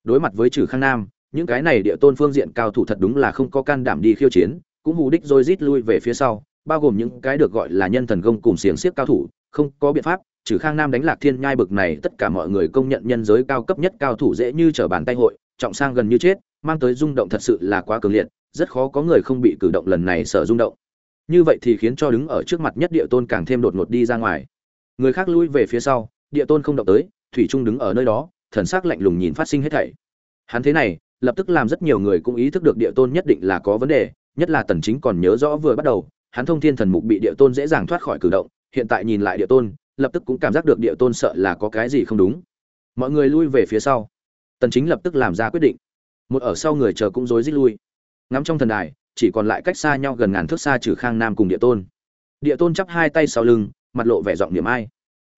Speaker 1: Đối mặt với trừ khang nam những cái này địa tôn phương diện cao thủ thật đúng là không có can đảm đi khiêu chiến, cũng hù đích rồi rít lui về phía sau, bao gồm những cái được gọi là nhân thần công cùng xiềng xiếc cao thủ, không có biện pháp, trừ khang nam đánh lạc thiên nhai bực này, tất cả mọi người công nhận nhân giới cao cấp nhất cao thủ dễ như trở bàn tay hội, trọng sang gần như chết, mang tới rung động thật sự là quá cường liệt, rất khó có người không bị cử động lần này sợ rung động. Như vậy thì khiến cho đứng ở trước mặt nhất địa tôn càng thêm đột ngột đi ra ngoài. Người khác lui về phía sau, địa tôn không động tới, thủy trung đứng ở nơi đó, thần sắc lạnh lùng nhìn phát sinh hết thảy. Hắn thế này lập tức làm rất nhiều người cũng ý thức được địa tôn nhất định là có vấn đề, nhất là tần chính còn nhớ rõ vừa bắt đầu, hắn thông thiên thần mục bị địa tôn dễ dàng thoát khỏi cử động, hiện tại nhìn lại địa tôn, lập tức cũng cảm giác được địa tôn sợ là có cái gì không đúng. Mọi người lui về phía sau. Tần chính lập tức làm ra quyết định. Một ở sau người chờ cũng rối rít lui. Ngắm trong thần đài, chỉ còn lại cách xa nhau gần ngàn thước xa trừ khang nam cùng địa tôn. Địa tôn chắp hai tay sau lưng, mặt lộ vẻ giọng niệm ai.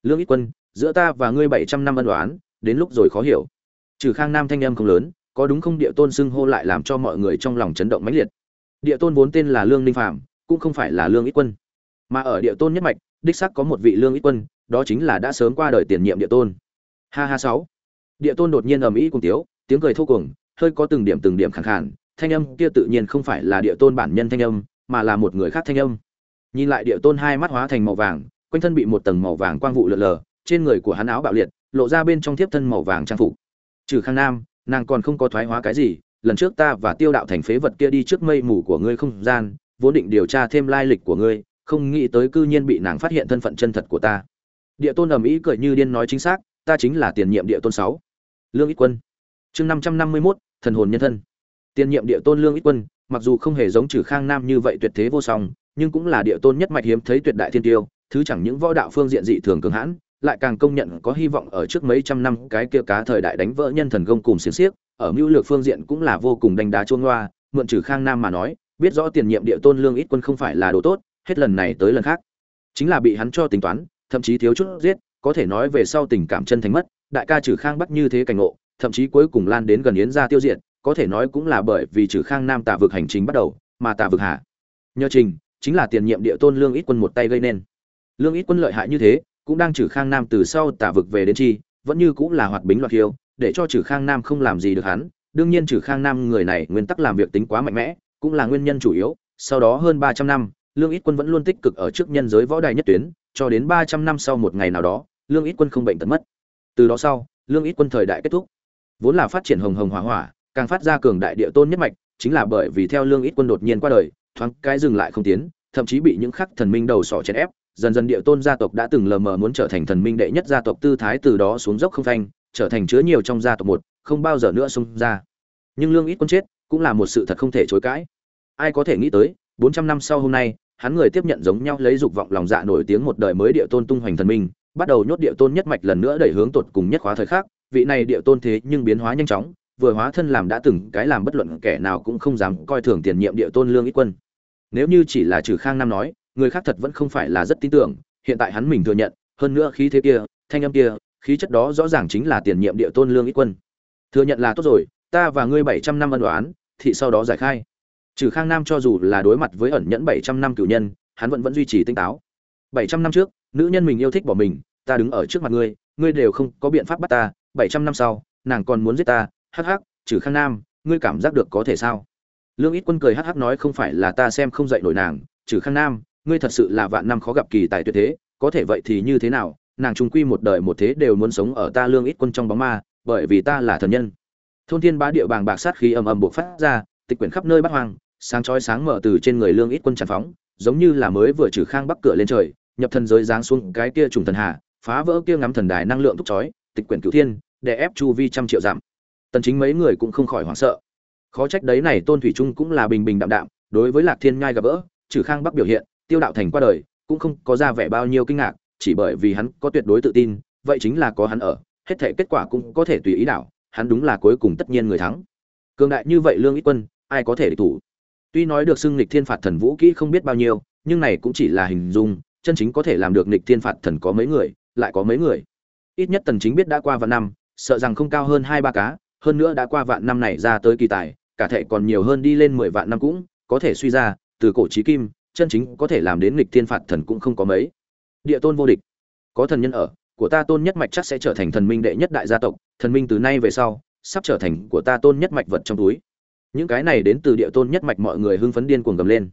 Speaker 1: Lương ít quân, giữa ta và ngươi 700 năm ân đoán đến lúc rồi khó hiểu. Trừ khang nam thanh âm không lớn có đúng không địa tôn xưng hô lại làm cho mọi người trong lòng chấn động mãnh liệt. Địa tôn vốn tên là lương ninh phạm cũng không phải là lương ít quân. Mà ở địa tôn nhất mạch, đích xác có một vị lương ít quân, đó chính là đã sớm qua đời tiền nhiệm địa tôn. Ha ha sáu. Địa tôn đột nhiên ầm ĩ cùng tiếu, tiếng cười thô cuồng, hơi có từng điểm từng điểm khẳng khàn, thanh âm kia tự nhiên không phải là địa tôn bản nhân thanh âm, mà là một người khác thanh âm. Nhìn lại địa tôn hai mắt hóa thành màu vàng, quanh thân bị một tầng màu vàng quang vụ lượn lờ, trên người của hắn áo bạo liệt, lộ ra bên trong thiếp thân màu vàng trang phục. Trừ khang nam nàng còn không có thoái hóa cái gì, lần trước ta và tiêu đạo thành phế vật kia đi trước mây mù của ngươi không gian, vốn định điều tra thêm lai lịch của ngươi, không nghĩ tới cư nhiên bị nàng phát hiện thân phận chân thật của ta. Địa tôn ầm ĩ cười như điên nói chính xác, ta chính là tiền nhiệm địa tôn sáu. Lương ít quân. Chương năm trăm năm mươi mốt, thần hồn nhân thân. Tiền nhiệm địa tôn lương ít quân, mặc dù không hề giống trừ khang nam như vậy tuyệt thế vô song, nhưng cũng là địa tôn nhất mạch hiếm thấy tuyệt đại thiên tiêu, thứ chẳng những võ đạo phương diện dị thường cường hãn lại càng công nhận có hy vọng ở trước mấy trăm năm cái kia cá thời đại đánh vỡ nhân thần công cùng xiềng xiếc, ở mưu lược phương diện cũng là vô cùng đánh đá chuông loa mượn trừ khang nam mà nói, biết rõ tiền nhiệm địa tôn lương ít quân không phải là đồ tốt, hết lần này tới lần khác. Chính là bị hắn cho tính toán, thậm chí thiếu chút giết, có thể nói về sau tình cảm chân thành mất, đại ca trừ khang bắc như thế cảnh ngộ, thậm chí cuối cùng lan đến gần yến gia tiêu diệt, có thể nói cũng là bởi vì trừ khang nam tạ vực hành trình bắt đầu, mà tạ vực hạ. Nhờ trình, chính là tiền nhiệm địa tôn lương ít quân một tay gây nên. Lương ít quân lợi hại như thế cũng đang trừ khang nam từ sau tạ vực về đến chi, vẫn như cũng là hoạt bính loạt hiêu để cho trừ khang nam không làm gì được hắn. Đương nhiên trừ khang nam người này nguyên tắc làm việc tính quá mạnh mẽ, cũng là nguyên nhân chủ yếu. Sau đó hơn ba trăm năm, lương ít quân vẫn luôn tích cực ở trước nhân giới võ đài nhất tuyến, cho đến ba trăm năm sau một ngày nào đó, lương ít quân không bệnh tật mất. Từ đó sau, lương ít quân thời đại kết thúc. Vốn là phát triển hồng hồng hỏa hỏa, càng phát ra cường đại địa tôn nhất mạch, chính là bởi vì theo lương ít quân đột nhiên qua đời, thoáng cái dừng lại không tiến, thậm chí bị những khắc thần minh đầu sỏ chèn ép dần dần địa tôn gia tộc đã từng lờ mờ muốn trở thành thần minh đệ nhất gia tộc tư thái từ đó xuống dốc không phanh, trở thành chứa nhiều trong gia tộc một, không bao giờ nữa xung ra. Nhưng lương ít quân chết cũng là một sự thật không thể chối cãi. Ai có thể nghĩ tới, bốn trăm năm sau hôm nay, hắn người tiếp nhận giống nhau lấy dục vọng lòng dạ nổi tiếng một đời mới địa tôn tung hoành thần minh, bắt đầu nhốt địa tôn nhất mạch lần nữa đẩy hướng tột cùng nhất khóa thời khắc. Vị này địa tôn thế nhưng biến hóa nhanh chóng, vừa hóa thân làm đã từng cái làm bất luận kẻ nào cũng không dám coi thường tiền nhiệm địa tôn lương ít quân. Nếu như chỉ là trừ khang nam nói người khác thật vẫn không phải là rất tin tưởng, hiện tại hắn mình thừa nhận, hơn nữa khí thế kia, thanh âm kia, khí chất đó rõ ràng chính là tiền nhiệm địa tôn lương ít quân. Thừa nhận là tốt rồi, ta và ngươi bảy trăm năm ân đoán thì sau đó giải khai. Trừ khang nam cho dù là đối mặt với ẩn nhẫn bảy trăm năm cử nhân, hắn vẫn vẫn duy trì tinh táo. bảy trăm năm trước, nữ nhân mình yêu thích bỏ mình, ta đứng ở trước mặt ngươi ngươi đều không có biện pháp bắt ta, bảy trăm năm sau, nàng còn muốn giết ta, hắc hắc, trừ khang nam, ngươi cảm giác được có thể sao? Lương ít quân cười hắc hắc nói không phải là ta xem không dạy nổi nàng, trừ khang nam ngươi thật sự là vạn năm khó gặp kỳ tài tuyệt thế có thể vậy thì như thế nào? Nàng trung quy một đời một thế đều muốn sống ở ta lương ít quân trong bóng ma bởi vì ta là thần nhân. Thôn thiên bá địa bàng bạc sát khí ầm ầm buộc phát ra tịch quyển khắp nơi bắt hoang sáng chói sáng mở từ trên người lương ít quân tràn phóng giống như là mới vừa trừ khang bắc cửa lên trời nhập thần giới giáng xuống cái kia trùng thần hạ, phá vỡ kia ngắm thần đài năng lượng thúc chói tịch quyển cửu thiên để ép chu vi trăm triệu giảm tần chính mấy người cũng không khỏi hoảng sợ. Khó trách đấy này tôn thủy trung cũng là bình bình đạm đạm đối với lạc thiên nhai gặp bỡ, trừ khang bắc biểu hiện tiêu đạo thành qua đời, cũng không có ra vẻ bao nhiêu kinh ngạc, chỉ bởi vì hắn có tuyệt đối tự tin, vậy chính là có hắn ở, hết thể kết quả cũng có thể tùy ý đảo, hắn đúng là cuối cùng tất nhiên người thắng. Cường đại như vậy lương ít quân, ai có thể địch thủ? Tuy nói được xưng lịch thiên phạt thần vũ kỹ không biết bao nhiêu, nhưng này cũng chỉ là hình dung, chân chính có thể làm được lịch thiên phạt thần có mấy người, lại có mấy người. Ít nhất tần chính biết đã qua vạn năm, sợ rằng không cao hơn hai ba cá, hơn nữa đã qua vạn năm này ra tới kỳ tài, cả thể còn nhiều hơn đi lên 10 vạn năm cũng có thể suy ra, từ cổ chí kim chân chính có thể làm đến nghịch thiên phạt thần cũng không có mấy. Địa tôn vô địch. Có thần nhân ở, của ta tôn nhất mạch chắc sẽ trở thành thần minh đệ nhất đại gia tộc, thần minh từ nay về sau, sắp trở thành của ta tôn nhất mạch vật trong túi. Những cái này đến từ địa tôn nhất mạch mọi người hưng phấn điên cuồng gầm lên.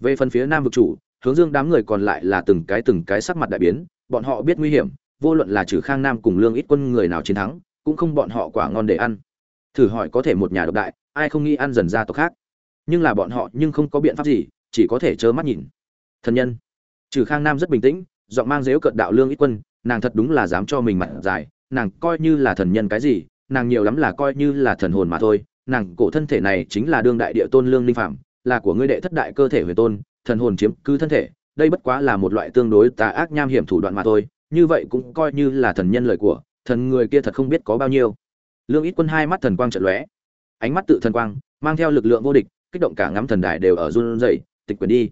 Speaker 1: Về phần phía nam vực chủ, hướng dương đám người còn lại là từng cái từng cái sắc mặt đại biến, bọn họ biết nguy hiểm, vô luận là trừ khang nam cùng lương ít quân người nào chiến thắng, cũng không bọn họ quả ngon để ăn. Thử hỏi có thể một nhà độc đại, ai không nghĩ ăn dần ra tộc khác? Nhưng là bọn họ nhưng không có biện pháp gì chỉ có thể trơ mắt nhìn. Thần nhân. Trừ khang nam rất bình tĩnh, giọng mang dếu cận đạo lương ít quân, nàng thật đúng là dám cho mình mặt dài, nàng coi như là thần nhân cái gì, nàng nhiều lắm là coi như là thần hồn mà thôi, nàng cổ thân thể này chính là đương đại địa tôn lương linh phạm, là của ngươi đệ thất đại cơ thể huyền tôn, thần hồn chiếm cứ thân thể, đây bất quá là một loại tương đối tà ác nham hiểm thủ đoạn mà thôi, như vậy cũng coi như là thần nhân lời của, thần người kia thật không biết có bao nhiêu. Lương ít quân hai mắt thần quang trận lóe. Ánh mắt tự thần quang, mang theo lực lượng vô địch, kích động cả ngắm thần đài đều ở run rẩy tịch quyền đi.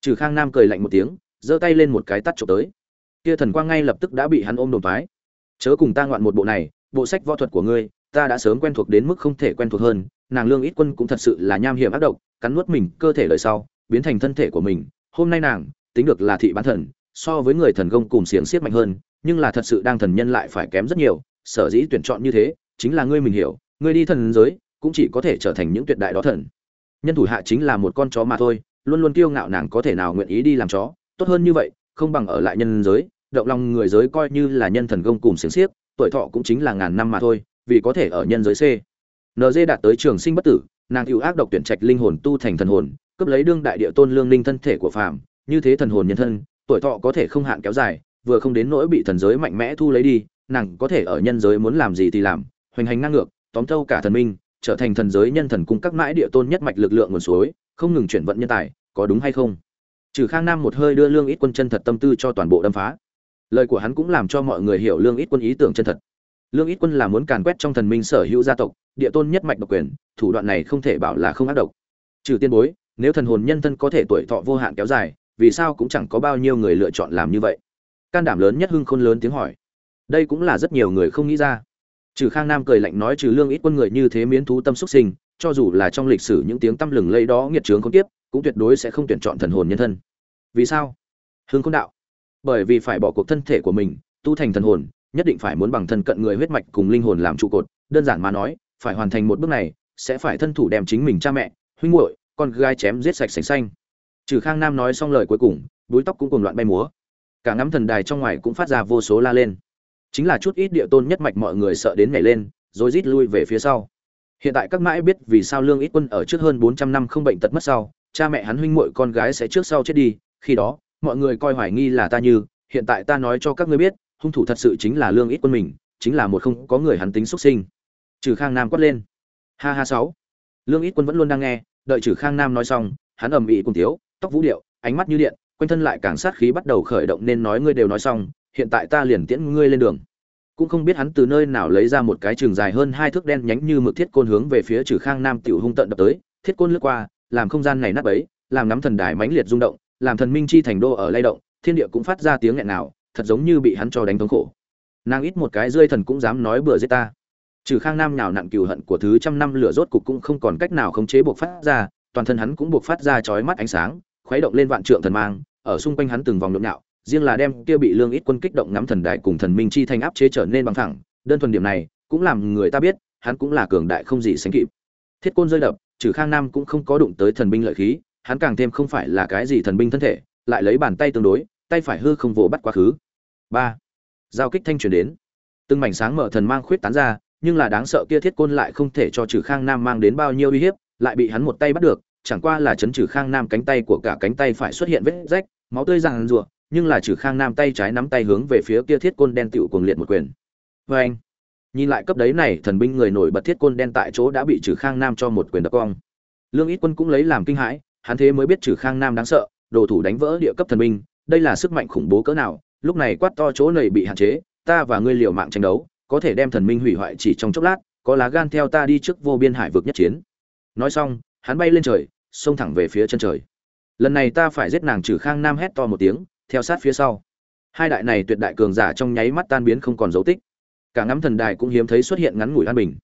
Speaker 1: Trừ khang nam cười lạnh một tiếng, giơ tay lên một cái tắt chụp tới. Kia thần quang ngay lập tức đã bị hắn ôm đồn thoái. Chớ cùng ta ngoạn một bộ này, bộ sách võ thuật của ngươi, ta đã sớm quen thuộc đến mức không thể quen thuộc hơn, nàng lương ít quân cũng thật sự là nham hiểm ác độc, cắn nuốt mình, cơ thể lời sau, biến thành thân thể của mình. Hôm nay nàng, tính được là thị bán thần, so với người thần công cùng xiềng xiết mạnh hơn, nhưng là thật sự đang thần nhân lại phải kém rất nhiều, sở dĩ tuyển chọn như thế, chính là ngươi mình hiểu, ngươi đi thần giới, cũng chỉ có thể trở thành những tuyệt đại đó thần. Nhân thủ hạ chính là một con chó mà thôi luôn luôn kiêu ngạo nàng có thể nào nguyện ý đi làm chó, tốt hơn như vậy, không bằng ở lại nhân giới, động lòng người giới coi như là nhân thần công cùng xiềng xiếc, tuổi thọ cũng chính là ngàn năm mà thôi, vì có thể ở nhân giới c. Nd đạt tới trường sinh bất tử, nàng hữu ác độc tuyển trạch linh hồn tu thành thần hồn, cướp lấy đương đại địa tôn lương linh thân thể của phàm, như thế thần hồn nhân thân, tuổi thọ có thể không hạn kéo dài, vừa không đến nỗi bị thần giới mạnh mẽ thu lấy đi, nàng có thể ở nhân giới muốn làm gì thì làm, hoành hành ngang ngược, tóm thâu cả thần minh, trở thành thần giới nhân thần cung các mãi địa tôn nhất mạch lực lượng nguồn suối không ngừng chuyển vận nhân tài, có đúng hay không? Trừ khang nam một hơi đưa lương ít quân chân thật tâm tư cho toàn bộ đâm phá. Lời của hắn cũng làm cho mọi người hiểu lương ít quân ý tưởng chân thật. Lương ít quân là muốn càn quét trong thần minh sở hữu gia tộc, địa tôn nhất mạch độc quyền, thủ đoạn này không thể bảo là không ác độc. Trừ tiên bối, nếu thần hồn nhân thân có thể tuổi thọ vô hạn kéo dài, vì sao cũng chẳng có bao nhiêu người lựa chọn làm như vậy? Can đảm lớn nhất hưng khôn lớn tiếng hỏi. Đây cũng là rất nhiều người không nghĩ ra. Trừ khang nam cười lạnh nói trừ lương ít quân người như thế miến thú tâm xúc sinh cho dù là trong lịch sử những tiếng tăm lừng lây đó nghiệt trướng không tiếp, cũng tuyệt đối sẽ không tuyển chọn thần hồn nhân thân. Vì sao? Hưng khôn đạo. Bởi vì phải bỏ cuộc thân thể của mình, tu thành thần hồn, nhất định phải muốn bằng thân cận người huyết mạch cùng linh hồn làm trụ cột. Đơn giản mà nói, phải hoàn thành một bước này, sẽ phải thân thủ đem chính mình cha mẹ, huynh muội, con gái chém giết sạch sành xanh. Trừ khang nam nói xong lời cuối cùng, búi tóc cũng cùng loạn bay múa. Cả ngắm thần đài trong ngoài cũng phát ra vô số la lên. Chính là chút ít địa tôn nhất mạch mọi người sợ đến nhảy lên, rồi rít lui về phía sau hiện tại các mãi biết vì sao lương ít quân ở trước hơn bốn trăm năm không bệnh tật mất sau, cha mẹ hắn huynh muội con gái sẽ trước sau chết đi, khi đó, mọi người coi hoài nghi là ta như, hiện tại ta nói cho các ngươi biết, hung thủ thật sự chính là lương ít quân mình, chính là một không có người hắn tính xuất sinh. Trừ khang nam quát lên. Ha ha sáu. Lương ít quân vẫn luôn đang nghe, đợi trừ khang nam nói xong, hắn ầm ĩ cùng thiếu tóc vũ điệu, ánh mắt như điện, quanh thân lại càng sát khí bắt đầu khởi động nên nói ngươi đều nói xong, hiện tại ta liền tiễn ngươi lên đường cũng không biết hắn từ nơi nào lấy ra một cái trường dài hơn hai thước đen nhánh như mực thiết côn hướng về phía trừ khang nam tiểu hung tận đập tới, thiết côn lướt qua, làm không gian này nát bấy, làm nắm thần đài mãnh liệt rung động, làm thần minh chi thành đô ở lay động, thiên địa cũng phát ra tiếng nghẹn nào, thật giống như bị hắn cho đánh thống khổ. Nàng ít một cái rơi thần cũng dám nói bừa giết ta. Trừ khang nam nhào nặn cừu hận của thứ trăm năm lửa rốt cục cũng không còn cách nào khống chế buộc phát ra, toàn thân hắn cũng buộc phát ra chói mắt ánh sáng, khuấy động lên vạn trượng thần mang, ở xung quanh hắn từng vòng nhộn nhạo riêng là đem kia bị lương ít quân kích động ngắm thần đại cùng thần minh chi thành áp chế trở nên bằng thẳng đơn thuần điểm này cũng làm người ta biết, hắn cũng là cường đại không gì sánh kịp. Thiết côn rơi đập, trừ khang nam cũng không có đụng tới thần binh lợi khí, hắn càng thêm không phải là cái gì thần binh thân thể, lại lấy bàn tay tương đối, tay phải hư không vỗ bắt quá khứ. Ba. Giao kích thanh truyền đến. Từng mảnh sáng mở thần mang khuyết tán ra, nhưng là đáng sợ kia thiết côn lại không thể cho trừ khang nam mang đến bao nhiêu uy hiếp, lại bị hắn một tay bắt được, chẳng qua là chấn trừ khang nam cánh tay của cả cánh tay phải xuất hiện vết rách, máu tươi ràng rụa nhưng là trừ khang nam tay trái nắm tay hướng về phía kia thiết côn đen tựu cuồng liệt một quyền. Vê anh, nhìn lại cấp đấy này, thần binh người nổi bật thiết côn đen tại chỗ đã bị trừ khang nam cho một quyền đập cong. Lương ít quân cũng lấy làm kinh hãi, hắn thế mới biết trừ khang nam đáng sợ, đồ thủ đánh vỡ địa cấp thần binh, đây là sức mạnh khủng bố cỡ nào, lúc này quát to chỗ này bị hạn chế, ta và ngươi liều mạng tranh đấu, có thể đem thần minh hủy hoại chỉ trong chốc lát, có lá gan theo ta đi trước vô biên hải vực nhất chiến. Nói xong, hắn bay lên trời, xông thẳng về phía chân trời. Lần này ta phải giết nàng trừ khang nam hét to một tiếng theo sát phía sau. Hai đại này tuyệt đại cường giả trong nháy mắt tan biến không còn dấu tích. Cả ngắm thần đài cũng hiếm thấy xuất hiện ngắn ngủi an bình.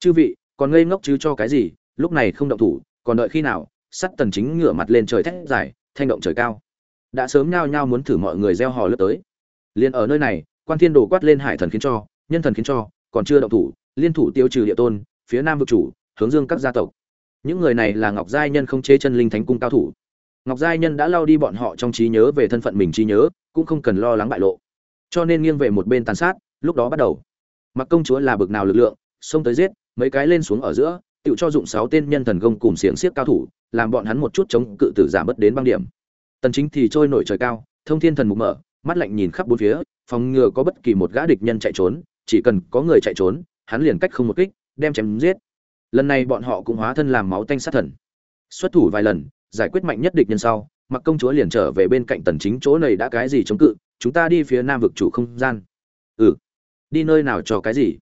Speaker 1: Chư vị, còn ngây ngốc chứ cho cái gì, lúc này không động thủ, còn đợi khi nào, sắt tần chính ngửa mặt lên trời thét dài, thanh động trời cao. Đã sớm nhao nhao muốn thử mọi người gieo hò lướt tới. Liền ở nơi này, quan thiên đồ quát lên hải thần khiến cho, nhân thần khiến cho, còn chưa động thủ, liên thủ tiêu trừ địa tôn, phía nam vực chủ, hướng dương các gia tộc. Những người này là ngọc giai nhân không chế chân linh thánh cung cao thủ ngọc giai nhân đã lao đi bọn họ trong trí nhớ về thân phận mình trí nhớ, cũng không cần lo lắng bại lộ. Cho nên nghiêng về một bên tàn sát, lúc đó bắt đầu. Mặc công chúa là bực nào lực lượng, xông tới giết, mấy cái lên xuống ở giữa, tự cho dụng sáu tên nhân thần công cùng xiềng xiếc cao thủ, làm bọn hắn một chút chống cự tử giảm bớt đến băng điểm. Tần chính thì trôi nổi trời cao, thông thiên thần mục mở, mắt lạnh nhìn khắp bốn phía, phòng ngừa có bất kỳ một gã địch nhân chạy trốn, chỉ cần có người chạy trốn, hắn liền cách không một kích, đem chém giết. Lần này bọn họ cũng hóa thân làm máu tanh sát thần. Xuất thủ vài lần giải quyết mạnh nhất địch nhân sau mặc công chúa liền trở về bên cạnh tần chính chỗ này đã cái gì chống cự chúng ta đi phía nam vực chủ không gian. Ừ. Đi nơi nào cho cái gì?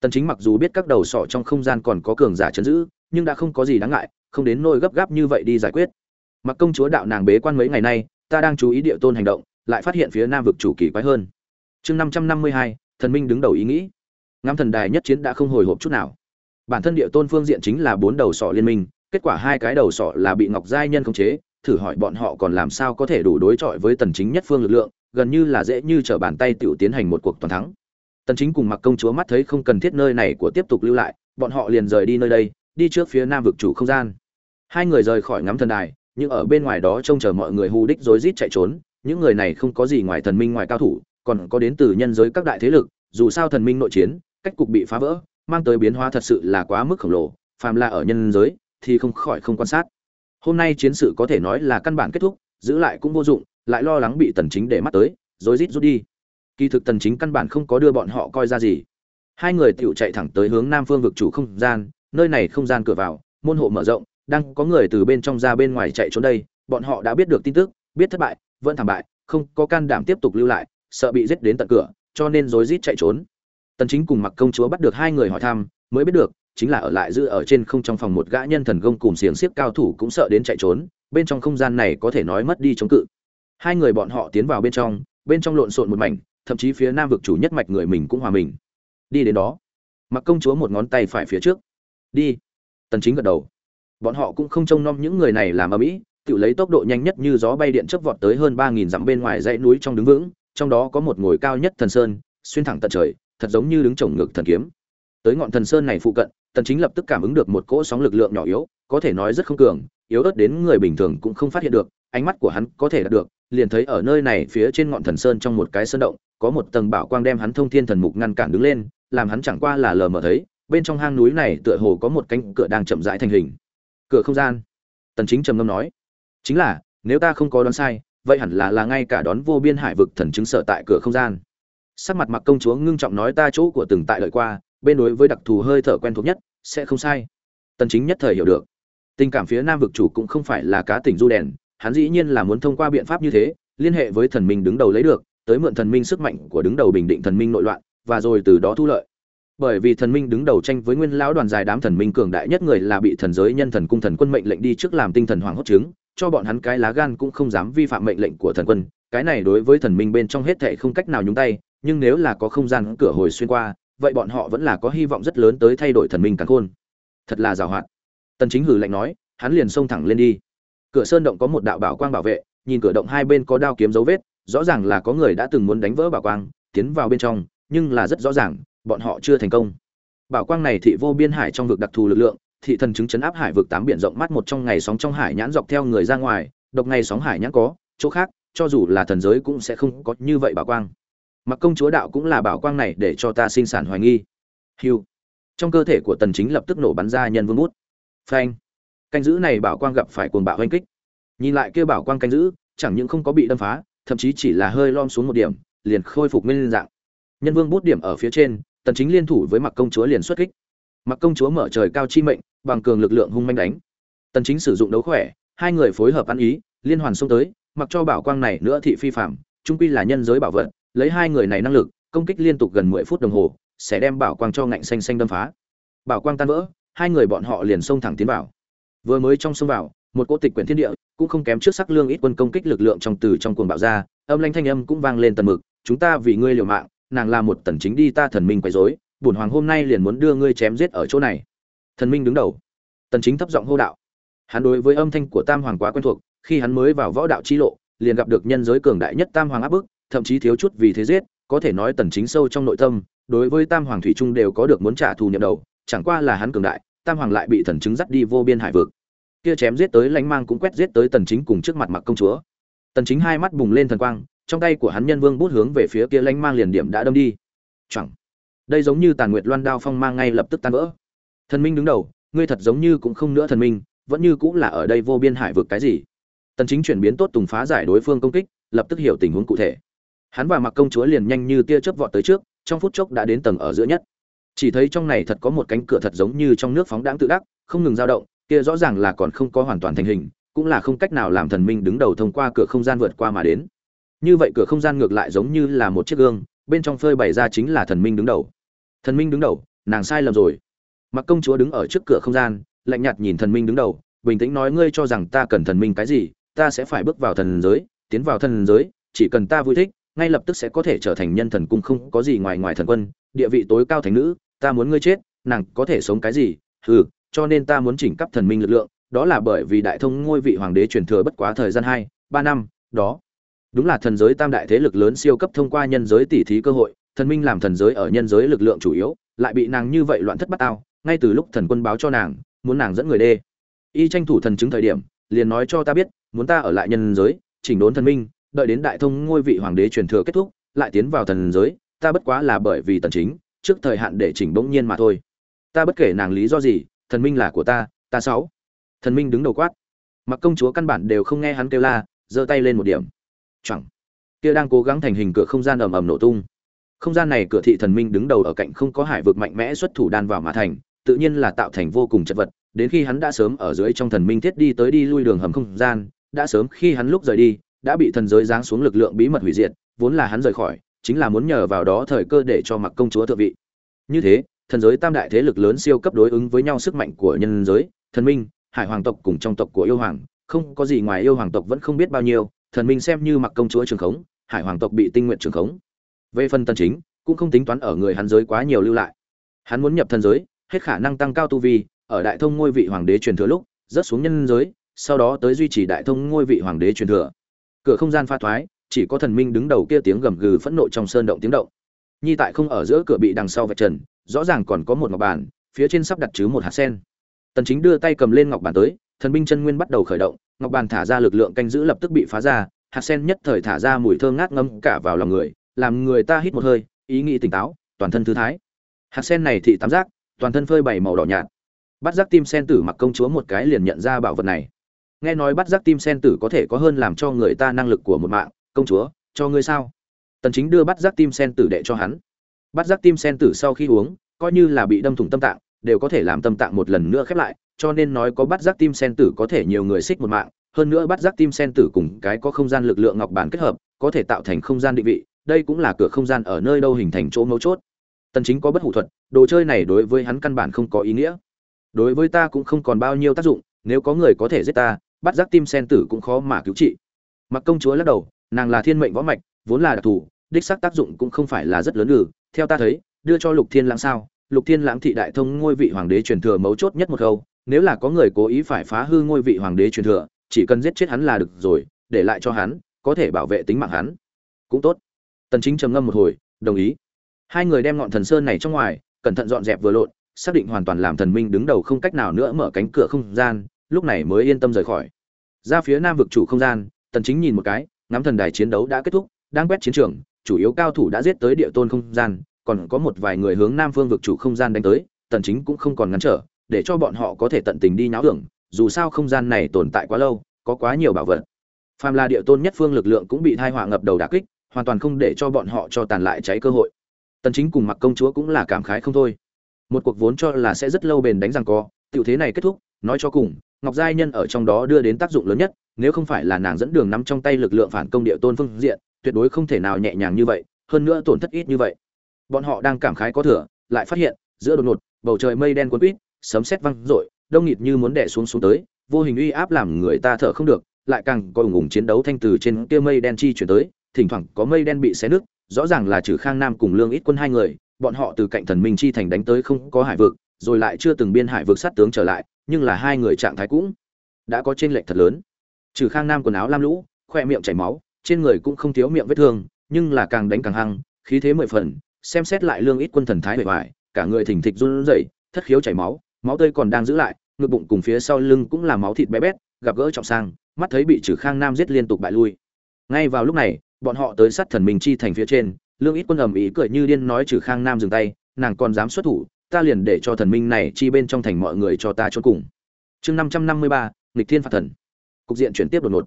Speaker 1: Tần chính mặc dù biết các đầu sọ trong không gian còn có cường giả chấn giữ nhưng đã không có gì đáng ngại không đến nỗi gấp gáp như vậy đi giải quyết. Mặc công chúa đạo nàng bế quan mấy ngày nay ta đang chú ý địa tôn hành động lại phát hiện phía nam vực chủ kỳ quái hơn. Chương 552, thần minh đứng đầu ý nghĩ. Ngắm thần đài nhất chiến đã không hồi hộp chút nào. Bản thân địa tôn phương diện chính là bốn đầu sọ liên minh kết quả hai cái đầu sọ là bị ngọc giai nhân khống chế, thử hỏi bọn họ còn làm sao có thể đủ đối chọi với tần chính nhất phương lực lượng, gần như là dễ như trở bàn tay tiểu tiến hành một cuộc toàn thắng. Tần chính cùng mặc công chúa mắt thấy không cần thiết nơi này của tiếp tục lưu lại, bọn họ liền rời đi nơi đây, đi trước phía nam vực chủ không gian. Hai người rời khỏi ngắm thần đài, nhưng ở bên ngoài đó trông chờ mọi người hù đích rối rít chạy trốn, những người này không có gì ngoài thần minh ngoài cao thủ, còn có đến từ nhân giới các đại thế lực, dù sao thần minh nội chiến, cách cục bị phá vỡ, mang tới biến hóa thật sự là quá mức khổng lồ, phàm là ở nhân giới thì không khỏi không quan sát. Hôm nay chiến sự có thể nói là căn bản kết thúc, giữ lại cũng vô dụng, lại lo lắng bị tần chính để mắt tới, rối rít rút đi. Kỳ thực tần chính căn bản không có đưa bọn họ coi ra gì. Hai người tiểu chạy thẳng tới hướng nam phương vực chủ không gian, nơi này không gian cửa vào, môn hộ mở rộng, đang có người từ bên trong ra bên ngoài chạy trốn đây, bọn họ đã biết được tin tức, biết thất bại, vẫn thảm bại, không có can đảm tiếp tục lưu lại, sợ bị giết đến tận cửa, cho nên rối rít chạy trốn. Tần chính cùng mặc công chúa bắt được hai người hỏi thăm, mới biết được chính là ở lại giữ ở trên không trong phòng một gã nhân thần công cùng xiềng xiếc cao thủ cũng sợ đến chạy trốn, bên trong không gian này có thể nói mất đi chống cự. Hai người bọn họ tiến vào bên trong bên trong lộn xộn một mảnh, thậm chí phía nam vực chủ nhất mạch người mình cũng hòa mình. Đi đến đó. Mặc công chúa một ngón tay phải phía trước. Đi. Tần chính gật đầu. Bọn họ cũng không trông nom những người này làm ở mỹ tự lấy tốc độ nhanh nhất như gió bay điện chớp vọt tới hơn 3.000 dặm bên ngoài dãy núi trong đứng vững, trong đó có một ngồi cao nhất thần sơn, xuyên thẳng tận trời, thật giống như đứng chồng ngược thần kiếm. Tới ngọn thần sơn này phụ cận tần chính lập tức cảm ứng được một cỗ sóng lực lượng nhỏ yếu, có thể nói rất không cường, yếu ớt đến người bình thường cũng không phát hiện được, ánh mắt của hắn có thể đạt được, liền thấy ở nơi này phía trên ngọn thần sơn trong một cái sơn động, có một tầng bảo quang đem hắn thông thiên thần mục ngăn cản đứng lên, làm hắn chẳng qua là lờ mờ thấy, bên trong hang núi này tựa hồ có một cánh cửa đang chậm rãi thành hình. Cửa không gian. Tần chính trầm ngâm nói, chính là, nếu ta không có đoán sai, vậy hẳn là là ngay cả đón vô biên hải vực thần chứng sở tại cửa không gian. Sắc mặt mặc công chúa ngưng trọng nói, ta chỗ của từng tại lợi qua bên đối với đặc thù hơi thở quen thuộc nhất, sẽ không sai. Tần chính nhất thời hiểu được. Tình cảm phía nam vực chủ cũng không phải là cá tỉnh du đèn, hắn dĩ nhiên là muốn thông qua biện pháp như thế, liên hệ với thần minh đứng đầu lấy được, tới mượn thần minh sức mạnh của đứng đầu bình định thần minh nội loạn, và rồi từ đó thu lợi. Bởi vì thần minh đứng đầu tranh với nguyên lão đoàn dài đám thần minh cường đại nhất người là bị thần giới nhân thần cung thần quân mệnh lệnh đi trước làm tinh thần hoàng hốt chứng, cho bọn hắn cái lá gan cũng không dám vi phạm mệnh lệnh của thần quân. Cái này đối với thần minh bên trong hết thệ không cách nào nhúng tay, nhưng nếu là có không gian cửa hồi xuyên qua vậy bọn họ vẫn là có hy vọng rất lớn tới thay đổi thần minh càng khôn. Thật là giàu hoạt tần chính hử lạnh nói, hắn liền xông thẳng lên đi. Cửa sơn động có một đạo bảo quang bảo vệ, nhìn cửa động hai bên có đao kiếm dấu vết, rõ ràng là có người đã từng muốn đánh vỡ bảo quang, tiến vào bên trong, nhưng là rất rõ ràng, bọn họ chưa thành công. Bảo quang này thị vô biên hải trong vực đặc thù lực lượng, thị thần chứng chấn áp hải vực tám biển rộng mắt một trong ngày sóng trong hải nhãn dọc theo người ra ngoài, độc ngày sóng hải nhãn có, chỗ khác, cho dù là thần giới cũng sẽ không có như vậy bảo quang mặc công chúa đạo cũng là bảo quang này để cho ta sinh sản hoài nghi. Hiu trong cơ thể của tần chính lập tức nổ bắn ra nhân vương bút. Phanh. Canh giữ này bảo quang gặp phải cuồng bạo hoanh kích. Nhìn lại kia bảo quang canh giữ, chẳng những không có bị đâm phá, thậm chí chỉ là hơi lom xuống một điểm, liền khôi phục nguyên dạng. Nhân vương bút điểm ở phía trên, tần chính liên thủ với mặc công chúa liền xuất kích. Mặc công chúa mở trời cao chi mệnh, bằng cường lực lượng hung manh đánh. Tần chính sử dụng đấu khỏe, hai người phối hợp ăn ý, liên hoàn xông tới, mặc cho bảo quang này nữa thị phi phạm, trung quy là nhân giới bảo vật lấy hai người này năng lực, công kích liên tục gần 10 phút đồng hồ, sẽ đem bảo quang cho ngạnh xanh xanh đâm phá. Bảo quang tan vỡ, hai người bọn họ liền xông thẳng tiến vào. Vừa mới trong xông vào, một cỗ tịch quyển thiên địa, cũng không kém trước sắc lương ít quân công kích lực lượng trong từ trong cuồng bạo ra, âm lanh thanh âm cũng vang lên tần mực, chúng ta vì ngươi liều mạng, nàng là một tần chính đi ta thần minh quấy rối, bổn hoàng hôm nay liền muốn đưa ngươi chém giết ở chỗ này. Thần minh đứng đầu. Tần chính thấp giọng hô đạo. Hắn đối với âm thanh của tam hoàng quá quen thuộc, khi hắn mới vào võ đạo chi lộ, liền gặp được nhân giới cường đại nhất tam hoàng áp bức thậm chí thiếu chút vì thế giết, có thể nói tần chính sâu trong nội tâm, đối với tam hoàng thủy trung đều có được muốn trả thù niệm đầu, chẳng qua là hắn cường đại, tam hoàng lại bị thần chứng dắt đi vô biên hải vực. Kia chém giết tới lánh mang cũng quét giết tới tần chính cùng trước mặt mặc công chúa. Tần chính hai mắt bùng lên thần quang, trong tay của hắn nhân vương bút hướng về phía kia lánh mang liền điểm đã đâm đi. Chẳng đây giống như tàn nguyệt loan đao phong mang ngay lập tức tan vỡ. Thần minh đứng đầu, ngươi thật giống như cũng không nữa thần minh, vẫn như cũng là ở đây vô biên hải vực cái gì? Tần chính chuyển biến tốt tùng phá giải đối phương công kích, lập tức hiểu tình huống cụ thể hắn và mặc công chúa liền nhanh như tia chớp vọt tới trước, trong phút chốc đã đến tầng ở giữa nhất. Chỉ thấy trong này thật có một cánh cửa thật giống như trong nước phóng đãng tự đắc, không ngừng dao động, kia rõ ràng là còn không có hoàn toàn thành hình, cũng là không cách nào làm thần minh đứng đầu thông qua cửa không gian vượt qua mà đến. Như vậy cửa không gian ngược lại giống như là một chiếc gương, bên trong phơi bày ra chính là thần minh đứng đầu. Thần minh đứng đầu, nàng sai lầm rồi. Mặc công chúa đứng ở trước cửa không gian, lạnh nhạt nhìn thần minh đứng đầu, bình tĩnh nói ngươi cho rằng ta cần thần minh cái gì, ta sẽ phải bước vào thần giới, tiến vào thần giới, chỉ cần ta vui thích ngay lập tức sẽ có thể trở thành nhân thần cung không có gì ngoài ngoài thần quân, địa vị tối cao thành nữ, ta muốn ngươi chết, nàng có thể sống cái gì? Ừ cho nên ta muốn chỉnh cấp thần minh lực lượng, đó là bởi vì đại thông ngôi vị hoàng đế truyền thừa bất quá thời gian hai, ba năm, đó. Đúng là thần giới tam đại thế lực lớn siêu cấp thông qua nhân giới tỷ thí cơ hội, thần minh làm thần giới ở nhân giới lực lượng chủ yếu, lại bị nàng như vậy loạn thất bát ao ngay từ lúc thần quân báo cho nàng, muốn nàng dẫn người đê. Y tranh thủ thần chứng thời điểm, liền nói cho ta biết, muốn ta ở lại nhân giới, chỉnh đốn thần minh đợi đến đại thông ngôi vị hoàng đế truyền thừa kết thúc, lại tiến vào thần giới, ta bất quá là bởi vì tần chính, trước thời hạn để chỉnh bỗng nhiên mà thôi. Ta bất kể nàng lý do gì, thần minh là của ta ta sáu. Thần minh đứng đầu quát. Mặc công chúa căn bản đều không nghe hắn kêu la, giơ tay lên một điểm. Chẳng kia đang cố gắng thành hình cửa không gian ầm ầm nổ tung. Không gian này cửa thị thần minh đứng đầu ở cạnh không có hải vực mạnh mẽ xuất thủ đan vào mà thành, tự nhiên là tạo thành vô cùng chật vật. Đến khi hắn đã sớm ở dưới trong thần minh thiết đi tới đi lui đường hầm không gian, đã sớm khi hắn lúc rời đi đã bị thần giới giáng xuống lực lượng bí mật hủy diệt, vốn là hắn rời khỏi, chính là muốn nhờ vào đó thời cơ để cho mặc công chúa thượng vị. Như thế, thần giới tam đại thế lực lớn siêu cấp đối ứng với nhau sức mạnh của nhân giới, thần minh, hải hoàng tộc cùng trong tộc của yêu hoàng, không có gì ngoài yêu hoàng tộc vẫn không biết bao nhiêu, thần minh xem như mặc công chúa trường khống, hải hoàng tộc bị tinh nguyện trường khống. Về phần tân chính, cũng không tính toán ở người hắn giới quá nhiều lưu lại. Hắn muốn nhập thần giới, hết khả năng tăng cao tu vi, ở đại thông ngôi vị hoàng đế truyền thừa lúc rất xuống nhân giới, sau đó tới duy trì đại thông ngôi vị hoàng đế truyền thừa cửa không gian pha thoái, chỉ có thần minh đứng đầu kia tiếng gầm gừ phẫn nộ trong sơn động tiếng động. Nhi tại không ở giữa cửa bị đằng sau vạch trần, rõ ràng còn có một ngọc bàn, phía trên sắp đặt chứ một hạt sen. Tần chính đưa tay cầm lên ngọc bàn tới, thần binh chân nguyên bắt đầu khởi động, ngọc bàn thả ra lực lượng canh giữ lập tức bị phá ra, hạt sen nhất thời thả ra mùi thơm ngát ngâm cả vào lòng người, làm người ta hít một hơi, ý nghĩ tỉnh táo, toàn thân thư thái. Hạt sen này thị tám giác toàn thân phơi bảy màu đỏ nhạt. Bắt giác tim sen tử mặc công chúa một cái liền nhận ra bảo vật này nghe nói bắt giác tim sen tử có thể có hơn làm cho người ta năng lực của một mạng. Công chúa, cho ngươi sao? Tần chính đưa bắt giác tim sen tử đệ cho hắn. Bắt giác tim sen tử sau khi uống, coi như là bị đâm thủng tâm tạng, đều có thể làm tâm tạng một lần nữa khép lại, cho nên nói có bắt giác tim sen tử có thể nhiều người xích một mạng. Hơn nữa bắt giác tim sen tử cùng cái có không gian lực lượng ngọc bản kết hợp, có thể tạo thành không gian định vị. Đây cũng là cửa không gian ở nơi đâu hình thành chỗ mấu chốt. Tần chính có bất hủ thuật, đồ chơi này đối với hắn căn bản không có ý nghĩa. Đối với ta cũng không còn bao nhiêu tác dụng, nếu có người có thể giết ta bắt giác tim sen tử cũng khó mà cứu trị. Mặc công chúa lắc đầu, nàng là thiên mệnh võ mạch, vốn là đặc thù, đích xác tác dụng cũng không phải là rất lớn ngừ. Theo ta thấy, đưa cho lục thiên lãng sao? Lục thiên lãng thị đại thông ngôi vị hoàng đế truyền thừa mấu chốt nhất một câu, nếu là có người cố ý phải phá hư ngôi vị hoàng đế truyền thừa, chỉ cần giết chết hắn là được rồi, để lại cho hắn, có thể bảo vệ tính mạng hắn. Cũng tốt. Tần chính trầm ngâm một hồi, đồng ý. Hai người đem ngọn thần sơn này trong ngoài, cẩn thận dọn dẹp vừa lộn, xác định hoàn toàn làm thần minh đứng đầu không cách nào nữa mở cánh cửa không gian lúc này mới yên tâm rời khỏi. Ra phía nam vực chủ không gian tần chính nhìn một cái ngắm thần đài chiến đấu đã kết thúc đang quét chiến trường chủ yếu cao thủ đã giết tới địa tôn không gian còn có một vài người hướng nam phương vực chủ không gian đánh tới tần chính cũng không còn ngăn trở để cho bọn họ có thể tận tình đi nháo tưởng, dù sao không gian này tồn tại quá lâu có quá nhiều bảo vật. Phàm là địa tôn nhất phương lực lượng cũng bị thai họa ngập đầu đả kích hoàn toàn không để cho bọn họ cho tàn lại cháy cơ hội. Tần chính cùng mặc công chúa cũng là cảm khái không thôi. Một cuộc vốn cho là sẽ rất lâu bền đánh rằng co tiểu thế này kết thúc nói cho cùng ngọc giai nhân ở trong đó đưa đến tác dụng lớn nhất, nếu không phải là nàng dẫn đường nắm trong tay lực lượng phản công địa tôn phương diện, tuyệt đối không thể nào nhẹ nhàng như vậy, hơn nữa tổn thất ít như vậy. Bọn họ đang cảm khái có thừa, lại phát hiện, giữa đột ngột, bầu trời mây đen cuốn quýt sấm sét văng rội đông nghịt như muốn đè xuống xuống tới, vô hình uy áp làm người ta thở không được, lại càng có ủng ủng chiến đấu thanh từ trên kia mây đen chi chuyển tới, thỉnh thoảng có mây đen bị xé nứt, rõ ràng là trừ khang nam cùng lương ít quân hai người, bọn họ từ cạnh thần minh chi thành đánh tới không có hải vực, rồi lại chưa từng biên hải vực sát tướng trở lại nhưng là hai người trạng thái cũng đã có trên lệch thật lớn. Trừ khang nam quần áo lam lũ, khoe miệng chảy máu, trên người cũng không thiếu miệng vết thương, nhưng là càng đánh càng hăng, khí thế mười phần, xem xét lại lương ít quân thần thái bề ngoài, cả người thỉnh thịch run rẩy, thất khiếu chảy máu máu tươi còn đang giữ lại, ngực bụng cùng phía sau lưng cũng là máu thịt bé bét, gặp gỡ trọng sang, mắt thấy bị trừ khang nam giết liên tục bại lui. Ngay vào lúc này, bọn họ tới sát thần minh chi thành phía trên, lương ít quân ầm ý cười như điên nói trừ khang nam dừng tay, nàng còn dám xuất thủ ta liền để cho thần minh này chi bên trong thành mọi người cho ta chôn cùng. Chương năm trăm năm mươi ba, nghịch thiên phạt thần. Cục diện chuyển tiếp đột ngột.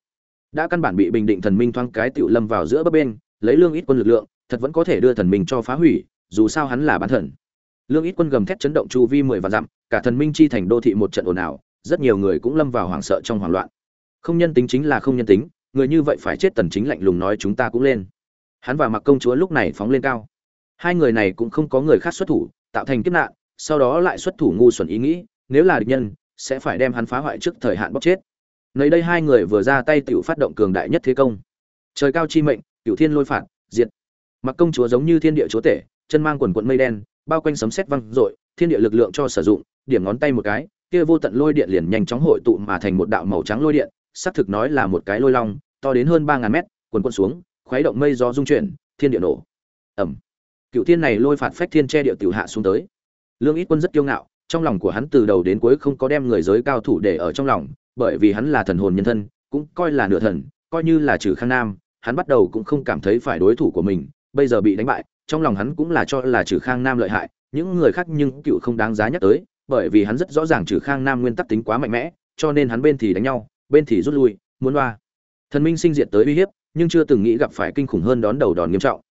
Speaker 1: Đã căn bản bị bình định thần minh thoáng cái tiểu lâm vào giữa bấp bên lấy lương ít quân lực lượng, thật vẫn có thể đưa thần minh cho phá hủy, dù sao hắn là bán thần. Lương ít quân gầm thét chấn động chu vi mười và dặm, cả thần minh chi thành đô thị một trận ồn ào, rất nhiều người cũng lâm vào hoảng sợ trong hoảng loạn. Không nhân tính chính là không nhân tính, người như vậy phải chết tần chính lạnh lùng nói chúng ta cũng lên. Hắn và mặc công chúa lúc này phóng lên cao. Hai người này cũng không có người khác xuất thủ tạo thành kiếp nạn, sau đó lại xuất thủ ngu xuẩn ý nghĩ, nếu là địch nhân, sẽ phải đem hắn phá hoại trước thời hạn bóc chết. Nơi đây hai người vừa ra tay tiểu phát động cường đại nhất thế công. Trời cao chi mệnh cửu thiên lôi phạt, diệt. Mặc công chúa giống như thiên địa chúa tể, chân mang quần quận mây đen, bao quanh sấm sét văng rội thiên địa lực lượng cho sử dụng, điểm ngón tay một cái, kia vô tận lôi điện liền nhanh chóng hội tụ mà thành một đạo màu trắng lôi điện, xác thực nói là một cái lôi long, to đến hơn ba ngàn mét, quần quận xuống, khuấy động mây gió dung chuyển, thiên địa nổ. Ẩm cựu thiên này lôi phạt phách thiên che địa tiểu hạ xuống tới. Lương ít quân rất kiêu ngạo, trong lòng của hắn từ đầu đến cuối không có đem người giới cao thủ để ở trong lòng, bởi vì hắn là thần hồn nhân thân, cũng coi là nửa thần, coi như là trừ khang nam, hắn bắt đầu cũng không cảm thấy phải đối thủ của mình, bây giờ bị đánh bại, trong lòng hắn cũng là cho là trừ khang nam lợi hại, những người khác nhưng cựu không đáng giá nhắc tới, bởi vì hắn rất rõ ràng trừ khang nam nguyên tắc tính quá mạnh mẽ, cho nên hắn bên thì đánh nhau, bên thì rút lui, muốn loa thần minh sinh diệt tới uy hiếp, nhưng chưa từng nghĩ gặp phải kinh khủng hơn đón đầu đòn nghiêm trọng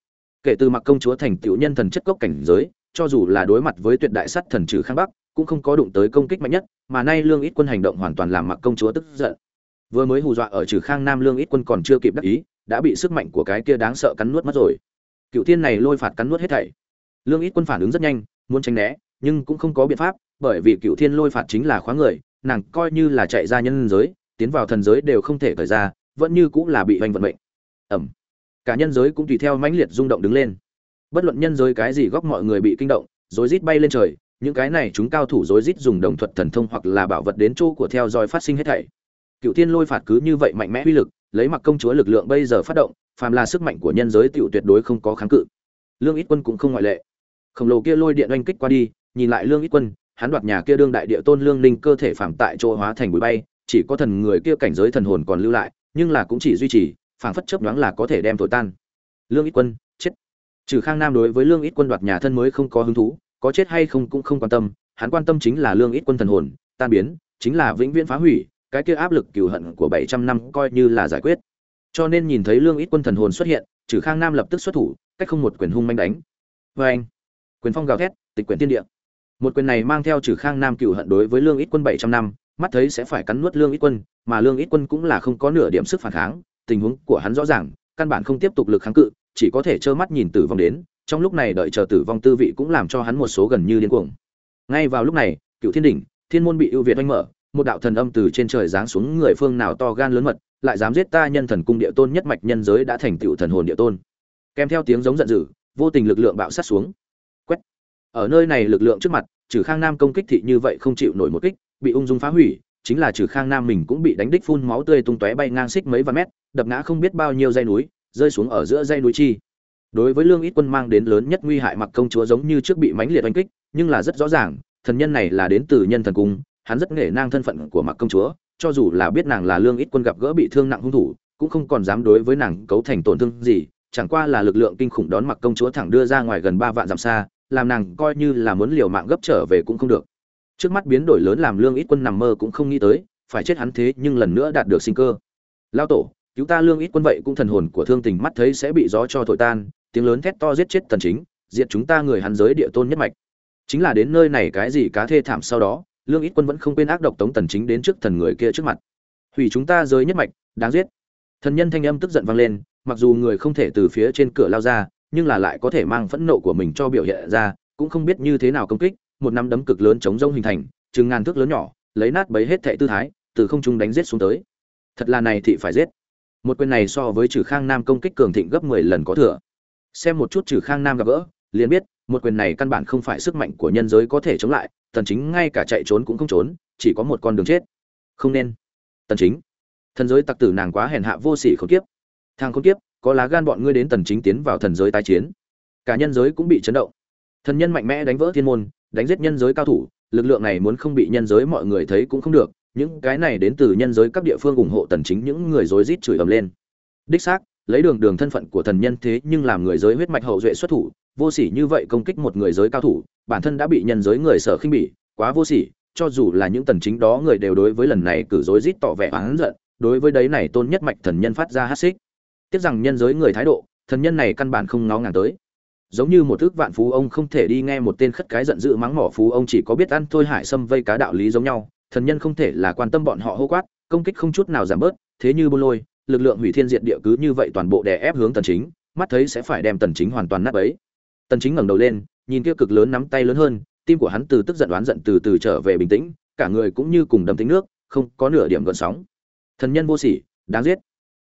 Speaker 1: kể từ mặc công chúa thành tiểu nhân thần chất cốc cảnh giới, cho dù là đối mặt với tuyệt đại sắt thần trừ khang bắc, cũng không có đụng tới công kích mạnh nhất, mà nay lương ít quân hành động hoàn toàn làm mặc công chúa tức giận. Vừa mới hù dọa ở trừ khang nam lương ít quân còn chưa kịp đắc ý, đã bị sức mạnh của cái kia đáng sợ cắn nuốt mất rồi. Cựu thiên này lôi phạt cắn nuốt hết thảy. Lương ít quân phản ứng rất nhanh, muốn tránh né, nhưng cũng không có biện pháp, bởi vì cựu thiên lôi phạt chính là khóa người, nàng coi như là chạy ra nhân giới, tiến vào thần giới đều không thể khởi ra, vẫn như cũng là bị hoành vận mệnh. Ẩm cả nhân giới cũng tùy theo mãnh liệt rung động đứng lên. Bất luận nhân giới cái gì góc mọi người bị kinh động, rối rít bay lên trời, những cái này chúng cao thủ rối rít dùng đồng thuật thần thông hoặc là bảo vật đến chỗ của theo dõi phát sinh hết thảy. Cựu thiên lôi phạt cứ như vậy mạnh mẽ uy lực, lấy mặc công chúa lực lượng bây giờ phát động, phàm là sức mạnh của nhân giới tiểu tuyệt đối không có kháng cự. Lương ít quân cũng không ngoại lệ. Khổng lồ kia lôi điện oanh kích qua đi, nhìn lại lương ít quân, hắn đoạt nhà kia đương đại địa tôn lương ninh cơ thể phạm tại chỗ hóa thành bụi bay, chỉ có thần người kia cảnh giới thần hồn còn lưu lại, nhưng là cũng chỉ duy trì phảng phất chớp nhoáng là có thể đem thổi tan. Lương ít quân, chết. Trừ khang nam đối với lương ít quân đoạt nhà thân mới không có hứng thú, có chết hay không cũng không quan tâm, hắn quan tâm chính là lương ít quân thần hồn, tan biến, chính là vĩnh viễn phá hủy, cái kia áp lực cừu hận của bảy trăm năm coi như là giải quyết. Cho nên nhìn thấy lương ít quân thần hồn xuất hiện, trừ khang nam lập tức xuất thủ, cách không một quyền hung manh đánh. Vê anh, quyền phong gào thét, tịch quyền tiên địa. Một quyền này mang theo trừ khang nam cựu hận đối với lương ít quân bảy trăm năm, mắt thấy sẽ phải cắn nuốt lương ít quân, mà lương ít quân cũng là không có nửa điểm sức phản kháng tình huống của hắn rõ ràng, căn bản không tiếp tục lực kháng cự, chỉ có thể trơ mắt nhìn tử vong đến, trong lúc này đợi chờ tử vong tư vị cũng làm cho hắn một số gần như điên cuồng. Ngay vào lúc này, cựu thiên đỉnh, thiên môn bị ưu việt oanh mở, một đạo thần âm từ trên trời giáng xuống người phương nào to gan lớn mật, lại dám giết ta nhân thần cung địa tôn nhất mạch nhân giới đã thành tựu thần hồn địa tôn. Kèm theo tiếng giống giận dữ, vô tình lực lượng bạo sát xuống. Quét. Ở nơi này lực lượng trước mặt, trừ khang nam công kích thị như vậy không chịu nổi một kích, bị ung dung phá hủy chính là trừ khang nam mình cũng bị đánh đích phun máu tươi tung tóe bay ngang xích mấy vạn mét, đập ngã không biết bao nhiêu dây núi, rơi xuống ở giữa dây núi chi. Đối với lương ít quân mang đến lớn nhất nguy hại mặc công chúa giống như trước bị mãnh liệt oanh kích, nhưng là rất rõ ràng, thần nhân này là đến từ nhân thần cung, hắn rất nghệ nang thân phận của mặc công chúa, cho dù là biết nàng là lương ít quân gặp gỡ bị thương nặng hung thủ, cũng không còn dám đối với nàng cấu thành tổn thương gì, chẳng qua là lực lượng kinh khủng đón mặc công chúa thẳng đưa ra ngoài gần ba vạn dặm xa, làm nàng coi như là muốn liều mạng gấp trở về cũng không được trước mắt biến đổi lớn làm lương ít quân nằm mơ cũng không nghĩ tới, phải chết hắn thế nhưng lần nữa đạt được sinh cơ. Lao tổ, cứu ta lương ít quân vậy cũng thần hồn của thương tình mắt thấy sẽ bị gió cho thổi tan, tiếng lớn thét to giết chết thần chính, diệt chúng ta người hắn giới địa tôn nhất mạch. Chính là đến nơi này cái gì cá thê thảm sau đó, lương ít quân vẫn không quên ác độc tống tần chính đến trước thần người kia trước mặt. Hủy chúng ta giới nhất mạch, đáng giết. Thần nhân thanh âm tức giận vang lên, mặc dù người không thể từ phía trên cửa lao ra, nhưng là lại có thể mang phẫn nộ của mình cho biểu hiện ra, cũng không biết như thế nào công kích một năm đấm cực lớn chống rông hình thành, chừng ngàn thước lớn nhỏ, lấy nát bấy hết thệ tư thái, từ không trung đánh giết xuống tới. Thật là này thị phải giết. Một quyền này so với trừ khang nam công kích cường thịnh gấp 10 lần có thừa. Xem một chút trừ khang nam gặp gỡ, liền biết, một quyền này căn bản không phải sức mạnh của nhân giới có thể chống lại tần chính ngay cả chạy trốn cũng không trốn, chỉ có một con đường chết. Không nên. Tần chính. Thần giới tặc tử nàng quá hèn hạ vô sỉ khốn kiếp. Thằng khốn kiếp, có lá gan bọn ngươi đến tần chính tiến vào thần giới tái chiến. Cả nhân giới cũng bị chấn động. Thần nhân mạnh mẽ đánh vỡ thiên môn đánh giết nhân giới cao thủ, lực lượng này muốn không bị nhân giới mọi người thấy cũng không được, những cái này đến từ nhân giới các địa phương ủng hộ tần chính những người rối rít chửi ầm lên. Đích xác, lấy đường đường thân phận của thần nhân thế nhưng làm người giới huyết mạch hậu duệ xuất thủ, vô sỉ như vậy công kích một người giới cao thủ, bản thân đã bị nhân giới người sở khinh bỉ, quá vô sỉ, cho dù là những tần chính đó người đều đối với lần này cử rối rít tỏ vẻ oán giận, đối với đấy này tôn nhất mạch thần nhân phát ra hắc xích. Tiếc rằng nhân giới người thái độ, thần nhân này căn bản không ngó ngàng tới giống như một thước vạn phú ông không thể đi nghe một tên khất cái giận dữ mắng mỏ phú ông chỉ có biết ăn thôi hải sâm vây cá đạo lý giống nhau. Thần nhân không thể là quan tâm bọn họ hô quát, công kích không chút nào giảm bớt, thế như bô lôi, lực lượng hủy thiên diệt địa cứ như vậy toàn bộ đè ép hướng tần chính, mắt thấy sẽ phải đem tần chính hoàn toàn nát bấy. Tần chính ngẩng đầu lên, nhìn kia cực lớn nắm tay lớn hơn, tim của hắn từ tức giận đoán giận từ từ trở về bình tĩnh, cả người cũng như cùng đầm tính nước, không có nửa điểm gợn sóng. Thần nhân vô sỉ, đáng giết.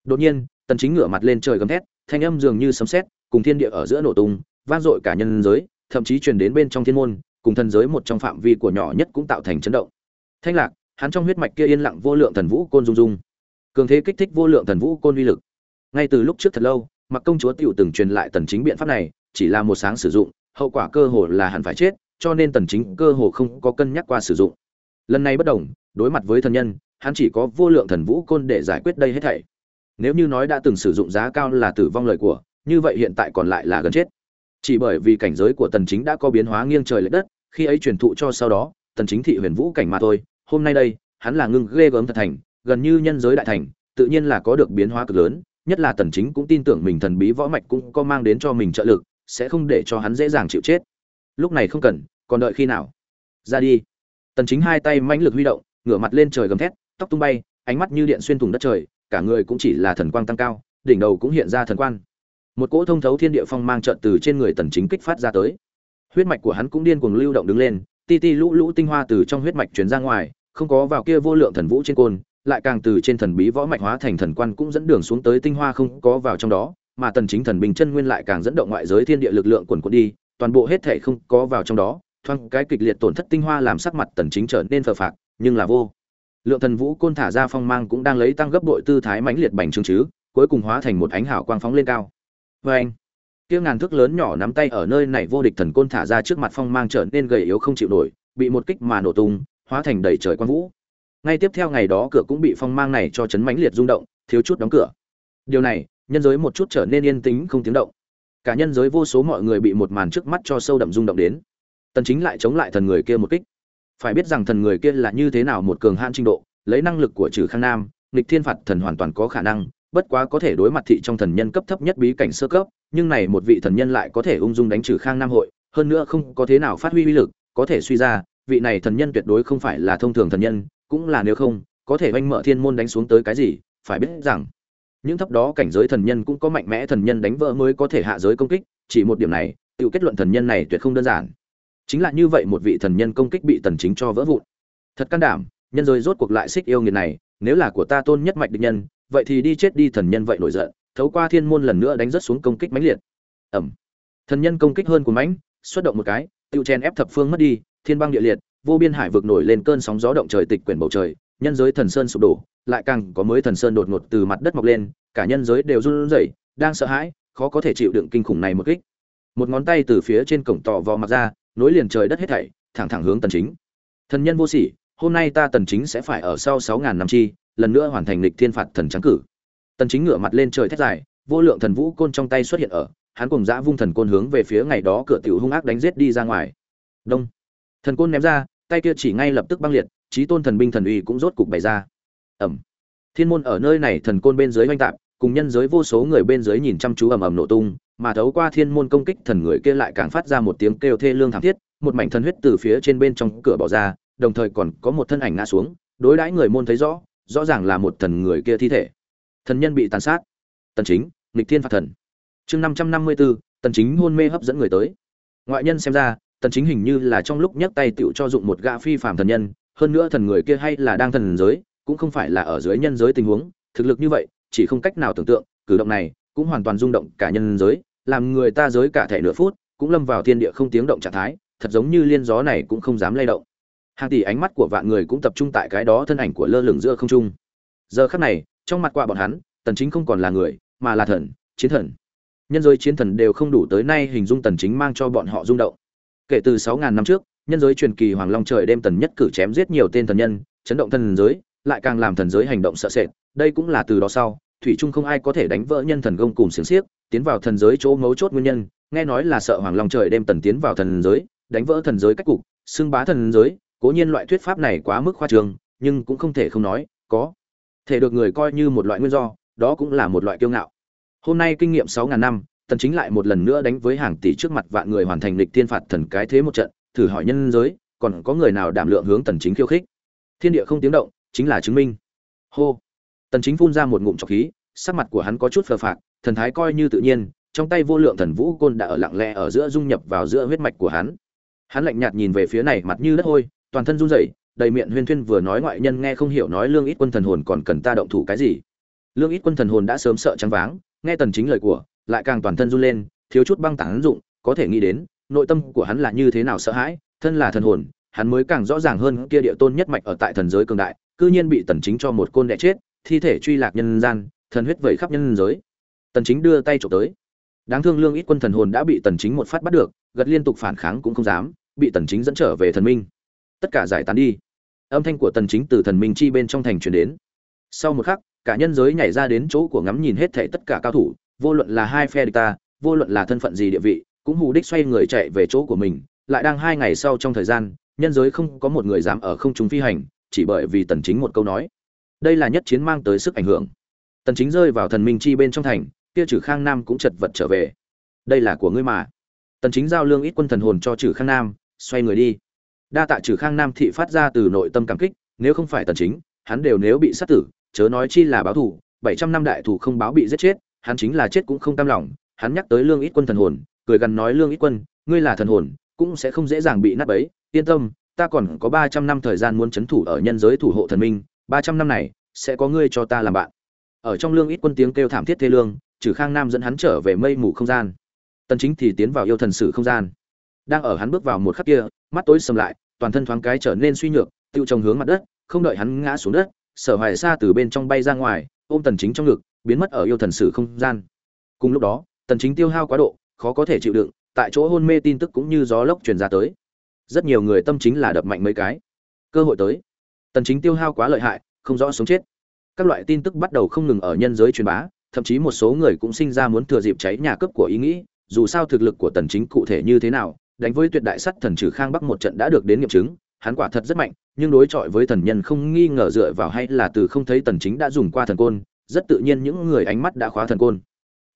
Speaker 1: Đột nhiên, tần chính ngửa mặt lên trời gầm thét, thanh âm dường như sấm sét cùng thiên địa ở giữa nổ tung, vang dội cả nhân giới, thậm chí truyền đến bên trong thiên môn, cùng thần giới một trong phạm vi của nhỏ nhất cũng tạo thành chấn động. Thanh lạc, hắn trong huyết mạch kia yên lặng vô lượng thần vũ côn dung dung cường thế kích thích vô lượng thần vũ côn uy lực. Ngay từ lúc trước thật lâu, mặc công chúa tiểu từng truyền lại tần chính biện pháp này, chỉ là một sáng sử dụng, hậu quả cơ hồ là hẳn phải chết, cho nên tần chính cơ hồ không có cân nhắc qua sử dụng. Lần này bất đồng, đối mặt với thần nhân, hắn chỉ có vô lượng thần vũ côn để giải quyết đây hết thảy. Nếu như nói đã từng sử dụng giá cao là tử vong lời của như vậy hiện tại còn lại là gần chết. Chỉ bởi vì cảnh giới của tần chính đã có biến hóa nghiêng trời lệch đất, khi ấy truyền thụ cho sau đó, tần chính thị huyền vũ cảnh mà thôi, hôm nay đây, hắn là ngưng ghê gớm thật thành, gần như nhân giới đại thành, tự nhiên là có được biến hóa cực lớn, nhất là tần chính cũng tin tưởng mình thần bí võ mạch cũng có mang đến cho mình trợ lực, sẽ không để cho hắn dễ dàng chịu chết. Lúc này không cần, còn đợi khi nào? Ra đi. Tần chính hai tay mãnh lực huy động, ngửa mặt lên trời gầm thét, tóc tung bay, ánh mắt như điện xuyên thủng đất trời, cả người cũng chỉ là thần quang tăng cao, đỉnh đầu cũng hiện ra thần quan một cỗ thông thấu thiên địa phong mang trận từ trên người tần chính kích phát ra tới. Huyết mạch của hắn cũng điên cuồng lưu động đứng lên, ti ti lũ lũ tinh hoa từ trong huyết mạch truyền ra ngoài, không có vào kia vô lượng thần vũ trên côn, lại càng từ trên thần bí võ mạch hóa thành thần quan cũng dẫn đường xuống tới tinh hoa không có vào trong đó, mà tần chính thần bình chân nguyên lại càng dẫn động ngoại giới thiên địa lực lượng quần quần đi, toàn bộ hết thể không có vào trong đó, thoáng cái kịch liệt tổn thất tinh hoa làm sắc mặt tần chính trở nên phờ phạc, nhưng là vô. Lượng thần vũ côn thả ra phong mang cũng đang lấy tăng gấp bội tư thái mãnh liệt bành trướng chứ, cuối cùng hóa thành một ánh hào quang phóng lên cao với anh, kia ngàn thước lớn nhỏ nắm tay ở nơi này vô địch thần côn thả ra trước mặt phong mang trở nên gầy yếu không chịu nổi, bị một kích mà nổ tung, hóa thành đầy trời quang vũ. Ngay tiếp theo ngày đó cửa cũng bị phong mang này cho chấn mãnh liệt rung động, thiếu chút đóng cửa. Điều này, nhân giới một chút trở nên yên tĩnh không tiếng động. Cả nhân giới vô số mọi người bị một màn trước mắt cho sâu đậm rung động đến. Tần chính lại chống lại thần người kia một kích. Phải biết rằng thần người kia là như thế nào một cường hãn trình độ, lấy năng lực của trừ khang nam, nghịch thiên phạt thần hoàn toàn có khả năng bất quá có thể đối mặt thị trong thần nhân cấp thấp nhất bí cảnh sơ cấp, nhưng này một vị thần nhân lại có thể ung dung đánh trừ khang nam hội, hơn nữa không có thế nào phát huy uy lực, có thể suy ra, vị này thần nhân tuyệt đối không phải là thông thường thần nhân, cũng là nếu không, có thể oanh mở thiên môn đánh xuống tới cái gì, phải biết rằng, những thấp đó cảnh giới thần nhân cũng có mạnh mẽ thần nhân đánh vỡ mới có thể hạ giới công kích, chỉ một điểm này, tự kết luận thần nhân này tuyệt không đơn giản. Chính là như vậy một vị thần nhân công kích bị tần chính cho vỡ vụn. Thật can đảm, nhân rồi rốt cuộc lại xích yêu nghiệt này, nếu là của ta tôn nhất mạch địch nhân vậy thì đi chết đi thần nhân vậy nổi giận, thấu qua thiên môn lần nữa đánh rất xuống công kích mãnh liệt. Ẩm. Thần nhân công kích hơn của mãnh, xuất động một cái, tiêu chen ép thập phương mất đi, thiên băng địa liệt, vô biên hải vực nổi lên cơn sóng gió động trời tịch quyển bầu trời, nhân giới thần sơn sụp đổ, lại càng có mới thần sơn đột ngột từ mặt đất mọc lên, cả nhân giới đều run rẩy, đang sợ hãi, khó có thể chịu đựng kinh khủng này một kích. Một ngón tay từ phía trên cổng tỏ vò mặt ra, nối liền trời đất hết thảy, thẳng thẳng hướng tần chính. Thần nhân vô sỉ, hôm nay ta tần chính sẽ phải ở sau 6.000 năm chi lần nữa hoàn thành lịch thiên phạt thần trắng cử. Tần chính ngửa mặt lên trời thét dài, vô lượng thần vũ côn trong tay xuất hiện ở, hắn cùng dã vung thần côn hướng về phía ngày đó cửa tiểu hung ác đánh giết đi ra ngoài. Đông. Thần côn ném ra, tay kia chỉ ngay lập tức băng liệt trí tôn thần binh thần uy cũng rốt cục bày ra. Ẩm. Thiên môn ở nơi này thần côn bên dưới oanh tạp, cùng nhân giới vô số người bên dưới nhìn chăm chú ầm ầm nổ tung, mà thấu qua thiên môn công kích thần người kia lại càng phát ra một tiếng kêu thê lương thảm thiết, một mảnh thần huyết từ phía trên bên trong cửa bỏ ra, đồng thời còn có một thân ảnh ngã xuống, đối đãi người môn thấy rõ rõ ràng là một thần người kia thi thể. Thần nhân bị tàn sát. Tần chính nghịch thiên phạt thần. Chương 554, tần chính hôn mê hấp dẫn người tới. Ngoại nhân xem ra tần chính hình như là trong lúc nhấc tay tựu cho dụng một gã phi phàm thần nhân hơn nữa thần người kia hay là đang thần giới cũng không phải là ở dưới nhân giới tình huống thực lực như vậy chỉ không cách nào tưởng tượng cử động này cũng hoàn toàn rung động cả nhân giới làm người ta giới cả thể nửa phút cũng lâm vào thiên địa không tiếng động trạng thái thật giống như liên gió này cũng không dám lay động hàng tỷ ánh mắt của vạn người cũng tập trung tại cái đó thân ảnh của lơ lửng giữa không trung. Giờ khắc này, trong mặt qua bọn hắn, tần chính không còn là người, mà là thần, chiến thần. Nhân giới chiến thần đều không đủ tới nay hình dung tần chính mang cho bọn họ rung động. Kể từ 6.000 năm trước, nhân giới truyền kỳ hoàng long trời đêm tần nhất cử chém giết nhiều tên thần nhân, chấn động thần giới, lại càng làm thần giới hành động sợ sệt. Đây cũng là từ đó sau, thủy trung không ai có thể đánh vỡ nhân thần công cùng xiềng xiếc, tiến vào thần giới chỗ ngấu chốt nguyên nhân, nghe nói là sợ hoàng long trời đêm tần tiến vào thần giới, đánh vỡ thần giới cách cục, xưng bá thần giới cố nhiên loại thuyết pháp này quá mức khoa trương, nhưng cũng không thể không nói, có thể được người coi như một loại nguyên do, đó cũng là một loại kiêu ngạo. Hôm nay kinh nghiệm sáu ngàn năm, tần chính lại một lần nữa đánh với hàng tỷ trước mặt vạn người hoàn thành lịch thiên phạt thần cái thế một trận, thử hỏi nhân giới, còn có người nào đảm lượng hướng tần chính khiêu khích? Thiên địa không tiếng động, chính là chứng minh. Hô. Tần chính phun ra một ngụm trọc khí, sắc mặt của hắn có chút phờ phạc, thần thái coi như tự nhiên, trong tay vô lượng thần vũ côn đã ở lặng lẽ ở giữa dung nhập vào giữa huyết mạch của hắn. Hắn lạnh nhạt nhìn về phía này, mặt như đất hôi toàn thân run rẩy, đầy miệng huyên thuyên vừa nói ngoại nhân nghe không hiểu nói lương ít quân thần hồn còn cần ta động thủ cái gì. Lương ít quân thần hồn đã sớm sợ trắng váng, nghe tần chính lời của, lại càng toàn thân run lên, thiếu chút băng tảng dụng, có thể nghĩ đến, nội tâm của hắn là như thế nào sợ hãi, thân là thần hồn, hắn mới càng rõ ràng hơn kia địa tôn nhất mạch ở tại thần giới cường đại, cư nhiên bị tần chính cho một côn đẻ chết, thi thể truy lạc nhân gian, thần huyết vẩy khắp nhân giới. Tần chính đưa tay chụp tới. Đáng thương lương ít quân thần hồn đã bị tần chính một phát bắt được, gật liên tục phản kháng cũng không dám, bị tần chính dẫn trở về thần minh tất cả giải tán đi. Âm thanh của tần chính từ thần minh chi bên trong thành truyền đến. Sau một khắc, cả nhân giới nhảy ra đến chỗ của ngắm nhìn hết thảy tất cả cao thủ, vô luận là hai phe địch ta, vô luận là thân phận gì địa vị, cũng hù đích xoay người chạy về chỗ của mình. Lại đang hai ngày sau trong thời gian, nhân giới không có một người dám ở không trung phi hành, chỉ bởi vì tần chính một câu nói. Đây là nhất chiến mang tới sức ảnh hưởng. Tần chính rơi vào thần minh chi bên trong thành, kia trừ khang nam cũng chật vật trở về. Đây là của ngươi mà. Tần chính giao lương ít quân thần hồn cho trừ khang nam, xoay người đi đa tạ trừ khang nam thị phát ra từ nội tâm cảm kích, nếu không phải tần chính, hắn đều nếu bị sát tử, chớ nói chi là báo thù 700 năm đại thủ không báo bị giết chết, hắn chính là chết cũng không cam lòng, hắn nhắc tới lương ít quân thần hồn, cười gần nói lương ít quân, ngươi là thần hồn, cũng sẽ không dễ dàng bị nát bấy, yên tâm, ta còn có 300 năm thời gian muốn chấn thủ ở nhân giới thủ hộ thần minh 300 năm này, sẽ có ngươi cho ta làm bạn. Ở trong lương ít quân tiếng kêu thảm thiết thê lương trừ khang nam dẫn hắn trở về mây mù không gian. Tần chính thì tiến vào yêu thần sử không gian. Đang ở hắn bước vào một khắc kia, mắt tối sầm lại toàn thân thoáng cái trở nên suy nhược, tiêu trồng hướng mặt đất, không đợi hắn ngã xuống đất, sở hoài xa từ bên trong bay ra ngoài, ôm tần chính trong ngực, biến mất ở yêu thần sử không gian. Cùng lúc đó, tần chính tiêu hao quá độ, khó có thể chịu đựng, tại chỗ hôn mê tin tức cũng như gió lốc truyền ra tới. Rất nhiều người tâm chính là đập mạnh mấy cái. Cơ hội tới. Tần chính tiêu hao quá lợi hại, không rõ sống chết. Các loại tin tức bắt đầu không ngừng ở nhân giới truyền bá, thậm chí một số người cũng sinh ra muốn thừa dịp cháy nhà cướp của ý nghĩ, dù sao thực lực của tần chính cụ thể như thế nào đánh với tuyệt đại sắt thần trừ khang bắc một trận đã được đến nghiệm chứng hắn quả thật rất mạnh nhưng đối chọi với thần nhân không nghi ngờ dựa vào hay là từ không thấy tần chính đã dùng qua thần côn rất tự nhiên những người ánh mắt đã khóa thần côn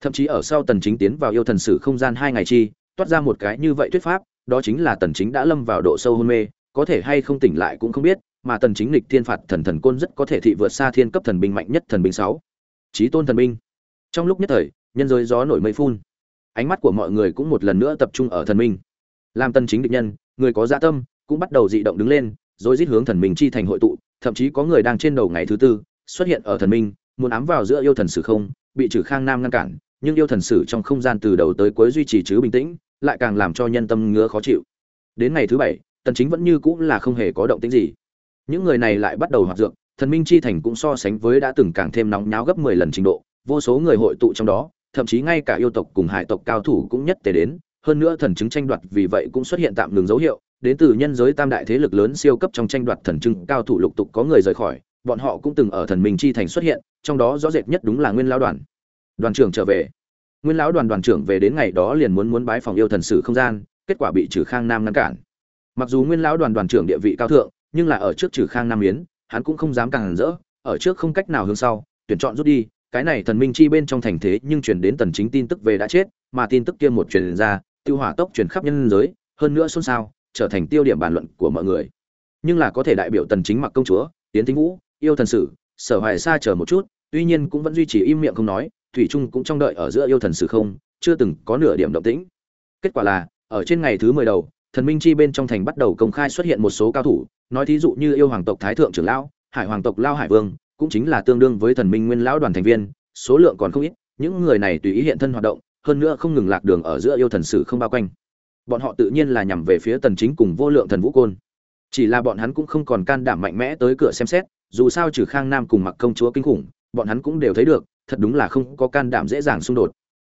Speaker 1: thậm chí ở sau tần chính tiến vào yêu thần sử không gian hai ngày chi toát ra một cái như vậy thuyết pháp đó chính là tần chính đã lâm vào độ sâu hôn mê có thể hay không tỉnh lại cũng không biết mà tần chính lịch thiên phạt thần thần côn rất có thể thị vượt xa thiên cấp thần binh mạnh nhất thần binh 6. Chí tôn thần binh. Trong lúc nhất thời, nhân giới gió nổi mây phun. Ánh mắt của mọi người cũng một lần nữa tập trung ở thần minh. Làm Tân chính địch nhân, người có dạ tâm, cũng bắt đầu dị động đứng lên, rồi rít hướng thần minh chi thành hội tụ, thậm chí có người đang trên đầu ngày thứ tư xuất hiện ở thần minh, muốn ám vào giữa yêu thần sử không, bị trừ khang nam ngăn cản, nhưng yêu thần sử trong không gian từ đầu tới cuối duy trì chứ bình tĩnh, lại càng làm cho nhân tâm ngứa khó chịu. Đến ngày thứ bảy, tần chính vẫn như cũ là không hề có động tĩnh gì những người này lại bắt đầu hoạt dược thần minh chi thành cũng so sánh với đã từng càng thêm nóng nháo gấp mười lần trình độ vô số người hội tụ trong đó thậm chí ngay cả yêu tộc cùng hải tộc cao thủ cũng nhất tề đến hơn nữa thần chứng tranh đoạt vì vậy cũng xuất hiện tạm ngừng dấu hiệu, đến từ nhân giới tam đại thế lực lớn siêu cấp trong tranh đoạt thần chứng cao thủ lục tục có người rời khỏi, bọn họ cũng từng ở thần minh chi thành xuất hiện, trong đó rõ rệt nhất đúng là nguyên lão đoàn. Đoàn trưởng trở về. Nguyên lão đoàn đoàn trưởng về đến ngày đó liền muốn muốn bái phòng yêu thần sử không gian, kết quả bị trừ khang nam ngăn cản. Mặc dù nguyên lão đoàn đoàn trưởng địa vị cao thượng, nhưng là ở trước trừ khang nam yến, hắn cũng không dám càng hẳn rỡ, ở trước không cách nào hướng sau, tuyển chọn rút đi, cái này thần minh chi bên trong thành thế nhưng chuyển đến tần chính tin tức về đã chết, mà tin tức kia một truyền ra tiêu hỏa tốc truyền khắp nhân giới, hơn nữa xôn xao, trở thành tiêu điểm bàn luận của mọi người. Nhưng là có thể đại biểu tần chính mặc công chúa tiến thính vũ, yêu thần sử, sở hoài xa chờ một chút, tuy nhiên cũng vẫn duy trì im miệng không nói, thủy trung cũng trong đợi ở giữa yêu thần sử không, chưa từng có nửa điểm động tĩnh. Kết quả là, ở trên ngày thứ 10 đầu, thần minh chi bên trong thành bắt đầu công khai xuất hiện một số cao thủ, nói thí dụ như yêu hoàng tộc thái thượng trưởng lão, hải hoàng tộc lao hải vương, cũng chính là tương đương với thần minh nguyên lão đoàn thành viên, số lượng còn không ít, những người này tùy ý hiện thân hoạt động hơn nữa không ngừng lạc đường ở giữa yêu thần sử không bao quanh. Bọn họ tự nhiên là nhằm về phía tần chính cùng vô lượng thần vũ côn. Chỉ là bọn hắn cũng không còn can đảm mạnh mẽ tới cửa xem xét dù sao trừ khang nam cùng mặc công chúa kinh khủng bọn hắn cũng đều thấy được thật đúng là không có can đảm dễ dàng xung đột.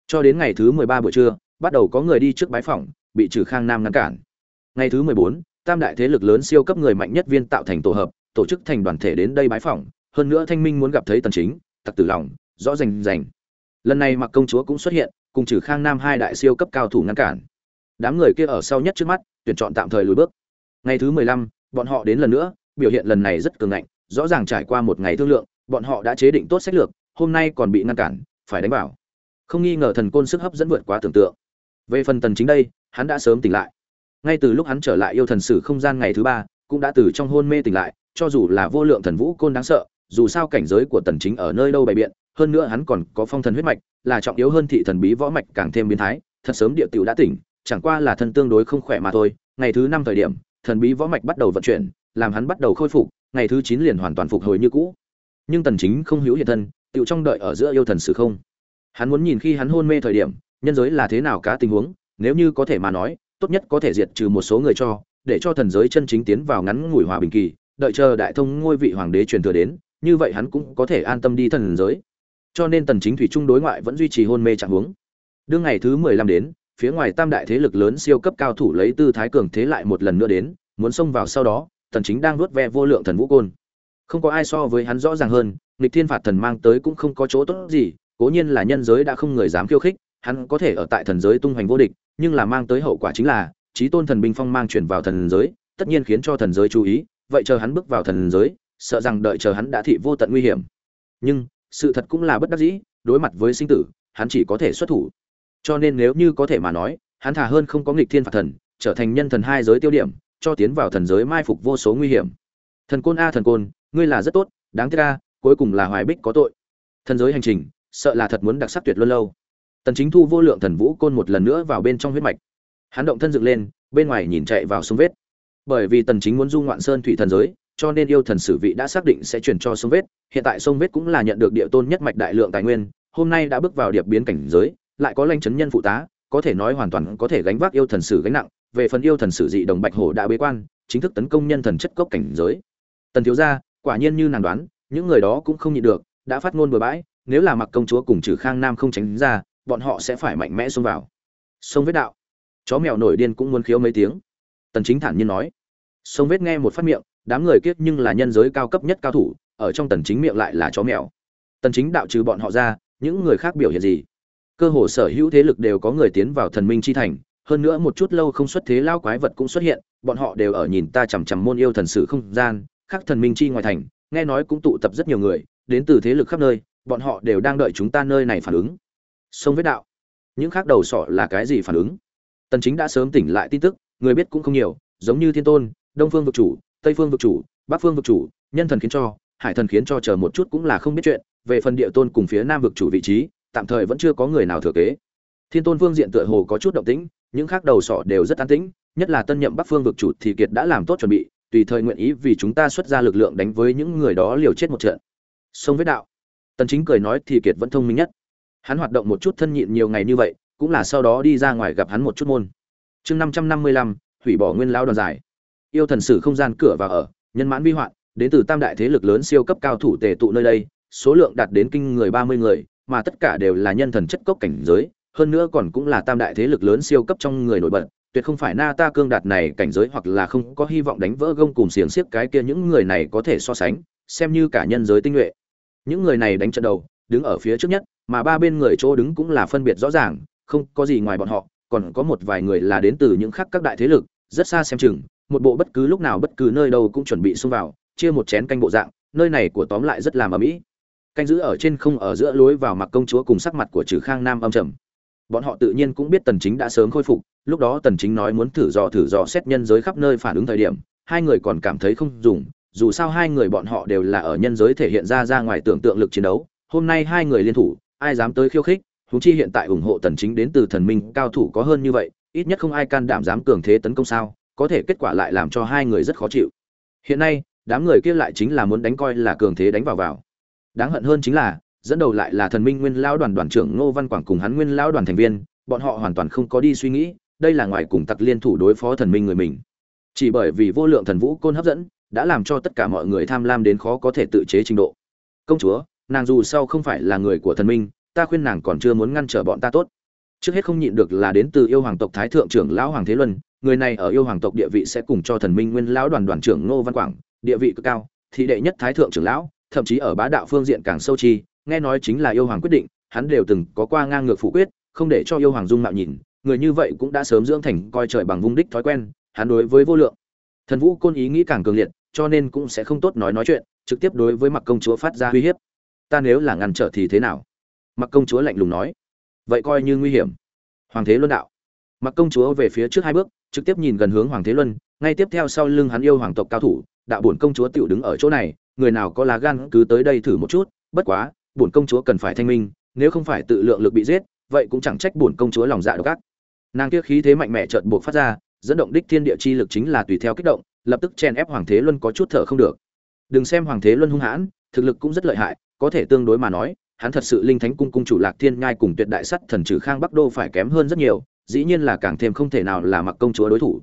Speaker 1: Cho đến ngày thứ 13 buổi trưa bắt đầu có người đi trước bái phỏng bị trừ khang nam ngăn cản. Ngày thứ 14, tam đại thế lực lớn siêu cấp người mạnh nhất viên tạo thành tổ hợp tổ chức thành đoàn thể đến đây bái phỏng hơn nữa thanh minh muốn gặp thấy tần chính tặc tử lòng rõ rành rành. Lần này mặc công chúa cũng xuất hiện cùng trừ khang nam hai đại siêu cấp cao thủ ngăn cản. Đám người kia ở sau nhất trước mắt tuyển chọn tạm thời lùi bước. Ngày thứ 15, bọn họ đến lần nữa biểu hiện lần này rất cường ngạnh rõ ràng trải qua một ngày thương lượng bọn họ đã chế định tốt sách lược hôm nay còn bị ngăn cản phải đánh bảo không nghi ngờ thần côn sức hấp dẫn vượt quá tưởng tượng. Về phần tần chính đây hắn đã sớm tỉnh lại. Ngay từ lúc hắn trở lại yêu thần sử không gian ngày thứ ba cũng đã từ trong hôn mê tỉnh lại cho dù là vô lượng thần vũ côn đáng sợ dù sao cảnh giới của tần chính ở nơi đâu bày biện hơn nữa hắn còn có phong thần huyết mạch là trọng yếu hơn thị thần bí võ mạch càng thêm biến thái, thật sớm địa tiểu đã tỉnh, chẳng qua là thân tương đối không khỏe mà thôi. Ngày thứ năm thời điểm, thần bí võ mạch bắt đầu vận chuyển, làm hắn bắt đầu khôi phục, ngày thứ chín liền hoàn toàn phục hồi như cũ. Nhưng tần chính không hữu hiện thân, tiểu trong đợi ở giữa yêu thần sử không. Hắn muốn nhìn khi hắn hôn mê thời điểm, nhân giới là thế nào cá tình huống, nếu như có thể mà nói, tốt nhất có thể diệt trừ một số người cho, để cho thần giới chân chính tiến vào ngắn ngủi hòa bình kỳ, đợi chờ đại thông ngôi vị hoàng đế truyền thừa đến, như vậy hắn cũng có thể an tâm đi thần giới cho nên tần chính thủy trung đối ngoại vẫn duy trì hôn mê trạng huống. Đương ngày thứ 15 đến, phía ngoài tam đại thế lực lớn siêu cấp cao thủ lấy tư thái cường thế lại một lần nữa đến, muốn xông vào sau đó, tần chính đang nuốt ve vô lượng thần vũ côn. Không có ai so với hắn rõ ràng hơn, nghịch thiên phạt thần mang tới cũng không có chỗ tốt gì, cố nhiên là nhân giới đã không người dám khiêu khích, hắn có thể ở tại thần giới tung hoành vô địch, nhưng là mang tới hậu quả chính là trí tôn thần binh phong mang chuyển vào thần giới, tất nhiên khiến cho thần giới chú ý, vậy chờ hắn bước vào thần giới, sợ rằng đợi chờ hắn đã thị vô tận nguy hiểm. Nhưng sự thật cũng là bất đắc dĩ, đối mặt với sinh tử, hắn chỉ có thể xuất thủ. Cho nên nếu như có thể mà nói, hắn thà hơn không có nghịch thiên phạt thần, trở thành nhân thần hai giới tiêu điểm, cho tiến vào thần giới mai phục vô số nguy hiểm. Thần côn a thần côn, ngươi là rất tốt, đáng tiếc a, cuối cùng là hoài bích có tội. Thần giới hành trình, sợ là thật muốn đặc sắc tuyệt luân lâu. Tần chính thu vô lượng thần vũ côn một lần nữa vào bên trong huyết mạch. Hắn động thân dựng lên, bên ngoài nhìn chạy vào sông vết. Bởi vì tần chính muốn du ngoạn sơn thủy thần giới cho nên yêu thần sử vị đã xác định sẽ chuyển cho sông vết. Hiện tại sông vết cũng là nhận được địa tôn nhất mạch đại lượng tài nguyên, hôm nay đã bước vào điệp biến cảnh giới, lại có lanh chấn nhân phụ tá, có thể nói hoàn toàn có thể gánh vác yêu thần sử gánh nặng. Về phần yêu thần sử dị đồng bạch hổ đã bế quan, chính thức tấn công nhân thần chất cốc cảnh giới. Tần thiếu gia, quả nhiên như nàng đoán, những người đó cũng không nhịn được, đã phát ngôn bừa bãi, nếu là mặc công chúa cùng trừ khang nam không tránh ra, bọn họ sẽ phải mạnh mẽ xông vào. Sông vết đạo. Chó mèo nổi điên cũng muốn khiếu mấy tiếng. Tần chính thản nhiên nói. Sông vết nghe một phát miệng đám người kiết nhưng là nhân giới cao cấp nhất cao thủ, ở trong tần chính miệng lại là chó mèo. Tần chính đạo trừ bọn họ ra, những người khác biểu hiện gì? Cơ hồ sở hữu thế lực đều có người tiến vào thần minh chi thành, hơn nữa một chút lâu không xuất thế lao quái vật cũng xuất hiện, bọn họ đều ở nhìn ta chằm chằm môn yêu thần sử không gian, khác thần minh chi ngoài thành, nghe nói cũng tụ tập rất nhiều người, đến từ thế lực khắp nơi, bọn họ đều đang đợi chúng ta nơi này phản ứng. Sông vết đạo. Những khác đầu sọ là cái gì phản ứng? Tần chính đã sớm tỉnh lại tin tức, người biết cũng không nhiều, giống như thiên tôn, đông phương vực chủ tây phương vực chủ bắc phương vực chủ nhân thần khiến cho hải thần khiến cho chờ một chút cũng là không biết chuyện. Về phần địa tôn cùng phía nam vực chủ vị trí tạm thời vẫn chưa có người nào thừa kế. Thiên tôn phương diện tựa hồ có chút động tĩnh những khác đầu sọ đều rất an tĩnh nhất là tân nhậm bắc phương vực chủ thì kiệt đã làm tốt chuẩn bị tùy thời nguyện ý vì chúng ta xuất ra lực lượng đánh với những người đó liều chết một trận. Sông vết đạo. Tần chính cười nói thì kiệt vẫn thông minh nhất. Hắn hoạt động một chút thân nhịn nhiều ngày như vậy cũng là sau đó đi ra ngoài gặp hắn một chút môn. Chương 555, hủy bỏ nguyên lão đoàn giải yêu thần sử không gian cửa vào ở, nhân mãn vi hoạn, đến từ tam đại thế lực lớn siêu cấp cao thủ tề tụ nơi đây, số lượng đạt đến kinh người 30 người, mà tất cả đều là nhân thần chất cốc cảnh giới, hơn nữa còn cũng là tam đại thế lực lớn siêu cấp trong người nổi bật, tuyệt không phải na ta cương đạt này cảnh giới hoặc là không có hy vọng đánh vỡ gông cùng xiềng xiếc cái kia những người này có thể so sánh, xem như cả nhân giới tinh nhuệ. Những người này đánh trận đầu, đứng ở phía trước nhất, mà ba bên người chỗ đứng cũng là phân biệt rõ ràng, không có gì ngoài bọn họ, còn có một vài người là đến từ những khác các đại thế lực, rất xa xem chừng một bộ bất cứ lúc nào bất cứ nơi đâu cũng chuẩn bị xông vào, chia một chén canh bộ dạng, nơi này của tóm lại rất làm ở mỹ canh giữ ở trên không ở giữa lối vào mặc công chúa cùng sắc mặt của trừ khang nam âm trầm. Bọn họ tự nhiên cũng biết tần chính đã sớm khôi phục, lúc đó tần chính nói muốn thử dò thử dò xét nhân giới khắp nơi phản ứng thời điểm, hai người còn cảm thấy không dùng, dù sao hai người bọn họ đều là ở nhân giới thể hiện ra ra ngoài tưởng tượng lực chiến đấu, hôm nay hai người liên thủ, ai dám tới khiêu khích, huống chi hiện tại ủng hộ tần chính đến từ thần minh cao thủ có hơn như vậy, ít nhất không ai can đảm dám cường thế tấn công sao có thể kết quả lại làm cho hai người rất khó chịu. Hiện nay, đám người kia lại chính là muốn đánh coi là cường thế đánh vào vào. Đáng hận hơn chính là, dẫn đầu lại là thần minh nguyên lão đoàn đoàn trưởng ngô văn quảng cùng hắn nguyên lão đoàn thành viên, bọn họ hoàn toàn không có đi suy nghĩ, đây là ngoài cùng tặc liên thủ đối phó thần minh người mình. Chỉ bởi vì vô lượng thần vũ côn hấp dẫn, đã làm cho tất cả mọi người tham lam đến khó có thể tự chế trình độ. Công chúa, nàng dù sau không phải là người của thần minh, ta khuyên nàng còn chưa muốn ngăn trở bọn ta tốt trước hết không nhịn được là đến từ yêu hoàng tộc thái thượng trưởng lão hoàng thế luân, người này ở yêu hoàng tộc địa vị sẽ cùng cho thần minh nguyên lão đoàn đoàn trưởng ngô văn quảng, địa vị cực cao thì đệ nhất thái thượng trưởng lão, thậm chí ở bá đạo phương diện càng sâu chi, nghe nói chính là yêu hoàng quyết định, hắn đều từng có qua ngang ngược phủ quyết, không để cho yêu hoàng dung mạo nhìn, người như vậy cũng đã sớm dưỡng thành coi trời bằng vung đích thói quen, hắn đối với vô lượng. Thần vũ côn ý nghĩ càng cường liệt, cho nên cũng sẽ không tốt nói nói chuyện, trực tiếp đối với mặc công chúa phát ra uy hiếp. Ta nếu là ngăn trở thì thế nào? Mặc công chúa lạnh lùng nói vậy coi như nguy hiểm. Hoàng thế luân đạo. Mặc công chúa về phía trước hai bước, trực tiếp nhìn gần hướng hoàng thế luân, ngay tiếp theo sau lưng hắn yêu hoàng tộc cao thủ, đạo bổn công chúa tiểu đứng ở chỗ này, người nào có lá gan cứ tới đây thử một chút, bất quá, bổn công chúa cần phải thanh minh, nếu không phải tự lượng lực bị giết, vậy cũng chẳng trách bổn công chúa lòng dạ độc ác. Nàng kia khí thế mạnh mẽ chợt buộc phát ra, dẫn động đích thiên địa chi lực chính là tùy theo kích động, lập tức chen ép hoàng thế luân có chút thở không được. Đừng xem hoàng thế luân hung hãn, thực lực cũng rất lợi hại, có thể tương đối mà nói hắn thật sự linh thánh cung cung chủ lạc thiên nhai cùng tuyệt đại sắt thần trừ khang bắc đô phải kém hơn rất nhiều, dĩ nhiên là càng thêm không thể nào là mặc công chúa đối thủ.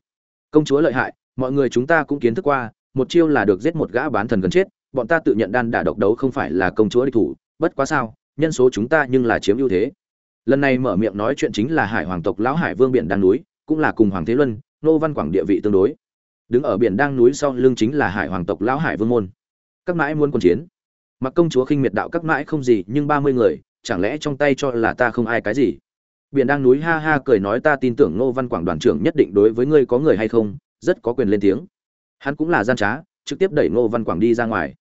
Speaker 1: Công chúa lợi hại, mọi người chúng ta cũng kiến thức qua, một chiêu là được giết một gã bán thần gần chết, bọn ta tự nhận đan đả độc đấu không phải là công chúa địch thủ, bất quá sao, nhân số chúng ta nhưng là chiếm ưu thế. Lần này mở miệng nói chuyện chính là hải hoàng tộc lão hải vương biển đang núi, cũng là cùng hoàng thế luân, nô văn quảng địa vị tương đối. Đứng ở biển đang núi sau lưng chính là hải hoàng tộc lão hải vương môn. Các mãi muốn quân chiến mặc công chúa khinh miệt đạo các mãi không gì, nhưng ba mươi người, chẳng lẽ trong tay cho là ta không ai cái gì? Biển đang núi ha ha cười nói ta tin tưởng Ngô văn quảng đoàn trưởng nhất định đối với ngươi có người hay không, rất có quyền lên tiếng. Hắn cũng là gian trá, trực tiếp đẩy Ngô văn quảng đi ra ngoài.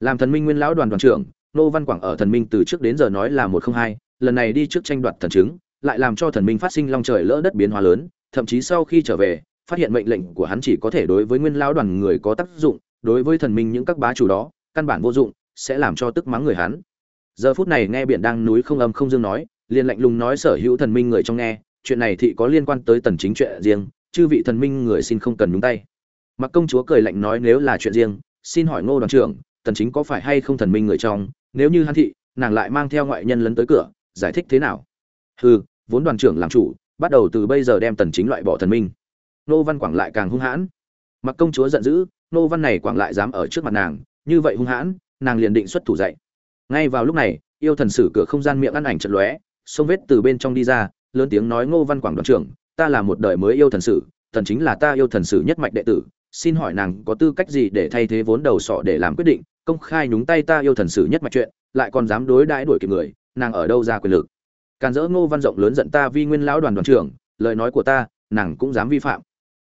Speaker 1: Làm thần minh nguyên lão đoàn đoàn trưởng, Ngô văn quảng ở thần minh từ trước đến giờ nói là một không hai, lần này đi trước tranh đoạt thần chứng, lại làm cho thần minh phát sinh long trời lỡ đất biến hóa lớn, thậm chí sau khi trở về, phát hiện mệnh lệnh của hắn chỉ có thể đối với nguyên lão đoàn người có tác dụng, đối với thần minh những các bá chủ đó, căn bản vô dụng sẽ làm cho tức mắng người hắn. Giờ phút này nghe biển đang núi không âm không dương nói, liền lạnh lùng nói sở hữu thần minh người trong nghe, chuyện này thì có liên quan tới tần chính chuyện riêng, chư vị thần minh người xin không cần nhúng tay. Mặc công chúa cười lạnh nói nếu là chuyện riêng, xin hỏi ngô đoàn trưởng, tần chính có phải hay không thần minh người trong, nếu như hắn thị, nàng lại mang theo ngoại nhân lấn tới cửa, giải thích thế nào? Hừ, vốn đoàn trưởng làm chủ, bắt đầu từ bây giờ đem tần chính loại bỏ thần minh. Nô văn quảng lại càng hung hãn. Mặc công chúa giận dữ nô văn này quảng lại dám ở trước mặt nàng, như vậy hung hãn nàng liền định xuất thủ dậy ngay vào lúc này, yêu thần sử cửa không gian miệng ăn ảnh trận lóe, sông vết từ bên trong đi ra, lớn tiếng nói ngô văn quảng đoàn trưởng, ta là một đời mới yêu thần sử, thần chính là ta yêu thần sử nhất mạch đệ tử, xin hỏi nàng có tư cách gì để thay thế vốn đầu sọ để làm quyết định, công khai nhúng tay ta yêu thần sử nhất mạch chuyện, lại còn dám đối đãi đuổi kịp người, nàng ở đâu ra quyền lực? Càn dỡ ngô văn rộng lớn giận ta vi nguyên lão đoàn đoàn trưởng, lời nói của ta, nàng cũng dám vi phạm.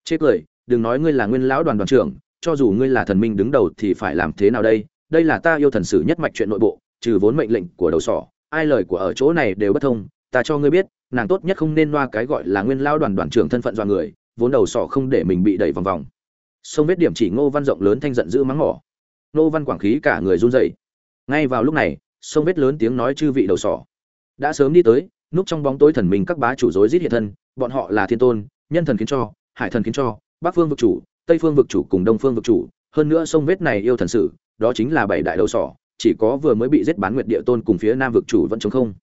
Speaker 1: Chê cười, đừng nói ngươi là nguyên lão đoàn đoàn trưởng, cho dù ngươi là thần minh đứng đầu thì phải làm thế nào đây? Đây là ta yêu thần sử nhất mạch chuyện nội bộ, trừ vốn mệnh lệnh của đầu sỏ, ai lời của ở chỗ này đều bất thông, ta cho ngươi biết, nàng tốt nhất không nên loa cái gọi là nguyên lao đoàn đoàn trưởng thân phận do người, vốn đầu sỏ không để mình bị đẩy vòng vòng. Sông vết điểm chỉ ngô văn rộng lớn thanh giận dữ mắng mỏ. Ngô văn quảng khí cả người run rẩy. Ngay vào lúc này, sông vết lớn tiếng nói chư vị đầu sỏ. Đã sớm đi tới, núp trong bóng tối thần mình các bá chủ rối giết hiện thân, bọn họ là thiên tôn, nhân thần khiến cho, hải thần khiến cho, bắc phương vực chủ, tây phương vực chủ cùng đông phương vực chủ. Hơn nữa sông vết này yêu thần sử đó chính là bảy đại đầu sỏ, chỉ có vừa mới bị giết bán nguyệt địa tôn cùng phía nam vực chủ vẫn chống không.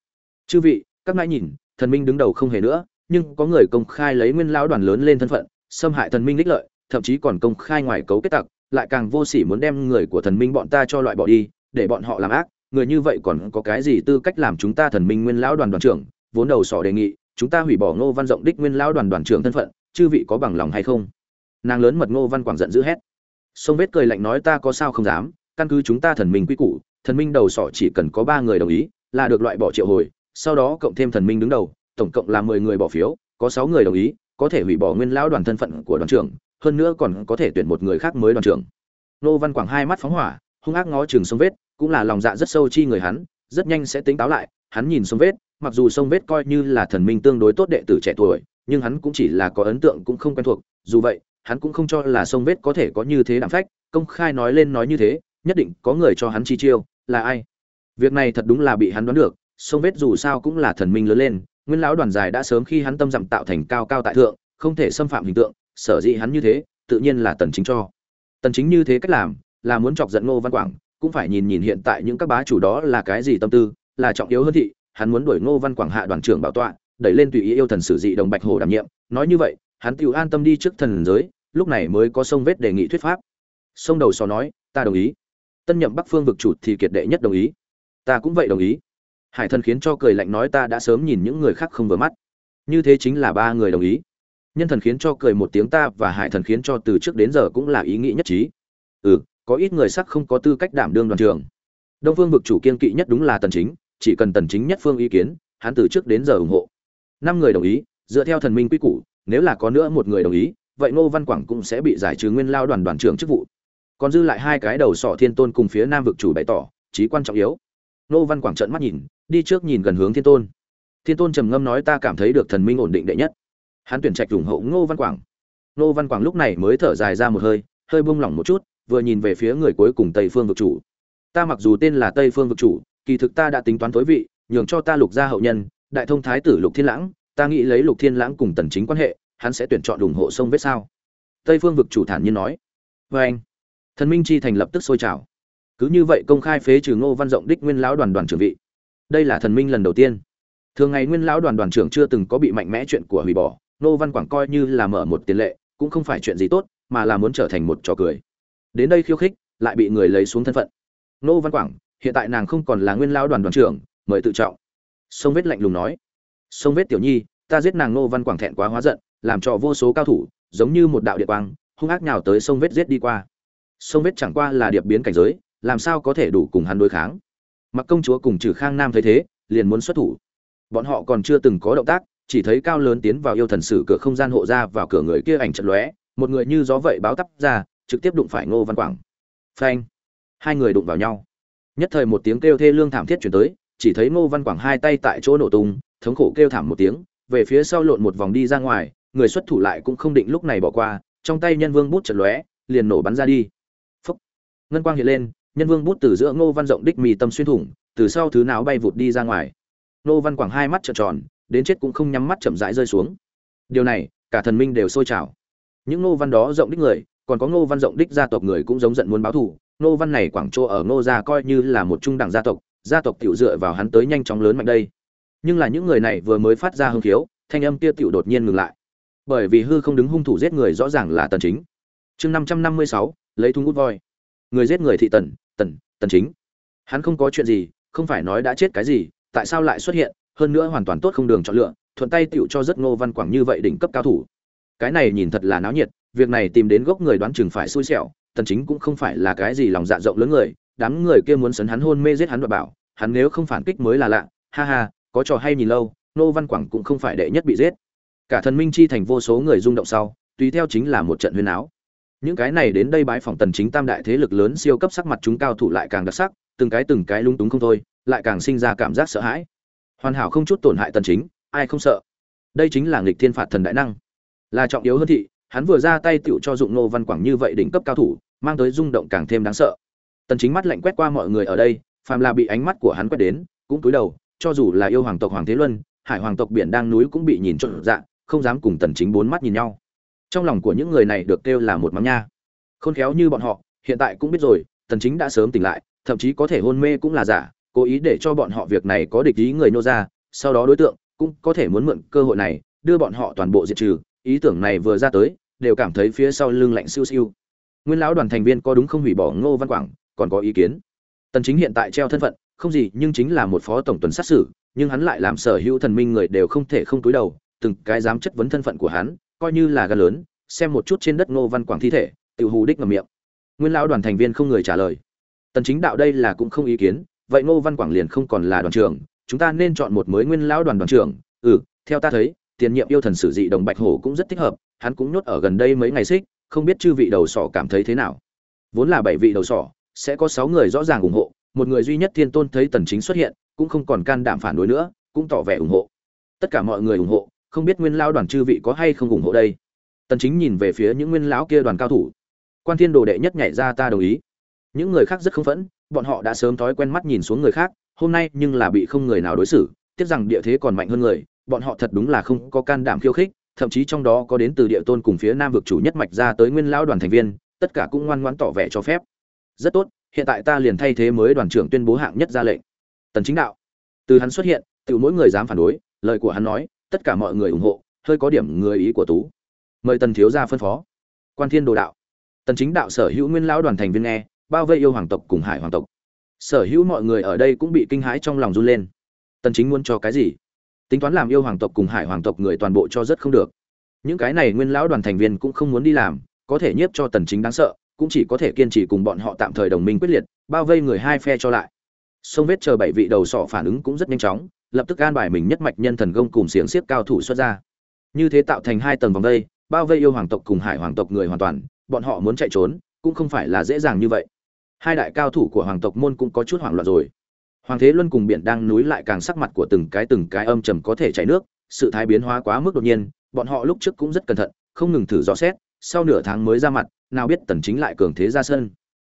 Speaker 1: Chư vị, các ngài nhìn, thần minh đứng đầu không hề nữa, nhưng có người công khai lấy nguyên lão đoàn lớn lên thân phận, xâm hại thần minh đích lợi, thậm chí còn công khai ngoài cấu kết tặc, lại càng vô sỉ muốn đem người của thần minh bọn ta cho loại bỏ đi, để bọn họ làm ác. Người như vậy còn có cái gì tư cách làm chúng ta thần minh nguyên lão đoàn đoàn trưởng? Vốn đầu sỏ đề nghị, chúng ta hủy bỏ ngô văn rộng đích nguyên lão đoàn đoàn trưởng thân phận, chư vị có bằng lòng hay không? Nàng lớn mật ngô văn quảng giận dữ hét. Sông vết cười lạnh nói, ta có sao không dám căn cứ chúng ta thần minh quy củ, thần minh đầu sỏ chỉ cần có ba người đồng ý là được loại bỏ triệu hồi, sau đó cộng thêm thần minh đứng đầu, tổng cộng là mười người bỏ phiếu, có sáu người đồng ý, có thể hủy bỏ nguyên lão đoàn thân phận của đoàn trưởng, hơn nữa còn có thể tuyển một người khác mới đoàn trưởng. Nô văn quảng hai mắt phóng hỏa, hung ác ngó chừng sông vết, cũng là lòng dạ rất sâu chi người hắn, rất nhanh sẽ tính táo lại, hắn nhìn sông vết, mặc dù sông vết coi như là thần minh tương đối tốt đệ tử trẻ tuổi, nhưng hắn cũng chỉ là có ấn tượng cũng không quen thuộc, dù vậy, hắn cũng không cho là sông vết có thể có như thế đạm phách, công khai nói lên nói như thế nhất định có người cho hắn chi chiêu, là ai? Việc này thật đúng là bị hắn đoán được, sông vết dù sao cũng là thần minh lớn lên, nguyên lão đoàn dài đã sớm khi hắn tâm dặm tạo thành cao cao tại thượng, không thể xâm phạm hình tượng, sở dĩ hắn như thế, tự nhiên là tần chính cho. Tần chính như thế cách làm, là muốn chọc giận ngô văn quảng, cũng phải nhìn nhìn hiện tại những các bá chủ đó là cái gì tâm tư, là trọng yếu hơn thị, hắn muốn đuổi ngô văn quảng hạ đoàn trưởng bảo tọa, đẩy lên tùy ý yêu thần sử dị đồng bạch hổ đảm nhiệm. Nói như vậy, hắn tự an tâm đi trước thần giới, lúc này mới có sông vết đề nghị thuyết pháp. Sông đầu sò nói, ta đồng ý tân nhậm bắc phương vực chủ thì kiệt đệ nhất đồng ý. Ta cũng vậy đồng ý. Hải thần khiến cho cười lạnh nói ta đã sớm nhìn những người khác không vừa mắt. Như thế chính là ba người đồng ý. Nhân thần khiến cho cười một tiếng ta và hải thần khiến cho từ trước đến giờ cũng là ý nghĩ nhất trí. Ừ có ít người sắc không có tư cách đảm đương đoàn trường đông phương vực chủ kiên kỵ nhất đúng là tần chính, chỉ cần tần chính nhất phương ý kiến, hắn từ trước đến giờ ủng hộ. Năm người đồng ý, dựa theo thần minh quy củ, nếu là có nữa một người đồng ý, vậy ngô văn quảng cũng sẽ bị giải trừ nguyên lao đoàn đoàn trưởng chức vụ còn dư lại hai cái đầu sọ thiên tôn cùng phía nam vực chủ bày tỏ, trí quan trọng yếu. Ngô văn quảng trợn mắt nhìn, đi trước nhìn gần hướng thiên tôn. Thiên tôn trầm ngâm nói ta cảm thấy được thần minh ổn định đệ nhất. Hắn tuyển trạch ủng hộ ngô văn quảng. Ngô văn quảng lúc này mới thở dài ra một hơi hơi buông lỏng một chút, vừa nhìn về phía người cuối cùng tây phương vực chủ. Ta mặc dù tên là tây phương vực chủ, kỳ thực ta đã tính toán tối vị, nhường cho ta lục gia hậu nhân, đại thông thái tử lục thiên lãng, ta nghĩ lấy lục thiên lãng cùng tần chính quan hệ, hắn sẽ tuyển chọn ủng hộ sông vết sao. Tây phương vực chủ thản nhiên nói. Với anh thần minh chi thành lập tức sôi trào. Cứ như vậy công khai phế trừ ngô văn rộng đích nguyên lão đoàn đoàn trưởng vị. Đây là thần minh lần đầu tiên. Thường ngày nguyên lão đoàn đoàn trưởng chưa từng có bị mạnh mẽ chuyện của hủy bỏ, ngô văn quảng coi như là mở một tiền lệ, cũng không phải chuyện gì tốt, mà là muốn trở thành một trò cười. Đến đây khiêu khích, lại bị người lấy xuống thân phận. Ngô văn quảng, hiện tại nàng không còn là nguyên lão đoàn đoàn trưởng, mời tự trọng. Sông vết lạnh lùng nói. Sông vết tiểu nhi, ta giết nàng ngô văn quảng thẹn quá hóa giận, làm cho vô số cao thủ, giống như một đạo địa quang, hung ác nhào tới sông vết giết đi qua sông vết chẳng qua là điệp biến cảnh giới, làm sao có thể đủ cùng hắn đối kháng? Mặc công chúa cùng trừ khang nam thấy thế, liền muốn xuất thủ. Bọn họ còn chưa từng có động tác, chỉ thấy cao lớn tiến vào yêu thần sử cửa không gian hộ ra vào cửa người kia ảnh trận lóe, một người như gió vậy báo tắp ra, trực tiếp đụng phải ngô văn quảng. Phanh! Hai người đụng vào nhau. Nhất thời một tiếng kêu thê lương thảm thiết chuyển tới, chỉ thấy ngô văn quảng hai tay tại chỗ nổ tung, thống khổ kêu thảm một tiếng, về phía sau lộn một vòng đi ra ngoài, người xuất thủ lại cũng không định lúc này bỏ qua, trong tay nhân vương bút trận lóe, liền nổ bắn ra đi ngân quang hiện lên nhân vương bút từ giữa ngô văn rộng đích mì tâm xuyên thủng từ sau thứ nào bay vụt đi ra ngoài. Ngô văn quảng hai mắt trợn tròn đến chết cũng không nhắm mắt chậm rãi rơi xuống. Điều này cả thần minh đều sôi trào. Những ngô văn đó rộng đích người còn có ngô văn rộng đích gia tộc người cũng giống giận muốn báo thù. Ngô văn này quảng chỗ ở ngô gia coi như là một trung đẳng gia tộc gia tộc tiểu dựa vào hắn tới nhanh chóng lớn mạnh đây. Nhưng là những người này vừa mới phát ra hưng khiếu thanh âm kia tiểu đột nhiên ngừng lại. Bởi vì hư không đứng hung thủ giết người rõ ràng là tần chính. Chương 556, lấy thung út voi người giết người thị tần tần tần chính. Hắn không có chuyện gì, không phải nói đã chết cái gì, tại sao lại xuất hiện, hơn nữa hoàn toàn tốt không đường chọn lựa, thuận tay tựu cho rất ngô văn quảng như vậy đỉnh cấp cao thủ. Cái này nhìn thật là náo nhiệt, việc này tìm đến gốc người đoán chừng phải xui xẻo, tần chính cũng không phải là cái gì lòng dạ rộng lớn người, đám người kia muốn sấn hắn hôn mê giết hắn và bảo, hắn nếu không phản kích mới là lạ, ha ha, có trò hay nhìn lâu nô văn quảng cũng không phải đệ nhất bị giết. Cả thần minh chi thành vô số người rung động sau, tùy theo chính là một trận huyên áo những cái này đến đây bái phòng tần chính tam đại thế lực lớn siêu cấp sắc mặt chúng cao thủ lại càng đặc sắc, từng cái từng cái lung túng không thôi, lại càng sinh ra cảm giác sợ hãi. Hoàn hảo không chút tổn hại tần chính, ai không sợ? Đây chính là nghịch thiên phạt thần đại năng. Là trọng yếu hơn thị, hắn vừa ra tay tựu cho dụng nô văn quảng như vậy đỉnh cấp cao thủ, mang tới rung động càng thêm đáng sợ. Tần chính mắt lạnh quét qua mọi người ở đây, phàm là bị ánh mắt của hắn quét đến, cũng cúi đầu, cho dù là yêu hoàng tộc hoàng thế luân, hải hoàng tộc biển đang núi cũng bị nhìn trộn dạng, không dám cùng tần chính bốn mắt nhìn nhau trong lòng của những người này được kêu là một mắm nha. Khôn khéo như bọn họ, hiện tại cũng biết rồi, tần chính đã sớm tỉnh lại, thậm chí có thể hôn mê cũng là giả, cố ý để cho bọn họ việc này có địch ý người nô ra, sau đó đối tượng cũng có thể muốn mượn cơ hội này, đưa bọn họ toàn bộ diệt trừ, ý tưởng này vừa ra tới, đều cảm thấy phía sau lưng lạnh siêu siêu. Nguyên lão đoàn thành viên có đúng không hủy bỏ ngô văn quảng, còn có ý kiến? Tần chính hiện tại treo thân phận, không gì, nhưng chính là một phó tổng tuần sát xử, nhưng hắn lại làm sở hữu thần minh người đều không thể không túi đầu, từng cái dám chất vấn thân phận của hắn coi như là gan lớn, xem một chút trên đất ngô văn quảng thi thể tự hù đích ngầm miệng. Nguyên lão đoàn thành viên không người trả lời. Tần chính đạo đây là cũng không ý kiến, vậy ngô văn quảng liền không còn là đoàn trưởng, chúng ta nên chọn một mới nguyên lão đoàn đoàn trưởng. Ừ theo ta thấy, tiền nhiệm yêu thần sử dị đồng bạch hổ cũng rất thích hợp, hắn cũng nhốt ở gần đây mấy ngày xích, không biết chư vị đầu sỏ cảm thấy thế nào. Vốn là bảy vị đầu sỏ, sẽ có sáu người rõ ràng ủng hộ, một người duy nhất thiên tôn thấy tần chính xuất hiện, cũng không còn can đảm phản đối nữa, cũng tỏ vẻ ủng hộ. Tất cả mọi người ủng hộ không biết nguyên lão đoàn chư vị có hay không ủng hộ đây. Tần chính nhìn về phía những nguyên lão kia đoàn cao thủ. Quan thiên đồ đệ nhất nhảy ra ta đồng ý. Những người khác rất không phẫn, bọn họ đã sớm thói quen mắt nhìn xuống người khác, hôm nay nhưng là bị không người nào đối xử, tiếc rằng địa thế còn mạnh hơn người, bọn họ thật đúng là không có can đảm khiêu khích, thậm chí trong đó có đến từ địa tôn cùng phía nam vực chủ nhất mạch ra tới nguyên lão đoàn thành viên, tất cả cũng ngoan ngoãn tỏ vẻ cho phép. Rất tốt, hiện tại ta liền thay thế mới đoàn trưởng tuyên bố hạng nhất ra lệnh. Tần chính đạo. Từ hắn xuất hiện tự mỗi người dám phản đối, lời của hắn nói tất cả mọi người ủng hộ, hơi có điểm người ý của tú. Mời tần thiếu gia phân phó. Quan thiên đồ đạo. Tần chính đạo sở hữu nguyên lão đoàn thành viên nghe, bao vây yêu hoàng tộc cùng hải hoàng tộc. Sở hữu mọi người ở đây cũng bị kinh hãi trong lòng run lên. Tần chính muốn cho cái gì? Tính toán làm yêu hoàng tộc cùng hải hoàng tộc người toàn bộ cho rất không được. Những cái này nguyên lão đoàn thành viên cũng không muốn đi làm, có thể nhiếp cho tần chính đáng sợ, cũng chỉ có thể kiên trì cùng bọn họ tạm thời đồng minh quyết liệt, bao vây người hai phe cho lại. Sông vết chờ bảy vị đầu sọ phản ứng cũng rất nhanh chóng lập tức an bài mình nhất mạch nhân thần công cùng xiềng xiếc cao thủ xuất ra. Như thế tạo thành hai tầng vòng vây bao vây yêu hoàng tộc cùng hải hoàng tộc người hoàn toàn, bọn họ muốn chạy trốn, cũng không phải là dễ dàng như vậy. Hai đại cao thủ của hoàng tộc môn cũng có chút hoảng loạn rồi. Hoàng thế luân cùng biển đang núi lại càng sắc mặt của từng cái từng cái âm trầm có thể chảy nước, sự thái biến hóa quá mức đột nhiên, bọn họ lúc trước cũng rất cẩn thận, không ngừng thử dò xét, sau nửa tháng mới ra mặt, nào biết tần chính lại cường thế ra sân.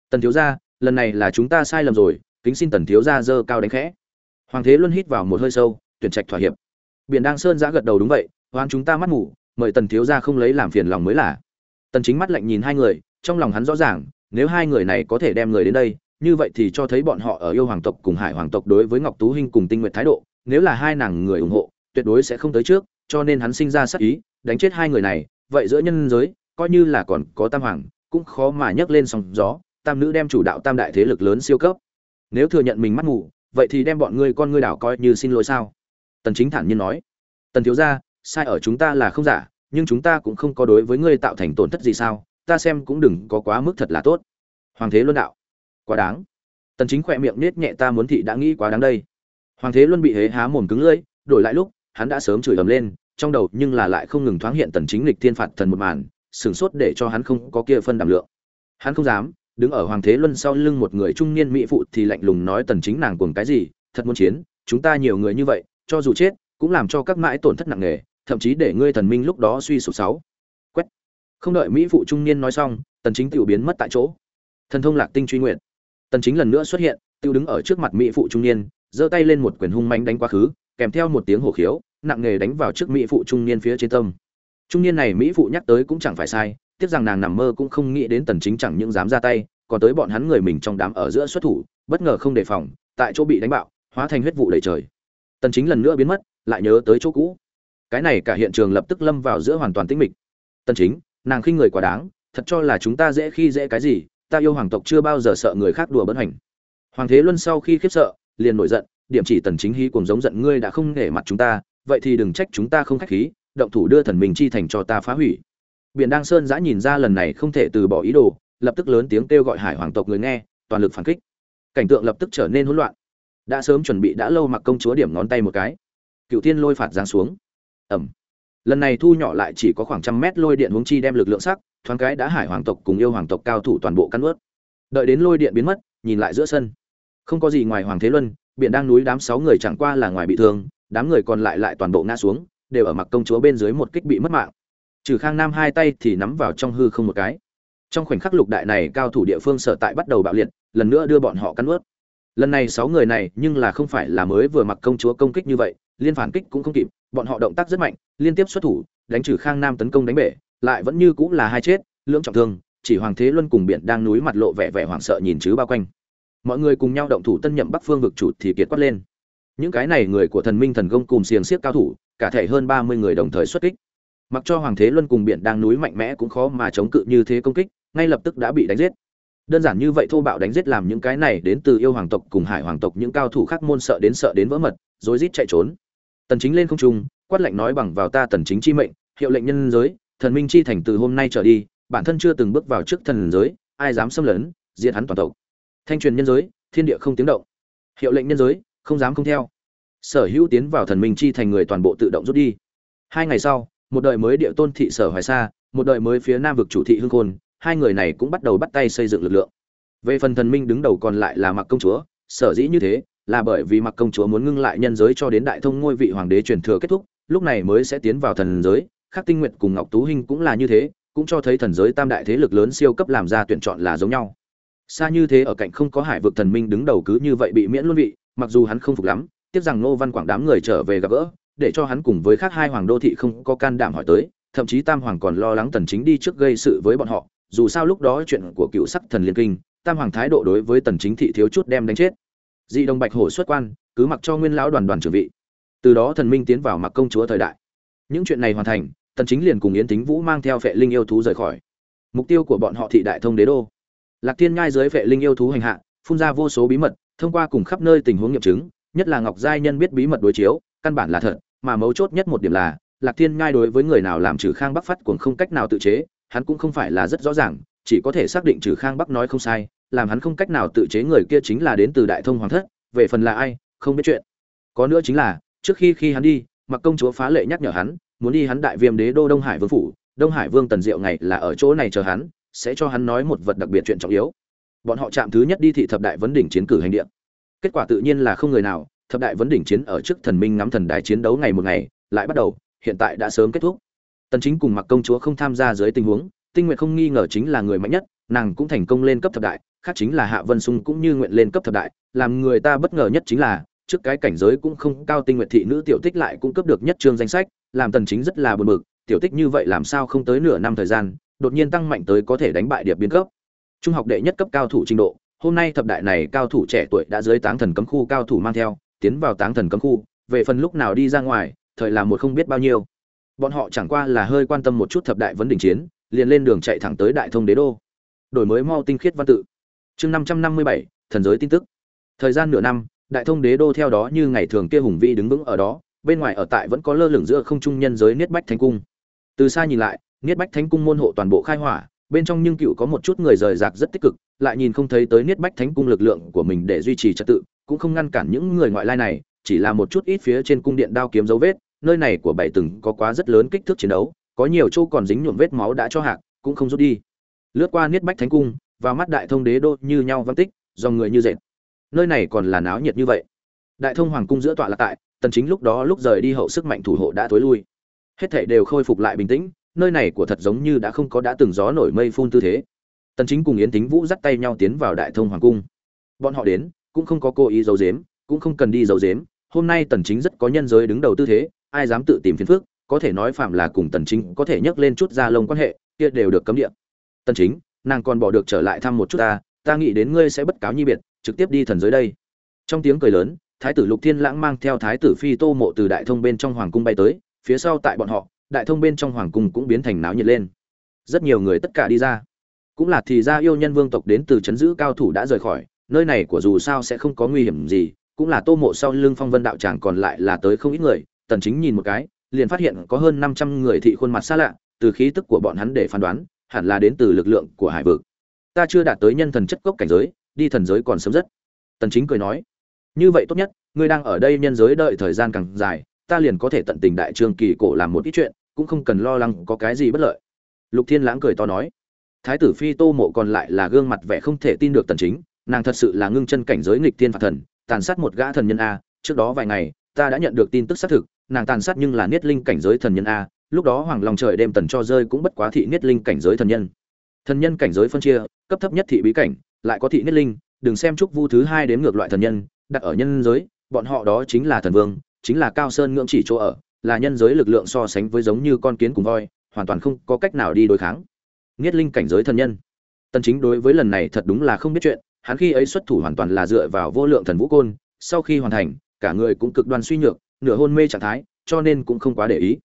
Speaker 1: Tần thiếu gia, lần này là chúng ta sai lầm rồi, kính xin tần thiếu gia dơ cao đánh khẽ hoàng thế luân hít vào một hơi sâu, tuyển trạch thỏa hiệp. Biển đang sơn giã gật đầu đúng vậy, hoan chúng ta mắt mù, mời tần thiếu gia không lấy làm phiền lòng mới là. Tần chính mắt lạnh nhìn hai người, trong lòng hắn rõ ràng, nếu hai người này có thể đem người đến đây, như vậy thì cho thấy bọn họ ở yêu hoàng tộc cùng hải hoàng tộc đối với ngọc tú hinh cùng tinh nguyện thái độ, nếu là hai nàng người ủng hộ, tuyệt đối sẽ không tới trước, cho nên hắn sinh ra sát ý, đánh chết hai người này, vậy giữa nhân giới, coi như là còn có tam hoàng, cũng khó mà nhấc lên sóng gió, tam nữ đem chủ đạo tam đại thế lực lớn siêu cấp. Nếu thừa nhận mình mắt mù vậy thì đem bọn ngươi con ngươi đảo coi như xin lỗi sao? Tần chính thản nhiên nói. Tần thiếu gia, sai ở chúng ta là không giả, nhưng chúng ta cũng không có đối với ngươi tạo thành tổn thất gì sao? Ta xem cũng đừng có quá mức thật là tốt. Hoàng thế luân đạo. Quá đáng. Tần chính khỏe miệng nết nhẹ ta muốn thị đã nghĩ quá đáng đây. Hoàng thế luân bị hế há mồm cứng lưỡi, đổi lại lúc, hắn đã sớm chửi ầm lên, trong đầu nhưng là lại không ngừng thoáng hiện tần chính lịch thiên phạt thần một màn, sửng sốt để cho hắn không có kia phân đảm lượng. Hắn không dám đứng ở hoàng thế luân sau lưng một người trung niên mỹ phụ thì lạnh lùng nói tần chính nàng cuồng cái gì, thật muốn chiến, chúng ta nhiều người như vậy, cho dù chết, cũng làm cho các mãi tổn thất nặng nề, thậm chí để ngươi thần minh lúc đó suy sụp sáu. Quét. Không đợi mỹ phụ trung niên nói xong, tần chính tiểu biến mất tại chỗ. Thần thông lạc tinh truy nguyện tần chính lần nữa xuất hiện tiêu đứng ở trước mặt mỹ phụ trung niên, giơ tay lên một quyền hung mãnh đánh quá khứ, kèm theo một tiếng hổ khiếu, nặng nề đánh vào trước mỹ phụ trung niên phía trên tâm. Trung niên này mỹ phụ nhắc tới cũng chẳng phải sai tiếc rằng nàng nằm mơ cũng không nghĩ đến tần chính chẳng những dám ra tay, còn tới bọn hắn người mình trong đám ở giữa xuất thủ, bất ngờ không đề phòng, tại chỗ bị đánh bạo, hóa thành huyết vụ đầy trời. Tần chính lần nữa biến mất, lại nhớ tới chỗ cũ. Cái này cả hiện trường lập tức lâm vào giữa hoàn toàn tĩnh mịch. Tần chính, nàng khinh người quá đáng, thật cho là chúng ta dễ khi dễ cái gì, ta yêu hoàng tộc chưa bao giờ sợ người khác đùa bỡn hành. Hoàng thế luân sau khi khiếp sợ, liền nổi giận, điểm chỉ tần chính hí cùng giống giận ngươi đã không nể mặt chúng ta, vậy thì đừng trách chúng ta không khách khí, động thủ đưa thần mình chi thành cho ta phá hủy biển đăng sơn giã nhìn ra lần này không thể từ bỏ ý đồ, lập tức lớn tiếng kêu gọi hải hoàng tộc người nghe, toàn lực phản kích. Cảnh tượng lập tức trở nên hỗn loạn. Đã sớm chuẩn bị đã lâu mặc công chúa điểm ngón tay một cái. Cựu tiên lôi phạt giáng xuống. Ẩm lần này thu nhỏ lại chỉ có khoảng trăm mét lôi điện huống chi đem lực lượng sắc, thoáng cái đã hải hoàng tộc cùng yêu hoàng tộc cao thủ toàn bộ căn ướt đợi đến lôi điện biến mất, nhìn lại giữa sân. Không có gì ngoài hoàng thế luân, biển đang núi đám sáu người chẳng qua là ngoài bị thương, đám người còn lại lại toàn bộ ngã xuống, đều ở mặc công chúa bên dưới một kích bị mất mạng trừ khang nam hai tay thì nắm vào trong hư không một cái. Trong khoảnh khắc lục đại này cao thủ địa phương sở tại bắt đầu bạo liệt, lần nữa đưa bọn họ cắn ướt lần này sáu người này nhưng là không phải là mới vừa mặc công chúa công kích như vậy, liên phản kích cũng không kịp, bọn họ động tác rất mạnh, liên tiếp xuất thủ, đánh trừ khang nam tấn công đánh bể, lại vẫn như cũng là hai chết, lưỡng trọng thương, chỉ hoàng thế luân cùng biển đang núi mặt lộ vẻ vẻ hoảng sợ nhìn chứ bao quanh. Mọi người cùng nhau động thủ tân nhậm bắc phương vực chủ thì kiệt quát lên. Những cái này người của thần minh thần công cùng xiềng xiếc cao thủ, cả thể hơn ba mươi người đồng thời xuất kích mặc cho hoàng thế luân cùng biển đang núi mạnh mẽ cũng khó mà chống cự như thế công kích, ngay lập tức đã bị đánh giết. Đơn giản như vậy thô bạo đánh giết làm những cái này đến từ yêu hoàng tộc cùng hải hoàng tộc những cao thủ khác môn sợ đến sợ đến vỡ mật, rối rít chạy trốn. Tần chính lên không trung, quát lệnh nói bằng vào ta tần chính chi mệnh, hiệu lệnh nhân giới, thần minh chi thành từ hôm nay trở đi, bản thân chưa từng bước vào trước thần giới, ai dám xâm lấn, diệt hắn toàn tộc. Thanh truyền nhân giới, thiên địa không tiếng động. Hiệu lệnh nhân giới, không dám không theo. Sở hữu tiến vào thần minh chi thành người toàn bộ tự động rút đi. Hai ngày sau một đời mới địa tôn thị sở hoài sa, một đời mới phía nam vực chủ thị hương khôn, hai người này cũng bắt đầu bắt tay xây dựng lực lượng. Về phần thần minh đứng đầu còn lại là mặc công chúa, sở dĩ như thế là bởi vì mặc công chúa muốn ngưng lại nhân giới cho đến đại thông ngôi vị hoàng đế truyền thừa kết thúc, lúc này mới sẽ tiến vào thần giới. Khắc tinh nguyện cùng ngọc tú hinh cũng là như thế, cũng cho thấy thần giới tam đại thế lực lớn siêu cấp làm ra tuyển chọn là giống nhau. Xa như thế ở cạnh không có hải vực thần minh đứng đầu cứ như vậy bị miễn luân vị, mặc dù hắn không phục lắm, tiếc rằng nô văn quảng đám người trở về gặp gỡ để cho hắn cùng với khác hai hoàng đô thị không có can đảm hỏi tới, thậm chí tam hoàng còn lo lắng tần chính đi trước gây sự với bọn họ, dù sao lúc đó chuyện của cựu sắc thần liên kinh, tam hoàng thái độ đối với tần chính thị thiếu chút đem đánh chết. Dị đồng bạch hổ xuất quan, cứ mặc cho nguyên lão đoàn đoàn trưởng vị. Từ đó thần minh tiến vào mặc công chúa thời đại. Những chuyện này hoàn thành, tần chính liền cùng yến tính vũ mang theo vệ linh yêu thú rời khỏi. Mục tiêu của bọn họ thị đại thông đế đô. Lạc thiên ngay dưới vệ linh yêu thú hành hạ, phun ra vô số bí mật, thông qua cùng khắp nơi tình huống nghiệm chứng, nhất là ngọc giai nhân biết bí mật đối chiếu căn bản là thật, mà mấu chốt nhất một điểm là, lạc thiên ngay đối với người nào làm trừ khang bắc phát cuồng không cách nào tự chế, hắn cũng không phải là rất rõ ràng, chỉ có thể xác định trừ khang bắc nói không sai, làm hắn không cách nào tự chế người kia chính là đến từ đại thông hoàng thất, về phần là ai, không biết chuyện. Có nữa chính là, trước khi khi hắn đi, mặc công chúa phá lệ nhắc nhở hắn, muốn đi hắn đại viêm đế đô đông hải vương phủ, đông hải vương tần diệu ngày là ở chỗ này chờ hắn, sẽ cho hắn nói một vật đặc biệt chuyện trọng yếu. Bọn họ chạm thứ nhất đi thị thập đại vấn đỉnh chiến cử hành điện kết quả tự nhiên là không người nào thập đại vấn đỉnh chiến ở trước thần minh ngắm thần đài chiến đấu ngày một ngày, lại bắt đầu, hiện tại đã sớm kết thúc. Tần chính cùng mặc công chúa không tham gia dưới tình huống, tinh nguyện không nghi ngờ chính là người mạnh nhất, nàng cũng thành công lên cấp thập đại, khác chính là hạ vân sung cũng như nguyện lên cấp thập đại, làm người ta bất ngờ nhất chính là, trước cái cảnh giới cũng không cao tinh nguyện thị nữ tiểu tích lại cũng cấp được nhất trương danh sách, làm tần chính rất là buồn bực, tiểu tích như vậy làm sao không tới nửa năm thời gian, đột nhiên tăng mạnh tới có thể đánh bại điệp biến cấp. Trung học đệ nhất cấp cao thủ trình độ, hôm nay thập đại này cao thủ trẻ tuổi đã dưới táng thần cấm khu cao thủ mang theo tiến vào táng thần cấm khu, về phần lúc nào đi ra ngoài, thời là một không biết bao nhiêu. Bọn họ chẳng qua là hơi quan tâm một chút thập đại vấn đỉnh chiến, liền lên đường chạy thẳng tới đại thông đế đô. Đổi mới mau tinh khiết văn tự. Chương năm trăm năm mươi bảy, thần giới tin tức. Thời gian nửa năm, đại thông đế đô theo đó như ngày thường kia hùng vĩ đứng vững ở đó, bên ngoài ở tại vẫn có lơ lửng giữa không trung nhân giới niết bách thánh cung. Từ xa nhìn lại, niết bách thánh cung môn hộ toàn bộ khai hỏa, bên trong nhưng cựu có một chút người rời rạc rất tích cực, lại nhìn không thấy tới niết bách thánh cung lực lượng của mình để duy trì trật tự cũng không ngăn cản những người ngoại lai này, chỉ là một chút ít phía trên cung điện đao kiếm dấu vết, nơi này của bảy từng có quá rất lớn kích thước chiến đấu, có nhiều chỗ còn dính nhuộm vết máu đã cho hạc, cũng không rút đi. Lướt qua niết bách thánh cung và mắt đại thông đế đô như nhau văn tích, dòng người như dệt. Nơi này còn là náo nhiệt như vậy. Đại thông hoàng cung giữa tọa là tại, tần chính lúc đó lúc rời đi hậu sức mạnh thủ hộ đã thối lui. Hết thảy đều khôi phục lại bình tĩnh, nơi này của thật giống như đã không có đã từng gió nổi mây phun tư thế. Tần chính cùng yến tính vũ dắt tay nhau tiến vào đại thông hoàng cung. Bọn họ đến cũng không có cố ý giấu giếm, cũng không cần đi giấu giếm. Hôm nay tần chính rất có nhân giới đứng đầu tư thế, ai dám tự tìm phiền phức, có thể nói phạm là cùng tần chính có thể nhắc lên chút ra lông quan hệ, kia đều được cấm địa. Tần chính, nàng còn bỏ được trở lại thăm một chút ta ta nghĩ đến ngươi sẽ bất cáo nhi biệt, trực tiếp đi thần giới đây. Trong tiếng cười lớn, thái tử lục thiên lãng mang theo thái tử phi tô mộ từ đại thông bên trong hoàng cung bay tới, phía sau tại bọn họ, đại thông bên trong hoàng cung cũng biến thành náo nhiệt lên. Rất nhiều người tất cả đi ra. Cũng là thì ra yêu nhân vương tộc đến từ chấn giữ cao thủ đã rời khỏi nơi này của dù sao sẽ không có nguy hiểm gì, cũng là tô mộ sau lưng phong vân đạo tràng còn lại là tới không ít người, tần chính nhìn một cái, liền phát hiện có hơn 500 người thị khuôn mặt xa lạ, từ khí tức của bọn hắn để phán đoán, hẳn là đến từ lực lượng của hải vực. Ta chưa đạt tới nhân thần chất cốc cảnh giới, đi thần giới còn sớm rất. Tần chính cười nói, như vậy tốt nhất, ngươi đang ở đây nhân giới đợi thời gian càng dài, ta liền có thể tận tình đại trương kỳ cổ làm một ít chuyện, cũng không cần lo lắng có cái gì bất lợi. Lục thiên lãng cười to nói, thái tử phi tô mộ còn lại là gương mặt vẻ không thể tin được tần chính nàng thật sự là ngưng chân cảnh giới nghịch thiên phạt thần, tàn sát một gã thần nhân a, trước đó vài ngày, ta đã nhận được tin tức xác thực, nàng tàn sát nhưng là niết linh cảnh giới thần nhân a, lúc đó hoàng long trời đêm tần cho rơi cũng bất quá thị niết linh cảnh giới thần nhân. Thần nhân cảnh giới phân chia, cấp thấp nhất thị bí cảnh, lại có thị niết linh, đừng xem trúc vu thứ hai đến ngược loại thần nhân, đặt ở nhân giới, bọn họ đó chính là thần vương, chính là cao sơn ngưỡng chỉ chỗ ở, là nhân giới lực lượng so sánh với giống như con kiến cùng voi, hoàn toàn không có cách nào đi đối kháng. Niết linh cảnh giới thần nhân. Tần chính đối với lần này thật đúng là không biết chuyện hắn khi ấy xuất thủ hoàn toàn là dựa vào vô lượng thần vũ côn, sau khi hoàn thành, cả người cũng cực đoan suy nhược, nửa hôn mê trạng thái, cho nên cũng không quá để ý.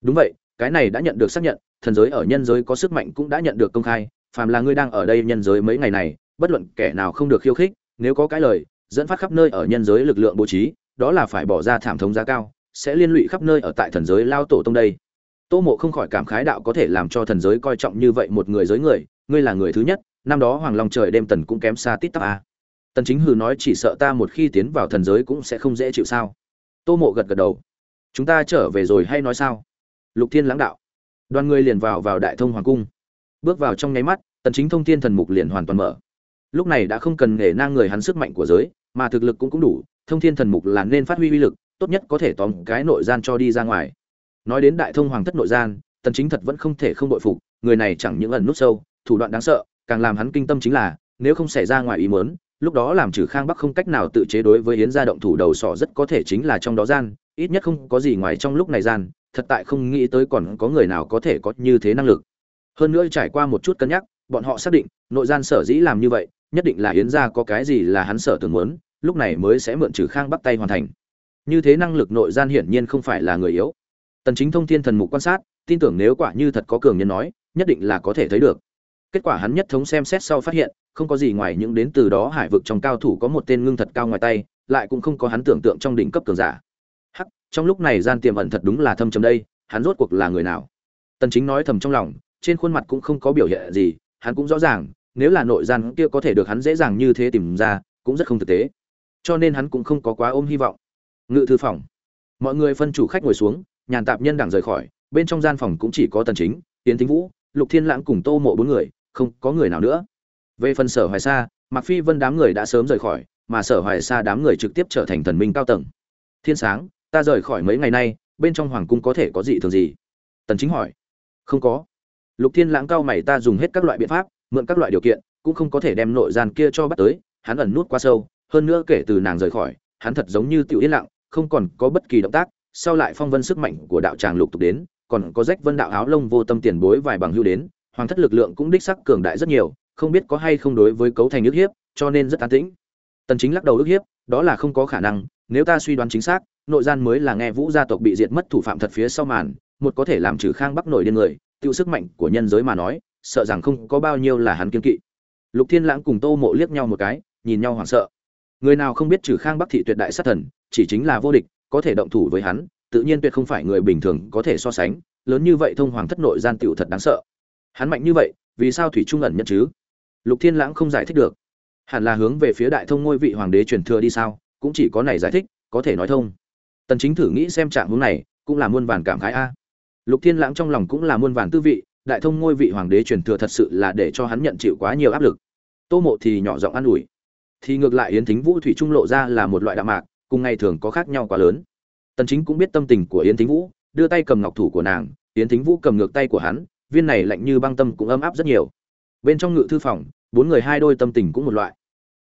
Speaker 1: Đúng vậy, cái này đã nhận được xác nhận, thần giới ở nhân giới có sức mạnh cũng đã nhận được công khai, phàm là ngươi đang ở đây nhân giới mấy ngày này, bất luận kẻ nào không được khiêu khích, nếu có cái lời, dẫn phát khắp nơi ở nhân giới lực lượng bố trí, đó là phải bỏ ra thảm thống giá cao, sẽ liên lụy khắp nơi ở tại thần giới lao tổ tông đây. Tô mộ không khỏi cảm khái đạo có thể làm cho thần giới coi trọng như vậy một người giới người, ngươi là người thứ nhất năm đó hoàng long trời đêm tần cũng kém xa tít tắp a. Tần chính hừ nói chỉ sợ ta một khi tiến vào thần giới cũng sẽ không dễ chịu sao? Tô mộ gật gật đầu. Chúng ta trở về rồi hay nói sao? Lục thiên lãng đạo. Đoàn người liền vào vào đại thông hoàng cung. Bước vào trong nháy mắt, tần chính thông thiên thần mục liền hoàn toàn mở. Lúc này đã không cần nghề nang người hắn sức mạnh của giới, mà thực lực cũng cũng đủ, thông thiên thần mục là nên phát huy uy lực, tốt nhất có thể tóm cái nội gian cho đi ra ngoài. Nói đến đại thông hoàng thất nội gian, tần chính thật vẫn không thể không bội phục, người này chẳng những ẩn nút sâu, thủ đoạn đáng sợ càng làm hắn kinh tâm chính là, nếu không xảy ra ngoài ý muốn, lúc đó làm trừ khang bắc không cách nào tự chế đối với yến gia động thủ đầu sỏ rất có thể chính là trong đó gian, ít nhất không có gì ngoài trong lúc này gian, thật tại không nghĩ tới còn có người nào có thể có như thế năng lực. Hơn nữa trải qua một chút cân nhắc, bọn họ xác định, nội gian sở dĩ làm như vậy, nhất định là yến gia có cái gì là hắn sở tưởng muốn, lúc này mới sẽ mượn trừ khang bắt tay hoàn thành. Như thế năng lực nội gian hiển nhiên không phải là người yếu. Tần chính thông thiên thần mục quan sát, tin tưởng nếu quả như thật có cường nhân nói, nhất định là có thể thấy được kết quả hắn nhất thống xem xét sau phát hiện, không có gì ngoài những đến từ đó hải vực trong cao thủ có một tên ngưng thật cao ngoài tay, lại cũng không có hắn tưởng tượng trong đỉnh cấp cường giả. Hắc, trong lúc này gian tiềm ẩn thật đúng là thâm trầm đây, hắn rốt cuộc là người nào? Tần chính nói thầm trong lòng, trên khuôn mặt cũng không có biểu hiện gì, hắn cũng rõ ràng, nếu là nội gian kia có thể được hắn dễ dàng như thế tìm ra, cũng rất không thực tế. Cho nên hắn cũng không có quá ôm hy vọng. Ngự thư phòng. Mọi người phân chủ khách ngồi xuống, nhàn tạp nhân đảng rời khỏi, bên trong gian phòng cũng chỉ có tần chính tiến thính vũ, lục thiên lãng cùng tô mộ bốn người không có người nào nữa. Về phần sở hoài sa mặc phi vân đám người đã sớm rời khỏi, mà sở hoài sa đám người trực tiếp trở thành thần minh cao tầng. Thiên sáng, ta rời khỏi mấy ngày nay, bên trong hoàng cung có thể có gì thường gì? Tần chính hỏi. Không có. Lục thiên lãng cao mày ta dùng hết các loại biện pháp, mượn các loại điều kiện, cũng không có thể đem nội gian kia cho bắt tới, hắn ẩn nút quá sâu, hơn nữa kể từ nàng rời khỏi, hắn thật giống như tiểu yên lặng, không còn có bất kỳ động tác, sau lại phong vân sức mạnh của đạo tràng lục tục đến, còn có rách vân đạo áo lông vô tâm tiền bối vài bằng hưu đến hoàng thất lực lượng cũng đích sắc cường đại rất nhiều, không biết có hay không đối với cấu thành ức hiếp, cho nên rất an tĩnh. Tần chính lắc đầu ức hiếp, đó là không có khả năng, nếu ta suy đoán chính xác, nội gian mới là nghe vũ gia tộc bị diệt mất thủ phạm thật phía sau màn, một có thể làm trừ khang bắc nổi điên người, tiêu sức mạnh của nhân giới mà nói, sợ rằng không có bao nhiêu là hắn kiên kỵ. Lục thiên lãng cùng tô mộ liếc nhau một cái, nhìn nhau hoảng sợ. Người nào không biết trừ khang bắc thị tuyệt đại sát thần, chỉ chính là vô địch, có thể động thủ với hắn, tự nhiên tuyệt không phải người bình thường có thể so sánh, lớn như vậy thông hoàng thất nội gian tiểu thật đáng sợ hắn mạnh như vậy, vì sao thủy trung ẩn nhận chứ? Lục thiên lãng không giải thích được. Hẳn là hướng về phía đại thông ngôi vị hoàng đế truyền thừa đi sao? Cũng chỉ có này giải thích, có thể nói thông. Tần chính thử nghĩ xem trạng hướng này, cũng là muôn vàn cảm khái a. Lục thiên lãng trong lòng cũng là muôn vàn tư vị, đại thông ngôi vị hoàng đế truyền thừa thật sự là để cho hắn nhận chịu quá nhiều áp lực. Tô mộ thì nhỏ giọng an ủi. Thì ngược lại yến thính vũ thủy trung lộ ra là một loại đạo mạc, cùng ngày thường có khác nhau quá lớn. Tần chính cũng biết tâm tình của yến thính vũ, đưa tay cầm ngọc thủ của nàng, yến thính vũ cầm ngược tay của hắn viên này lạnh như băng tâm cũng ấm áp rất nhiều. Bên trong ngự thư phòng, bốn người hai đôi tâm tình cũng một loại.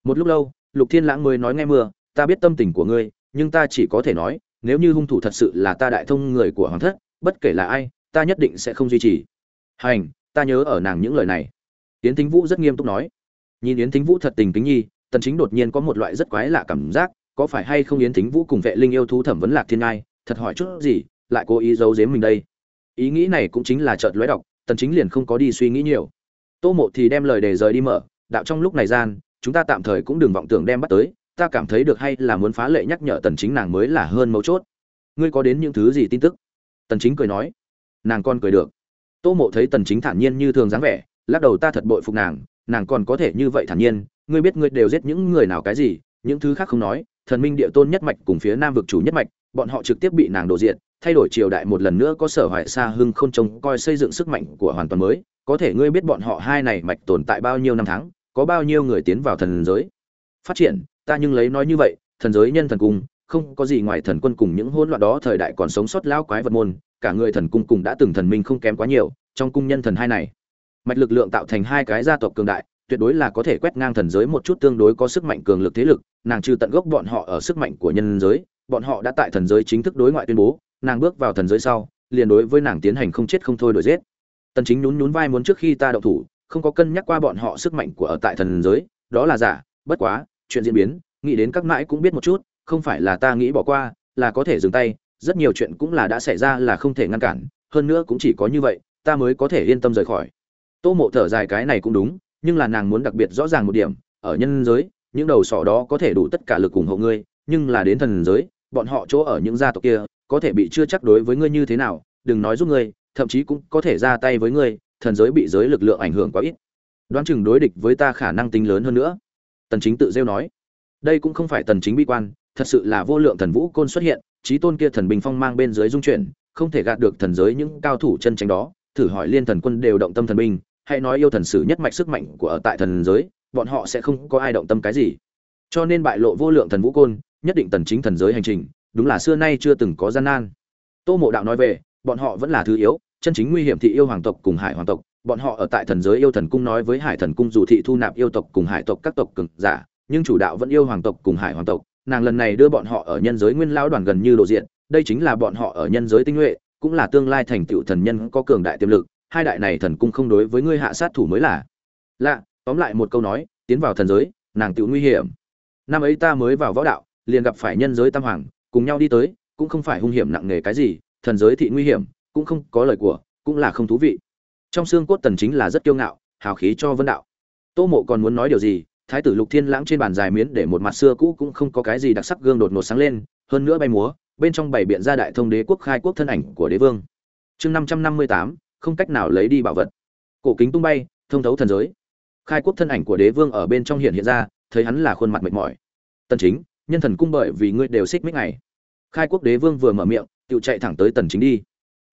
Speaker 1: Một lúc lâu, lục thiên lãng mới nói nghe mưa, ta biết tâm tình của ngươi, nhưng ta chỉ có thể nói, nếu như hung thủ thật sự là ta đại thông người của hoàng thất, bất kể là ai, ta nhất định sẽ không duy trì. Hành, ta nhớ ở nàng những lời này. Yến thính vũ rất nghiêm túc nói. Nhìn yến thính vũ thật tình kính nhi, tần chính đột nhiên có một loại rất quái lạ cảm giác, có phải hay không yến thính vũ cùng vệ linh yêu thú thẩm vấn lạc thiên ngai, thật hỏi chút gì, lại cố ý giấu giếm mình đây? Ý nghĩ này cũng chính là chợt lóe đọc tần chính liền không có đi suy nghĩ nhiều. Tô mộ thì đem lời đề rời đi mở, đạo trong lúc này gian, chúng ta tạm thời cũng đừng vọng tưởng đem bắt tới, ta cảm thấy được hay là muốn phá lệ nhắc nhở tần chính nàng mới là hơn mấu chốt. Ngươi có đến những thứ gì tin tức? Tần chính cười nói. Nàng con cười được. Tô mộ thấy tần chính thản nhiên như thường dáng vẻ, lắc đầu ta thật bội phục nàng nàng còn có thể như vậy thản nhiên, ngươi biết ngươi đều giết những người nào cái gì, những thứ khác không nói, thần minh địa tôn nhất mạch cùng phía nam vực chủ nhất mạch, bọn họ trực tiếp bị nàng đổ diện thay đổi triều đại một lần nữa có sở hoại xa hưng không trông coi xây dựng sức mạnh của hoàn toàn mới. Có thể ngươi biết bọn họ hai này mạch tồn tại bao nhiêu năm tháng, có bao nhiêu người tiến vào thần giới. Phát triển, ta nhưng lấy nói như vậy, thần giới nhân thần cung, không có gì ngoài thần quân cùng những hỗn loạn đó, thời đại còn sống sót lao quái vật môn, cả người thần cung cùng đã từng thần minh không kém quá nhiều, trong cung nhân thần hai này. Mạch lực lượng tạo thành hai cái gia tộc cường đại, tuyệt đối là có thể quét ngang thần giới một chút tương đối có sức mạnh cường lực thế lực, nàng trừ tận gốc bọn họ ở sức mạnh của nhân giới, bọn họ đã tại thần giới chính thức đối ngoại tuyên bố nàng bước vào thần giới sau, liền đối với nàng tiến hành không chết không thôi đổi giết. Tần chính nhún nhún vai muốn trước khi ta động thủ, không có cân nhắc qua bọn họ sức mạnh của ở tại thần giới, đó là giả, bất quá, chuyện diễn biến, nghĩ đến các mãi cũng biết một chút, không phải là ta nghĩ bỏ qua, là có thể dừng tay, rất nhiều chuyện cũng là đã xảy ra là không thể ngăn cản, hơn nữa cũng chỉ có như vậy, ta mới có thể yên tâm rời khỏi. Tô mộ thở dài cái này cũng đúng, nhưng là nàng muốn đặc biệt rõ ràng một điểm, ở nhân giới, những đầu sỏ đó có thể đủ tất cả lực ủng hộ ngươi, nhưng là đến thần giới, bọn họ chỗ ở những gia tộc kia có thể bị chưa chắc đối với ngươi như thế nào, đừng nói giúp ngươi, thậm chí cũng có thể ra tay với ngươi, thần giới bị giới lực lượng ảnh hưởng quá ít. Đoán chừng đối địch với ta khả năng tính lớn hơn nữa. Tần chính tự rêu nói. Đây cũng không phải tần chính bi quan, thật sự là vô lượng thần vũ côn xuất hiện trí tôn kia thần bình phong mang bên dưới dung chuyển, không thể gạt được thần giới những cao thủ chân chính đó, thử hỏi liên thần quân đều động tâm thần binh hay nói yêu thần sử nhất mạch sức mạnh của ở tại thần giới, bọn họ sẽ không có ai động tâm cái gì. Cho nên bại lộ vô lượng thần vũ côn, nhất định tần chính thần giới hành trình đúng là xưa nay chưa từng có gian nan. Tô mộ đạo nói về, bọn họ vẫn là thứ yếu, chân chính nguy hiểm thị yêu hoàng tộc cùng hải hoàng tộc. Bọn họ ở tại thần giới yêu thần cung nói với hải thần cung dù thị thu nạp yêu tộc cùng hải tộc các tộc cường giả, nhưng chủ đạo vẫn yêu hoàng tộc cùng hải hoàng tộc. Nàng lần này đưa bọn họ ở nhân giới nguyên lão đoàn gần như lộ diện, đây chính là bọn họ ở nhân giới tinh nhuệ, cũng là tương lai thành tựu thần nhân có cường đại tiềm lực, hai đại này thần cung không đối với ngươi hạ sát thủ mới là. Lạ, tóm lại một câu nói, tiến vào thần giới, nàng tựu nguy hiểm. Năm ấy ta mới vào võ đạo, liền gặp phải nhân giới tam hoàng cùng nhau đi tới cũng không phải hung hiểm nặng nề cái gì thần giới thị nguy hiểm cũng không có lời của cũng là không thú vị. Trong xương cốt tần chính là rất kiêu ngạo hào khí cho vân đạo. Tô mộ còn muốn nói điều gì thái tử lục thiên lãng trên bàn dài miến để một mặt xưa cũ cũng không có cái gì đặc sắc gương đột ngột sáng lên hơn nữa bay múa bên trong bảy biện ra đại thông đế quốc khai quốc thân ảnh của đế vương. Chương 558, không cách nào lấy đi bảo vật. Cổ kính tung bay thông thấu thần giới. Khai quốc thân ảnh của đế vương ở bên trong hiện hiện ra thấy hắn là khuôn mặt mệt mỏi. Tần chính nhân thần cung bởi vì ngươi đều xích mích ngày khai quốc đế vương vừa mở miệng tự chạy thẳng tới tần chính đi.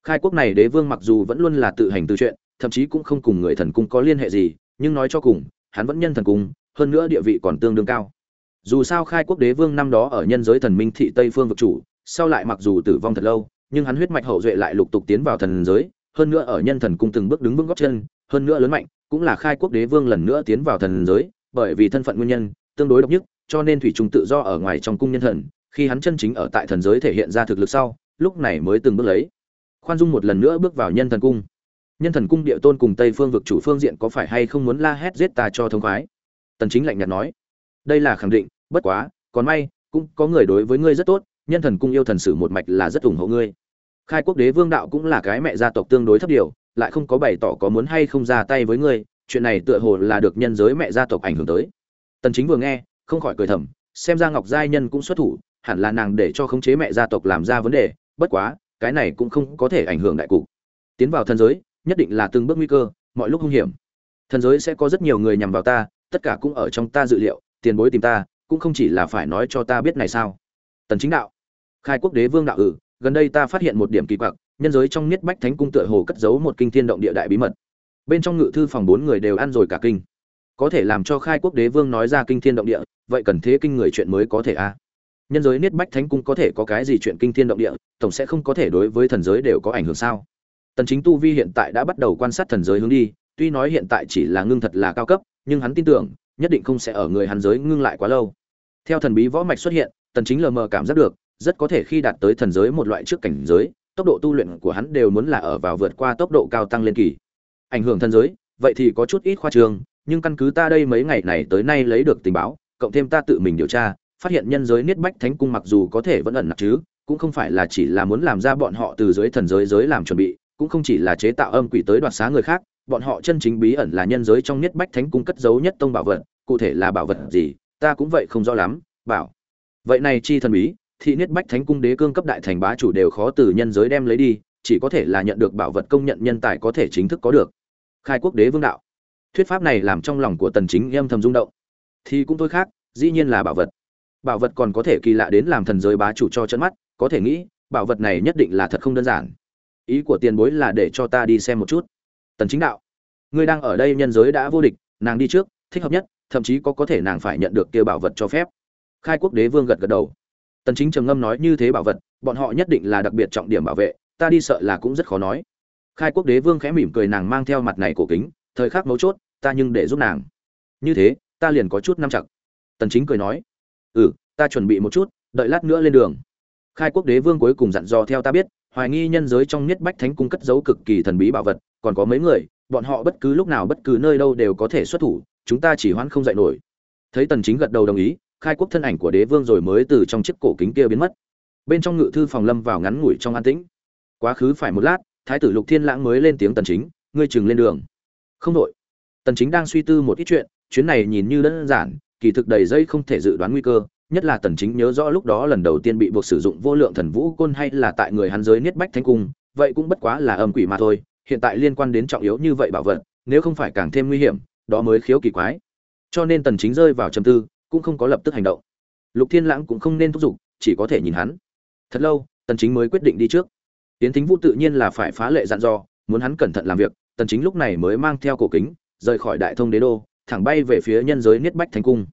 Speaker 1: Khai quốc này đế vương mặc dù vẫn luôn là tự hành tự chuyện, thậm chí cũng không cùng người thần cung có liên hệ gì, nhưng nói cho cùng, hắn vẫn nhân thần cung, hơn nữa địa vị còn tương đương cao. Dù sao khai quốc đế vương năm đó ở nhân giới thần minh thị tây phương vực chủ, sau lại mặc dù tử vong thật lâu, nhưng hắn huyết mạch hậu duệ lại lục tục tiến vào thần giới, hơn nữa ở nhân thần cung từng bước đứng vững gót chân, hơn nữa lớn mạnh, cũng là khai quốc đế vương lần nữa tiến vào thần giới, bởi vì thân phận nguyên nhân, tương đối độc nhất cho nên thủy trung tự do ở ngoài trong cung nhân thần, khi hắn chân chính ở tại thần giới thể hiện ra thực lực sau, lúc này mới từng bước lấy. Khoan dung một lần nữa bước vào nhân thần cung. Nhân thần cung địa tôn cùng tây phương vực chủ phương diện có phải hay không muốn la hét giết ta cho thông khoái? Tần chính lạnh nhạt nói. Đây là khẳng định, bất quá, còn may, cũng có người đối với ngươi rất tốt, nhân thần cung yêu thần sử một mạch là rất ủng hộ ngươi. Khai quốc đế vương đạo cũng là cái mẹ gia tộc tương đối thấp điều, lại không có bày tỏ có muốn hay không ra tay với ngươi, chuyện này tựa hồ là được nhân giới mẹ gia tộc ảnh hưởng tới. Tần chính vừa nghe không khỏi cười thầm, xem ra ngọc giai nhân cũng xuất thủ, hẳn là nàng để cho khống chế mẹ gia tộc làm ra vấn đề, bất quá, cái này cũng không có thể ảnh hưởng đại cục. Tiến vào thần giới, nhất định là từng bước nguy cơ, mọi lúc hung hiểm. Thần giới sẽ có rất nhiều người nhằm vào ta, tất cả cũng ở trong ta dự liệu, tiền bối tìm ta, cũng không chỉ là phải nói cho ta biết này sao. Tần chính đạo. Khai quốc đế vương đạo ử, gần đây ta phát hiện một điểm kỳ quặc, nhân giới trong niết bách thánh cung tựa hồ cất giấu một kinh thiên động địa đại bí mật. Bên trong ngự thư phòng bốn người đều ăn rồi cả kinh có thể làm cho khai quốc đế vương nói ra kinh thiên động địa, vậy cần thế kinh người chuyện mới có thể a. À? nhân giới niết bách thánh cung có thể có cái gì chuyện kinh thiên động địa, tổng sẽ không có thể đối với thần giới đều có ảnh hưởng sao? Tần chính tu vi hiện tại đã bắt đầu quan sát thần giới hướng đi, tuy nói hiện tại chỉ là ngưng thật là cao cấp, nhưng hắn tin tưởng, nhất định không sẽ ở người hắn giới ngưng lại quá lâu. Theo thần bí võ mạch xuất hiện, tần chính lờ mờ cảm giác được, rất có thể khi đạt tới thần giới một loại trước cảnh giới, tốc độ tu luyện của hắn đều muốn là ở vào vượt qua tốc độ cao tăng lên kỳ. Ảnh hưởng thần giới, vậy thì có chút ít khoa trương nhưng căn cứ ta đây mấy ngày này tới nay lấy được tình báo, cộng thêm ta tự mình điều tra, phát hiện nhân giới niết bách thánh cung mặc dù có thể vẫn ẩn nặc chứ, cũng không phải là chỉ là muốn làm ra bọn họ từ dưới thần giới giới làm chuẩn bị, cũng không chỉ là chế tạo âm quỷ tới đoạt xá người khác, bọn họ chân chính bí ẩn là nhân giới trong niết bách thánh cung cất giấu nhất tông bảo vật, cụ thể là bảo vật gì, ta cũng vậy không rõ lắm, bảo. Vậy này chi thần bí thị niết bách thánh cung đế cương cấp đại thành bá chủ đều khó từ nhân giới đem lấy đi, chỉ có thể là nhận được bảo vật công nhận nhân tài có thể chính thức có được. Khai quốc đế vương đạo thuyết pháp này làm trong lòng của tần chính âm thầm rung động. Thì cũng thôi khác, dĩ nhiên là bảo vật. Bảo vật còn có thể kỳ lạ đến làm thần giới bá chủ cho trận mắt, có thể nghĩ, bảo vật này nhất định là thật không đơn giản. Ý của tiền bối là để cho ta đi xem một chút. Tần chính đạo, ngươi đang ở đây nhân giới đã vô địch, nàng đi trước, thích hợp nhất, thậm chí có có thể nàng phải nhận được kia bảo vật cho phép. Khai quốc đế vương gật gật đầu. Tần chính trầm ngâm nói như thế bảo vật, bọn họ nhất định là đặc biệt trọng điểm bảo vệ, ta đi sợ là cũng rất khó nói. Khai quốc đế vương khẽ mỉm cười nàng mang theo mặt này cổ kính, thời khắc mấu chốt ta nhưng để giúp nàng. Như thế, ta liền có chút năm chặt. Tần chính cười nói ừ ta chuẩn bị một chút, đợi lát nữa lên đường. Khai quốc đế vương cuối cùng dặn dò theo ta biết, hoài nghi nhân giới trong nhất bách thánh cung cất giấu cực kỳ thần bí bảo vật, còn có mấy người, bọn họ bất cứ lúc nào bất cứ nơi đâu đều có thể xuất thủ, chúng ta chỉ hoãn không dậy nổi. Thấy tần chính gật đầu đồng ý, khai quốc thân ảnh của đế vương rồi mới từ trong chiếc cổ kính kia biến mất. Bên trong ngự thư phòng lâm vào ngắn ngủi trong an tĩnh. Quá khứ phải một lát, thái tử lục thiên lãng mới lên tiếng tần chính, ngươi chừng lên đường. Không đội tần chính đang suy tư một ít chuyện, chuyến này nhìn như đơn giản, kỳ thực đầy dây không thể dự đoán nguy cơ, nhất là tần chính nhớ rõ lúc đó lần đầu tiên bị buộc sử dụng vô lượng thần vũ côn hay là tại người hắn giới niết bách thánh cung, vậy cũng bất quá là âm quỷ mà thôi, hiện tại liên quan đến trọng yếu như vậy bảo vật, nếu không phải càng thêm nguy hiểm, đó mới khiếu kỳ quái. Cho nên tần chính rơi vào trầm tư, cũng không có lập tức hành động. Lục thiên lãng cũng không nên thúc giục, chỉ có thể nhìn hắn. Thật lâu, tần chính mới quyết định đi trước. Tiến thính vũ tự nhiên là phải phá lệ dặn dò, muốn hắn cẩn thận làm việc, tần chính lúc này mới mang theo cổ kính rời khỏi đại thông đế đô, thẳng bay về phía nhân giới niết bách thánh cung.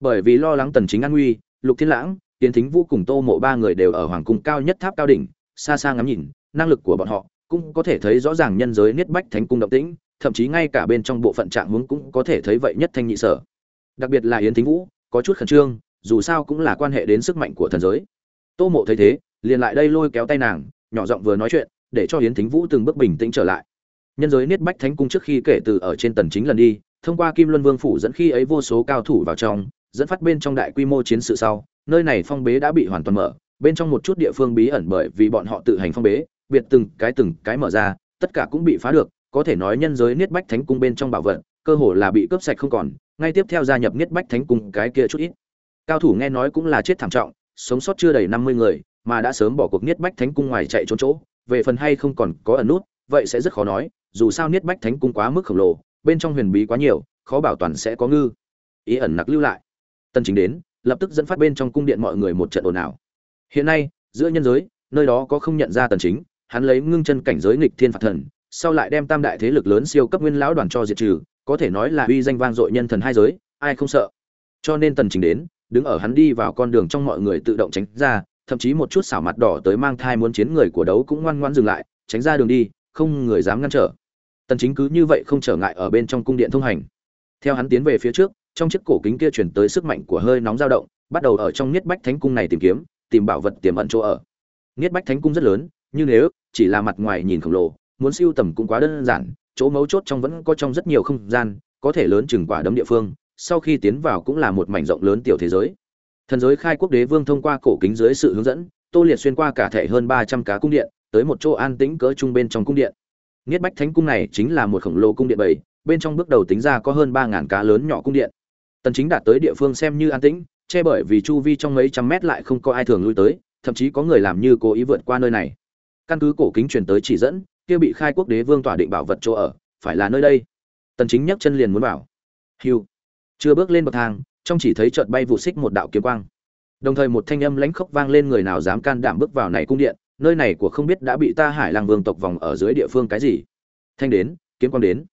Speaker 1: Bởi vì lo lắng tần chính an nguy, lục thiên lãng tiến thính vũ cùng tô mộ ba người đều ở hoàng cung cao nhất tháp cao đỉnh, xa xa ngắm nhìn, năng lực của bọn họ cũng có thể thấy rõ ràng nhân giới niết bách thánh cung động tĩnh, thậm chí ngay cả bên trong bộ phận trạng huống cũng có thể thấy vậy nhất thanh nhị sở. Đặc biệt là yến thính vũ, có chút khẩn trương, dù sao cũng là quan hệ đến sức mạnh của thần giới. Tô mộ thấy thế, liền lại đây lôi kéo tay nàng, nhỏ giọng vừa nói chuyện, để cho yến thính vũ từng bước bình tĩnh trở lại nhân giới niết bách thánh cung trước khi kể từ ở trên tần chính lần đi, thông qua kim luân vương phủ dẫn khi ấy vô số cao thủ vào trong, dẫn phát bên trong đại quy mô chiến sự sau, nơi này phong bế đã bị hoàn toàn mở, bên trong một chút địa phương bí ẩn bởi vì bọn họ tự hành phong bế, biệt từng cái từng cái mở ra, tất cả cũng bị phá được, có thể nói nhân giới niết bách thánh cung bên trong bảo vật, cơ hồ là bị cướp sạch không còn, ngay tiếp theo gia nhập niết bách thánh cung cái kia chút ít. Cao thủ nghe nói cũng là chết thảm trọng, sống sót chưa đầy năm mươi người, mà đã sớm bỏ cuộc niết bách thánh cung ngoài chạy trốn chỗ, về phần hay không còn có ẩn nút vậy sẽ rất khó nói, dù sao niết bách thánh cung quá mức khổng lồ, bên trong huyền bí quá nhiều, khó bảo toàn sẽ có ngư. Ý ẩn nặc lưu lại. Tân chính đến, lập tức dẫn phát bên trong cung điện mọi người một trận ồn ào. Hiện nay, giữa nhân giới, nơi đó có không nhận ra tần chính, hắn lấy ngưng chân cảnh giới nghịch thiên phạt thần, sau lại đem tam đại thế lực lớn siêu cấp nguyên lão đoàn cho diệt trừ, có thể nói là uy danh vang dội nhân thần hai giới, ai không sợ. Cho nên tần chính đến, đứng ở hắn đi vào con đường trong mọi người tự động tránh ra, thậm chí một chút xảo mặt đỏ tới mang thai muốn chiến người của đấu cũng ngoan ngoãn dừng lại, tránh ra đường đi không người dám ngăn trở. Tần chính cứ như vậy không trở ngại ở bên trong cung điện thông hành. Theo hắn tiến về phía trước, trong chiếc cổ kính kia chuyển tới sức mạnh của hơi nóng dao động, bắt đầu ở trong niết bách thánh cung này tìm kiếm, tìm bảo vật tiềm ẩn chỗ ở. Niết bách thánh cung rất lớn nhưng nếu chỉ là mặt ngoài nhìn khổng lồ, muốn siêu tầm cũng quá đơn giản, chỗ mấu chốt trong vẫn có trong rất nhiều không gian, có thể lớn chừng quả đấm địa phương, sau khi tiến vào cũng là một mảnh rộng lớn tiểu thế giới. Thần giới khai quốc đế vương thông qua cổ kính dưới sự hướng dẫn, tô liệt xuyên qua cả thể hơn ba trăm cá cung điện tới một chỗ an tĩnh cỡ trung bên trong cung điện. Niết bách thánh cung này chính là một khổng lồ cung điện bảy bên trong bước đầu tính ra có hơn ba ngàn cá lớn nhỏ cung điện. Tần chính đạt tới địa phương xem như an tĩnh che bởi vì chu vi trong mấy trăm mét lại không có ai thường lui tới thậm chí có người làm như cố ý vượt qua nơi này. Căn cứ cổ kính truyền tới chỉ dẫn kia bị khai quốc đế vương tỏa định bảo vật chỗ ở phải là nơi đây. Tần chính nhấc chân liền muốn bảo, hưu chưa bước lên bậc thang trong chỉ thấy chợt bay vụ xích một đạo kiếm quang. Đồng thời một thanh âm lãnh khốc vang lên người nào dám can đảm bước vào này cung điện nơi này của không biết đã bị ta hải lang vương tộc vòng ở dưới địa phương cái gì. Thanh đến, kiếm quang đến.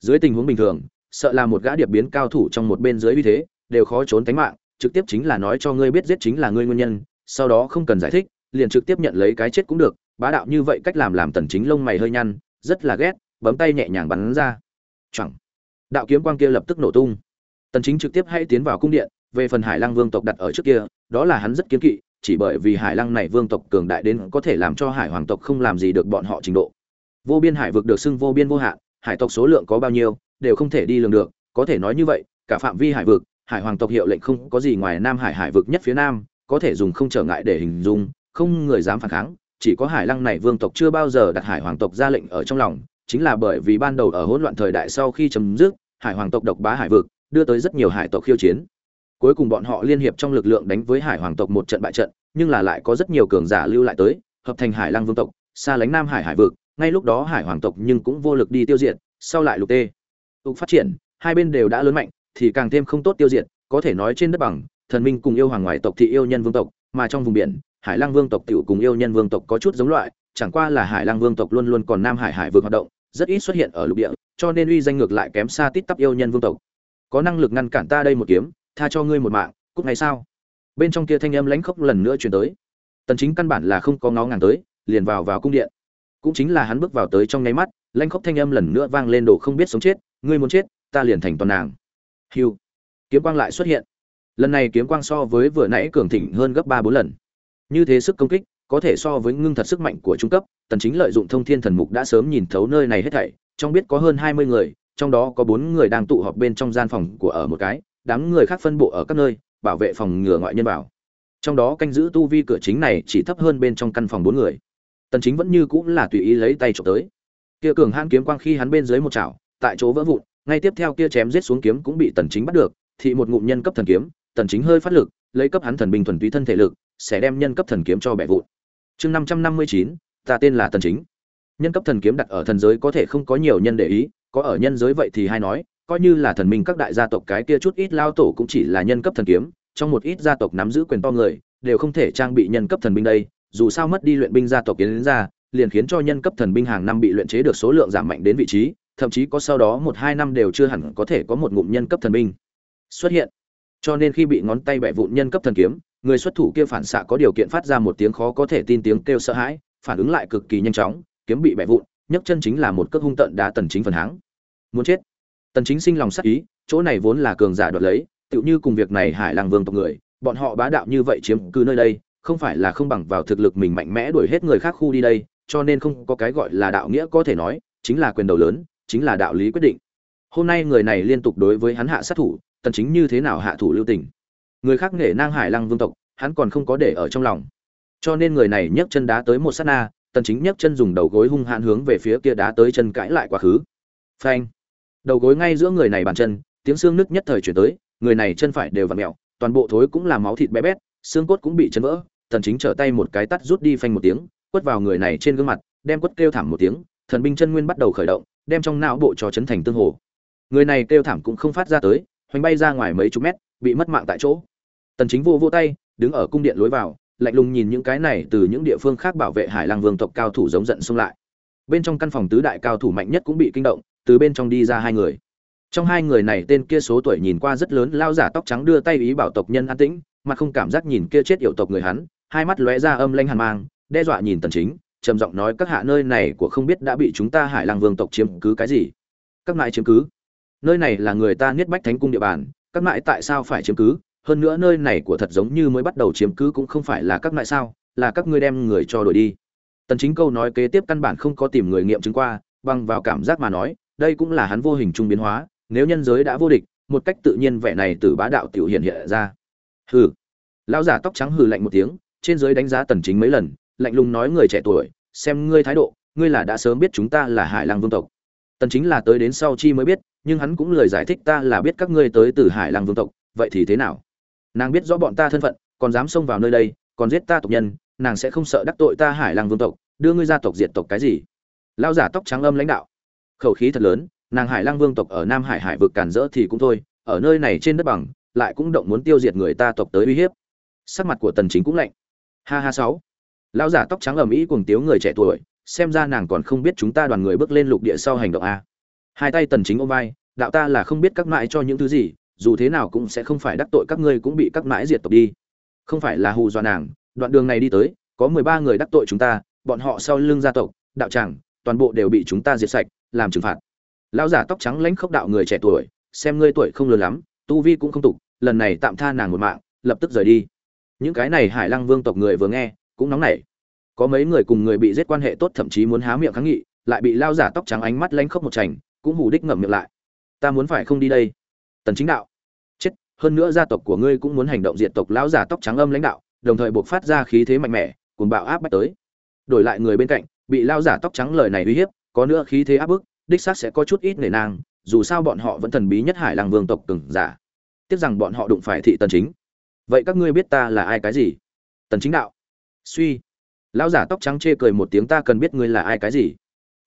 Speaker 1: Dưới tình huống bình thường, sợ là một gã điệp biến cao thủ trong một bên dưới uy thế, đều khó trốn tánh mạng, trực tiếp chính là nói cho ngươi biết giết chính là ngươi nguyên nhân, sau đó không cần giải thích, liền trực tiếp nhận lấy cái chết cũng được, bá đạo như vậy cách làm làm tần chính lông mày hơi nhăn, rất là ghét, bấm tay nhẹ nhàng bắn ra. Chẳng đạo kiếm quang kia lập tức nổ tung. Tần chính trực tiếp hay tiến vào cung điện, về phần hải lang vương tộc đặt ở trước kia, đó là hắn rất kiên kỵ chỉ bởi vì hải lăng này vương tộc cường đại đến có thể làm cho hải hoàng tộc không làm gì được bọn họ trình độ. Vô biên hải vực được xưng vô biên vô hạn, hải tộc số lượng có bao nhiêu, đều không thể đi lường được, có thể nói như vậy, cả phạm vi hải vực, hải hoàng tộc hiệu lệnh không có gì ngoài nam hải hải vực nhất phía nam, có thể dùng không trở ngại để hình dung, không người dám phản kháng, chỉ có hải lăng này vương tộc chưa bao giờ đặt hải hoàng tộc ra lệnh ở trong lòng, chính là bởi vì ban đầu ở hỗn loạn thời đại sau khi chấm dứt, hải hoàng tộc độc bá hải vực, đưa tới rất nhiều hải tộc khiêu chiến cuối cùng bọn họ liên hiệp trong lực lượng đánh với hải hoàng tộc một trận bại trận, nhưng là lại có rất nhiều cường giả lưu lại tới, hợp thành hải Lang vương tộc, xa lánh nam hải hải vực, ngay lúc đó hải hoàng tộc nhưng cũng vô lực đi tiêu diệt, sau lại lục tê. Tục phát triển, hai bên đều đã lớn mạnh, thì càng thêm không tốt tiêu diệt, có thể nói trên đất bằng, thần minh cùng yêu hoàng ngoại tộc thì yêu nhân vương tộc, mà trong vùng biển, hải Lang vương tộc tiểu cùng yêu nhân vương tộc có chút giống loại, chẳng qua là hải Lang vương tộc luôn luôn còn nam hải hải vực hoạt động, rất ít xuất hiện ở lục địa, cho nên uy danh ngược lại kém xa tít tắp yêu nhân vương tộc. Có năng lực ngăn cản ta đây một kiếm tha cho ngươi một mạng cúc ngay sao? Bên trong kia thanh âm lãnh khốc lần nữa truyền tới. Tần chính căn bản là không có ngó ngàng tới, liền vào vào cung điện. Cũng chính là hắn bước vào tới trong nháy mắt, lãnh khốc thanh âm lần nữa vang lên đồ không biết sống chết, ngươi muốn chết, ta liền thành toàn nàng. Hưu. Kiếm quang lại xuất hiện. Lần này kiếm quang so với vừa nãy cường thịnh hơn gấp ba bốn lần. Như thế sức công kích, có thể so với ngưng thật sức mạnh của trung cấp, tần chính lợi dụng thông thiên thần mục đã sớm nhìn thấu nơi này hết thảy, trong biết có hơn 20 người, trong đó có bốn người đang tụ họp bên trong gian phòng của ở một cái đám người khác phân bộ ở các nơi, bảo vệ phòng ngừa ngoại nhân vào. Trong đó canh giữ tu vi cửa chính này chỉ thấp hơn bên trong căn phòng bốn người. Tần chính vẫn như cũng là tùy ý lấy tay chụp tới. Kia cường hãn kiếm quang khi hắn bên dưới một chảo, tại chỗ vỡ vụn, ngay tiếp theo kia chém giết xuống kiếm cũng bị tần chính bắt được. Thị một ngụm nhân cấp thần kiếm, tần chính hơi phát lực, lấy cấp hắn thần binh thuần túy thân thể lực, sẽ đem nhân cấp thần kiếm cho bẻ vụn. Chương 559 ta tên là tần chính. Nhân cấp thần kiếm đặt ở thần giới có thể không có nhiều nhân để ý, có ở nhân giới vậy thì hay nói coi như là thần minh các đại gia tộc cái kia chút ít lao tổ cũng chỉ là nhân cấp thần kiếm, trong một ít gia tộc nắm giữ quyền to người, đều không thể trang bị nhân cấp thần binh đây, dù sao mất đi luyện binh gia tộc kiến đến ra, liền khiến cho nhân cấp thần binh hàng năm bị luyện chế được số lượng giảm mạnh đến vị trí, thậm chí có sau đó một hai năm đều chưa hẳn có thể có một ngụm nhân cấp thần binh xuất hiện. Cho nên khi bị ngón tay bẻ vụn nhân cấp thần kiếm, người xuất thủ kia phản xạ có điều kiện phát ra một tiếng khó có thể tin tiếng kêu sợ hãi, phản ứng lại cực kỳ nhanh chóng, kiếm bị bẻ vụn, nhấc chân chính là một cước hung tận đá tần chính phần háng. Muốn chết tần chính sinh lòng sắc ý, chỗ này vốn là cường giả đoạt lấy, tựu như cùng việc này hải lăng vương tộc người, bọn họ bá đạo như vậy chiếm cứ nơi đây, không phải là không bằng vào thực lực mình mạnh mẽ đuổi hết người khác khu đi đây, cho nên không có cái gọi là đạo nghĩa có thể nói, chính là quyền đầu lớn, chính là đạo lý quyết định. Hôm nay người này liên tục đối với hắn hạ sát thủ, tần chính như thế nào hạ thủ lưu tình? Người khác nghệ nang hải lăng vương tộc, hắn còn không có để ở trong lòng. Cho nên người này nhấc chân đá tới một sát na, tần chính nhấc chân dùng đầu gối hung hãn hướng về phía kia đá tới chân cãi lại quá khứ. Phanh đầu gối ngay giữa người này bàn chân, tiếng xương nứt nhất thời chuyển tới, người này chân phải đều vặn mẹo, toàn bộ thối cũng là máu thịt bé bét, xương cốt cũng bị chấn vỡ, Thần chính trở tay một cái tắt rút đi phanh một tiếng, quất vào người này trên gương mặt, đem quất kêu thảm một tiếng, thần binh chân nguyên bắt đầu khởi động, đem trong não bộ cho chấn thành tương hồ. Người này kêu thảm cũng không phát ra tới, hoành bay ra ngoài mấy chục mét, bị mất mạng tại chỗ. Tần chính vô vô tay, đứng ở cung điện lối vào, lạnh lùng nhìn những cái này từ những địa phương khác bảo vệ hải lang vương tộc cao thủ giống giận xung lại. Bên trong căn phòng tứ đại cao thủ mạnh nhất cũng bị kinh động từ bên trong đi ra hai người. Trong hai người này tên kia số tuổi nhìn qua rất lớn, lao giả tóc trắng đưa tay ý bảo tộc nhân an tĩnh, mà không cảm giác nhìn kia chết yểu tộc người hắn, hai mắt lóe ra âm lanh hàn mang, đe dọa nhìn tần chính, trầm giọng nói, các hạ nơi này của không biết đã bị chúng ta hải lang vương tộc chiếm cứ cái gì? Các ngại chiếm cứ? Nơi này là người ta niết bách thánh cung địa bàn, các ngại tại sao phải chiếm cứ? Hơn nữa nơi này của thật giống như mới bắt đầu chiếm cứ cũng không phải là các ngại sao, là các ngươi đem người cho đổi đi. Tần chính câu nói kế tiếp căn bản không có tìm người nghiệm chứng qua, bằng vào cảm giác mà nói đây cũng là hắn vô hình trung biến hóa, nếu nhân giới đã vô địch, một cách tự nhiên vẻ này từ bá đạo tiểu hiện hiện ra. Hừ. Lão giả tóc trắng hừ lạnh một tiếng, trên giới đánh giá tần chính mấy lần, lạnh lùng nói người trẻ tuổi, xem ngươi thái độ, ngươi là đã sớm biết chúng ta là hải lăng vương tộc. Tần chính là tới đến sau chi mới biết, nhưng hắn cũng lời giải thích ta là biết các ngươi tới từ hải lăng vương tộc, vậy thì thế nào? Nàng biết rõ bọn ta thân phận, còn dám xông vào nơi đây, còn giết ta tộc nhân, nàng sẽ không sợ đắc tội ta hải lăng vương tộc, đưa ngươi ra tộc diệt tộc cái gì? Lão giả tóc trắng âm lãnh đạo khẩu khí thật lớn, nàng hải Lang vương tộc ở nam hải hải vực càn rỡ thì cũng thôi, ở nơi này trên đất bằng, lại cũng động muốn tiêu diệt người ta tộc tới uy hiếp. Sắc mặt của tần chính cũng lạnh. Ha ha sáu. Lão giả tóc trắng ở Mỹ cùng tiếu người trẻ tuổi, xem ra nàng còn không biết chúng ta đoàn người bước lên lục địa sau hành động a. Hai tay tần chính ôm vai, đạo ta là không biết các mãi cho những thứ gì, dù thế nào cũng sẽ không phải đắc tội các ngươi cũng bị các mãi diệt tộc đi. Không phải là hù dọa nàng, đoạn đường này đi tới, có 13 người đắc tội chúng ta, bọn họ sau lưng gia tộc, đạo tràng, toàn bộ đều bị chúng ta diệt sạch làm trừng phạt. Lão giả tóc trắng lãnh khốc đạo người trẻ tuổi, xem ngươi tuổi không lớn lắm, tu vi cũng không tục, lần này tạm tha nàng một mạng, lập tức rời đi. Những cái này hải lăng vương tộc người vừa nghe, cũng nóng nảy. Có mấy người cùng người bị giết quan hệ tốt thậm chí muốn há miệng kháng nghị, lại bị lao giả tóc trắng ánh mắt lanh khóc một chành cũng hủ đích ngậm miệng lại. Ta muốn phải không đi đây? Tần chính đạo. Chết, hơn nữa gia tộc của ngươi cũng muốn hành động diện tộc lão giả tóc trắng âm lãnh đạo, đồng thời buộc phát ra khí thế mạnh mẽ cùng bạo áp bách tới. Đổi lại người bên cạnh, bị lao giả tóc trắng lời này uy hiếp có nữa khí thế áp bức, đích xác sẽ có chút ít nể nang, dù sao bọn họ vẫn thần bí nhất hải làng vương tộc từng giả. Tiếc rằng bọn họ đụng phải thị tần chính. Vậy các ngươi biết ta là ai cái gì? Tần chính đạo. Suy. Lão giả tóc trắng chê cười một tiếng, ta cần biết ngươi là ai cái gì?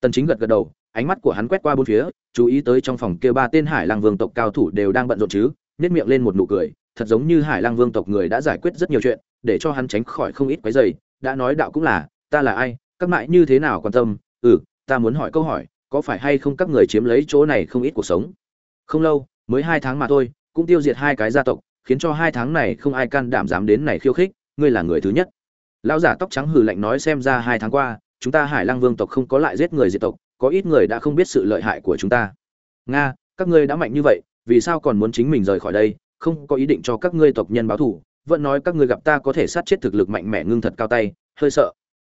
Speaker 1: Tần chính gật gật đầu, ánh mắt của hắn quét qua bốn phía, chú ý tới trong phòng kia ba tên hải lăng vương tộc cao thủ đều đang bận rộn chứ nét miệng lên một nụ cười, thật giống như hải lăng vương tộc người đã giải quyết rất nhiều chuyện, để cho hắn tránh khỏi không ít quấy rầy, đã nói đạo cũng là, ta là ai, các mại như thế nào quan tâm? Ừ ta muốn hỏi câu hỏi, có phải hay không các người chiếm lấy chỗ này không ít cuộc sống? Không lâu, mới hai tháng mà thôi, cũng tiêu diệt hai cái gia tộc, khiến cho hai tháng này không ai can đảm dám đến này khiêu khích, ngươi là người thứ nhất. Lão giả tóc trắng hừ lạnh nói xem ra hai tháng qua, chúng ta hải lăng vương tộc không có lại giết người diệt tộc, có ít người đã không biết sự lợi hại của chúng ta. Nga, các ngươi đã mạnh như vậy, vì sao còn muốn chính mình rời khỏi đây? Không có ý định cho các ngươi tộc nhân báo thù, vẫn nói các ngươi gặp ta có thể sát chết thực lực mạnh mẽ ngưng thật cao tay, hơi sợ.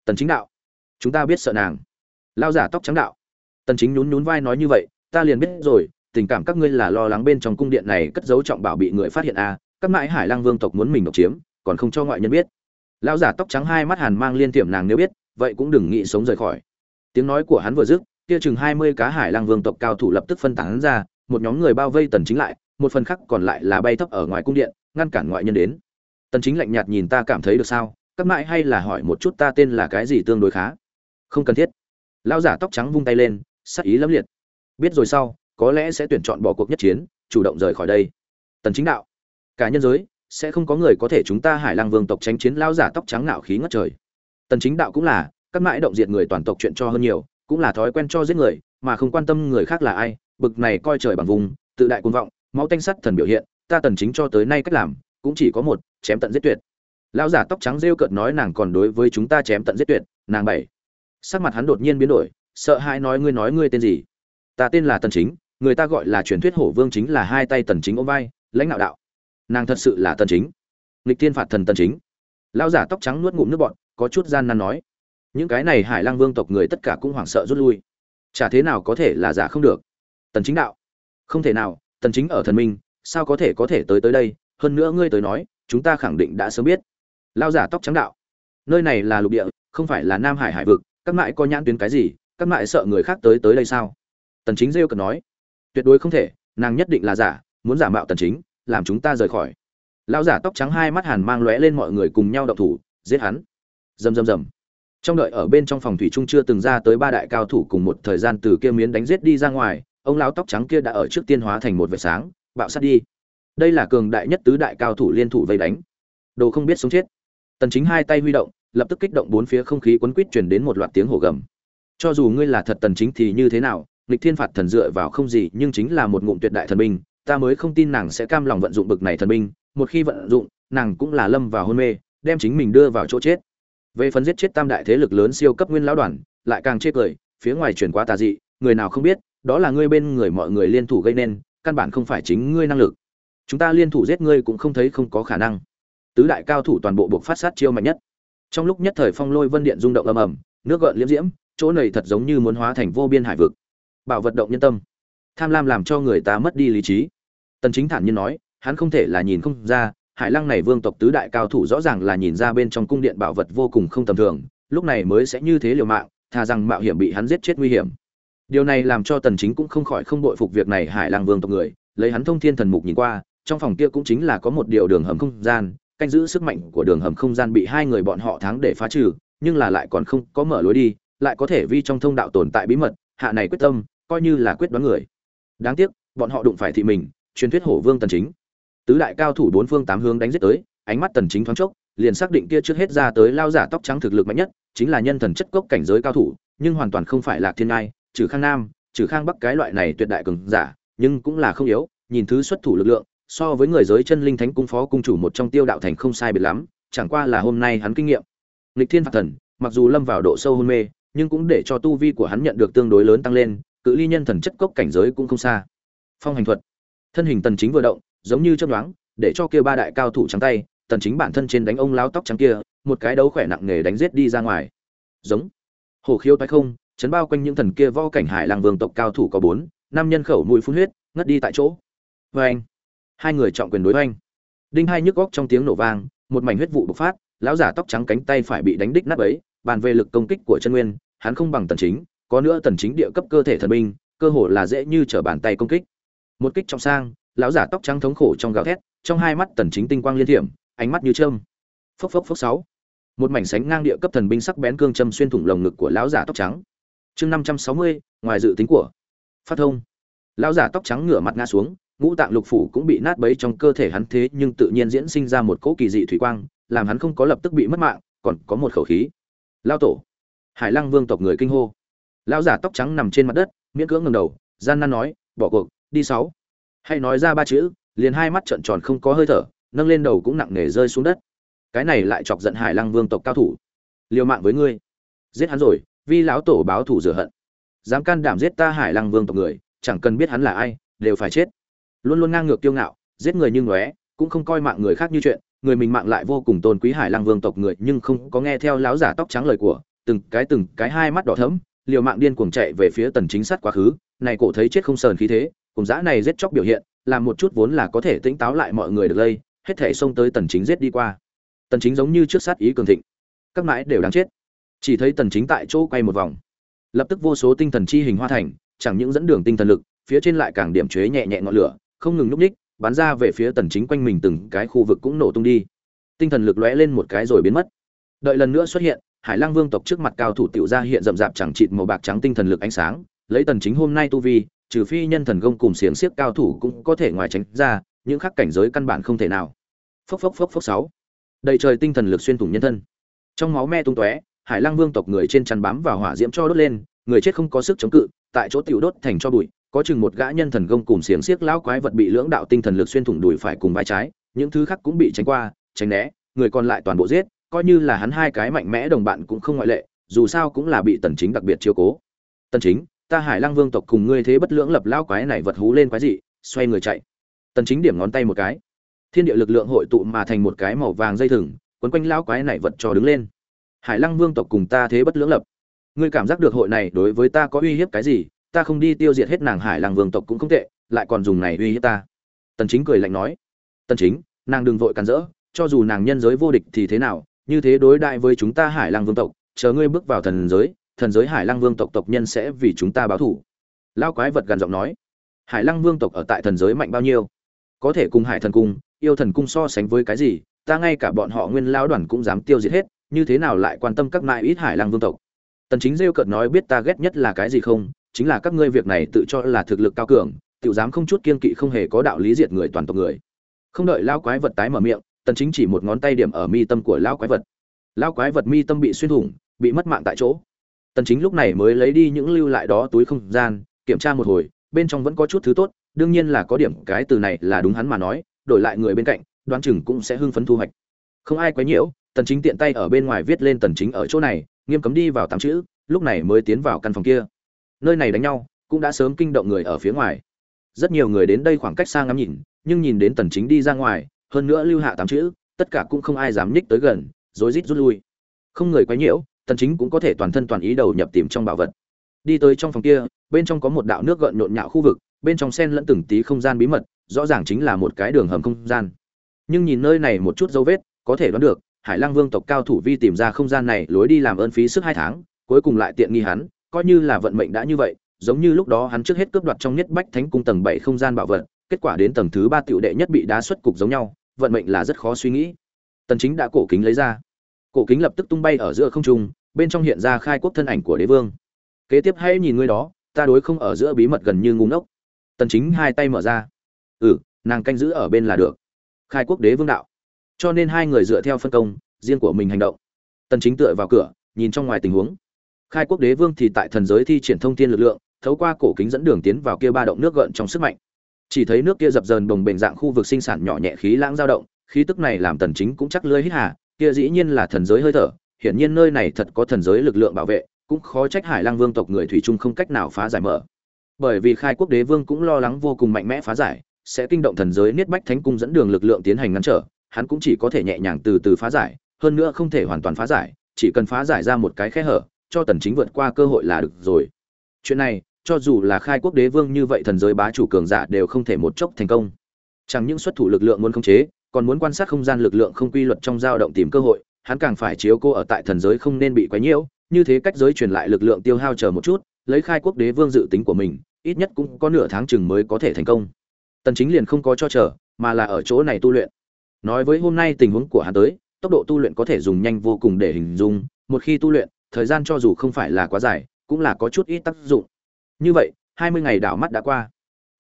Speaker 1: Tần chính đạo, chúng ta biết sợ nàng lao giả tóc trắng đạo. Tần chính nhún nhún vai nói như vậy, ta liền biết rồi, tình cảm các ngươi là lo lắng bên trong cung điện này cất giấu trọng bảo bị người phát hiện à các mãi hải lang vương tộc muốn mình độc chiếm, còn không cho ngoại nhân biết. Lão giả tóc trắng hai mắt hàn mang liên tiệm nàng nếu biết, vậy cũng đừng nghĩ sống rời khỏi. Tiếng nói của hắn vừa dứt, kia chừng 20 cá hải lang vương tộc cao thủ lập tức phân tán ra, một nhóm người bao vây tần chính lại, một phần khác còn lại là bay thấp ở ngoài cung điện, ngăn cản ngoại nhân đến. Tần chính lạnh nhạt nhìn ta cảm thấy được sao? Các mãi hay là hỏi một chút ta tên là cái gì tương đối khá? Không cần thiết lão giả tóc trắng vung tay lên, sắc ý lâm liệt. Biết rồi sau, có lẽ sẽ tuyển chọn bỏ cuộc nhất chiến, chủ động rời khỏi đây. Tần chính đạo, cả nhân giới, sẽ không có người có thể chúng ta hải lang vương tộc tranh chiến lão giả tóc trắng nạo khí ngất trời. Tần chính đạo cũng là, các mãi động diệt người toàn tộc chuyện cho hơn nhiều, cũng là thói quen cho giết người, mà không quan tâm người khác là ai, bực này coi trời bằng vùng, tự đại cuồng vọng, máu tanh sắt thần biểu hiện, ta tần chính cho tới nay cách làm, cũng chỉ có một, chém tận giết tuyệt. Lão giả tóc trắng rêu cợt nói nàng còn đối với chúng ta chém tận giết tuyệt, nàng bảy sắc mặt hắn đột nhiên biến đổi, sợ hãi nói, ngươi nói ngươi tên gì? Ta tên là tần chính, người ta gọi là truyền thuyết hổ vương chính là hai tay tần chính ôm vai, lãnh đạo đạo. Nàng thật sự là tần chính? Nghịch tiên phạt thần tần chính. Lão giả tóc trắng nuốt ngụm nước bọt, có chút gian nan nói. Những cái này hải lang vương tộc người tất cả cũng hoảng sợ rút lui. Chả thế nào có thể là giả không được? Tần chính đạo. Không thể nào, tần chính ở thần minh, sao có thể có thể tới tới đây? Hơn nữa ngươi tới nói, chúng ta khẳng định đã sớm biết. Lão giả tóc trắng đạo. Nơi này là lục địa, không phải là nam hải hải vực các mại có nhãn tuyến cái gì, các mại sợ người khác tới tới đây sao? Tần chính rêu cần nói, tuyệt đối không thể, nàng nhất định là giả, muốn giả mạo tần chính, làm chúng ta rời khỏi. Lão giả tóc trắng hai mắt hàn mang lóe lên mọi người cùng nhau động thủ, giết hắn. Rầm rầm rầm. Trong đợi ở bên trong phòng thủy trung chưa từng ra tới ba đại cao thủ cùng một thời gian từ kia miến đánh giết đi ra ngoài, ông lão tóc trắng kia đã ở trước tiên hóa thành một vệt sáng, bạo sát đi. Đây là cường đại nhất tứ đại cao thủ liên thủ vây đánh. Đồ không biết sống chết. Tần chính hai tay huy động lập tức kích động bốn phía không khí quấn quýt truyền đến một loạt tiếng hổ gầm. Cho dù ngươi là thật tần chính thì như thế nào, nghịch thiên phạt thần dựa vào không gì, nhưng chính là một ngụm tuyệt đại thần binh, ta mới không tin nàng sẽ cam lòng vận dụng bực này thần binh, một khi vận dụng, nàng cũng là lâm vào hôn mê, đem chính mình đưa vào chỗ chết. Về phần giết chết tam đại thế lực lớn siêu cấp nguyên lão đoàn, lại càng chê cười, phía ngoài truyền quá tà dị, người nào không biết, đó là ngươi bên người mọi người liên thủ gây nên, căn bản không phải chính ngươi năng lực. Chúng ta liên thủ giết ngươi cũng không thấy không có khả năng. Tứ đại cao thủ toàn bộ buộc phát sát chiêu mạnh nhất trong lúc nhất thời phong lôi vân điện rung động ầm ầm, nước gợn liễm diễm, chỗ này thật giống như muốn hóa thành vô biên hải vực. Bảo vật động nhân tâm. Tham lam làm cho người ta mất đi lý trí. Tần chính thản nhiên nói, hắn không thể là nhìn không ra, hải lăng này vương tộc tứ đại cao thủ rõ ràng là nhìn ra bên trong cung điện bảo vật vô cùng không tầm thường, lúc này mới sẽ như thế liều mạng, thà rằng mạo hiểm bị hắn giết chết nguy hiểm. Điều này làm cho tần chính cũng không khỏi không bội phục việc này hải lăng vương tộc người, lấy hắn thông thiên thần mục nhìn qua, trong phòng kia cũng chính là có một điều đường hầm không gian canh giữ sức mạnh của đường hầm không gian bị hai người bọn họ thắng để phá trừ, nhưng là lại còn không có mở lối đi, lại có thể vi trong thông đạo tồn tại bí mật, hạ này quyết tâm, coi như là quyết đoán người. Đáng tiếc, bọn họ đụng phải thị mình, truyền thuyết hổ vương tần chính. Tứ đại cao thủ bốn phương tám hướng đánh giết tới, ánh mắt tần chính thoáng chốc, liền xác định kia trước hết ra tới lao giả tóc trắng thực lực mạnh nhất, chính là nhân thần chất cốc cảnh giới cao thủ, nhưng hoàn toàn không phải là thiên ngai, trừ khang nam, trừ khang bắc cái loại này tuyệt đại cường giả, nhưng cũng là không yếu, nhìn thứ xuất thủ lực lượng so với người giới chân linh thánh cung phó cung chủ một trong tiêu đạo thành không sai biệt lắm, chẳng qua là hôm nay hắn kinh nghiệm. Nghịch thiên phạt thần, mặc dù lâm vào độ sâu hôn mê, nhưng cũng để cho tu vi của hắn nhận được tương đối lớn tăng lên, cự ly nhân thần chất cốc cảnh giới cũng không xa. Phong hành thuật. Thân hình tần chính vừa động, giống như chớp nhoáng, để cho kia ba đại cao thủ trắng tay, tần chính bản thân trên đánh ông láo tóc trắng kia, một cái đấu khỏe nặng nghề đánh giết đi ra ngoài. Giống. Hổ khiêu toái không, chấn bao quanh những thần kia võ cảnh hải lang vương tộc cao thủ có bốn, năm nhân khẩu mũi phun huyết, ngất đi tại chỗ. Với anh hai người trọng quyền đối oanh đinh hai nhức góc trong tiếng nổ vang một mảnh huyết vụ bộc phát lão giả tóc trắng cánh tay phải bị đánh đích nát ấy bàn về lực công kích của chân nguyên hắn không bằng tần chính có nữa tần chính địa cấp cơ thể thần binh cơ hồ là dễ như trở bàn tay công kích. Một kích trong sang lão giả tóc trắng thống khổ trong gào thét trong hai mắt tần chính tinh quang liên thiểm ánh mắt như châm. Phốc phốc phốc sáu. Một mảnh sánh ngang địa cấp thần binh sắc bén cương châm xuyên thủng lồng ngực của lão giả tóc trắng. Chương 560, ngoài dự tính của phát thông. Lão giả tóc trắng ngửa mặt ngã xuống ngũ tạng lục phủ cũng bị nát bấy trong cơ thể hắn thế nhưng tự nhiên diễn sinh ra một cỗ kỳ dị thủy quang, làm hắn không có lập tức bị mất mạng, còn có một khẩu khí. Lao tổ. Hải lăng vương tộc người kinh hô. Lão giả tóc trắng nằm trên mặt đất, miễn cưỡng ngầm đầu, gian nan nói, bỏ cuộc, đi sáu. Hay nói ra ba chữ, liền hai mắt trợn tròn không có hơi thở, nâng lên đầu cũng nặng nề rơi xuống đất. Cái này lại chọc giận hải lăng vương tộc cao thủ. Liều mạng với ngươi. Giết hắn rồi, vi lão tổ báo thủ rửa hận. Dám can đảm giết ta hải lăng vương tộc người, chẳng cần biết hắn là ai, đều phải chết luôn luôn ngang ngược kiêu ngạo, giết người như ngóe, cũng không coi mạng người khác như chuyện, người mình mạng lại vô cùng tôn quý hải lăng vương tộc người, nhưng không có nghe theo láo giả tóc trắng lời của, từng cái từng cái hai mắt đỏ thẫm, liều mạng điên cuồng chạy về phía tần chính sát quá khứ, này cổ thấy chết không sờn khí thế, cùng dã này giết chóc biểu hiện, làm một chút vốn là có thể tĩnh táo lại mọi người được lây, hết thể xông tới tần chính giết đi qua. Tần chính giống như trước sát ý cường thịnh. Các mãi đều đáng chết. Chỉ thấy tần chính tại chỗ quay một vòng. Lập tức vô số tinh thần chi hình hoa thành, chẳng những dẫn đường tinh thần lực, phía trên lại càng điểm chế nhẹ nhẹ ngọn lửa không ngừng núp ních bắn ra về phía tần chính quanh mình từng cái khu vực cũng nổ tung đi. Tinh thần lực lóe lên một cái rồi biến mất. Đợi lần nữa xuất hiện, hải lăng vương tộc trước mặt cao thủ tiểu ra hiện rậm rạp chẳng chịt màu bạc trắng tinh thần lực ánh sáng, lấy tần chính hôm nay tu vi, trừ phi nhân thần công cùng xiềng xiếc cao thủ cũng có thể ngoài tránh ra, những khắc cảnh giới căn bản không thể nào. Phốc phốc phốc phốc sáu. Đầy trời tinh thần lực xuyên thủng nhân thân. Trong máu me tung tóe, hải lăng vương tộc người trên chăn bám vào hỏa diễm cho đốt lên, người chết không có sức chống cự, tại chỗ tiểu đốt thành cho bụi có chừng một gã nhân thần gông cùng xiềng xiếc lão quái vật bị lưỡng đạo tinh thần lực xuyên thủng đùi phải cùng vai trái, những thứ khác cũng bị tránh qua, tránh né, người còn lại toàn bộ giết, coi như là hắn hai cái mạnh mẽ đồng bạn cũng không ngoại lệ, dù sao cũng là bị tần chính đặc biệt chiếu cố. Tần chính, ta hải lăng vương tộc cùng ngươi thế bất lưỡng lập lão quái này vật hú lên quái dị, xoay người chạy. Tần chính điểm ngón tay một cái. Thiên địa lực lượng hội tụ mà thành một cái màu vàng dây thừng, quấn quanh lão quái này vật cho đứng lên. Hải lăng vương tộc cùng ta thế bất lưỡng lập. Ngươi cảm giác được hội này đối với ta có uy hiếp cái gì? Ta không đi tiêu diệt hết nàng hải lang vương tộc cũng không tệ, lại còn dùng này uy hiếp ta. Tần chính cười lạnh nói. Tần chính, nàng đừng vội cản rỡ, cho dù nàng nhân giới vô địch thì thế nào, như thế đối đại với chúng ta hải lang vương tộc, chờ ngươi bước vào thần giới thần giới hải lăng vương tộc tộc nhân sẽ vì chúng ta báo thù. Lao quái vật gần giọng nói. Hải lăng vương tộc ở tại thần giới mạnh bao nhiêu? Có thể cùng hải thần cung, yêu thần cung so sánh với cái gì, ta ngay cả bọn họ nguyên lao đoàn cũng dám tiêu diệt hết, như thế nào lại quan tâm các mại ít hải lăng vương tộc? Tần chính rêu cợt nói biết ta ghét nhất là cái gì không chính là các ngươi việc này tự cho là thực lực cao cường tự dám không chút kiên kỵ không hề có đạo lý diệt người toàn tộc người. Không đợi lao quái vật tái mở miệng, tần chính chỉ một ngón tay điểm ở mi tâm của lao quái vật. Lao quái vật mi tâm bị xuyên thủng, bị mất mạng tại chỗ. Tần chính lúc này mới lấy đi những lưu lại đó túi không gian, kiểm tra một hồi, bên trong vẫn có chút thứ tốt, đương nhiên là có điểm cái từ này là đúng hắn mà nói, đổi lại người bên cạnh, đoán chừng cũng sẽ hưng phấn thu hoạch. Không ai quấy nhiễu, tần chính tiện tay ở bên ngoài viết lên tần chính ở chỗ này, nghiêm cấm đi vào tám chữ, lúc này mới tiến vào căn phòng kia nơi này đánh nhau, cũng đã sớm kinh động người ở phía ngoài. Rất nhiều người đến đây khoảng cách xa ngắm nhìn, nhưng nhìn đến tần chính đi ra ngoài, hơn nữa lưu hạ tám chữ, tất cả cũng không ai dám nhích tới gần, rối rít rút lui. Không người quấy nhiễu, tần chính cũng có thể toàn thân toàn ý đầu nhập tìm trong bảo vật. Đi tới trong phòng kia, bên trong có một đạo nước gợn nhộn nhạo khu vực, bên trong xen lẫn từng tí không gian bí mật, rõ ràng chính là một cái đường hầm không gian. Nhưng nhìn nơi này một chút dấu vết, có thể đoán được, hải lang vương tộc cao thủ vi tìm ra không gian này lối đi làm ơn phí sức hai tháng, cuối cùng lại tiện nghi hắn coi như là vận mệnh đã như vậy, giống như lúc đó hắn trước hết cướp đoạt trong nhất bách thánh cung tầng bảy không gian bảo vật, kết quả đến tầng thứ ba tiểu đệ nhất bị đá xuất cục giống nhau, vận mệnh là rất khó suy nghĩ. Tần chính đã cổ kính lấy ra. Cổ kính lập tức tung bay ở giữa không trung, bên trong hiện ra khai quốc thân ảnh của đế vương. Kế tiếp hãy nhìn ngươi đó, ta đối không ở giữa bí mật gần như ngu ngốc. Tần chính hai tay mở ra. Ừ nàng canh giữ ở bên là được. Khai quốc đế vương đạo. Cho nên hai người dựa theo phân công, riêng của mình hành động. Tần chính tựa vào cửa, nhìn trong ngoài tình huống khai quốc đế vương thì tại thần giới thi triển thông thiên lực lượng, thấu qua cổ kính dẫn đường tiến vào kia ba động nước gợn trong sức mạnh. Chỉ thấy nước kia dập dờn đồng bền dạng khu vực sinh sản nhỏ nhẹ khí lãng dao động, khí tức này làm tần chính cũng chắc lưỡi hít hà, kia dĩ nhiên là thần giới hơi thở, hiển nhiên nơi này thật có thần giới lực lượng bảo vệ, cũng khó trách hải lang vương tộc người thủy chung không cách nào phá giải mở. Bởi vì khai quốc đế vương cũng lo lắng vô cùng mạnh mẽ phá giải, sẽ kinh động thần giới niết bách thánh cung dẫn đường lực lượng tiến hành ngăn trở, hắn cũng chỉ có thể nhẹ nhàng từ từ phá giải, hơn nữa không thể hoàn toàn phá giải, chỉ cần phá giải ra một cái khe hở cho tần chính vượt qua cơ hội là được rồi. Chuyện này, cho dù là khai quốc đế vương như vậy thần giới bá chủ cường giả đều không thể một chốc thành công. Chẳng những xuất thủ lực lượng muốn khống chế, còn muốn quan sát không gian lực lượng không quy luật trong dao động tìm cơ hội, hắn càng phải chiếu cô ở tại thần giới không nên bị quấy nhiễu, như thế cách giới truyền lại lực lượng tiêu hao chờ một chút, lấy khai quốc đế vương dự tính của mình, ít nhất cũng có nửa tháng chừng mới có thể thành công. Tần chính liền không có cho chờ, mà là ở chỗ này tu luyện. Nói với hôm nay tình huống của hắn tới, tốc độ tu luyện có thể dùng nhanh vô cùng để hình dung, một khi tu luyện thời gian cho dù không phải là quá dài, cũng là có chút ít tác dụng. Như vậy 20 ngày đảo mắt đã qua.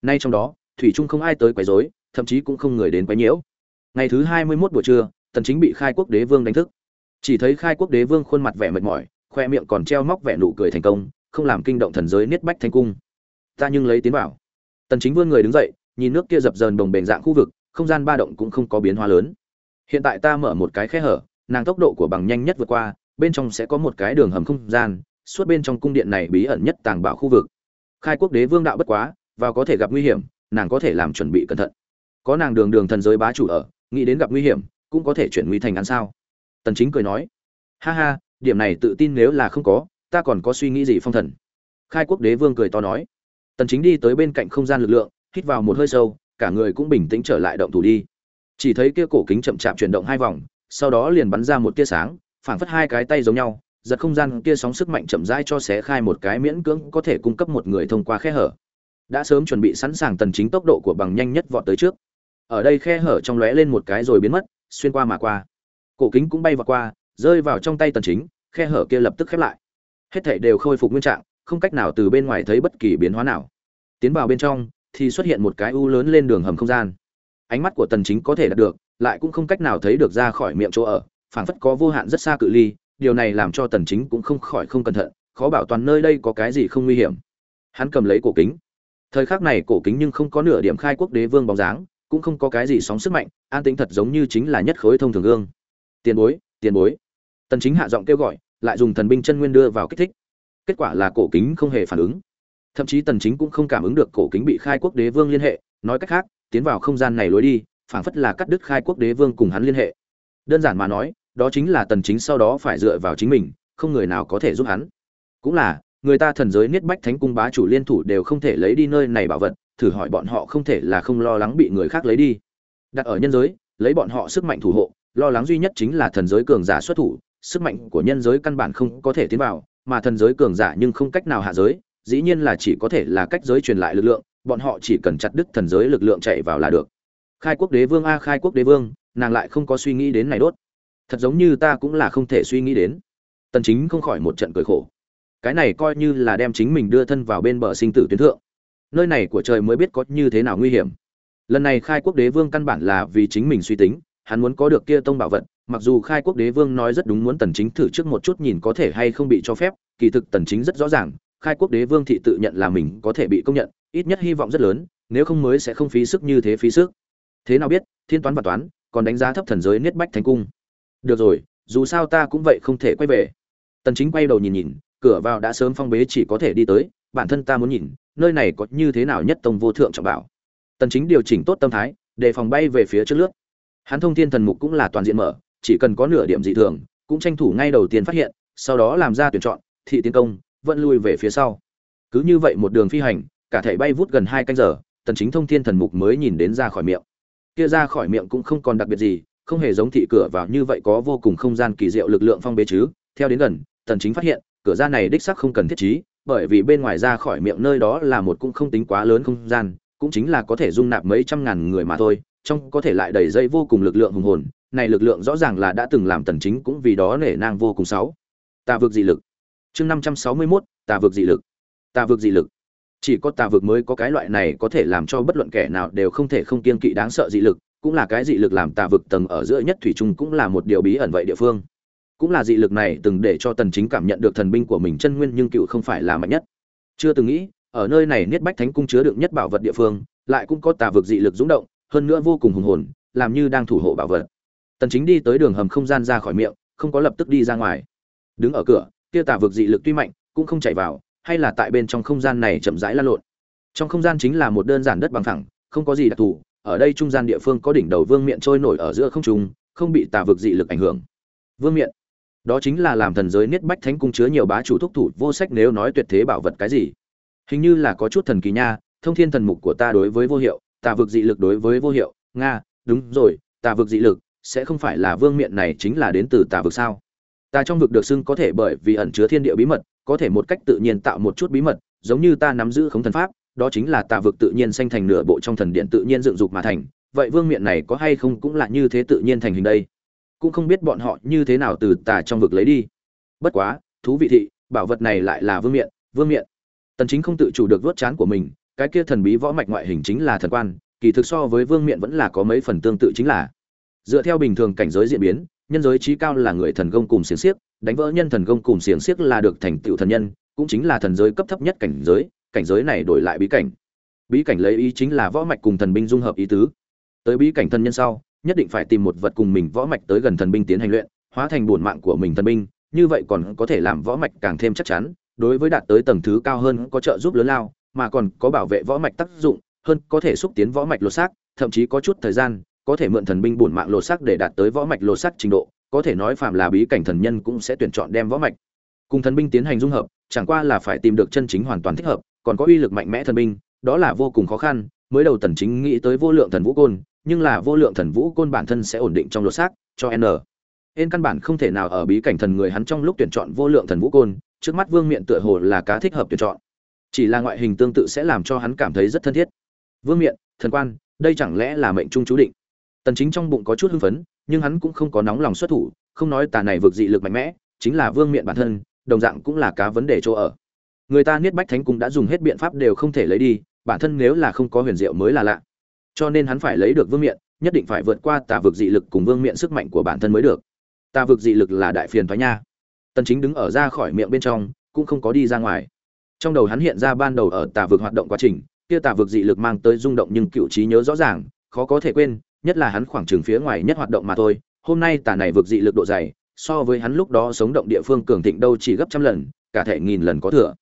Speaker 1: Nay trong đó, thủy trung không ai tới quấy rối, thậm chí cũng không người đến quấy nhiễu. Ngày thứ 21 buổi trưa, tần chính bị khai quốc đế vương đánh thức. Chỉ thấy khai quốc đế vương khuôn mặt vẻ mệt mỏi, khoe miệng còn treo móc vẻ nụ cười thành công, không làm kinh động thần giới niết bách thanh cung. Ta nhưng lấy tiến bảo. Tần chính vươn người đứng dậy, nhìn nước kia dập dờn đồng bền dạng khu vực, không gian ba động cũng không có biến hóa lớn. Hiện tại ta mở một cái khe hở, nàng tốc độ của bằng nhanh nhất vượt qua bên trong sẽ có một cái đường hầm không gian, suốt bên trong cung điện này bí ẩn nhất tàng bảo khu vực. Khai quốc đế vương đạo bất quá vào có thể gặp nguy hiểm, nàng có thể làm chuẩn bị cẩn thận. Có nàng đường đường thần giới bá chủ ở, nghĩ đến gặp nguy hiểm, cũng có thể chuyển nguy thành an sao? Tần chính cười nói, ha ha, điểm này tự tin nếu là không có, ta còn có suy nghĩ gì phong thần? Khai quốc đế vương cười to nói, tần chính đi tới bên cạnh không gian lực lượng, hít vào một hơi sâu, cả người cũng bình tĩnh trở lại động thủ đi. Chỉ thấy kia cổ kính chậm chạp chuyển động hai vòng, sau đó liền bắn ra một tia sáng phảng phất hai cái tay giống nhau, giật không gian kia sóng sức mạnh chậm rãi cho xé khai một cái miễn cưỡng có thể cung cấp một người thông qua khe hở. Đã sớm chuẩn bị sẵn sàng tần chính tốc độ của bằng nhanh nhất vọt tới trước. Ở đây khe hở trong lóe lên một cái rồi biến mất, xuyên qua mà qua. Cổ kính cũng bay vào qua, rơi vào trong tay tần chính, khe hở kia lập tức khép lại. Hết thảy đều khôi phục nguyên trạng, không cách nào từ bên ngoài thấy bất kỳ biến hóa nào. Tiến vào bên trong, thì xuất hiện một cái u lớn lên đường hầm không gian. Ánh mắt của tần chính có thể đạt được, lại cũng không cách nào thấy được ra khỏi miệng chỗ ở phảng phất có vô hạn rất xa cự ly, điều này làm cho tần chính cũng không khỏi không cẩn thận, khó bảo toàn nơi đây có cái gì không nguy hiểm. Hắn cầm lấy cổ kính. Thời khắc này cổ kính nhưng không có nửa điểm khai quốc đế vương bóng dáng, cũng không có cái gì sóng sức mạnh, an tĩnh thật giống như chính là nhất khối thông thường gương. Tiền bối tiền bối. Tần chính hạ giọng kêu gọi, lại dùng thần binh chân nguyên đưa vào kích thích. Kết quả là cổ kính không hề phản ứng. Thậm chí tần chính cũng không cảm ứng được cổ kính bị khai quốc đế vương liên hệ, nói cách khác, tiến vào không gian này lối đi, phảng phất là cắt đứt khai quốc đế vương cùng hắn liên hệ. Đơn giản mà nói đó chính là tần chính sau đó phải dựa vào chính mình, không người nào có thể giúp hắn. Cũng là, người ta thần giới niết bách thánh cung bá chủ liên thủ đều không thể lấy đi nơi này bảo vật, thử hỏi bọn họ không thể là không lo lắng bị người khác lấy đi. Đặt ở nhân giới, lấy bọn họ sức mạnh thủ hộ, lo lắng duy nhất chính là thần giới cường giả xuất thủ, sức mạnh của nhân giới căn bản không có thể tiến vào, mà thần giới cường giả nhưng không cách nào hạ giới, dĩ nhiên là chỉ có thể là cách giới truyền lại lực lượng, bọn họ chỉ cần chặt đứt thần giới lực lượng chạy vào là được. Khai quốc đế vương a, khai quốc đế vương, nàng lại không có suy nghĩ đến này đốt thật giống như ta cũng là không thể suy nghĩ đến. Tần chính không khỏi một trận cười khổ. Cái này coi như là đem chính mình đưa thân vào bên bờ sinh tử tuyến thượng. Nơi này của trời mới biết có như thế nào nguy hiểm. Lần này khai quốc đế vương căn bản là vì chính mình suy tính, hắn muốn có được kia tông bảo vật, mặc dù khai quốc đế vương nói rất đúng muốn tần chính thử trước một chút nhìn có thể hay không bị cho phép, kỳ thực tần chính rất rõ ràng, khai quốc đế vương thị tự nhận là mình có thể bị công nhận, ít nhất hy vọng rất lớn, nếu không mới sẽ không phí sức như thế phí sức. Thế nào biết, thiên toán và toán, còn đánh giá thấp thần giới niết bách thành cung được rồi, dù sao ta cũng vậy không thể quay về. Tần chính quay đầu nhìn nhìn, cửa vào đã sớm phong bế chỉ có thể đi tới, bản thân ta muốn nhìn, nơi này có như thế nào nhất tông vô thượng trọng bảo. Tần chính điều chỉnh tốt tâm thái để phòng bay về phía trước lướt. Hắn thông thiên thần mục cũng là toàn diện mở, chỉ cần có nửa điểm dị thường, cũng tranh thủ ngay đầu tiên phát hiện, sau đó làm ra tuyển chọn, thị tiến công, vẫn lui về phía sau. Cứ như vậy một đường phi hành, cả thể bay vút gần hai canh giờ, tần chính thông thiên thần mục mới nhìn đến ra khỏi miệng. Kia ra khỏi miệng cũng không còn đặc biệt gì không hề giống thị cửa vào như vậy có vô cùng không gian kỳ diệu lực lượng phong bế chứ. Theo đến gần tần chính phát hiện cửa ra này đích xác không cần thiết trí bởi vì bên ngoài ra khỏi miệng nơi đó là một cũng không tính quá lớn không gian cũng chính là có thể dung nạp mấy trăm ngàn người mà thôi trong có thể lại đầy dây vô cùng lực lượng hùng hồn. Này lực lượng rõ ràng là đã từng làm tần chính cũng vì đó nể nang vô cùng sáu. Tà vực dị lực. Chương 561, tà vực dị lực. Tà vực dị lực. Chỉ có tà vực mới có cái loại này có thể làm cho bất luận kẻ nào đều không thể không kiên kỵ đáng sợ dị lực cũng là cái dị lực làm tà vực tầng ở giữa nhất thủy chung cũng là một điều bí ẩn vậy địa phương. Cũng là dị lực này từng để cho tần chính cảm nhận được thần binh của mình chân nguyên nhưng cựu không phải là mạnh nhất. Chưa từng nghĩ, ở nơi này niết bách thánh cung chứa đựng nhất bảo vật địa phương, lại cũng có tà vực dị lực dũng động, hơn nữa vô cùng hùng hồn, làm như đang thủ hộ bảo vật. Tần chính đi tới đường hầm không gian ra khỏi miệng, không có lập tức đi ra ngoài. Đứng ở cửa, kia tà vực dị lực tuy mạnh, cũng không chạy vào, hay là tại bên trong không gian này chậm rãi lan lộn. Trong không gian chính là một đơn giản đất bằng phẳng, không có gì đặc thù ở đây trung gian địa phương có đỉnh đầu vương miện trôi nổi ở giữa không trung, không bị tà vực dị lực ảnh hưởng. Vương miện, đó chính là làm thần giới niết bách thánh cung chứa nhiều bá chủ thúc thủ vô sách nếu nói tuyệt thế bảo vật cái gì. Hình như là có chút thần kỳ nha, thông thiên thần mục của ta đối với vô hiệu, tà vực dị lực đối với vô hiệu, nga, đúng rồi, tà vực dị lực, sẽ không phải là vương miện này chính là đến từ tà vực sao? Ta trong vực được xưng có thể bởi vì ẩn chứa thiên địa bí mật, có thể một cách tự nhiên tạo một chút bí mật, giống như ta nắm giữ khống thần pháp đó chính là tà vực tự nhiên sanh thành nửa bộ trong thần điện tự nhiên dựng dục mà thành. Vậy vương miện này có hay không cũng là như thế tự nhiên thành hình đây? Cũng không biết bọn họ như thế nào từ tà trong vực lấy đi. Bất quá, thú vị thị, bảo vật này lại là vương miện vương miện. Tần chính không tự chủ được vớt chán của mình, cái kia thần bí võ mạch ngoại hình chính là thần quan, kỳ thực so với vương miện vẫn là có mấy phần tương tự chính là. Dựa theo bình thường cảnh giới diễn biến, nhân giới trí cao là người thần công cùng xiềng xiếc, đánh vỡ nhân thần công cùng xiềng xiếc là được thành tựu thần nhân, cũng chính là thần giới cấp thấp nhất cảnh giới cảnh giới này đổi lại bí cảnh. Bí cảnh lấy ý chính là võ mạch cùng thần binh dung hợp ý tứ. Tới bí cảnh thân nhân sau, nhất định phải tìm một vật cùng mình võ mạch tới gần thần binh tiến hành luyện, hóa thành bổn mạng của mình thần binh, như vậy còn có thể làm võ mạch càng thêm chắc chắn, đối với đạt tới tầng thứ cao hơn có trợ giúp lớn lao, mà còn có bảo vệ võ mạch tác dụng, hơn có thể xúc tiến võ mạch lột xác, thậm chí có chút thời gian, có thể mượn thần binh bổn mạng lột xác để đạt tới võ mạch lột xác trình độ, có thể nói phạm là bí cảnh thần nhân cũng sẽ tuyển chọn đem võ mạch cùng thần binh tiến hành dung hợp chẳng qua là phải tìm được chân chính hoàn toàn thích hợp còn có uy lực mạnh mẽ thần binh đó là vô cùng khó khăn mới đầu tần chính nghĩ tới vô lượng thần vũ côn nhưng là vô lượng thần vũ côn bản thân sẽ ổn định trong lột xác cho n Nên căn bản không thể nào ở bí cảnh thần người hắn trong lúc tuyển chọn vô lượng thần vũ côn, trước mắt Vương Miện tựa hồ là cá thích hợp tuyển chọn. Chỉ là ngoại hình tương tự sẽ làm cho hắn cảm thấy rất thân thiết. Vương Miện, thần quan, đây chẳng lẽ là mệnh trung chú định? Tần Chính trong bụng có chút hưng phấn, nhưng hắn cũng không có nóng lòng xuất thủ, không nói tà này vực dị lực mạnh mẽ, chính là Vương Miện bản thân, đồng dạng cũng là cá vấn đề chỗ ở. Người ta Niết Bách Thánh cũng đã dùng hết biện pháp đều không thể lấy đi, bản thân nếu là không có huyền diệu mới là lạ. Cho nên hắn phải lấy được Vương Miện, nhất định phải vượt qua tà vực dị lực cùng Vương Miện sức mạnh của bản thân mới được tà vực dị lực là đại phiền thoái nha tần chính đứng ở ra khỏi miệng bên trong cũng không có đi ra ngoài trong đầu hắn hiện ra ban đầu ở tà vực hoạt động quá trình kia tà vực dị lực mang tới rung động nhưng cựu trí nhớ rõ ràng khó có thể quên nhất là hắn khoảng trường phía ngoài nhất hoạt động mà thôi hôm nay tà này vực dị lực độ dày so với hắn lúc đó sống động địa phương cường thịnh đâu chỉ gấp trăm lần cả thể nghìn lần có thừa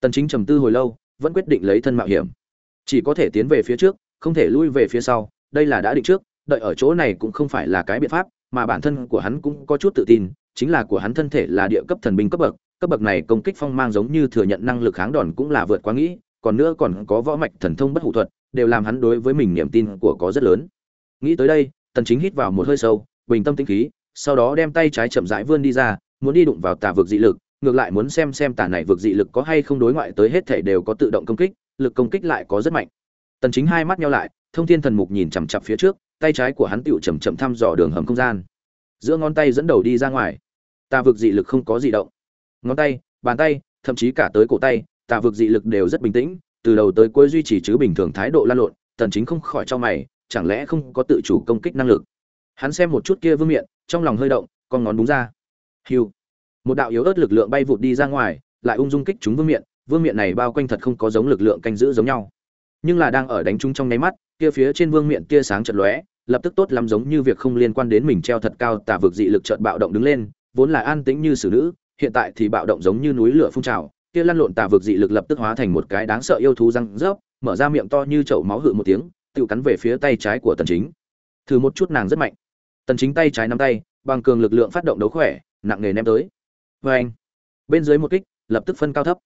Speaker 1: tần chính trầm tư hồi lâu vẫn quyết định lấy thân mạo hiểm chỉ có thể tiến về phía trước không thể lui về phía sau đây là đã định trước đợi ở chỗ này cũng không phải là cái biện pháp mà bản thân của hắn cũng có chút tự tin, chính là của hắn thân thể là địa cấp thần binh cấp bậc, cấp bậc này công kích phong mang giống như thừa nhận năng lực kháng đòn cũng là vượt quá nghĩ, còn nữa còn có võ mạch thần thông bất hủ thuật, đều làm hắn đối với mình niềm tin của có rất lớn. Nghĩ tới đây, Tần Chính hít vào một hơi sâu, bình tâm tĩnh khí, sau đó đem tay trái chậm rãi vươn đi ra, muốn đi đụng vào tà vực dị lực, ngược lại muốn xem xem tà này vực dị lực có hay không đối ngoại tới hết thể đều có tự động công kích, lực công kích lại có rất mạnh. Tần Chính hai mắt nheo lại, Thông Thiên Thần Mục nhìn chằm chằm phía trước, tay trái của hắn tiểu chậm chậm thăm dò đường hầm không gian. Giữa ngón tay dẫn đầu đi ra ngoài tà vực dị lực không có gì động. Ngón tay bàn tay thậm chí cả tới cổ tay tà vực dị lực đều rất bình tĩnh từ đầu tới cuối duy trì chứ bình thường thái độ lan lộn tần chính không khỏi cho mày chẳng lẽ không có tự chủ công kích năng lực? Hắn xem một chút kia vương miện, trong lòng hơi động, con ngón đúng ra. Hiu. Một đạo yếu ớt lực lượng bay vụt đi ra ngoài, lại ung dung kích chúng vương miện. Vương miện này bao quanh thật không có giống lực lượng canh giữ giống nhau. Nhưng là đang ở đánh chúng trong nháy mắt, kia phía trên vương miện kia sáng chật lóe, lập tức tốt lắm giống như việc không liên quan đến mình treo thật cao tà vực dị lực chợt bạo động đứng lên, vốn là an tĩnh như xử nữ, hiện tại thì bạo động giống như núi lửa phun trào, kia lăn lộn tà vực dị lực lập tức hóa thành một cái đáng sợ yêu thú răng rớp, mở ra miệng to như chậu máu hự một tiếng, tự cắn về phía tay trái của tần chính. Thử một chút nàng rất mạnh tần chính tay trái nắm tay bằng cường lực lượng phát động đấu khỏe nặng nề ném tới với anh bên dưới một kích lập tức phân cao thấp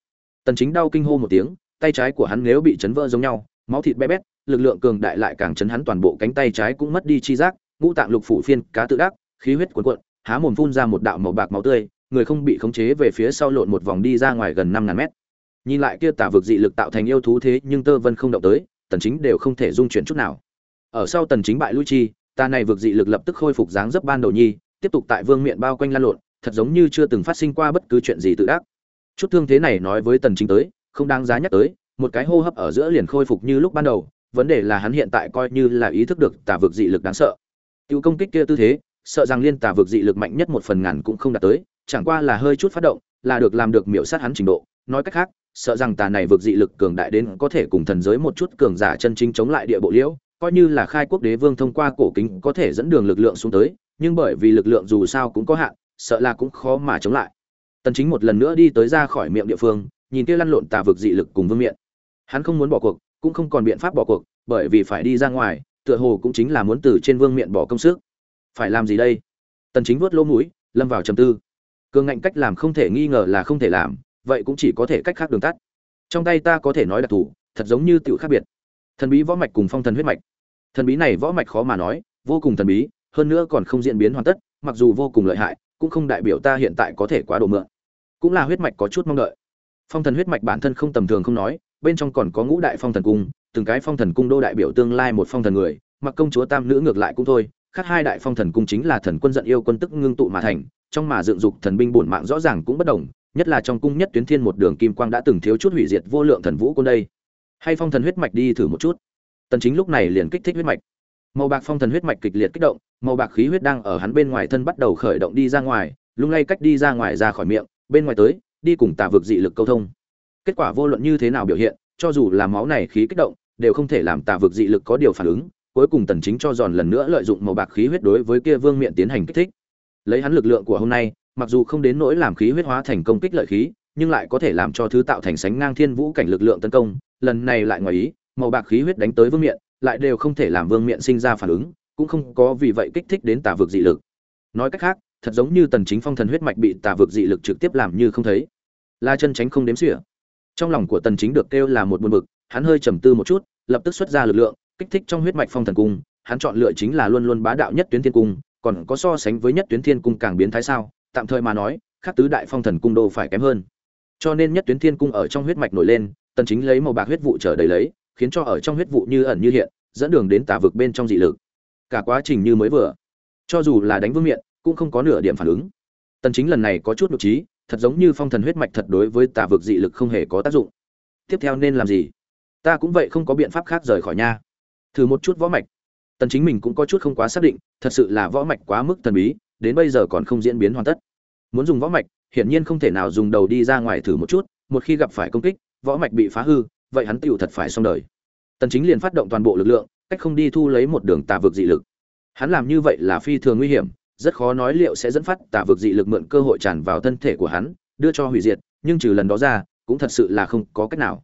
Speaker 1: tần chính đau kinh hô một tiếng tay trái của hắn nếu bị chấn vỡ giống nhau máu thịt bé bét lực lượng cường đại lại càng chấn hắn toàn bộ cánh tay trái cũng mất đi chi giác, ngũ tạng lục phủ phiên cá tự đắc, khí huyết cuồn cuộn, há mồm phun ra một đạo màu bạc máu tươi, người không bị khống chế về phía sau lộn một vòng đi ra ngoài gần 5000 mét. Nhìn lại kia tả vực dị lực tạo thành yêu thú thế, nhưng Tơ Vân không động tới, Tần Chính đều không thể dung chuyển chút nào. Ở sau Tần Chính bại lui chi, ta này vực dị lực lập tức khôi phục dáng dấp ban đầu nhi, tiếp tục tại vương miện bao quanh lan lộn, thật giống như chưa từng phát sinh qua bất cứ chuyện gì tự đắc. Chút thương thế này nói với Tần Chính tới, không đáng giá nhắc tới, một cái hô hấp ở giữa liền khôi phục như lúc ban đầu, vấn đề là hắn hiện tại coi như là ý thức được tà vực dị lực đáng sợ tiêu công kích kia tư thế sợ rằng liên tà vực dị lực mạnh nhất một phần ngàn cũng không đạt tới chẳng qua là hơi chút phát động là được làm được miểu sát hắn trình độ nói cách khác sợ rằng tà này vực dị lực cường đại đến có thể cùng thần giới một chút cường giả chân chính chống lại địa bộ liễu coi như là khai quốc đế vương thông qua cổ kính có thể dẫn đường lực lượng xuống tới, nhưng bởi vì lực lượng dù sao cũng có hạn, sợ là cũng khó mà chống lại. Tần chính một lần nữa đi tới ra khỏi miệng địa phương, nhìn kia lăn lộn tà vực dị lực cùng vương miện. Hắn không muốn bỏ cuộc, cũng không còn biện pháp bỏ cuộc, bởi vì phải đi ra ngoài, tựa hồ cũng chính là muốn từ trên vương miện bỏ công sức. Phải làm gì đây? Tần chính vuốt lỗ mũi, lâm vào trầm tư. Cường ngạnh cách làm không thể nghi ngờ là không thể làm, vậy cũng chỉ có thể cách khác đường tắt. Trong tay ta có thể nói đặc thù, thật giống như tiểu khác biệt thần bí võ mạch cùng phong thần huyết mạch. Thần bí này võ mạch khó mà nói, vô cùng thần bí, hơn nữa còn không diễn biến hoàn tất, mặc dù vô cùng lợi hại, cũng không đại biểu ta hiện tại có thể quá độ mượn. Cũng là huyết mạch có chút mong đợi. Phong thần huyết mạch bản thân không tầm thường không nói, bên trong còn có ngũ đại phong thần cung, từng cái phong thần cung đô đại biểu tương lai một phong thần người, mặc công chúa tam nữ ngược lại cũng thôi, khác hai đại phong thần cung chính là thần quân giận yêu quân tức ngưng tụ mà thành, trong mà dựng dục thần binh bổn mạng rõ ràng cũng bất đồng, nhất là trong cung nhất tuyến thiên một đường kim quang đã từng thiếu chút hủy diệt vô lượng thần vũ côn đây hay phong thần huyết mạch đi thử một chút. Tần chính lúc này liền kích thích huyết mạch. Màu bạc phong thần huyết mạch kịch liệt kích động, màu bạc khí huyết đang ở hắn bên ngoài thân bắt đầu khởi động đi ra ngoài, lung lay cách đi ra ngoài ra khỏi miệng, bên ngoài tới, đi cùng tà vực dị lực câu thông. Kết quả vô luận như thế nào biểu hiện, cho dù là máu này khí kích động, đều không thể làm tà vực dị lực có điều phản ứng, cuối cùng tần chính cho giòn lần nữa lợi dụng màu bạc khí huyết đối với kia vương miện tiến hành kích thích. Lấy hắn lực lượng của hôm nay, mặc dù không đến nỗi làm khí huyết hóa thành công kích lợi khí, nhưng lại có thể làm cho thứ tạo thành sánh ngang thiên vũ cảnh lực lượng tấn công lần này lại ngoài ý, màu bạc khí huyết đánh tới vương miện, lại đều không thể làm vương miện sinh ra phản ứng, cũng không có vì vậy kích thích đến tà vực dị lực. Nói cách khác, thật giống như tần chính phong thần huyết mạch bị tà vực dị lực trực tiếp làm như không thấy. La chân tránh không đếm xỉa. Trong lòng của tần chính được kêu là một buồn bực, hắn hơi trầm tư một chút, lập tức xuất ra lực lượng, kích thích trong huyết mạch phong thần cung, hắn chọn lựa chính là luôn luôn bá đạo nhất tuyến thiên cung, còn có so sánh với nhất tuyến thiên cung càng biến thái sao, tạm thời mà nói, khác tứ đại phong thần cung đô phải kém hơn. Cho nên nhất tuyến thiên cung ở trong huyết mạch nổi lên tần chính lấy màu bạc huyết vụ trở đầy lấy, khiến cho ở trong huyết vụ như ẩn như hiện, dẫn đường đến tà vực bên trong dị lực. Cả quá trình như mới vừa. Cho dù là đánh vương miện, cũng không có nửa điểm phản ứng. Tần chính lần này có chút nội trí, thật giống như phong thần huyết mạch thật đối với tà vực dị lực không hề có tác dụng. Tiếp theo nên làm gì? Ta cũng vậy không có biện pháp khác rời khỏi nha. Thử một chút võ mạch. Tần chính mình cũng có chút không quá xác định, thật sự là võ mạch quá mức thần bí, đến bây giờ còn không diễn biến hoàn tất. Muốn dùng võ mạch, hiển nhiên không thể nào dùng đầu đi ra ngoài thử một chút, một khi gặp phải công kích võ mạch bị phá hư, vậy hắn tựu thật phải xong đời. Tần chính liền phát động toàn bộ lực lượng, cách không đi thu lấy một đường tà vực dị lực. Hắn làm như vậy là phi thường nguy hiểm, rất khó nói liệu sẽ dẫn phát tà vực dị lực mượn cơ hội tràn vào thân thể của hắn, đưa cho hủy diệt, nhưng trừ lần đó ra, cũng thật sự là không có cách nào.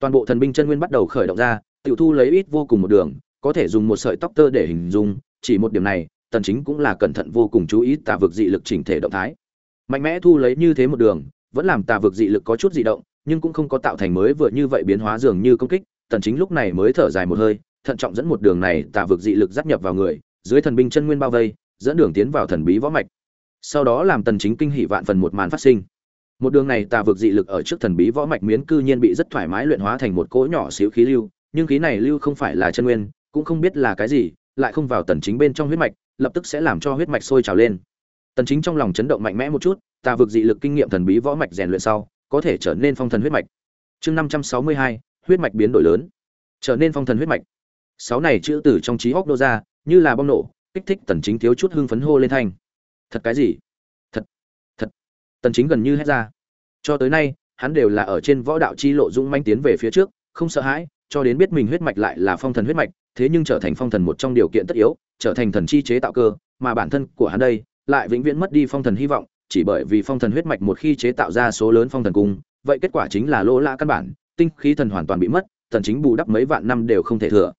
Speaker 1: Toàn bộ thần binh chân nguyên bắt đầu khởi động ra, tiểu thu lấy ít vô cùng một đường, có thể dùng một sợi tóc tơ để hình dung, chỉ một điểm này, tần chính cũng là cẩn thận vô cùng chú ý tà vực dị lực chỉnh thể động thái. Mạnh mẽ thu lấy như thế một đường vẫn làm tà vực dị lực có chút dị động, nhưng cũng không có tạo thành mới vừa như vậy biến hóa dường như công kích, tần chính lúc này mới thở dài một hơi, thận trọng dẫn một đường này tà vực dị lực dắt nhập vào người, dưới thần binh chân nguyên bao vây, dẫn đường tiến vào thần bí võ mạch. Sau đó làm tần chính kinh hỉ vạn phần một màn phát sinh. Một đường này tà vực dị lực ở trước thần bí võ mạch miến cư nhiên bị rất thoải mái luyện hóa thành một cỗ nhỏ xíu khí lưu, nhưng khí này lưu không phải là chân nguyên, cũng không biết là cái gì, lại không vào tần chính bên trong huyết mạch, lập tức sẽ làm cho huyết mạch sôi trào lên. Tần chính trong lòng chấn động mạnh mẽ một chút tà vực dị lực kinh nghiệm thần bí võ mạch rèn luyện sau có thể trở nên phong thần huyết mạch. Chương 562, huyết mạch biến đổi lớn. Trở nên phong thần huyết mạch. Sáu này chữ từ trong trí hốc đô ra như là bom nổ kích thích tần chính thiếu chút hưng phấn hô lên thanh. Thật cái gì? Thật thật. Tần chính gần như hét ra. Cho tới nay hắn đều là ở trên võ đạo chi lộ dũng manh tiến về phía trước không sợ hãi cho đến biết mình huyết mạch lại là phong thần huyết mạch thế nhưng trở thành phong thần một trong điều kiện tất yếu trở thành thần chi chế tạo cơ mà bản thân của hắn đây lại vĩnh viễn mất đi phong thần hy vọng chỉ bởi vì phong thần huyết mạch một khi chế tạo ra số lớn phong thần cung, vậy kết quả chính là lỗ lã căn bản, tinh khí thần hoàn toàn bị mất, thần chính bù đắp mấy vạn năm đều không thể thừa.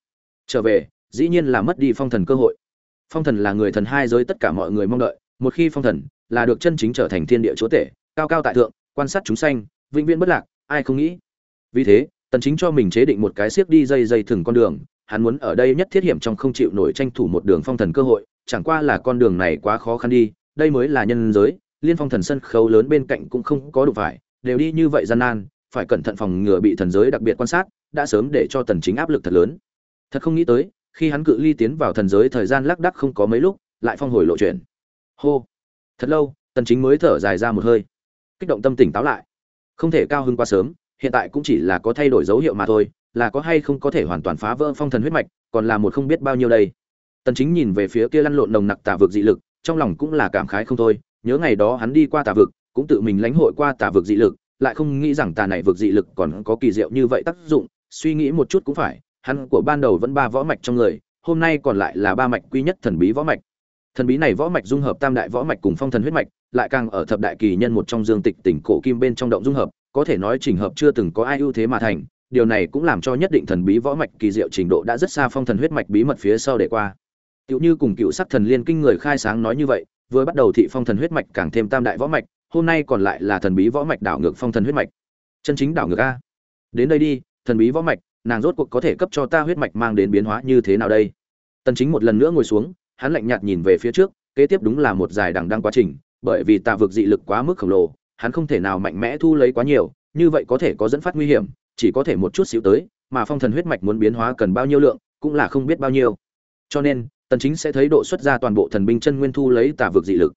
Speaker 1: Trở về, dĩ nhiên là mất đi phong thần cơ hội. Phong thần là người thần hai giới tất cả mọi người mong đợi, một khi phong thần là được chân chính trở thành thiên địa chúa tể, cao cao tại thượng, quan sát chúng sanh, vĩnh viễn bất lạc, ai không nghĩ. Vì thế, tần chính cho mình chế định một cái xiếc đi dây dây thừng con đường, hắn muốn ở đây nhất thiết hiểm trong không chịu nổi tranh thủ một đường phong thần cơ hội, chẳng qua là con đường này quá khó khăn đi, đây mới là nhân giới liên phong thần sân khấu lớn bên cạnh cũng không có đủ phải, đều đi như vậy gian nan, phải cẩn thận phòng ngừa bị thần giới đặc biệt quan sát, đã sớm để cho tần chính áp lực thật lớn. Thật không nghĩ tới, khi hắn cự ly tiến vào thần giới thời gian lắc đắc không có mấy lúc, lại phong hồi lộ chuyển hô. Thật lâu, tần chính mới thở dài ra một hơi. Kích động tâm tỉnh táo lại. Không thể cao hơn quá sớm, hiện tại cũng chỉ là có thay đổi dấu hiệu mà thôi, là có hay không có thể hoàn toàn phá vỡ phong thần huyết mạch, còn là một không biết bao nhiêu đây. Tần chính nhìn về phía kia lăn lộn nồng nặc tà vực dị lực, trong lòng cũng là cảm khái không thôi nhớ ngày đó hắn đi qua tà vực, cũng tự mình lãnh hội qua tà vực dị lực, lại không nghĩ rằng tà này vực dị lực còn có kỳ diệu như vậy tác dụng, suy nghĩ một chút cũng phải, hắn của ban đầu vẫn ba võ mạch trong người, hôm nay còn lại là ba mạch quy nhất thần bí võ mạch. Thần bí này võ mạch dung hợp tam đại võ mạch cùng phong thần huyết mạch, lại càng ở thập đại kỳ nhân một trong dương tịch tỉnh cổ kim bên trong động dung hợp, có thể nói trình hợp chưa từng có ai ưu thế mà thành, điều này cũng làm cho nhất định thần bí võ mạch kỳ diệu trình độ đã rất xa phong thần huyết mạch bí mật phía sau để qua. Tựu như cùng cựu sắc thần liên kinh người khai sáng nói như vậy vừa bắt đầu thị phong thần huyết mạch càng thêm tam đại võ mạch, hôm nay còn lại là thần bí võ mạch đảo ngược phong thần huyết mạch. Chân chính đảo ngược a. Đến đây đi, thần bí võ mạch, nàng rốt cuộc có thể cấp cho ta huyết mạch mang đến biến hóa như thế nào đây? Tần chính một lần nữa ngồi xuống, hắn lạnh nhạt nhìn về phía trước, kế tiếp đúng là một dài đằng đăng quá trình, bởi vì tà vực dị lực quá mức khổng lồ, hắn không thể nào mạnh mẽ thu lấy quá nhiều, như vậy có thể có dẫn phát nguy hiểm, chỉ có thể một chút xíu tới, mà phong thần huyết mạch muốn biến hóa cần bao nhiêu lượng, cũng là không biết bao nhiêu. Cho nên tần chính sẽ thấy độ xuất ra toàn bộ thần binh chân nguyên thu lấy tà vực dị lực.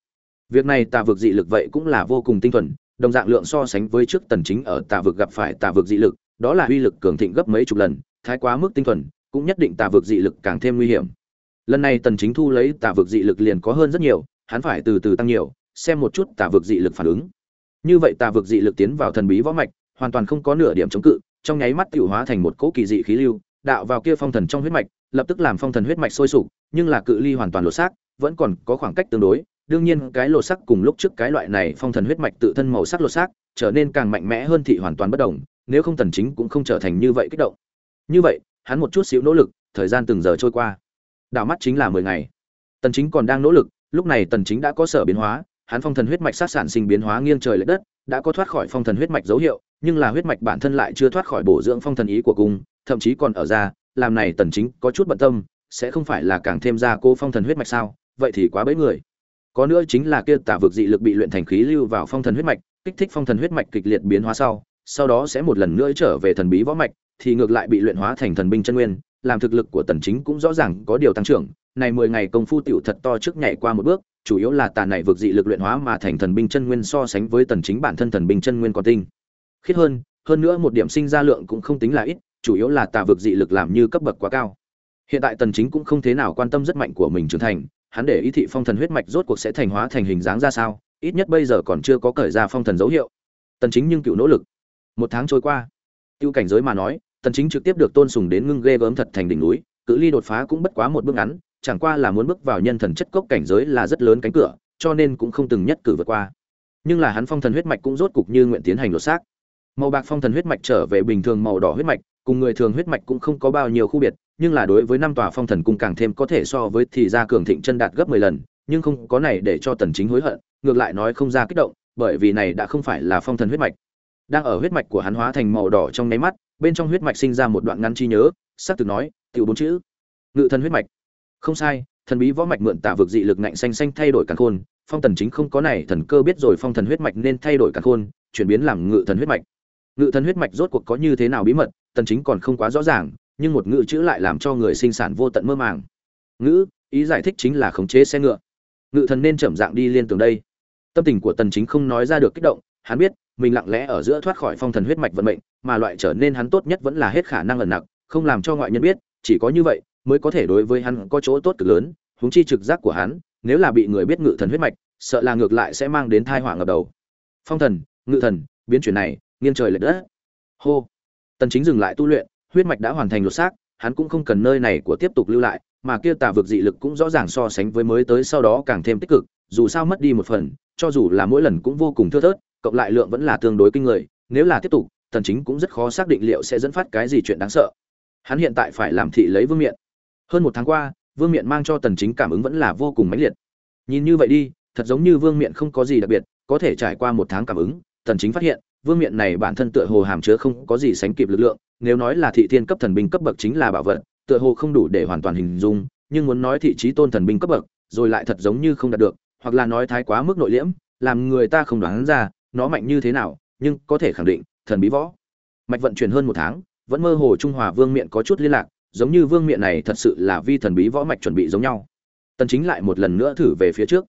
Speaker 1: Việc này tà vực dị lực vậy cũng là vô cùng tinh thuần, đồng dạng lượng so sánh với trước tần chính ở tà vực gặp phải tà vực dị lực, đó là uy lực cường thịnh gấp mấy chục lần, thái quá mức tinh thuần, cũng nhất định tà vực dị lực càng thêm nguy hiểm. Lần này tần chính thu lấy tà vực dị lực liền có hơn rất nhiều, hắn phải từ từ tăng nhiều, xem một chút tà vực dị lực phản ứng. Như vậy tà vực dị lực tiến vào thần bí võ mạch, hoàn toàn không có nửa điểm chống cự, trong nháy mắt tiểu hóa thành một cỗ kỳ dị khí lưu, đạo vào kia phong thần trong huyết mạch lập tức làm phong thần huyết mạch sôi sục nhưng là cự ly hoàn toàn lột xác vẫn còn có khoảng cách tương đối. Đương nhiên cái lột sắc cùng lúc trước cái loại này phong thần huyết mạch tự thân màu sắc lột xác trở nên càng mạnh mẽ hơn thị hoàn toàn bất động, nếu không tần chính cũng không trở thành như vậy kích động. Như vậy hắn một chút xíu nỗ lực thời gian từng giờ trôi qua. Đảo mắt chính là 10 ngày. Tần chính còn đang nỗ lực lúc này tần chính đã có sở biến hóa hắn phong thần huyết mạch sát sản sinh biến hóa nghiêng trời lệch đất đã có thoát khỏi phong thần huyết mạch dấu hiệu nhưng là huyết mạch bản thân lại chưa thoát khỏi bổ dưỡng phong thần ý của cung thậm chí còn ở ra làm này tần chính có chút bận tâm, sẽ không phải là càng thêm ra cô phong thần huyết mạch sao? Vậy thì quá bấy người. Có nữa chính là kia tà vực dị lực bị luyện thành khí lưu vào phong thần huyết mạch, kích thích phong thần huyết mạch kịch liệt biến hóa sau sau đó sẽ một lần nữa trở về thần bí võ mạch, thì ngược lại bị luyện hóa thành thần binh chân nguyên, làm thực lực của tần chính cũng rõ ràng có điều tăng trưởng. Này 10 ngày công phu tiểu thật to trước nhảy qua một bước, chủ yếu là tà này vực dị lực luyện hóa mà thành thần binh chân nguyên so sánh với tần chính bản thân thần binh chân nguyên còn tinh. Khiết hơn hơn nữa một điểm sinh ra lượng cũng không tính là ít chủ yếu là tà vực dị lực làm như cấp bậc quá cao. Hiện tại tần chính cũng không thế nào quan tâm rất mạnh của mình trưởng thành, hắn để ý thị phong thần huyết mạch rốt cuộc sẽ thành hóa thành hình dáng ra sao, ít nhất bây giờ còn chưa có cởi ra phong thần dấu hiệu. Tần chính nhưng cựu nỗ lực. Một tháng trôi qua, tiêu cảnh giới mà nói, tần chính trực tiếp được tôn sùng đến ngưng ghê gớm thật thành đỉnh núi, cự ly đột phá cũng bất quá một bước ngắn, chẳng qua là muốn bước vào nhân thần chất cốc cảnh giới là rất lớn cánh cửa, cho nên cũng không từng nhất cử vượt qua. Nhưng là hắn phong thần huyết mạch cũng rốt cục như nguyện tiến hành lột xác. Màu bạc phong thần huyết mạch trở về bình thường màu đỏ huyết mạch cùng người thường huyết mạch cũng không có bao nhiêu khu biệt, nhưng là đối với năm tòa phong thần cung càng thêm có thể so với thì ra cường thịnh chân đạt gấp 10 lần, nhưng không có này để cho tần chính hối hận, ngược lại nói không ra kích động, bởi vì này đã không phải là phong thần huyết mạch. Đang ở huyết mạch của hắn hóa thành màu đỏ trong nháy mắt, bên trong huyết mạch sinh ra một đoạn ngắn chi nhớ sắc từ nói, tiểu bốn chữ, ngự thần huyết mạch. Không sai, thần bí võ mạch mượn tả vực dị lực ngạnh xanh xanh thay đổi càn khôn, phong thần chính không có này thần cơ biết rồi phong thần huyết mạch nên thay đổi càn khôn, chuyển biến làm ngự thần huyết mạch. Ngự thần huyết mạch rốt cuộc có như thế nào bí mật tần chính còn không quá rõ ràng, nhưng một ngữ chữ lại làm cho người sinh sản vô tận mơ màng. Ngữ, ý giải thích chính là khống chế xe ngựa. Ngự thần nên chậm dạng đi liên tường đây. Tâm tình của tần chính không nói ra được kích động, hắn biết, mình lặng lẽ ở giữa thoát khỏi phong thần huyết mạch vận mệnh, mà loại trở nên hắn tốt nhất vẫn là hết khả năng ẩn nặc, không làm cho ngoại nhân biết, chỉ có như vậy, mới có thể đối với hắn có chỗ tốt cực lớn, huống chi trực giác của hắn, nếu là bị người biết ngự thần huyết mạch, sợ là ngược lại sẽ mang đến tai họa ngập đầu. Phong thần, ngự thần, biến chuyển này, nghiêng trời lệch đất. Hô tần chính dừng lại tu luyện, huyết mạch đã hoàn thành lột xác, hắn cũng không cần nơi này của tiếp tục lưu lại, mà kia tà vực dị lực cũng rõ ràng so sánh với mới tới sau đó càng thêm tích cực, dù sao mất đi một phần, cho dù là mỗi lần cũng vô cùng thưa thớt, cộng lại lượng vẫn là tương đối kinh người, nếu là tiếp tục, tần chính cũng rất khó xác định liệu sẽ dẫn phát cái gì chuyện đáng sợ. Hắn hiện tại phải làm thị lấy vương miện. Hơn một tháng qua, vương miện mang cho tần chính cảm ứng vẫn là vô cùng mãnh liệt. Nhìn như vậy đi, thật giống như vương miện không có gì đặc biệt, có thể trải qua một tháng cảm ứng, tần chính phát hiện vương miện này bản thân tựa hồ hàm chứa không có gì sánh kịp lực lượng, nếu nói là thị thiên cấp thần binh cấp bậc chính là bảo vật, tựa hồ không đủ để hoàn toàn hình dung, nhưng muốn nói thị trí tôn thần binh cấp bậc, rồi lại thật giống như không đạt được, hoặc là nói thái quá mức nội liễm, làm người ta không đoán ra, nó mạnh như thế nào, nhưng có thể khẳng định, thần bí võ. Mạch vận chuyển hơn một tháng, vẫn mơ hồ trung hòa vương miện có chút liên lạc, giống như vương miện này thật sự là vi thần bí võ mạch chuẩn bị giống nhau. Tần chính lại một lần nữa thử về phía trước.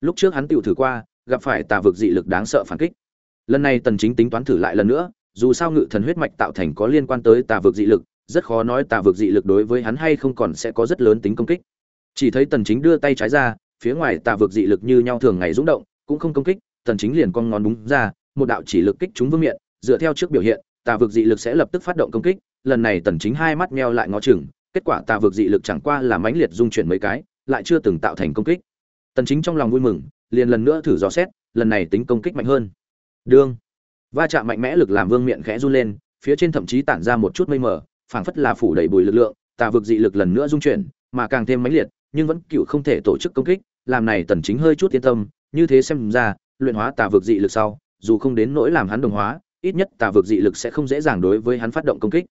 Speaker 1: Lúc trước hắn tiểu thử qua, gặp phải tà vực dị lực đáng sợ phản kích lần này tần chính tính toán thử lại lần nữa, dù sao ngự thần huyết mạch tạo thành có liên quan tới tà vực dị lực, rất khó nói tà vực dị lực đối với hắn hay không còn sẽ có rất lớn tính công kích. Chỉ thấy tần chính đưa tay trái ra, phía ngoài tà vực dị lực như nhau thường ngày rung động, cũng không công kích, tần chính liền cong ngón đúng ra, một đạo chỉ lực kích chúng vương miện, dựa theo trước biểu hiện, tà vực dị lực sẽ lập tức phát động công kích, lần này tần chính hai mắt meo lại ngó chừng, kết quả tà vực dị lực chẳng qua là mãnh liệt dung chuyển mấy cái, lại chưa từng tạo thành công kích. Tần chính trong lòng vui mừng, liền lần nữa thử dò xét, lần này tính công kích mạnh hơn đương. Va chạm mạnh mẽ lực làm vương miện khẽ run lên, phía trên thậm chí tản ra một chút mây mờ, phảng phất là phủ đầy bùi lực lượng, tà vực dị lực lần nữa dung chuyển, mà càng thêm mãnh liệt, nhưng vẫn cựu không thể tổ chức công kích, làm này tần chính hơi chút yên tâm, như thế xem ra, luyện hóa tà vực dị lực sau, dù không đến nỗi làm hắn đồng hóa, ít nhất tà vực dị lực sẽ không dễ dàng đối với hắn phát động công kích.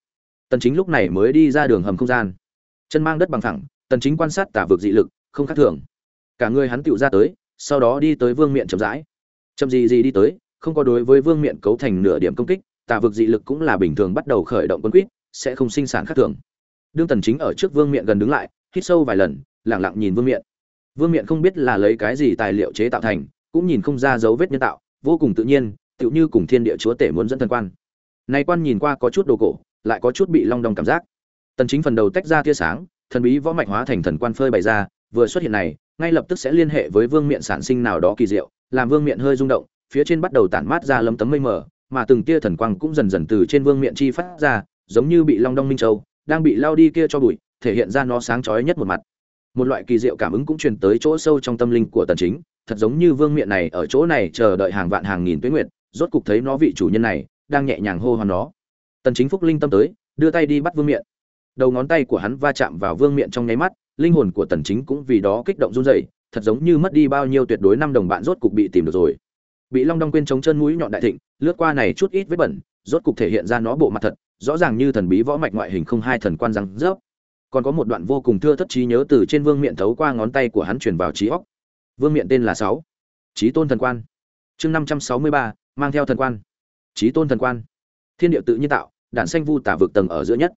Speaker 1: Tần chính lúc này mới đi ra đường hầm không gian. Chân mang đất bằng thẳng tần chính quan sát tà vực dị lực, không khác thường. Cả người hắn tựu ra tới, sau đó đi tới vương miện chậm rãi. Chậm gì gì đi tới không có đối với vương miện cấu thành nửa điểm công kích, tà vực dị lực cũng là bình thường bắt đầu khởi động quân quýt sẽ không sinh sản khác thường. Đương tần chính ở trước vương miện gần đứng lại, hít sâu vài lần, lặng lặng nhìn vương miện. Vương miện không biết là lấy cái gì tài liệu chế tạo thành, cũng nhìn không ra dấu vết nhân tạo, vô cùng tự nhiên, tựu như cùng thiên địa chúa tể muốn dẫn thần quan. Này quan nhìn qua có chút đồ cổ, lại có chút bị long đong cảm giác. Tần chính phần đầu tách ra tia sáng, thần bí võ mạch hóa thành thần quan phơi bày ra, vừa xuất hiện này, ngay lập tức sẽ liên hệ với vương miện sản sinh nào đó kỳ diệu, làm vương miện hơi rung động phía trên bắt đầu tản mát ra lấm tấm mây mờ, mà từng tia thần quang cũng dần dần từ trên vương miện chi phát ra, giống như bị long đong minh châu, đang bị lao đi kia cho bụi, thể hiện ra nó sáng chói nhất một mặt. Một loại kỳ diệu cảm ứng cũng truyền tới chỗ sâu trong tâm linh của tần chính, thật giống như vương miện này ở chỗ này chờ đợi hàng vạn hàng nghìn tuyết nguyệt, rốt cục thấy nó vị chủ nhân này, đang nhẹ nhàng hô hoán nó. Tần chính phúc linh tâm tới, đưa tay đi bắt vương miện. Đầu ngón tay của hắn va chạm vào vương miện trong nháy mắt, linh hồn của tần chính cũng vì đó kích động run rẩy, thật giống như mất đi bao nhiêu tuyệt đối năm đồng bạn rốt cục bị tìm được rồi bị long đong quên chống chân mũi nhọn đại thịnh, lướt qua này chút ít vết bẩn, rốt cục thể hiện ra nó bộ mặt thật, rõ ràng như thần bí võ mạch ngoại hình không hai thần quan răng rớp. Còn có một đoạn vô cùng thưa thất trí nhớ từ trên vương miện thấu qua ngón tay của hắn truyền vào trí óc. Vương miện tên là sáu. Trí tôn thần quan. Chương năm trăm sáu mươi ba, mang theo thần quan. Trí tôn thần quan. Thiên địa tự nhiên tạo đạn xanh vu tả vực tầng ở giữa nhất.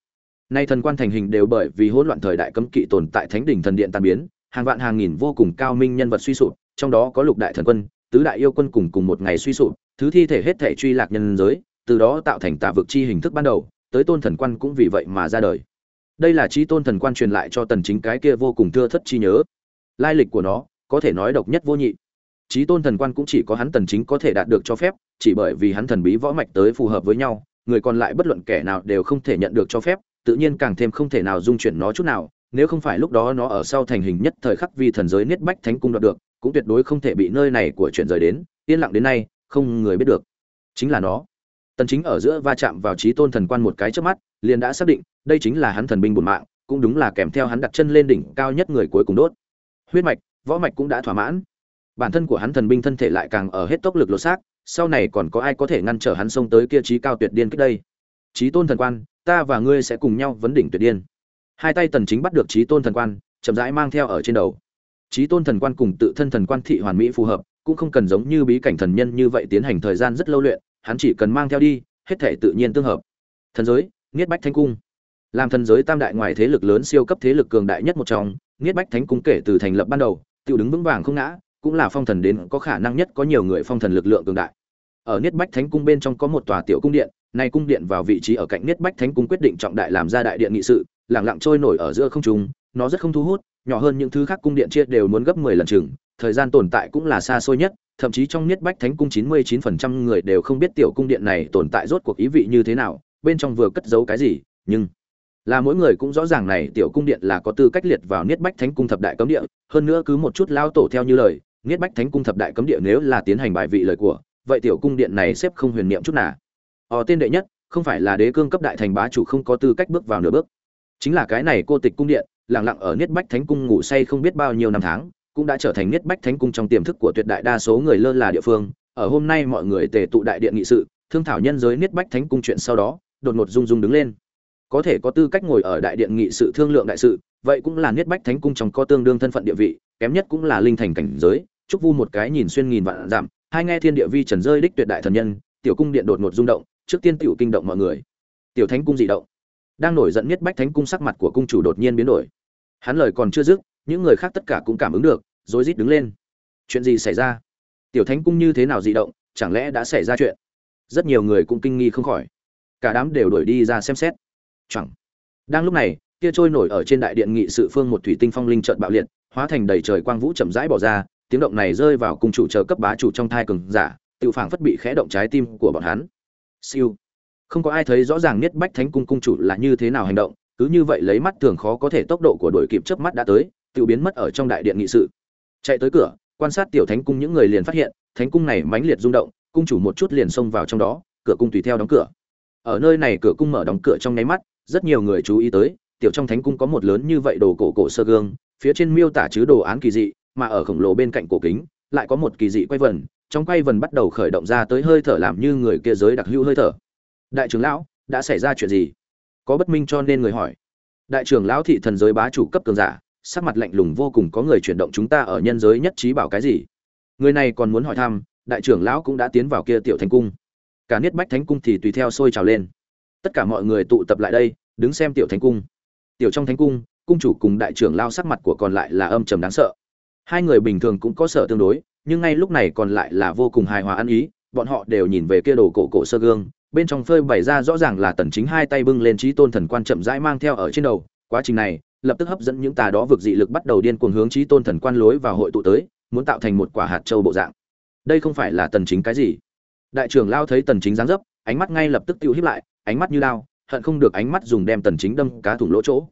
Speaker 1: Nay thần quan thành hình đều bởi vì hỗn loạn thời đại cấm kỵ tồn tại thánh đỉnh thần điện tan biến, hàng vạn hàng nghìn vô cùng cao minh nhân vật suy sụp, trong đó có lục đại thần quân tứ đại yêu quân cùng cùng một ngày suy sụp, thứ thi thể hết thể truy lạc nhân giới, từ đó tạo thành tà vực chi hình thức ban đầu, tới tôn thần quan cũng vì vậy mà ra đời. Đây là chi tôn thần quan truyền lại cho tần chính cái kia vô cùng thưa thất chi nhớ. Lai lịch của nó, có thể nói độc nhất vô nhị. Trí tôn thần quan cũng chỉ có hắn tần chính có thể đạt được cho phép, chỉ bởi vì hắn thần bí võ mạch tới phù hợp với nhau, người còn lại bất luận kẻ nào đều không thể nhận được cho phép, tự nhiên càng thêm không thể nào dung chuyển nó chút nào, nếu không phải lúc đó nó ở sau thành hình nhất thời khắc vì thần giới niết bách thánh cung đoạt được cũng tuyệt đối không thể bị nơi này của chuyện rời đến, yên lặng đến nay, không người biết được. Chính là nó. Tần chính ở giữa va chạm vào trí tôn thần quan một cái trước mắt, liền đã xác định, đây chính là hắn thần binh bổn mạng, cũng đúng là kèm theo hắn đặt chân lên đỉnh cao nhất người cuối cùng đốt. Huyết mạch, võ mạch cũng đã thỏa mãn. Bản thân của hắn thần binh thân thể lại càng ở hết tốc lực lột xác, sau này còn có ai có thể ngăn trở hắn xông tới kia trí cao tuyệt điên cách đây? Trí tôn thần quan, ta và ngươi sẽ cùng nhau vấn đỉnh tuyệt điên. Hai tay tần chính bắt được trí tôn thần quan, chậm rãi mang theo ở trên đầu trí tôn thần quan cùng tự thân thần quan thị hoàn mỹ phù hợp, cũng không cần giống như bí cảnh thần nhân như vậy tiến hành thời gian rất lâu luyện, hắn chỉ cần mang theo đi, hết thể tự nhiên tương hợp. Thần giới, niết bách thánh cung. Làm thần giới tam đại ngoài thế lực lớn siêu cấp thế lực cường đại nhất một trong, niết bách thánh cung kể từ thành lập ban đầu tự đứng vững vàng không ngã, cũng là phong thần đến có khả năng nhất có nhiều người phong thần lực lượng cường đại. Ở niết bách thánh cung bên trong có một tòa tiểu cung điện, nay cung điện vào vị trí ở cạnh niết bách thánh cung quyết định trọng đại làm ra đại điện nghị sự lẳng lặng trôi nổi ở giữa không trung, nó rất không thu hút nhỏ hơn những thứ khác cung điện chia đều muốn gấp 10 lần chừng, thời gian tồn tại cũng là xa xôi nhất, thậm chí trong niết bách thánh cung 99% người đều không biết tiểu cung điện này tồn tại rốt cuộc ý vị như thế nào, bên trong vừa cất giấu cái gì, nhưng là mỗi người cũng rõ ràng này tiểu cung điện là có tư cách liệt vào niết bách thánh cung thập đại cấm địa, hơn nữa cứ một chút lao tổ theo như lời, niết bách thánh cung thập đại cấm địa nếu là tiến hành bài vị lời của, vậy tiểu cung điện này xếp không huyền niệm chút nào. Họ tên đệ nhất, không phải là đế cương cấp đại thành bá chủ không có tư cách bước vào nửa bước. Chính là cái này cô tịch cung điện lặng lặng ở niết bách thánh cung ngủ say không biết bao nhiêu năm tháng, cũng đã trở thành niết bách thánh cung trong tiềm thức của tuyệt đại đa số người lơ là địa phương. Ở hôm nay mọi người tề tụ đại điện nghị sự, thương thảo nhân giới niết bách thánh cung chuyện sau đó, đột ngột rung rung đứng lên. Có thể có tư cách ngồi ở đại điện nghị sự thương lượng đại sự, vậy cũng là niết bách thánh cung trong có tương đương thân phận địa vị, kém nhất cũng là linh thành cảnh giới. Chúc vu một cái nhìn xuyên nghìn vạn giảm hai nghe thiên địa vi trần rơi đích tuyệt đại thần nhân, tiểu cung điện đột ngột rung động, trước tiên tiểu kinh động mọi người. Tiểu thánh cung dị động. Đang nổi giận Niết bách thánh cung sắc mặt của cung chủ đột nhiên biến đổi hắn lời còn chưa dứt, những người khác tất cả cũng cảm ứng được, rối rít đứng lên. Chuyện gì xảy ra? Tiểu thánh cung như thế nào dị động, chẳng lẽ đã xảy ra chuyện? Rất nhiều người cũng kinh nghi không khỏi. Cả đám đều đuổi đi ra xem xét. Chẳng. Đang lúc này kia trôi nổi ở trên đại điện nghị sự phương một thủy tinh phong linh trợn bạo liệt, hóa thành đầy trời quang vũ chậm rãi bỏ ra, tiếng động này rơi vào cung chủ chờ cấp bá chủ trong thai cường giả tự phảng phất bị khẽ động trái tim của bọn hắn. Siêu. Không có ai thấy rõ ràng nhất bách thánh cung cung chủ là như thế nào hành động cứ như vậy lấy mắt thường khó có thể tốc độ của đội kịp chớp mắt đã tới, tự biến mất ở trong đại điện nghị sự. Chạy tới cửa, quan sát tiểu thánh cung những người liền phát hiện, thánh cung này mãnh liệt rung động, cung chủ một chút liền xông vào trong đó, cửa cung tùy theo đóng cửa. Ở nơi này cửa cung mở đóng cửa trong nháy mắt, rất nhiều người chú ý tới, tiểu trong thánh cung có một lớn như vậy đồ cổ cổ sơ gương, phía trên miêu tả chứa đồ án kỳ dị, mà ở khổng lồ bên cạnh cổ kính, lại có một kỳ dị quay vần, trong quay vần bắt đầu khởi động ra tới hơi thở làm như người kia giới đặc hữu hơi thở. Đại trưởng lão, đã xảy ra chuyện gì? Có bất minh cho nên người hỏi. Đại trưởng lão thị thần giới bá chủ cấp cường giả, sắc mặt lạnh lùng vô cùng, có người chuyển động chúng ta ở nhân giới nhất trí bảo cái gì? Người này còn muốn hỏi thăm, đại trưởng lão cũng đã tiến vào kia tiểu thánh cung. Cả niết bách thánh cung thì tùy theo sôi trào lên. Tất cả mọi người tụ tập lại đây, đứng xem tiểu thánh cung. Tiểu trong thánh cung cung chủ cùng đại trưởng lao sắc mặt của còn lại là âm trầm đáng sợ. Hai người bình thường cũng có sợ tương đối, nhưng ngay lúc này còn lại là vô cùng hài hòa ăn ý, bọn họ đều nhìn về kia đồ cổ cổ sơ gương bên trong phơi bày ra rõ ràng là tần chính hai tay bưng lên trí tôn thần quan chậm rãi mang theo ở trên đầu. Quá trình này, lập tức hấp dẫn những tà đó vực dị lực bắt đầu điên cuồng hướng trí tôn thần quan lối vào hội tụ tới, muốn tạo thành một quả hạt châu bộ dạng. Đây không phải là tần chính cái gì? Đại trưởng lao thấy tần chính dáng dấp, ánh mắt ngay lập tức tiêu hiếp lại, ánh mắt như lao hận không được ánh mắt dùng đem tần chính đâm cá thủng lỗ chỗ.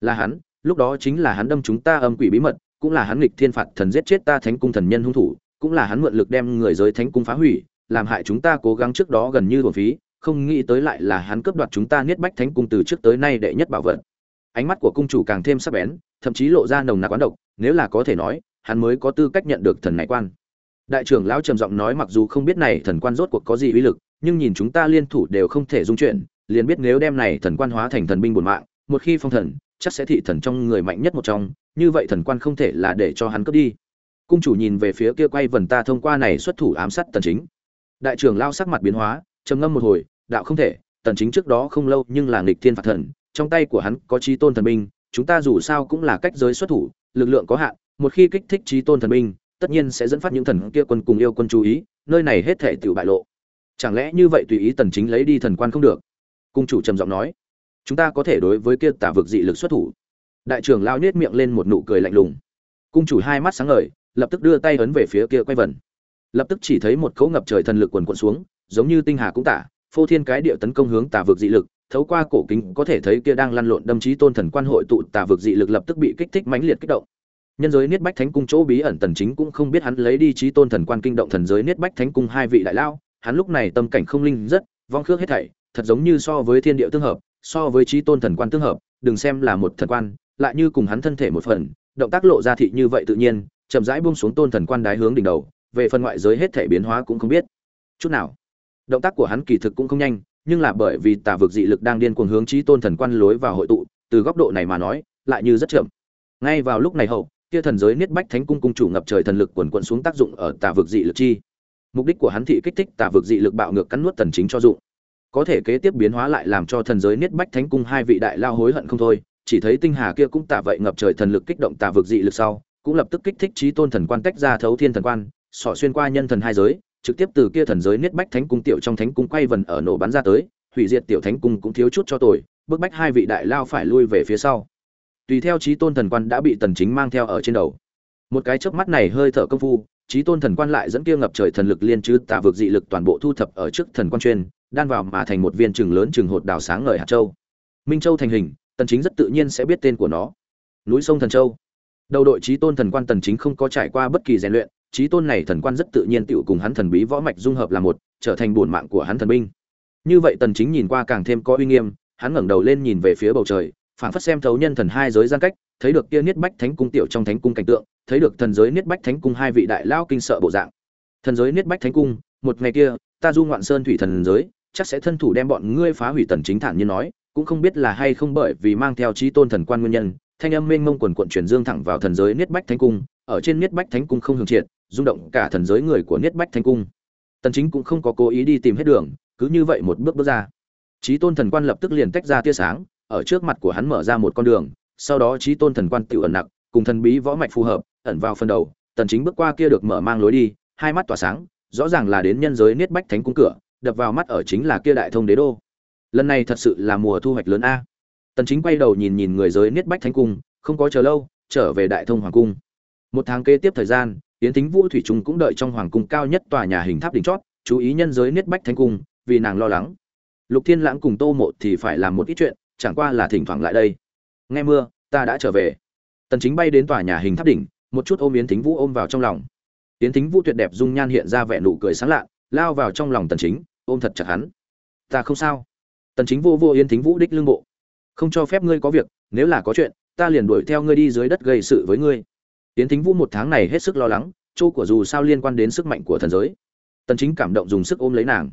Speaker 1: Là hắn, lúc đó chính là hắn đâm chúng ta âm quỷ bí mật, cũng là hắn nghịch thiên phạt thần giết chết ta thánh cung thần nhân hung thủ, cũng là hắn mượn lực đem người giới thánh cung phá hủy làm hại chúng ta cố gắng trước đó gần như thuần phí, không nghĩ tới lại là hắn cướp đoạt chúng ta niết bách thánh cung từ trước tới nay đệ nhất bảo vật. Ánh mắt của cung chủ càng thêm sắc bén, thậm chí lộ ra nồng nặc quán độc, nếu là có thể nói, hắn mới có tư cách nhận được thần này quan. Đại trưởng lão trầm giọng nói mặc dù không biết này thần quan rốt cuộc có gì uy lực, nhưng nhìn chúng ta liên thủ đều không thể dung chuyện, liền biết nếu đem này thần quan hóa thành thần binh bổn mạng, một khi phong thần, chắc sẽ thị thần trong người mạnh nhất một trong, như vậy thần quan không thể là để cho hắn cướp đi. Cung chủ nhìn về phía kia quay vần ta thông qua này xuất thủ ám sát tần chính đại trưởng lao sắc mặt biến hóa, trầm ngâm một hồi, đạo không thể, tần chính trước đó không lâu nhưng là nghịch thiên phạt thần, trong tay của hắn có trí tôn thần binh, chúng ta dù sao cũng là cách giới xuất thủ, lực lượng có hạn, một khi kích thích trí tôn thần binh, tất nhiên sẽ dẫn phát những thần kia quân cùng yêu quân chú ý, nơi này hết thể tự bại lộ. Chẳng lẽ như vậy tùy ý tần chính lấy đi thần quan không được? Cung chủ trầm giọng nói. Chúng ta có thể đối với kia tả vực dị lực xuất thủ. Đại trưởng lao nết miệng lên một nụ cười lạnh lùng. Cung chủ hai mắt sáng ngời, lập tức đưa tay ấn về phía kia quay vần lập tức chỉ thấy một cỗ ngập trời thần lực quần quần xuống, giống như tinh hà cũng tả, phô thiên cái địa tấn công hướng tả vực dị lực, thấu qua cổ kính có thể thấy kia đang lăn lộn đâm chí tôn thần quan hội tụ tả vực dị lực lập tức bị kích thích mãnh liệt kích động. Nhân giới niết bách thánh cung chỗ bí ẩn tần chính cũng không biết hắn lấy đi chí tôn thần quan kinh động thần giới niết bách thánh cung hai vị đại lao, hắn lúc này tâm cảnh không linh rất, vong khước hết thảy, thật giống như so với thiên địa tương hợp, so với chí tôn thần quan tương hợp, đừng xem là một thần quan, lại như cùng hắn thân thể một phần, động tác lộ ra thị như vậy tự nhiên, chậm rãi buông xuống tôn thần quan đái hướng đỉnh đầu về phần ngoại giới hết thể biến hóa cũng không biết. Chút nào. Động tác của hắn kỳ thực cũng không nhanh, nhưng là bởi vì tà vực dị lực đang điên cuồng hướng trí tôn thần quan lối vào hội tụ, từ góc độ này mà nói, lại như rất chậm. Ngay vào lúc này hậu kia thần giới niết bách thánh cung cung chủ ngập trời thần lực quần quận xuống tác dụng ở tà vực dị lực chi. Mục đích của hắn thị kích thích tà vực dị lực bạo ngược cắn nuốt thần chính cho dụng. Có thể kế tiếp biến hóa lại làm cho thần giới niết bách thánh cung hai vị đại lao hối hận không thôi, chỉ thấy tinh hà kia cũng tà vậy ngập trời thần lực kích động tà vực dị lực sau, cũng lập tức kích thích trí tôn thần quan tách ra thấu thiên thần quan sỏ xuyên qua nhân thần hai giới, trực tiếp từ kia thần giới niết bách thánh cung tiểu trong thánh cung quay vần ở nổ bắn ra tới, hủy diệt tiểu thánh cung cũng thiếu chút cho tội bức bách hai vị đại lao phải lui về phía sau. Tùy theo trí tôn thần quan đã bị tần chính mang theo ở trên đầu. Một cái chớp mắt này hơi thở công phu trí tôn thần quan lại dẫn kia ngập trời thần lực liên chứ tà vực dị lực toàn bộ thu thập ở trước thần quan chuyên, đan vào mà thành một viên trừng lớn trừng hột đào sáng ngời hạt châu. Minh châu thành hình, tần chính rất tự nhiên sẽ biết tên của nó. Núi sông thần châu. Đầu đội trí tôn thần quan tần chính không có trải qua bất kỳ rèn luyện trí tôn này thần quan rất tự nhiên tựu cùng hắn thần bí võ mạch dung hợp là một, trở thành bổn mạng của hắn thần binh. Như vậy tần chính nhìn qua càng thêm có uy nghiêm, hắn ngẩng đầu lên nhìn về phía bầu trời, phảng phất xem thấu nhân thần hai giới gian cách, thấy được kia niết bách thánh cung tiểu trong thánh cung cảnh tượng, thấy được thần giới niết bách thánh cung hai vị đại lao kinh sợ bộ dạng. Thần giới niết bách thánh cung, một ngày kia, ta du ngoạn sơn thủy thần giới, chắc sẽ thân thủ đem bọn ngươi phá hủy tần chính thản như nói, cũng không biết là hay không bởi vì mang theo trí tôn thần quan nguyên nhân, thanh âm mênh mông quần quận truyền dương thẳng vào thần giới niết bách thánh cung, ở trên niết bách thánh cung không hưởng triệt rung động cả thần giới người của niết bách thánh cung. Tần chính cũng không có cố ý đi tìm hết đường cứ như vậy một bước bước ra. Trí tôn thần quan lập tức liền tách ra tia sáng ở trước mặt của hắn mở ra một con đường sau đó trí tôn thần quan tiểu ẩn nặc, cùng thần bí võ mạch phù hợp ẩn vào phần đầu. Tần chính bước qua kia được mở mang lối đi hai mắt tỏa sáng rõ ràng là đến nhân giới niết bách thánh cung cửa đập vào mắt ở chính là kia đại thông đế đô. Lần này thật sự là mùa thu hoạch lớn a. Tần chính quay đầu nhìn nhìn người giới niết bách thánh cung không có chờ lâu trở về đại thông hoàng cung. Một tháng kế tiếp thời gian Yến thính vũ thủy trung cũng đợi trong hoàng cung cao nhất tòa nhà hình tháp đỉnh chót, chú ý nhân giới niết bách thánh cung, vì nàng lo lắng. Lục thiên lãng cùng tô mộ thì phải làm một ít chuyện, chẳng qua là thỉnh thoảng lại đây. Nghe mưa, ta đã trở về. Tần chính bay đến tòa nhà hình tháp đỉnh, một chút ôm yến thính vũ ôm vào trong lòng. Yến thính vũ tuyệt đẹp dung nhan hiện ra vẻ nụ cười sáng lạ, lao vào trong lòng tần chính, ôm thật chặt hắn. Ta không sao. Tần chính vô vô yến thính vũ đích lương bộ. Không cho phép ngươi có việc, nếu là có chuyện, ta liền đuổi theo ngươi đi dưới đất gây sự với ngươi yến thính vũ một tháng này hết sức lo lắng chỗ của dù sao liên quan đến sức mạnh của thần giới. Tần chính cảm động dùng sức ôm lấy nàng.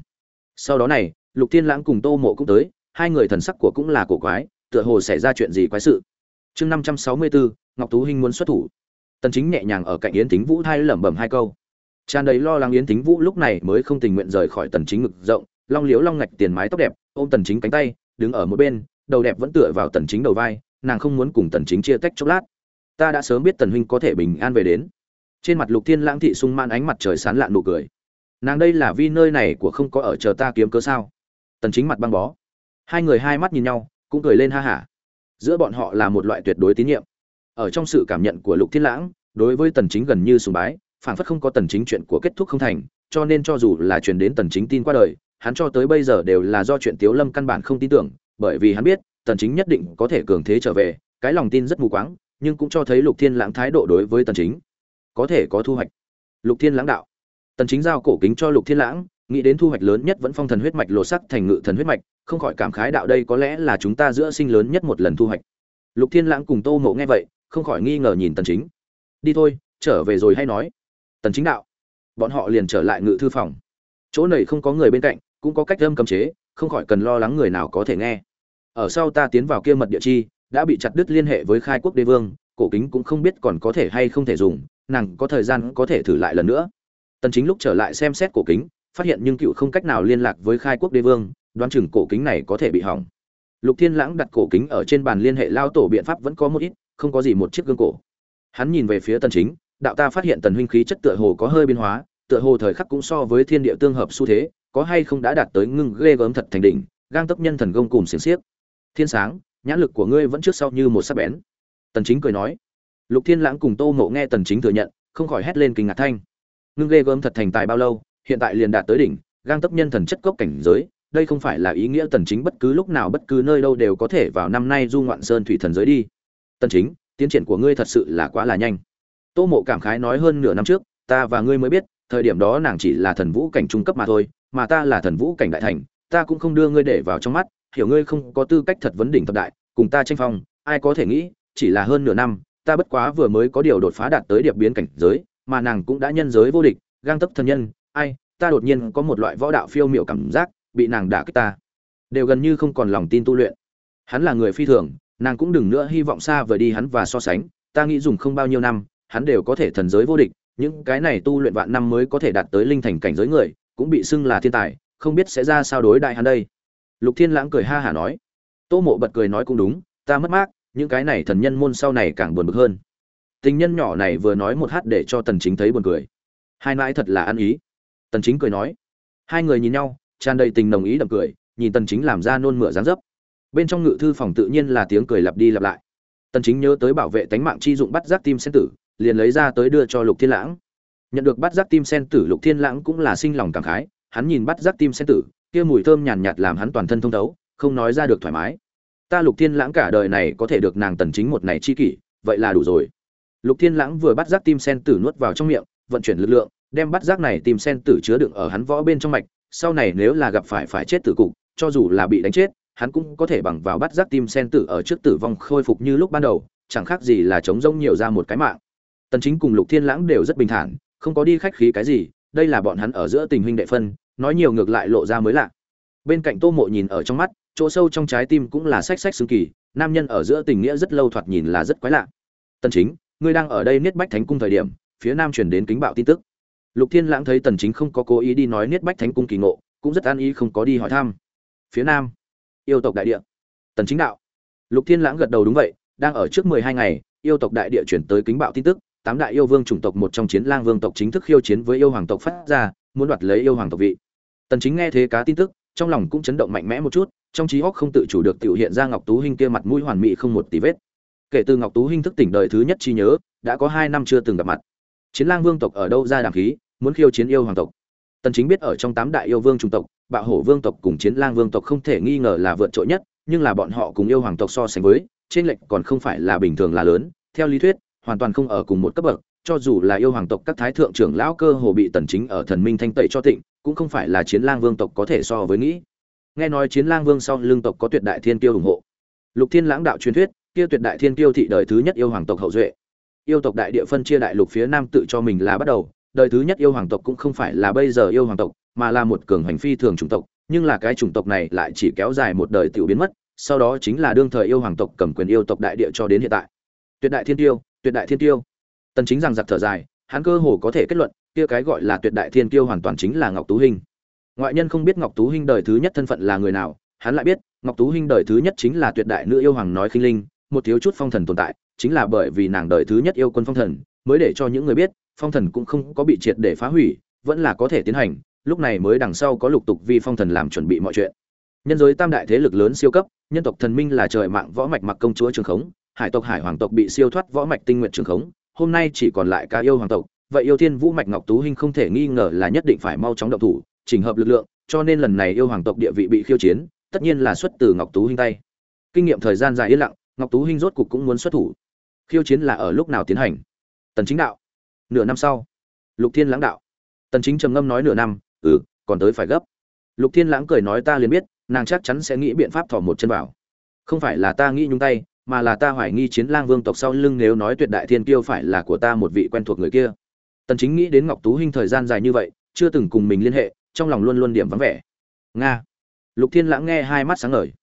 Speaker 1: Sau đó này lục thiên lãng cùng tô mộ cũng tới hai người thần sắc của cũng là cổ quái tựa hồ xảy ra chuyện gì quái sự. Chương 564, ngọc tú hinh muốn xuất thủ. Tần chính nhẹ nhàng ở cạnh yến thính vũ thay lẩm bẩm hai câu. Tràn đầy lo lắng yến thính vũ lúc này mới không tình nguyện rời khỏi tần chính ngực rộng long liếu long ngạch tiền mái tóc đẹp ôm tần chính cánh tay đứng ở một bên đầu đẹp vẫn tựa vào tần chính đầu vai nàng không muốn cùng tần chính chia tách chốc lát ta đã sớm biết tần huynh có thể bình an về đến. Trên mặt lục thiên lãng thị sung man ánh mặt trời sán lạn nụ cười. Nàng đây là vi nơi này của không có ở chờ ta kiếm cớ sao? Tần chính mặt băng bó. Hai người hai mắt nhìn nhau, cũng cười lên ha hả. Giữa bọn họ là một loại tuyệt đối tín nhiệm. Ở trong sự cảm nhận của lục thiên lãng, đối với tần chính gần như sùng bái phản phất không có tần chính chuyện của kết thúc không thành, cho nên cho dù là truyền đến tần chính tin qua đời, hắn cho tới bây giờ đều là do chuyện tiếu lâm căn bản không tin tưởng, bởi vì hắn biết, tần chính nhất định có thể cường thế trở về, cái lòng tin rất mù quáng nhưng cũng cho thấy lục thiên lãng thái độ đối với tần chính. Có thể có thu hoạch. Lục thiên lãng đạo. Tần chính giao cổ kính cho lục thiên lãng, nghĩ đến thu hoạch lớn nhất vẫn phong thần huyết mạch lộ sắc thành ngự thần huyết mạch, không khỏi cảm khái đạo đây có lẽ là chúng ta giữa sinh lớn nhất một lần thu hoạch. Lục thiên lãng cùng tô mộ nghe vậy, không khỏi nghi ngờ nhìn tần chính. Đi thôi, trở về rồi hay nói. Tần chính đạo. Bọn họ liền trở lại ngự thư phòng. Chỗ này không có người bên cạnh, cũng có cách âm cấm chế, không khỏi cần lo lắng người nào có thể nghe. Ở sau ta tiến vào kia mật địa chi đã bị chặt đứt liên hệ với khai quốc đế vương, cổ kính cũng không biết còn có thể hay không thể dùng, nàng có thời gian có thể thử lại lần nữa. Tần chính lúc trở lại xem xét cổ kính, phát hiện nhưng cựu không cách nào liên lạc với khai quốc đế vương, đoán chừng cổ kính này có thể bị hỏng. Lục thiên lãng đặt cổ kính ở trên bàn liên hệ lao tổ biện pháp vẫn có một ít, không có gì một chiếc gương cổ. Hắn nhìn về phía tần chính, đạo ta phát hiện tần huynh khí chất tựa hồ có hơi biến hóa, tựa hồ thời khắc cũng so với thiên địa tương hợp xu thế, có hay không đã đạt tới ngưng ghê gớm thật thành đỉnh, gang tấp nhân thần công cùng xiềng xiếc. Thiên sáng nhãn lực của ngươi vẫn trước sau như một sắc bén. Tần chính cười nói. Lục thiên lãng cùng tô mộ nghe tần chính thừa nhận, không khỏi hét lên kinh ngạc thanh. Ngưng ghê gớm thật thành tài bao lâu, hiện tại liền đạt tới đỉnh, gang tấp nhân thần chất cốc cảnh giới, đây không phải là ý nghĩa tần chính bất cứ lúc nào bất cứ nơi đâu đều có thể vào năm nay du ngoạn sơn thủy thần giới đi. Tần chính, tiến triển của ngươi thật sự là quá là nhanh. Tô mộ cảm khái nói hơn nửa năm trước, ta và ngươi mới biết, thời điểm đó nàng chỉ là thần vũ cảnh trung cấp mà thôi, mà ta là thần vũ cảnh đại thành, ta cũng không đưa ngươi để vào trong mắt hiểu ngươi không có tư cách thật vấn đỉnh thập đại, cùng ta tranh phong, ai có thể nghĩ, chỉ là hơn nửa năm, ta bất quá vừa mới có điều đột phá đạt tới điệp biến cảnh giới, mà nàng cũng đã nhân giới vô địch, gang tấc thần nhân, ai, ta đột nhiên có một loại võ đạo phiêu miểu cảm giác, bị nàng đả kích ta. Đều gần như không còn lòng tin tu luyện. Hắn là người phi thường, nàng cũng đừng nữa hy vọng xa vời đi hắn và so sánh, ta nghĩ dùng không bao nhiêu năm, hắn đều có thể thần giới vô địch, những cái này tu luyện vạn năm mới có thể đạt tới linh thành cảnh giới người, cũng bị xưng là thiên tài, không biết sẽ ra sao đối đại hắn đây lục thiên lãng cười ha hả nói. Tô mộ bật cười nói cũng đúng, ta mất mát, những cái này thần nhân môn sau này càng buồn bực hơn. Tình nhân nhỏ này vừa nói một hát để cho tần chính thấy buồn cười. Hai nãi thật là ăn ý. Tần chính cười nói. Hai người nhìn nhau, tràn đầy tình nồng ý đậm cười, nhìn tần chính làm ra nôn mửa dáng dấp. Bên trong ngự thư phòng tự nhiên là tiếng cười lặp đi lặp lại. Tần chính nhớ tới bảo vệ tánh mạng chi dụng bắt giác tim sen tử, liền lấy ra tới đưa cho lục thiên lãng. Nhận được bắt giác tim sen tử, lục thiên lãng cũng là sinh lòng cảm khái, hắn nhìn bắt giác tim sen tử kia mùi thơm nhàn nhạt làm hắn toàn thân thông thấu, không nói ra được thoải mái. Ta lục thiên lãng cả đời này có thể được nàng tần chính một này chi kỷ, vậy là đủ rồi. Lục thiên lãng vừa bắt giác tim sen tử nuốt vào trong miệng, vận chuyển lực lượng, đem bắt giác này tim sen tử chứa đựng ở hắn võ bên trong mạch, sau này nếu là gặp phải phải chết tử cục, cho dù là bị đánh chết, hắn cũng có thể bằng vào bắt giác tim sen tử ở trước tử vong khôi phục như lúc ban đầu, chẳng khác gì là chống rông nhiều ra một cái mạng. Tần chính cùng lục thiên lãng đều rất bình thản, không có đi khách khí cái gì, đây là bọn hắn ở giữa tình huynh đệ phân nói nhiều ngược lại lộ ra mới lạ. Bên cạnh tô mộ nhìn ở trong mắt, chỗ sâu trong trái tim cũng là sách sách xứng kỳ, nam nhân ở giữa tình nghĩa rất lâu thoạt nhìn là rất quái lạ. Tần chính, ngươi đang ở đây niết bách thánh cung thời điểm, phía nam truyền đến kính bạo tin tức. Lục thiên lãng thấy tần chính không có cố ý đi nói niết bách thánh cung kỳ ngộ, cũng rất an ý không có đi hỏi thăm. Phía nam, yêu tộc đại địa. Tần chính đạo. Lục thiên lãng gật đầu đúng vậy, đang ở trước 12 ngày, yêu tộc đại địa chuyển tới kính bạo tin tức, tám đại yêu vương chủng tộc một trong chiến lang vương tộc chính thức khiêu chiến với yêu hoàng tộc phát ra, muốn đoạt lấy yêu hoàng tộc vị tần chính nghe thế cá tin tức, trong lòng cũng chấn động mạnh mẽ một chút, trong trí óc không tự chủ được tiểu hiện ra ngọc tú hinh kia mặt mũi hoàn mỹ không một tí vết. Kể từ ngọc tú hinh thức tỉnh đời thứ nhất chi nhớ, đã có hai năm chưa từng gặp mặt. Chiến lang vương tộc ở đâu ra đàm khí, muốn khiêu chiến yêu hoàng tộc. Tần chính biết ở trong tám đại yêu vương chủng tộc, bạo hổ vương tộc cùng chiến lang vương tộc không thể nghi ngờ là vượt trội nhất, nhưng là bọn họ cùng yêu hoàng tộc so sánh với, trên lệnh còn không phải là bình thường là lớn. Theo lý thuyết, hoàn toàn không ở cùng một cấp bậc, cho dù là yêu hoàng tộc các thái thượng trưởng lão cơ hồ bị tần chính ở thần minh thanh tẩy cho tịnh cũng không phải là chiến lang vương tộc có thể so với nghĩ. Nghe nói chiến lang vương sau lương tộc có tuyệt đại thiên tiêu ủng hộ. Lục thiên lãng đạo truyền thuyết, kia tuyệt đại thiên tiêu thị đời thứ nhất yêu hoàng tộc hậu duệ. Yêu tộc đại địa phân chia đại lục phía nam tự cho mình là bắt đầu, đời thứ nhất yêu hoàng tộc cũng không phải là bây giờ yêu hoàng tộc, mà là một cường hành phi thường chủng tộc, nhưng là cái chủng tộc này lại chỉ kéo dài một đời tiểu biến mất, sau đó chính là đương thời yêu hoàng tộc cầm quyền yêu tộc đại địa cho đến hiện tại. Tuyệt đại thiên tiêu, tuyệt đại thiên tiêu. Tần chính rằng giặc thở dài, hắn cơ hồ có thể kết luận kia cái gọi là tuyệt đại thiên tiêu hoàn toàn chính là ngọc tú hinh. Ngoại nhân không biết ngọc tú hinh đời thứ nhất thân phận là người nào, hắn lại biết ngọc tú hinh đời thứ nhất chính là tuyệt đại nữ yêu hoàng nói khinh linh, một thiếu chút phong thần tồn tại, chính là bởi vì nàng đời thứ nhất yêu quân phong thần, mới để cho những người biết, phong thần cũng không có bị triệt để phá hủy, vẫn là có thể tiến hành, lúc này mới đằng sau có lục tục vi phong thần làm chuẩn bị mọi chuyện. Nhân giới tam đại thế lực lớn siêu cấp, nhân tộc thần minh là trời mạng võ mạch mặc công chúa trường khống, hải tộc hải hoàng tộc bị siêu thoát võ mạch tinh nguyện trường khống, hôm nay chỉ còn lại ca yêu hoàng tộc vậy yêu thiên vũ mạch ngọc tú hinh không thể nghi ngờ là nhất định phải mau chóng động thủ, chỉnh hợp lực lượng, cho nên lần này yêu hoàng tộc địa vị bị khiêu chiến, tất nhiên là xuất từ ngọc tú hinh tay. Kinh nghiệm thời gian dài yên lặng, ngọc tú hinh rốt cục cũng muốn xuất thủ. Khiêu chiến là ở lúc nào tiến hành? Tần chính đạo. Nửa năm sau. Lục thiên lãng đạo. Tần chính trầm ngâm nói nửa năm ừ còn tới phải gấp. Lục thiên lãng cười nói ta liền biết, nàng chắc chắn sẽ nghĩ biện pháp thò một chân vào. Không phải là ta nghĩ nhung tay, mà là ta hoài nghi chiến lang vương tộc sau lưng nếu nói tuyệt đại thiên kiêu phải là của ta một vị quen thuộc người kia tần chính nghĩ đến ngọc tú hinh thời gian dài như vậy chưa từng cùng mình liên hệ trong lòng luôn luôn điểm vắng vẻ. Nga. Lục thiên lãng nghe hai mắt sáng ngời.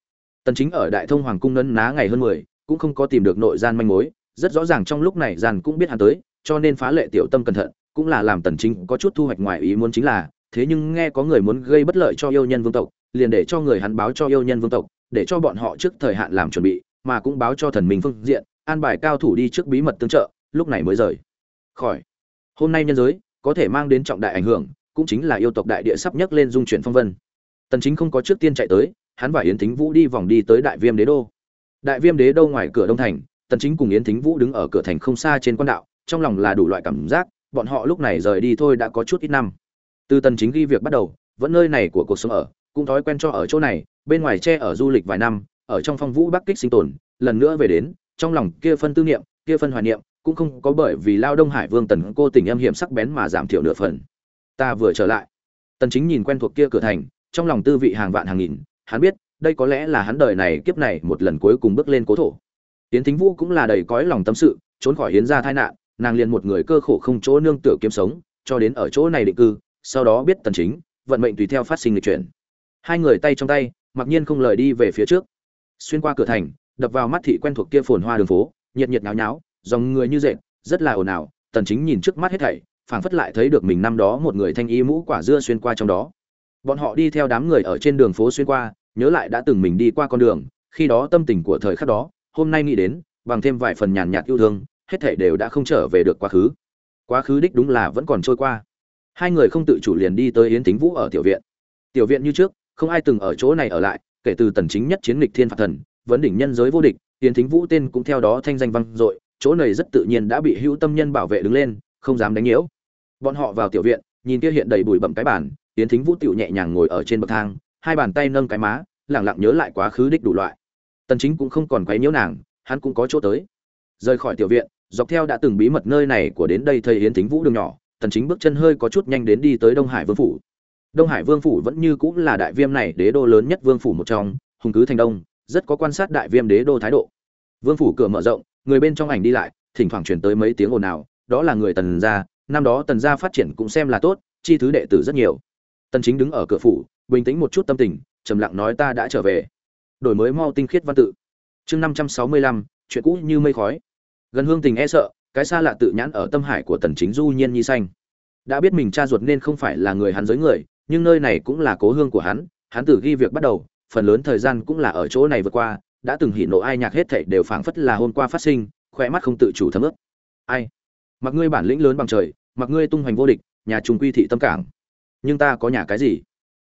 Speaker 1: Tần chính ở đại thông hoàng cung nấn ná ngày hơn 10, cũng không có tìm được nội gian manh mối rất rõ ràng trong lúc này gian cũng biết hắn tới cho nên phá lệ tiểu tâm cẩn thận cũng là làm tần chính có chút thu hoạch ngoài ý muốn chính là thế nhưng nghe có người muốn gây bất lợi cho yêu nhân vương tộc liền để cho người hắn báo cho yêu nhân vương tộc để cho bọn họ trước thời hạn làm chuẩn bị mà cũng báo cho thần mình phương diện an bài cao thủ đi trước bí mật tương trợ lúc này mới rời khỏi hôm nay nhân giới có thể mang đến trọng đại ảnh hưởng, cũng chính là yêu tộc đại địa sắp nhấc lên dung chuyển phong vân. Tần chính không có trước tiên chạy tới, hắn và yến thính vũ đi vòng đi tới đại viêm đế đô. Đại viêm đế đô ngoài cửa đông thành, tần chính cùng yến thính vũ đứng ở cửa thành không xa trên quan đạo, trong lòng là đủ loại cảm giác, bọn họ lúc này rời đi thôi đã có chút ít năm. Từ tần chính ghi việc bắt đầu, vẫn nơi này của cuộc sống ở, cũng thói quen cho ở chỗ này, bên ngoài che ở du lịch vài năm, ở trong phong vũ bắc kích sinh tồn, lần nữa về đến, trong lòng kia phân tư niệm, kia phân hoài niệm cũng không có bởi vì lao đông hải vương tần cô tình âm hiểm sắc bén mà giảm thiểu nửa phần. Ta vừa trở lại. Tần chính nhìn quen thuộc kia cửa thành, trong lòng tư vị hàng vạn hàng nghìn, hắn biết, đây có lẽ là hắn đời này kiếp này một lần cuối cùng bước lên cố thổ. Yến thính vũ cũng là đầy cõi lòng tâm sự, trốn khỏi hiến gia tai nạn, nàng liền một người cơ khổ không chỗ nương tựa kiếm sống, cho đến ở chỗ này định cư, sau đó biết tần chính, vận mệnh tùy theo phát sinh lịch chuyển. Hai người tay trong tay, mặc nhiên không lời đi về phía trước. Xuyên qua cửa thành, đập vào mắt thị quen thuộc kia phồn hoa đường phố, nhiệt nhiệt nháo nháo dòng người như dệt, rất là ồn ào, tần chính nhìn trước mắt hết thảy, phảng phất lại thấy được mình năm đó một người thanh y mũ quả dưa xuyên qua trong đó. Bọn họ đi theo đám người ở trên đường phố xuyên qua, nhớ lại đã từng mình đi qua con đường, khi đó tâm tình của thời khắc đó, hôm nay nghĩ đến, bằng thêm vài phần nhàn nhạt yêu thương, hết thảy đều đã không trở về được quá khứ. Quá khứ đích đúng là vẫn còn trôi qua. Hai người không tự chủ liền đi tới yến tính vũ ở tiểu viện. Tiểu viện như trước, không ai từng ở chỗ này ở lại, kể từ tần chính nhất chiến nghịch thiên phạt thần, vấn đỉnh nhân giới vô địch, yến thính vũ tên cũng theo đó thanh danh vang dội chỗ này rất tự nhiên đã bị hữu tâm nhân bảo vệ đứng lên, không dám đánh nhiễu. Bọn họ vào tiểu viện, nhìn kia hiện đầy bụi bặm cái bàn, yến thính vũ tiểu nhẹ nhàng ngồi ở trên bậc thang, hai bàn tay nâng cái má, lặng lặng nhớ lại quá khứ đích đủ loại. Tần chính cũng không còn quấy nhiễu nàng, hắn cũng có chỗ tới. Rời khỏi tiểu viện, dọc theo đã từng bí mật nơi này của đến đây thầy yến thính vũ đường nhỏ, tần chính bước chân hơi có chút nhanh đến đi tới đông hải vương phủ. Đông hải vương phủ vẫn như cũng là đại viêm này đế đô lớn nhất vương phủ một trong, hùng cứ thành đông, rất có quan sát đại viêm đế đô thái độ. Vương phủ cửa mở rộng người bên trong ảnh đi lại thỉnh thoảng truyền tới mấy tiếng ồn ào đó là người tần gia năm đó tần gia phát triển cũng xem là tốt chi thứ đệ tử rất nhiều. Tần chính đứng ở cửa phủ bình tĩnh một chút tâm tình trầm lặng nói ta đã trở về. Đổi mới mau tinh khiết văn tự. Chương 565, chuyện cũ như mây khói. Gần hương tình e sợ cái xa lạ tự nhãn ở tâm hải của tần chính du nhiên nhi xanh. Đã biết mình cha ruột nên không phải là người hắn giới người nhưng nơi này cũng là cố hương của hắn hắn từ ghi việc bắt đầu phần lớn thời gian cũng là ở chỗ này vượt qua đã từng hỉ nộ ai nhạc hết thảy đều phảng phất là hôm qua phát sinh khỏe mắt không tự chủ thấm ướt. Ai? Mặc ngươi bản lĩnh lớn bằng trời, mặc ngươi tung hoành vô địch, nhà trung quy thị tâm cảng. Nhưng ta có nhà cái gì?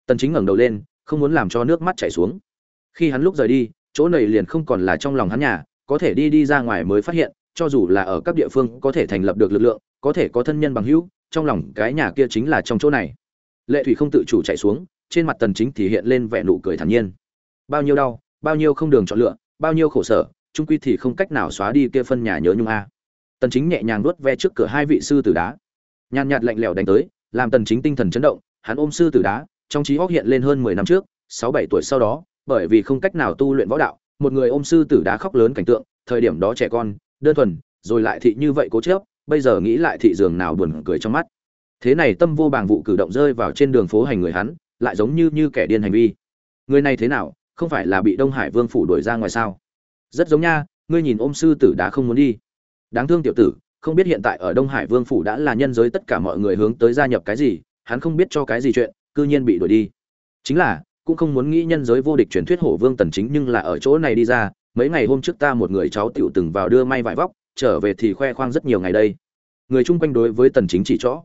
Speaker 1: Tần chính ngẩng đầu lên, không muốn làm cho nước mắt chảy xuống. Khi hắn lúc rời đi, chỗ này liền không còn là trong lòng hắn nhà, có thể đi đi ra ngoài mới phát hiện, cho dù là ở các địa phương có thể thành lập được lực lượng, có thể có thân nhân bằng hữu, trong lòng cái nhà kia chính là trong chỗ này. Lệ thủy không tự chủ chạy xuống, trên mặt tần chính thì hiện lên vẻ nụ cười thản nhiên. Bao nhiêu đau bao nhiêu không đường chọn lựa, bao nhiêu khổ sở trung quy thì không cách nào xóa đi kia phân nhà nhớ nhung a. Tần chính nhẹ nhàng nuốt ve trước cửa hai vị sư tử đá. Nhàn nhạt lạnh lẽo đánh tới, làm tần chính tinh thần chấn động, hắn ôm sư tử đá, trong trí óc hiện lên hơn 10 năm trước, sáu bảy tuổi sau đó, bởi vì không cách nào tu luyện võ đạo, một người ôm sư tử đá khóc lớn cảnh tượng, thời điểm đó trẻ con, đơn thuần, rồi lại thị như vậy cố chấp, bây giờ nghĩ lại thị giường nào buồn cười trong mắt. Thế này tâm vô bàng vụ cử động rơi vào trên đường phố hành người hắn, lại giống như như kẻ điên hành vi. Người này thế nào không phải là bị đông hải vương phủ đuổi ra ngoài sao? Rất giống nha, ngươi nhìn ôm sư tử đã không muốn đi. Đáng thương tiểu tử, không biết hiện tại ở đông hải vương phủ đã là nhân giới tất cả mọi người hướng tới gia nhập cái gì, hắn không biết cho cái gì chuyện, cư nhiên bị đuổi đi. Chính là, cũng không muốn nghĩ nhân giới vô địch truyền thuyết hổ vương tần chính nhưng là ở chỗ này đi ra, mấy ngày hôm trước ta một người cháu tiểu từng vào đưa may vải vóc, trở về thì khoe khoang rất nhiều ngày đây. Người chung quanh đối với tần chính chỉ rõ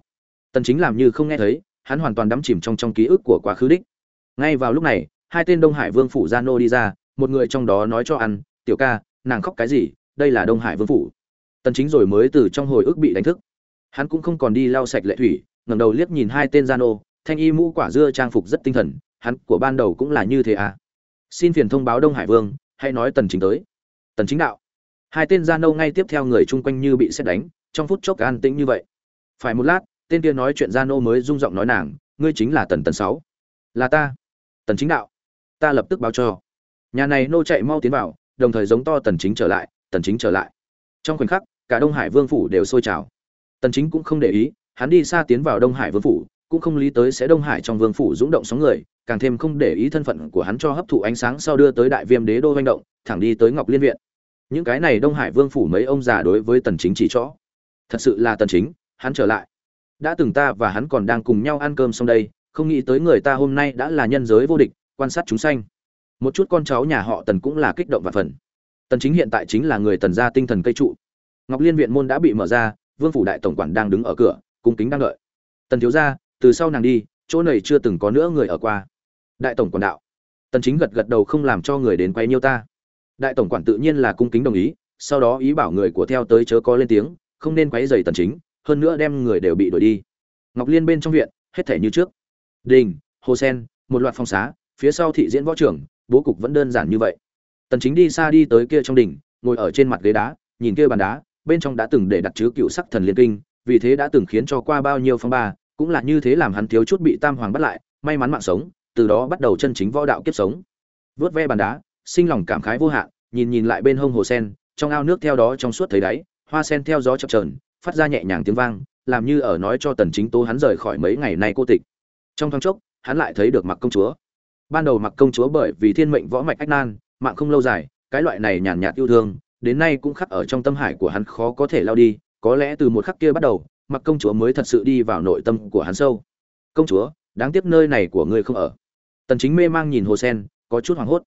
Speaker 1: tần chính làm như không nghe thấy, hắn hoàn toàn đắm chìm trong trong ký ức của quá khứ đích. Ngay vào lúc này hai tên đông hải vương phủ gia nô đi ra, một người trong đó nói cho ăn, tiểu ca, nàng khóc cái gì? Đây là đông hải vương phủ. Tần chính rồi mới từ trong hồi ức bị đánh thức. Hắn cũng không còn đi lau sạch lệ thủy, ngẩng đầu liếc nhìn hai tên gia nô, thanh y mũ quả dưa trang phục rất tinh thần, hắn của ban đầu cũng là như thế à? Xin phiền thông báo đông hải vương hay nói tần chính tới. Tần chính đạo. Hai tên gia nô ngay tiếp theo người chung quanh như bị xét đánh, trong phút chốc an tĩnh như vậy. Phải một lát, tên kia nói chuyện gia nô mới rung giọng nói nàng, ngươi chính là tần tần sáu. Là ta. Tần chính đạo ta lập tức báo cho. Nhà này nô chạy mau tiến vào đồng thời giống to tần chính trở lại tần chính trở lại. Trong khoảnh khắc cả đông hải vương phủ đều sôi trào. Tần chính cũng không để ý hắn đi xa tiến vào đông hải vương phủ cũng không lý tới sẽ đông hải trong vương phủ dũng động sóng người càng thêm không để ý thân phận của hắn cho hấp thụ ánh sáng sau đưa tới đại viêm đế đô hoành động thẳng đi tới ngọc liên viện. Những cái này đông hải vương phủ mấy ông già đối với tần chính chỉ chỗ, thật sự là tần chính hắn trở lại. Đã từng ta và hắn còn đang cùng nhau ăn cơm xong đây không nghĩ tới người ta hôm nay đã là nhân giới vô địch quan sát chúng sanh. Một chút con cháu nhà họ tần cũng là kích động và phần tần chính hiện tại chính là người tần gia tinh thần cây trụ. Ngọc liên viện môn đã bị mở ra, vương phủ đại tổng quản đang đứng ở cửa, cung kính đang đợi. Tần thiếu gia, từ sau nàng đi, chỗ này chưa từng có nữa người ở qua. Đại tổng quản đạo. Tần chính gật gật đầu không làm cho người đến quay nhiêu ta. Đại tổng quản tự nhiên là cung kính đồng ý, sau đó ý bảo người của theo tới chớ có lên tiếng, không nên quấy rầy tần chính, hơn nữa đem người đều bị đuổi đi. Ngọc liên bên trong viện, hết thể như trước. Đình, hồ sen, một loạt phòng xá phía sau thị diễn võ trưởng, bố cục vẫn đơn giản như vậy. Tần chính đi xa đi tới kia trong đỉnh, ngồi ở trên mặt ghế đá, nhìn kia bàn đá, bên trong đã từng để đặt chứa cựu sắc thần liên kinh, vì thế đã từng khiến cho qua bao nhiêu phong ba, cũng là như thế làm hắn thiếu chút bị tam hoàng bắt lại, may mắn mạng sống, từ đó bắt đầu chân chính võ đạo kiếp sống. Vớt ve bàn đá, sinh lòng cảm khái vô hạn, nhìn nhìn lại bên hông hồ sen, trong ao nước theo đó trong suốt thấy đáy, hoa sen theo gió chập chờn, phát ra nhẹ nhàng tiếng vang, làm như ở nói cho tần chính tố hắn rời khỏi mấy ngày nay cô tịch. Trong thoáng chốc, hắn lại thấy được mặc công chúa ban đầu mặc công chúa bởi vì thiên mệnh võ mạch ách nan, mạng không lâu dài, cái loại này nhàn nhạt yêu thương, đến nay cũng khắc ở trong tâm hải của hắn khó có thể lao đi, có lẽ từ một khắc kia bắt đầu, mặc công chúa mới thật sự đi vào nội tâm của hắn sâu. Công chúa, đáng tiếc nơi này của ngươi không ở. Tần chính mê mang nhìn hồ sen, có chút hoảng hốt.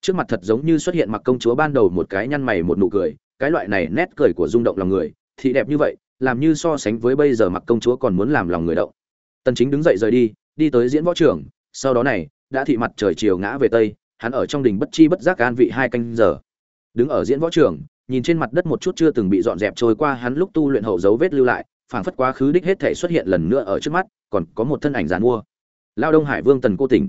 Speaker 1: Trước mặt thật giống như xuất hiện mặc công chúa ban đầu một cái nhăn mày một nụ cười, cái loại này nét cười của rung động lòng người, thì đẹp như vậy, làm như so sánh với bây giờ mặc công chúa còn muốn làm lòng người động. Tần chính đứng dậy rời đi đi tới diễn võ trường, sau đó này đã thị mặt trời chiều ngã về tây, hắn ở trong đình bất chi bất giác an vị hai canh giờ. Đứng ở diễn võ trường, nhìn trên mặt đất một chút chưa từng bị dọn dẹp trôi qua hắn lúc tu luyện hậu dấu vết lưu lại, phảng phất quá khứ đích hết thể xuất hiện lần nữa ở trước mắt, còn có một thân ảnh giàn mua lao đông hải vương tần cô tỉnh.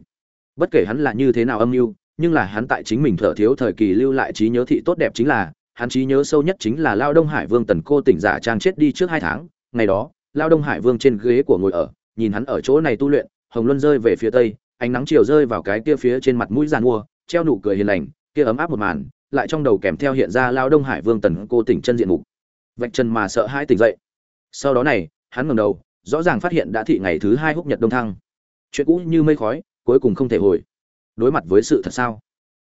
Speaker 1: Bất kể hắn là như thế nào âm mưu, nhưng là hắn tại chính mình thở thiếu thời kỳ lưu lại trí nhớ thị tốt đẹp chính là, hắn trí nhớ sâu nhất chính là lao đông hải vương tần cô tỉnh giả trang chết đi trước hai tháng. Ngày đó, lao đông hải vương trên ghế của ngồi ở, nhìn hắn ở chỗ này tu luyện, hồng luân rơi về phía tây ánh nắng chiều rơi vào cái kia phía trên mặt mũi giàn mua, treo nụ cười hiền lành, kia ấm áp một màn, lại trong đầu kèm theo hiện ra lao đông hải vương tần cô tỉnh chân diện mục. Vạch chân mà sợ hai tỉnh dậy. Sau đó này, hắn ngẩng đầu, rõ ràng phát hiện đã thị ngày thứ hai húc nhật đông thăng. Chuyện cũ như mây khói, cuối cùng không thể hồi. Đối mặt với sự thật sao?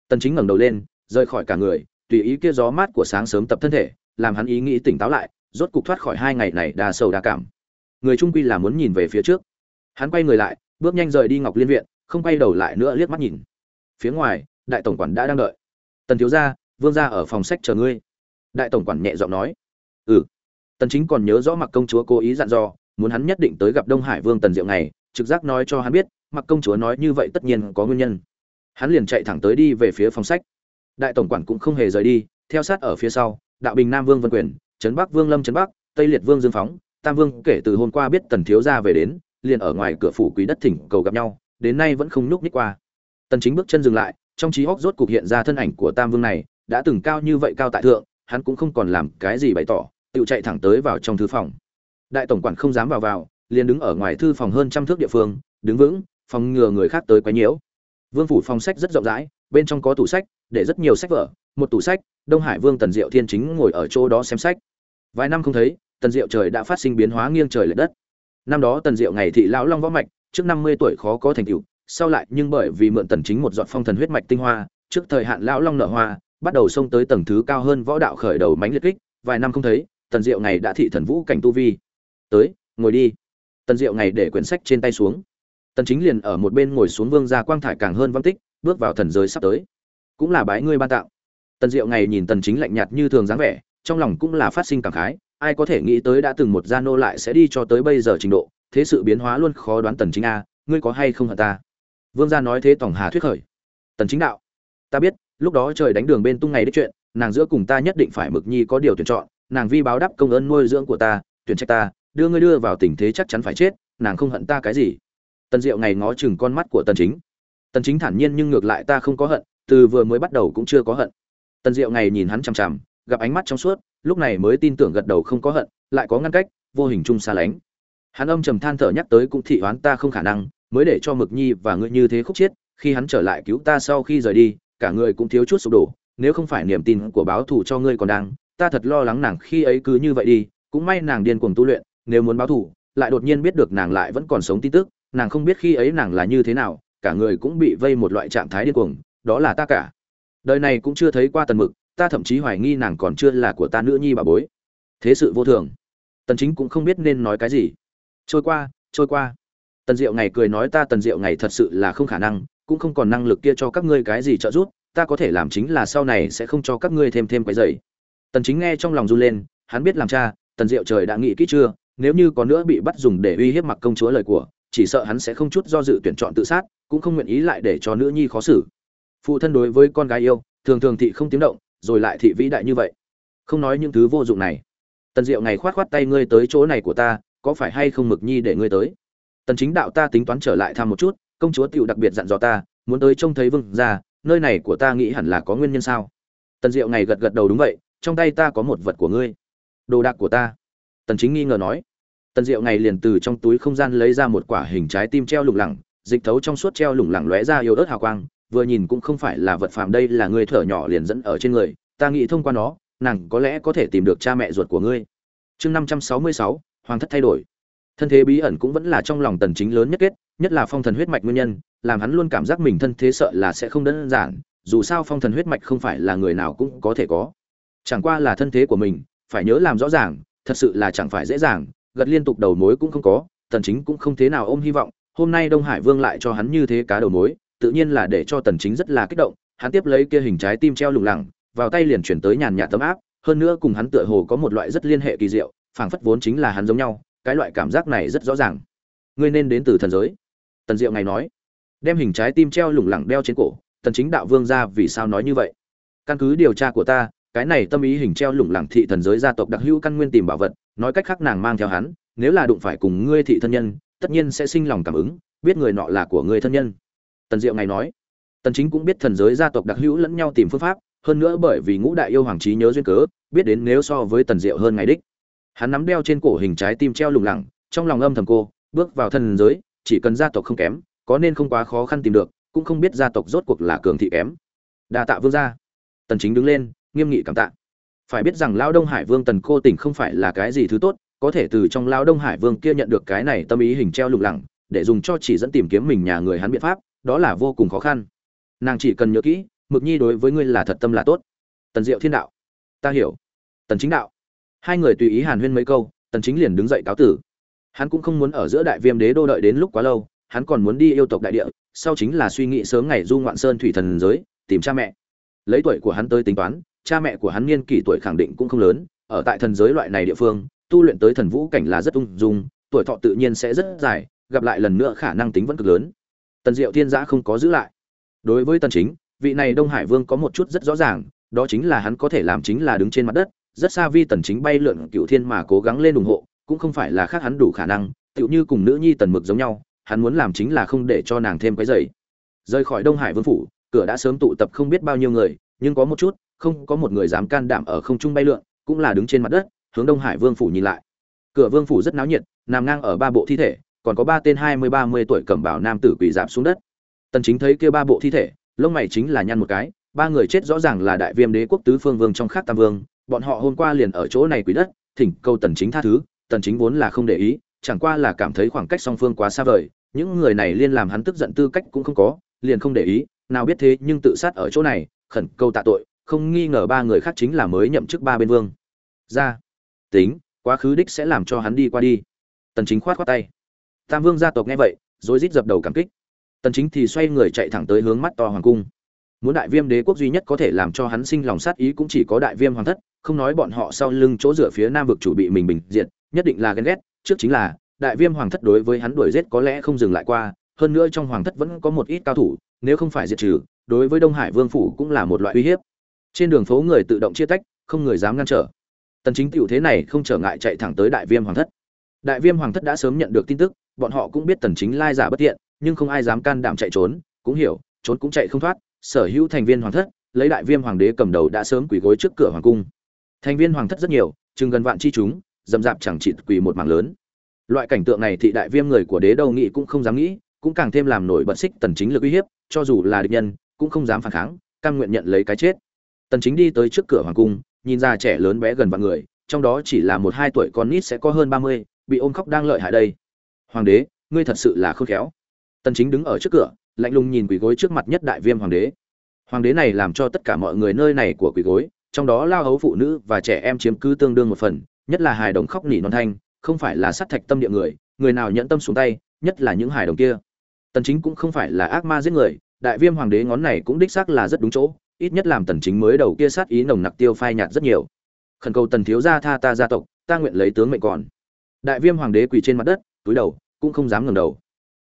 Speaker 1: Tần chính ngẩng đầu lên, rời khỏi cả người, tùy ý kia gió mát của sáng sớm tập thân thể, làm hắn ý nghĩ tỉnh táo lại, rốt cục thoát khỏi hai ngày này đa sầu đa cảm. Người trung quy là muốn nhìn về phía trước. Hắn quay người lại, bước nhanh rời đi ngọc liên viện không quay đầu lại nữa liếc mắt nhìn. Phía ngoài, đại tổng quản đã đang đợi. Tần thiếu gia, vương gia ở phòng sách chờ ngươi. Đại tổng quản nhẹ giọng nói. Ừ. Tần chính còn nhớ rõ mặc công chúa cố ý dặn dò, muốn hắn nhất định tới gặp đông hải vương tần diệu này trực giác nói cho hắn biết mặc công chúa nói như vậy tất nhiên có nguyên nhân. Hắn liền chạy thẳng tới đi về phía phòng sách. Đại tổng quản cũng không hề rời đi, theo sát ở phía sau, đạo bình nam vương vân quyền, trấn bắc vương lâm trấn bắc, tây liệt vương dương phóng, tam vương kể từ hôm qua biết tần thiếu gia về đến, liền ở ngoài cửa phủ quý đất thỉnh cầu gặp nhau đến nay vẫn không nhúc nhích qua. Tần chính bước chân dừng lại, trong trí óc rốt cục hiện ra thân ảnh của tam vương này, đã từng cao như vậy cao tại thượng, hắn cũng không còn làm cái gì bày tỏ, tự chạy thẳng tới vào trong thư phòng. Đại tổng quản không dám vào vào, liền đứng ở ngoài thư phòng hơn trăm thước địa phương, đứng vững, phòng ngừa người khác tới quấy nhiễu. Vương phủ phòng sách rất rộng rãi, bên trong có tủ sách, để rất nhiều sách vở, một tủ sách, đông hải vương tần diệu thiên chính ngồi ở chỗ đó xem sách. Vài năm không thấy, tần diệu trời đã phát sinh biến hóa nghiêng trời lệch đất. Năm đó tần diệu ngày thị lão long võ mạch trước năm mươi tuổi khó có thành tựu, sau lại nhưng bởi vì mượn tần chính một giọt phong thần huyết mạch tinh hoa, trước thời hạn lão long nở hoa, bắt đầu xông tới tầng thứ cao hơn võ đạo khởi đầu mánh liệt kích, vài năm không thấy, tần diệu ngày đã thị thần vũ cảnh tu vi. Tới, ngồi đi. Tần diệu ngày để quyển sách trên tay xuống. Tần chính liền ở một bên ngồi xuống vương gia quang thải càng hơn văn tích, bước vào thần giới sắp tới. Cũng là bái ngươi ban tạo tần diệu ngày nhìn tần chính lạnh nhạt như thường dáng vẻ, trong lòng cũng là phát sinh cảm khái, ai có thể nghĩ tới đã từng một gia nô lại sẽ đi cho tới bây giờ trình độ thế sự biến hóa luôn khó đoán tần chính a, ngươi có hay không hả ta? Vương gia nói thế tổng hà thuyết khởi. Tần chính đạo, ta biết, lúc đó trời đánh đường bên tung ngày đích chuyện, nàng giữa cùng ta nhất định phải mực nhi có điều tuyển chọn, nàng vi báo đáp công ơn nuôi dưỡng của ta, tuyển trách ta, đưa ngươi đưa vào tình thế chắc chắn phải chết, nàng không hận ta cái gì. Tần diệu ngày ngó chừng con mắt của tần chính. Tần chính thản nhiên nhưng ngược lại ta không có hận, từ vừa mới bắt đầu cũng chưa có hận. Tần diệu ngày nhìn hắn chằm chằm, gặp ánh mắt trong suốt, lúc này mới tin tưởng gật đầu không có hận, lại có ngăn cách, vô hình chung xa lánh hắn âm trầm than thở nhắc tới cũng thị oán ta không khả năng, mới để cho mực nhi và ngươi như thế khúc chết, khi hắn trở lại cứu ta sau khi rời đi, cả người cũng thiếu chút sụp đổ, nếu không phải niềm tin của báo thù cho ngươi còn đang, ta thật lo lắng nàng khi ấy cứ như vậy đi, cũng may nàng điên cuồng tu luyện, nếu muốn báo thù, lại đột nhiên biết được nàng lại vẫn còn sống tin tức, nàng không biết khi ấy nàng là như thế nào, cả người cũng bị vây một loại trạng thái điên cuồng, đó là ta cả. Đời này cũng chưa thấy qua tần mực, ta thậm chí hoài nghi nàng còn chưa là của ta nữ nhi bà bối. Thế sự vô thường. Tần chính cũng không biết nên nói cái gì trôi qua trôi qua. Tần diệu ngày cười nói ta tần diệu ngày thật sự là không khả năng, cũng không còn năng lực kia cho các ngươi cái gì trợ giúp, ta có thể làm chính là sau này sẽ không cho các ngươi thêm thêm cái dày tần chính nghe trong lòng run lên, hắn biết làm cha, tần diệu trời đã nghĩ kỹ chưa, nếu như có nữa bị bắt dùng để uy hiếp mặc công chúa lời của, chỉ sợ hắn sẽ không chút do dự tuyển chọn tự sát, cũng không nguyện ý lại để cho nữ nhi khó xử. Phụ thân đối với con gái yêu, thường thường thị không tiếng động, rồi lại thị vĩ đại như vậy. Không nói những thứ vô dụng này. Tần diệu ngày khoát khoát tay, ngươi tới chỗ này của ta có phải hay không mực nhi để ngươi tới? Tần chính đạo ta tính toán trở lại thăm một chút công chúa tiểu đặc biệt dặn dò ta muốn tới trông thấy vương gia nơi này của ta nghĩ hẳn là có nguyên nhân sao? Tần diệu ngày gật gật đầu đúng vậy trong tay ta có một vật của ngươi. Đồ đạc của ta. Tần chính nghi ngờ nói. Tần diệu ngày liền từ trong túi không gian lấy ra một quả hình trái tim treo lủng lẳng dịch thấu trong suốt treo lủng lẳng lóe ra yếu ớt hào quang vừa nhìn cũng không phải là vật phàm đây là ngươi thở nhỏ liền dẫn ở trên người ta nghĩ thông qua nó nàng có lẽ có thể tìm được cha mẹ ruột của ngươi. Chương 566, hoàng thất thay đổi. Thân thế bí ẩn cũng vẫn là trong lòng tần chính lớn nhất kết, nhất là phong thần huyết mạch nguyên nhân, làm hắn luôn cảm giác mình thân thế sợ là sẽ không đơn giản, dù sao phong thần huyết mạch không phải là người nào cũng có thể có. Chẳng qua là thân thế của mình, phải nhớ làm rõ ràng, thật sự là chẳng phải dễ dàng, gật liên tục đầu mối cũng không có, tần chính cũng không thế nào ôm hy vọng, hôm nay đông hải vương lại cho hắn như thế cá đầu mối, tự nhiên là để cho tần chính rất là kích động, hắn tiếp lấy kia hình trái tim treo lủng lẳng, vào tay liền chuyển tới nhàn nhạt tấm áp, hơn nữa cùng hắn tựa hồ có một loại rất liên hệ kỳ diệu phảng phất vốn chính là hắn giống nhau, cái loại cảm giác này rất rõ ràng. Ngươi nên đến từ thần giới. Tần diệu ngày nói. Đem hình trái tim treo lủng lẳng đeo trên cổ tần chính đạo vương ra vì sao nói như vậy? Căn cứ điều tra của ta, cái này tâm ý hình treo lủng lẳng thị thần giới gia tộc đặc hữu căn nguyên tìm bảo vật, nói cách khác nàng mang theo hắn, nếu là đụng phải cùng ngươi thị thân nhân, tất nhiên sẽ sinh lòng cảm ứng, biết người nọ là của ngươi thân nhân. Tần diệu ngày nói. Tần chính cũng biết thần giới gia tộc đặc hữu lẫn nhau tìm phương pháp, hơn nữa bởi vì ngũ đại yêu hoàng trí nhớ duyên cớ, biết đến nếu so với tần diệu hơn ngày đích hắn nắm đeo trên cổ hình trái tim treo lủng lẳng, trong lòng âm thầm cô, bước vào thần giới, chỉ cần gia tộc không kém, có nên không quá khó khăn tìm được, cũng không biết gia tộc rốt cuộc là cường thị kém. Đa tạ vương gia. Tần chính đứng lên, nghiêm nghị cảm tạ. Phải biết rằng lão đông hải vương tần cô tỉnh không phải là cái gì thứ tốt, có thể từ trong lão đông hải vương kia nhận được cái này tâm ý hình treo lủng lẳng, để dùng cho chỉ dẫn tìm kiếm mình nhà người hắn biện pháp, đó là vô cùng khó khăn. Nàng chỉ cần nhớ kỹ, mực nhi đối với ngươi là thật tâm là tốt. Tần diệu thiên đạo. Ta hiểu. Tần chính đạo hai người tùy ý hàn huyên mấy câu, tần chính liền đứng dậy cáo tử. Hắn cũng không muốn ở giữa đại viêm đế đô đợi đến lúc quá lâu, hắn còn muốn đi yêu tộc đại địa, sau chính là suy nghĩ sớm ngày du ngoạn sơn thủy thần giới, tìm cha mẹ. Lấy tuổi của hắn tới tính toán, cha mẹ của hắn niên kỷ tuổi khẳng định cũng không lớn, ở tại thần giới loại này địa phương, tu luyện tới thần vũ cảnh là rất ung dung, tuổi thọ tự nhiên sẽ rất dài, gặp lại lần nữa khả năng tính vẫn cực lớn. Tần diệu thiên giã không có giữ lại. Đối với tần chính, vị này đông hải vương có một chút rất rõ ràng, đó chính là hắn có thể làm chính là đứng trên mặt đất rất xa vi tần chính bay lượn cựu thiên mà cố gắng lên ủng hộ, cũng không phải là khác hắn đủ khả năng, tựu như cùng nữ nhi tần mực giống nhau, hắn muốn làm chính là không để cho nàng thêm cái giày. Rời khỏi đông hải vương phủ, cửa đã sớm tụ tập không biết bao nhiêu người, nhưng có một chút, không có một người dám can đảm ở không trung bay lượn, cũng là đứng trên mặt đất, hướng đông hải vương phủ nhìn lại. Cửa vương phủ rất náo nhiệt, nằm ngang ở ba bộ thi thể, còn có ba tên hai mươi, ba mươi tuổi cẩm bảo nam tử quỳ dạp xuống đất. Tần chính thấy kia ba bộ thi thể, lông mày chính là nhăn một cái, ba người chết rõ ràng là đại viêm đế quốc tứ phương vương trong khác tam vương bọn họ hôm qua liền ở chỗ này quỷ đất, thỉnh câu tần chính tha thứ, tần chính vốn là không để ý, chẳng qua là cảm thấy khoảng cách song phương quá xa vời, những người này liên làm hắn tức giận tư cách cũng không có, liền không để ý, nào biết thế nhưng tự sát ở chỗ này, khẩn cầu tạ tội, không nghi ngờ ba người khác chính là mới nhậm chức ba bên vương. Ra. Tính, quá khứ đích sẽ làm cho hắn đi qua đi. Tần chính khoát khoát tay. Tam vương gia tộc nghe vậy rồi rít dập đầu cảm kích. Tần chính thì xoay người chạy thẳng tới hướng mắt to hoàng cung muốn đại viêm đế quốc duy nhất có thể làm cho hắn sinh lòng sát ý cũng chỉ có đại viêm hoàng thất, không nói bọn họ sau lưng chỗ dựa phía nam vực chủ bị mình bình diệt, nhất định là ghen ghét, trước chính là, đại viêm hoàng thất đối với hắn đuổi giết có lẽ không dừng lại qua, hơn nữa trong hoàng thất vẫn có một ít cao thủ, nếu không phải diệt trừ, đối với đông hải vương phủ cũng là một loại uy hiếp. Trên đường phố người tự động chia tách, không người dám ngăn trở. Tần chính tiểu thế này không trở ngại chạy thẳng tới đại viêm hoàng thất. Đại viêm hoàng thất đã sớm nhận được tin tức, bọn họ cũng biết tần chính lai giả bất tiện, nhưng không ai dám can đảm chạy trốn, cũng hiểu, trốn cũng chạy không thoát sở hữu thành viên hoàng thất lấy đại viêm hoàng đế cầm đầu đã sớm quỳ gối trước cửa hoàng cung. Thành viên hoàng thất rất nhiều chừng gần vạn chi chúng dầm dạp chẳng chịt quỳ một mảng lớn. Loại cảnh tượng này thị đại viêm người của đế đâu nghĩ cũng không dám nghĩ cũng càng thêm làm nổi bật xích tần chính lực uy hiếp cho dù là địch nhân cũng không dám phản kháng cam nguyện nhận lấy cái chết. Tần chính đi tới trước cửa hoàng cung nhìn ra trẻ lớn bé gần vạn người trong đó chỉ là một hai tuổi con nít sẽ có hơn 30, bị ôm khóc đang lợi hại đây. Hoàng đế ngươi thật sự là khôn khéo. Tần chính đứng ở trước cửa lạnh lùng nhìn quỷ gối trước mặt nhất đại viêm hoàng đế. Hoàng đế này làm cho tất cả mọi người nơi này của quỷ gối, trong đó lao hấu phụ nữ và trẻ em chiếm cứ tương đương một phần, nhất là hài đồng khóc nỉ non thanh, không phải là sát thạch tâm địa người người nào nhận tâm xuống tay, nhất là những hài đồng kia. Tần chính cũng không phải là ác ma giết người, đại viêm hoàng đế ngón này cũng đích xác là rất đúng chỗ, ít nhất làm tần chính mới đầu kia sát ý nồng nặc tiêu phai nhạt rất nhiều. Khẩn cầu tần thiếu gia tha ta gia tộc, ta nguyện lấy tướng mệnh còn. Đại viêm hoàng đế quỳ trên mặt đất, túi đầu, cũng không dám ngẩng đầu.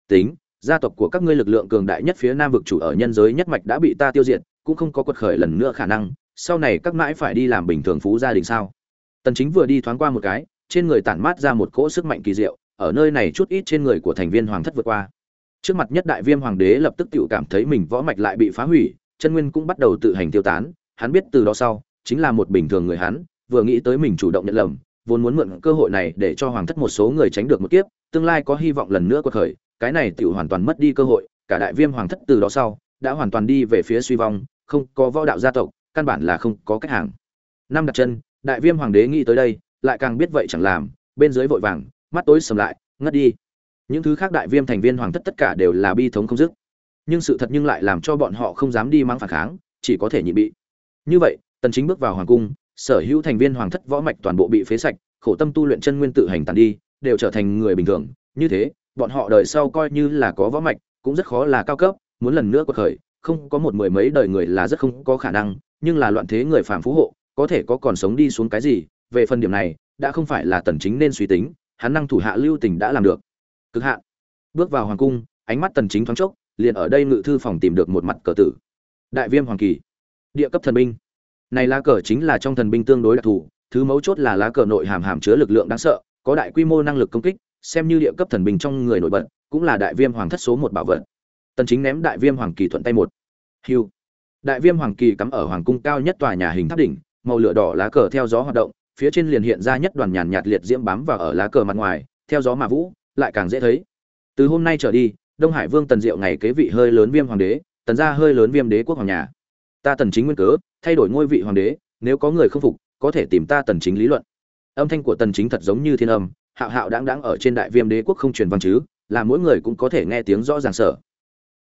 Speaker 1: Tính gia tộc của các ngươi lực lượng cường đại nhất phía nam vực chủ ở nhân giới nhất mạch đã bị ta tiêu diệt, cũng không có quật khởi lần nữa khả năng, sau này các mãi phải đi làm bình thường phú gia đình sao? Tần chính vừa đi thoáng qua một cái, trên người tản mát ra một cỗ sức mạnh kỳ diệu, ở nơi này chút ít trên người của thành viên hoàng thất vượt qua. Trước mặt nhất đại viêm hoàng đế lập tức tự cảm thấy mình võ mạch lại bị phá hủy, chân nguyên cũng bắt đầu tự hành tiêu tán, hắn biết từ đó sau, chính là một bình thường người hắn, vừa nghĩ tới mình chủ động nhận lầm, vốn muốn mượn cơ hội này để cho hoàng thất một số người tránh được một kiếp tương lai có hy vọng lần nữa quật khởi, cái này tiểu hoàn toàn mất đi cơ hội, cả đại viêm hoàng thất từ đó sau, đã hoàn toàn đi về phía suy vong, không có võ đạo gia tộc, căn bản là không có cách hàng. Năm đặt chân, đại viêm hoàng đế nghĩ tới đây, lại càng biết vậy chẳng làm, bên dưới vội vàng, mắt tối sầm lại, ngất đi. Những thứ khác đại viêm thành viên hoàng thất tất cả đều là bi thống không dứt. Nhưng sự thật nhưng lại làm cho bọn họ không dám đi mang phản kháng, chỉ có thể nhịn bị. Như vậy, tần chính bước vào hoàng cung, sở hữu thành viên hoàng thất võ mạch toàn bộ bị phế sạch, khổ tâm tu luyện chân nguyên tự hành tàn đi đều trở thành người bình thường. Như thế, bọn họ đời sau coi như là có võ mạch, cũng rất khó là cao cấp. Muốn lần nữa quật khởi, không có một mười mấy đời người là rất không có khả năng. Nhưng là loạn thế người phàm phú hộ, có thể có còn sống đi xuống cái gì? Về phần điểm này, đã không phải là tần chính nên suy tính, hắn năng thủ hạ lưu tình đã làm được. Cực hạn. Bước vào hoàng cung, ánh mắt tần chính thoáng chốc, liền ở đây ngự thư phòng tìm được một mặt cờ tử. Đại viêm hoàng kỳ. Địa cấp thần binh. Này lá cờ chính là trong thần binh tương đối đặc thù, thứ mấu chốt là lá cờ nội hàm hàm chứa lực lượng đáng sợ có đại quy mô năng lực công kích, xem như địa cấp thần bình trong người nổi bật, cũng là đại viêm hoàng thất số một bảo vật. Tần chính ném đại viêm hoàng kỳ thuận tay một. Hưu đại viêm hoàng kỳ cắm ở hoàng cung cao nhất tòa nhà hình tháp đỉnh, màu lửa đỏ lá cờ theo gió hoạt động, phía trên liền hiện ra nhất đoàn nhàn nhạt liệt diễm bám vào ở lá cờ mặt ngoài, theo gió mà vũ, lại càng dễ thấy. Từ hôm nay trở đi, đông hải vương tần diệu ngày kế vị hơi lớn viêm hoàng đế, tần gia hơi lớn viêm đế quốc hoàng nhà. Ta tần chính nguyên cớ, thay đổi ngôi vị hoàng đế, nếu có người không phục, có thể tìm ta tần chính lý luận âm thanh của tần chính thật giống như thiên âm, hạo hạo đáng đáng ở trên đại viêm đế quốc không truyền văn chứ, là mỗi người cũng có thể nghe tiếng rõ ràng sở.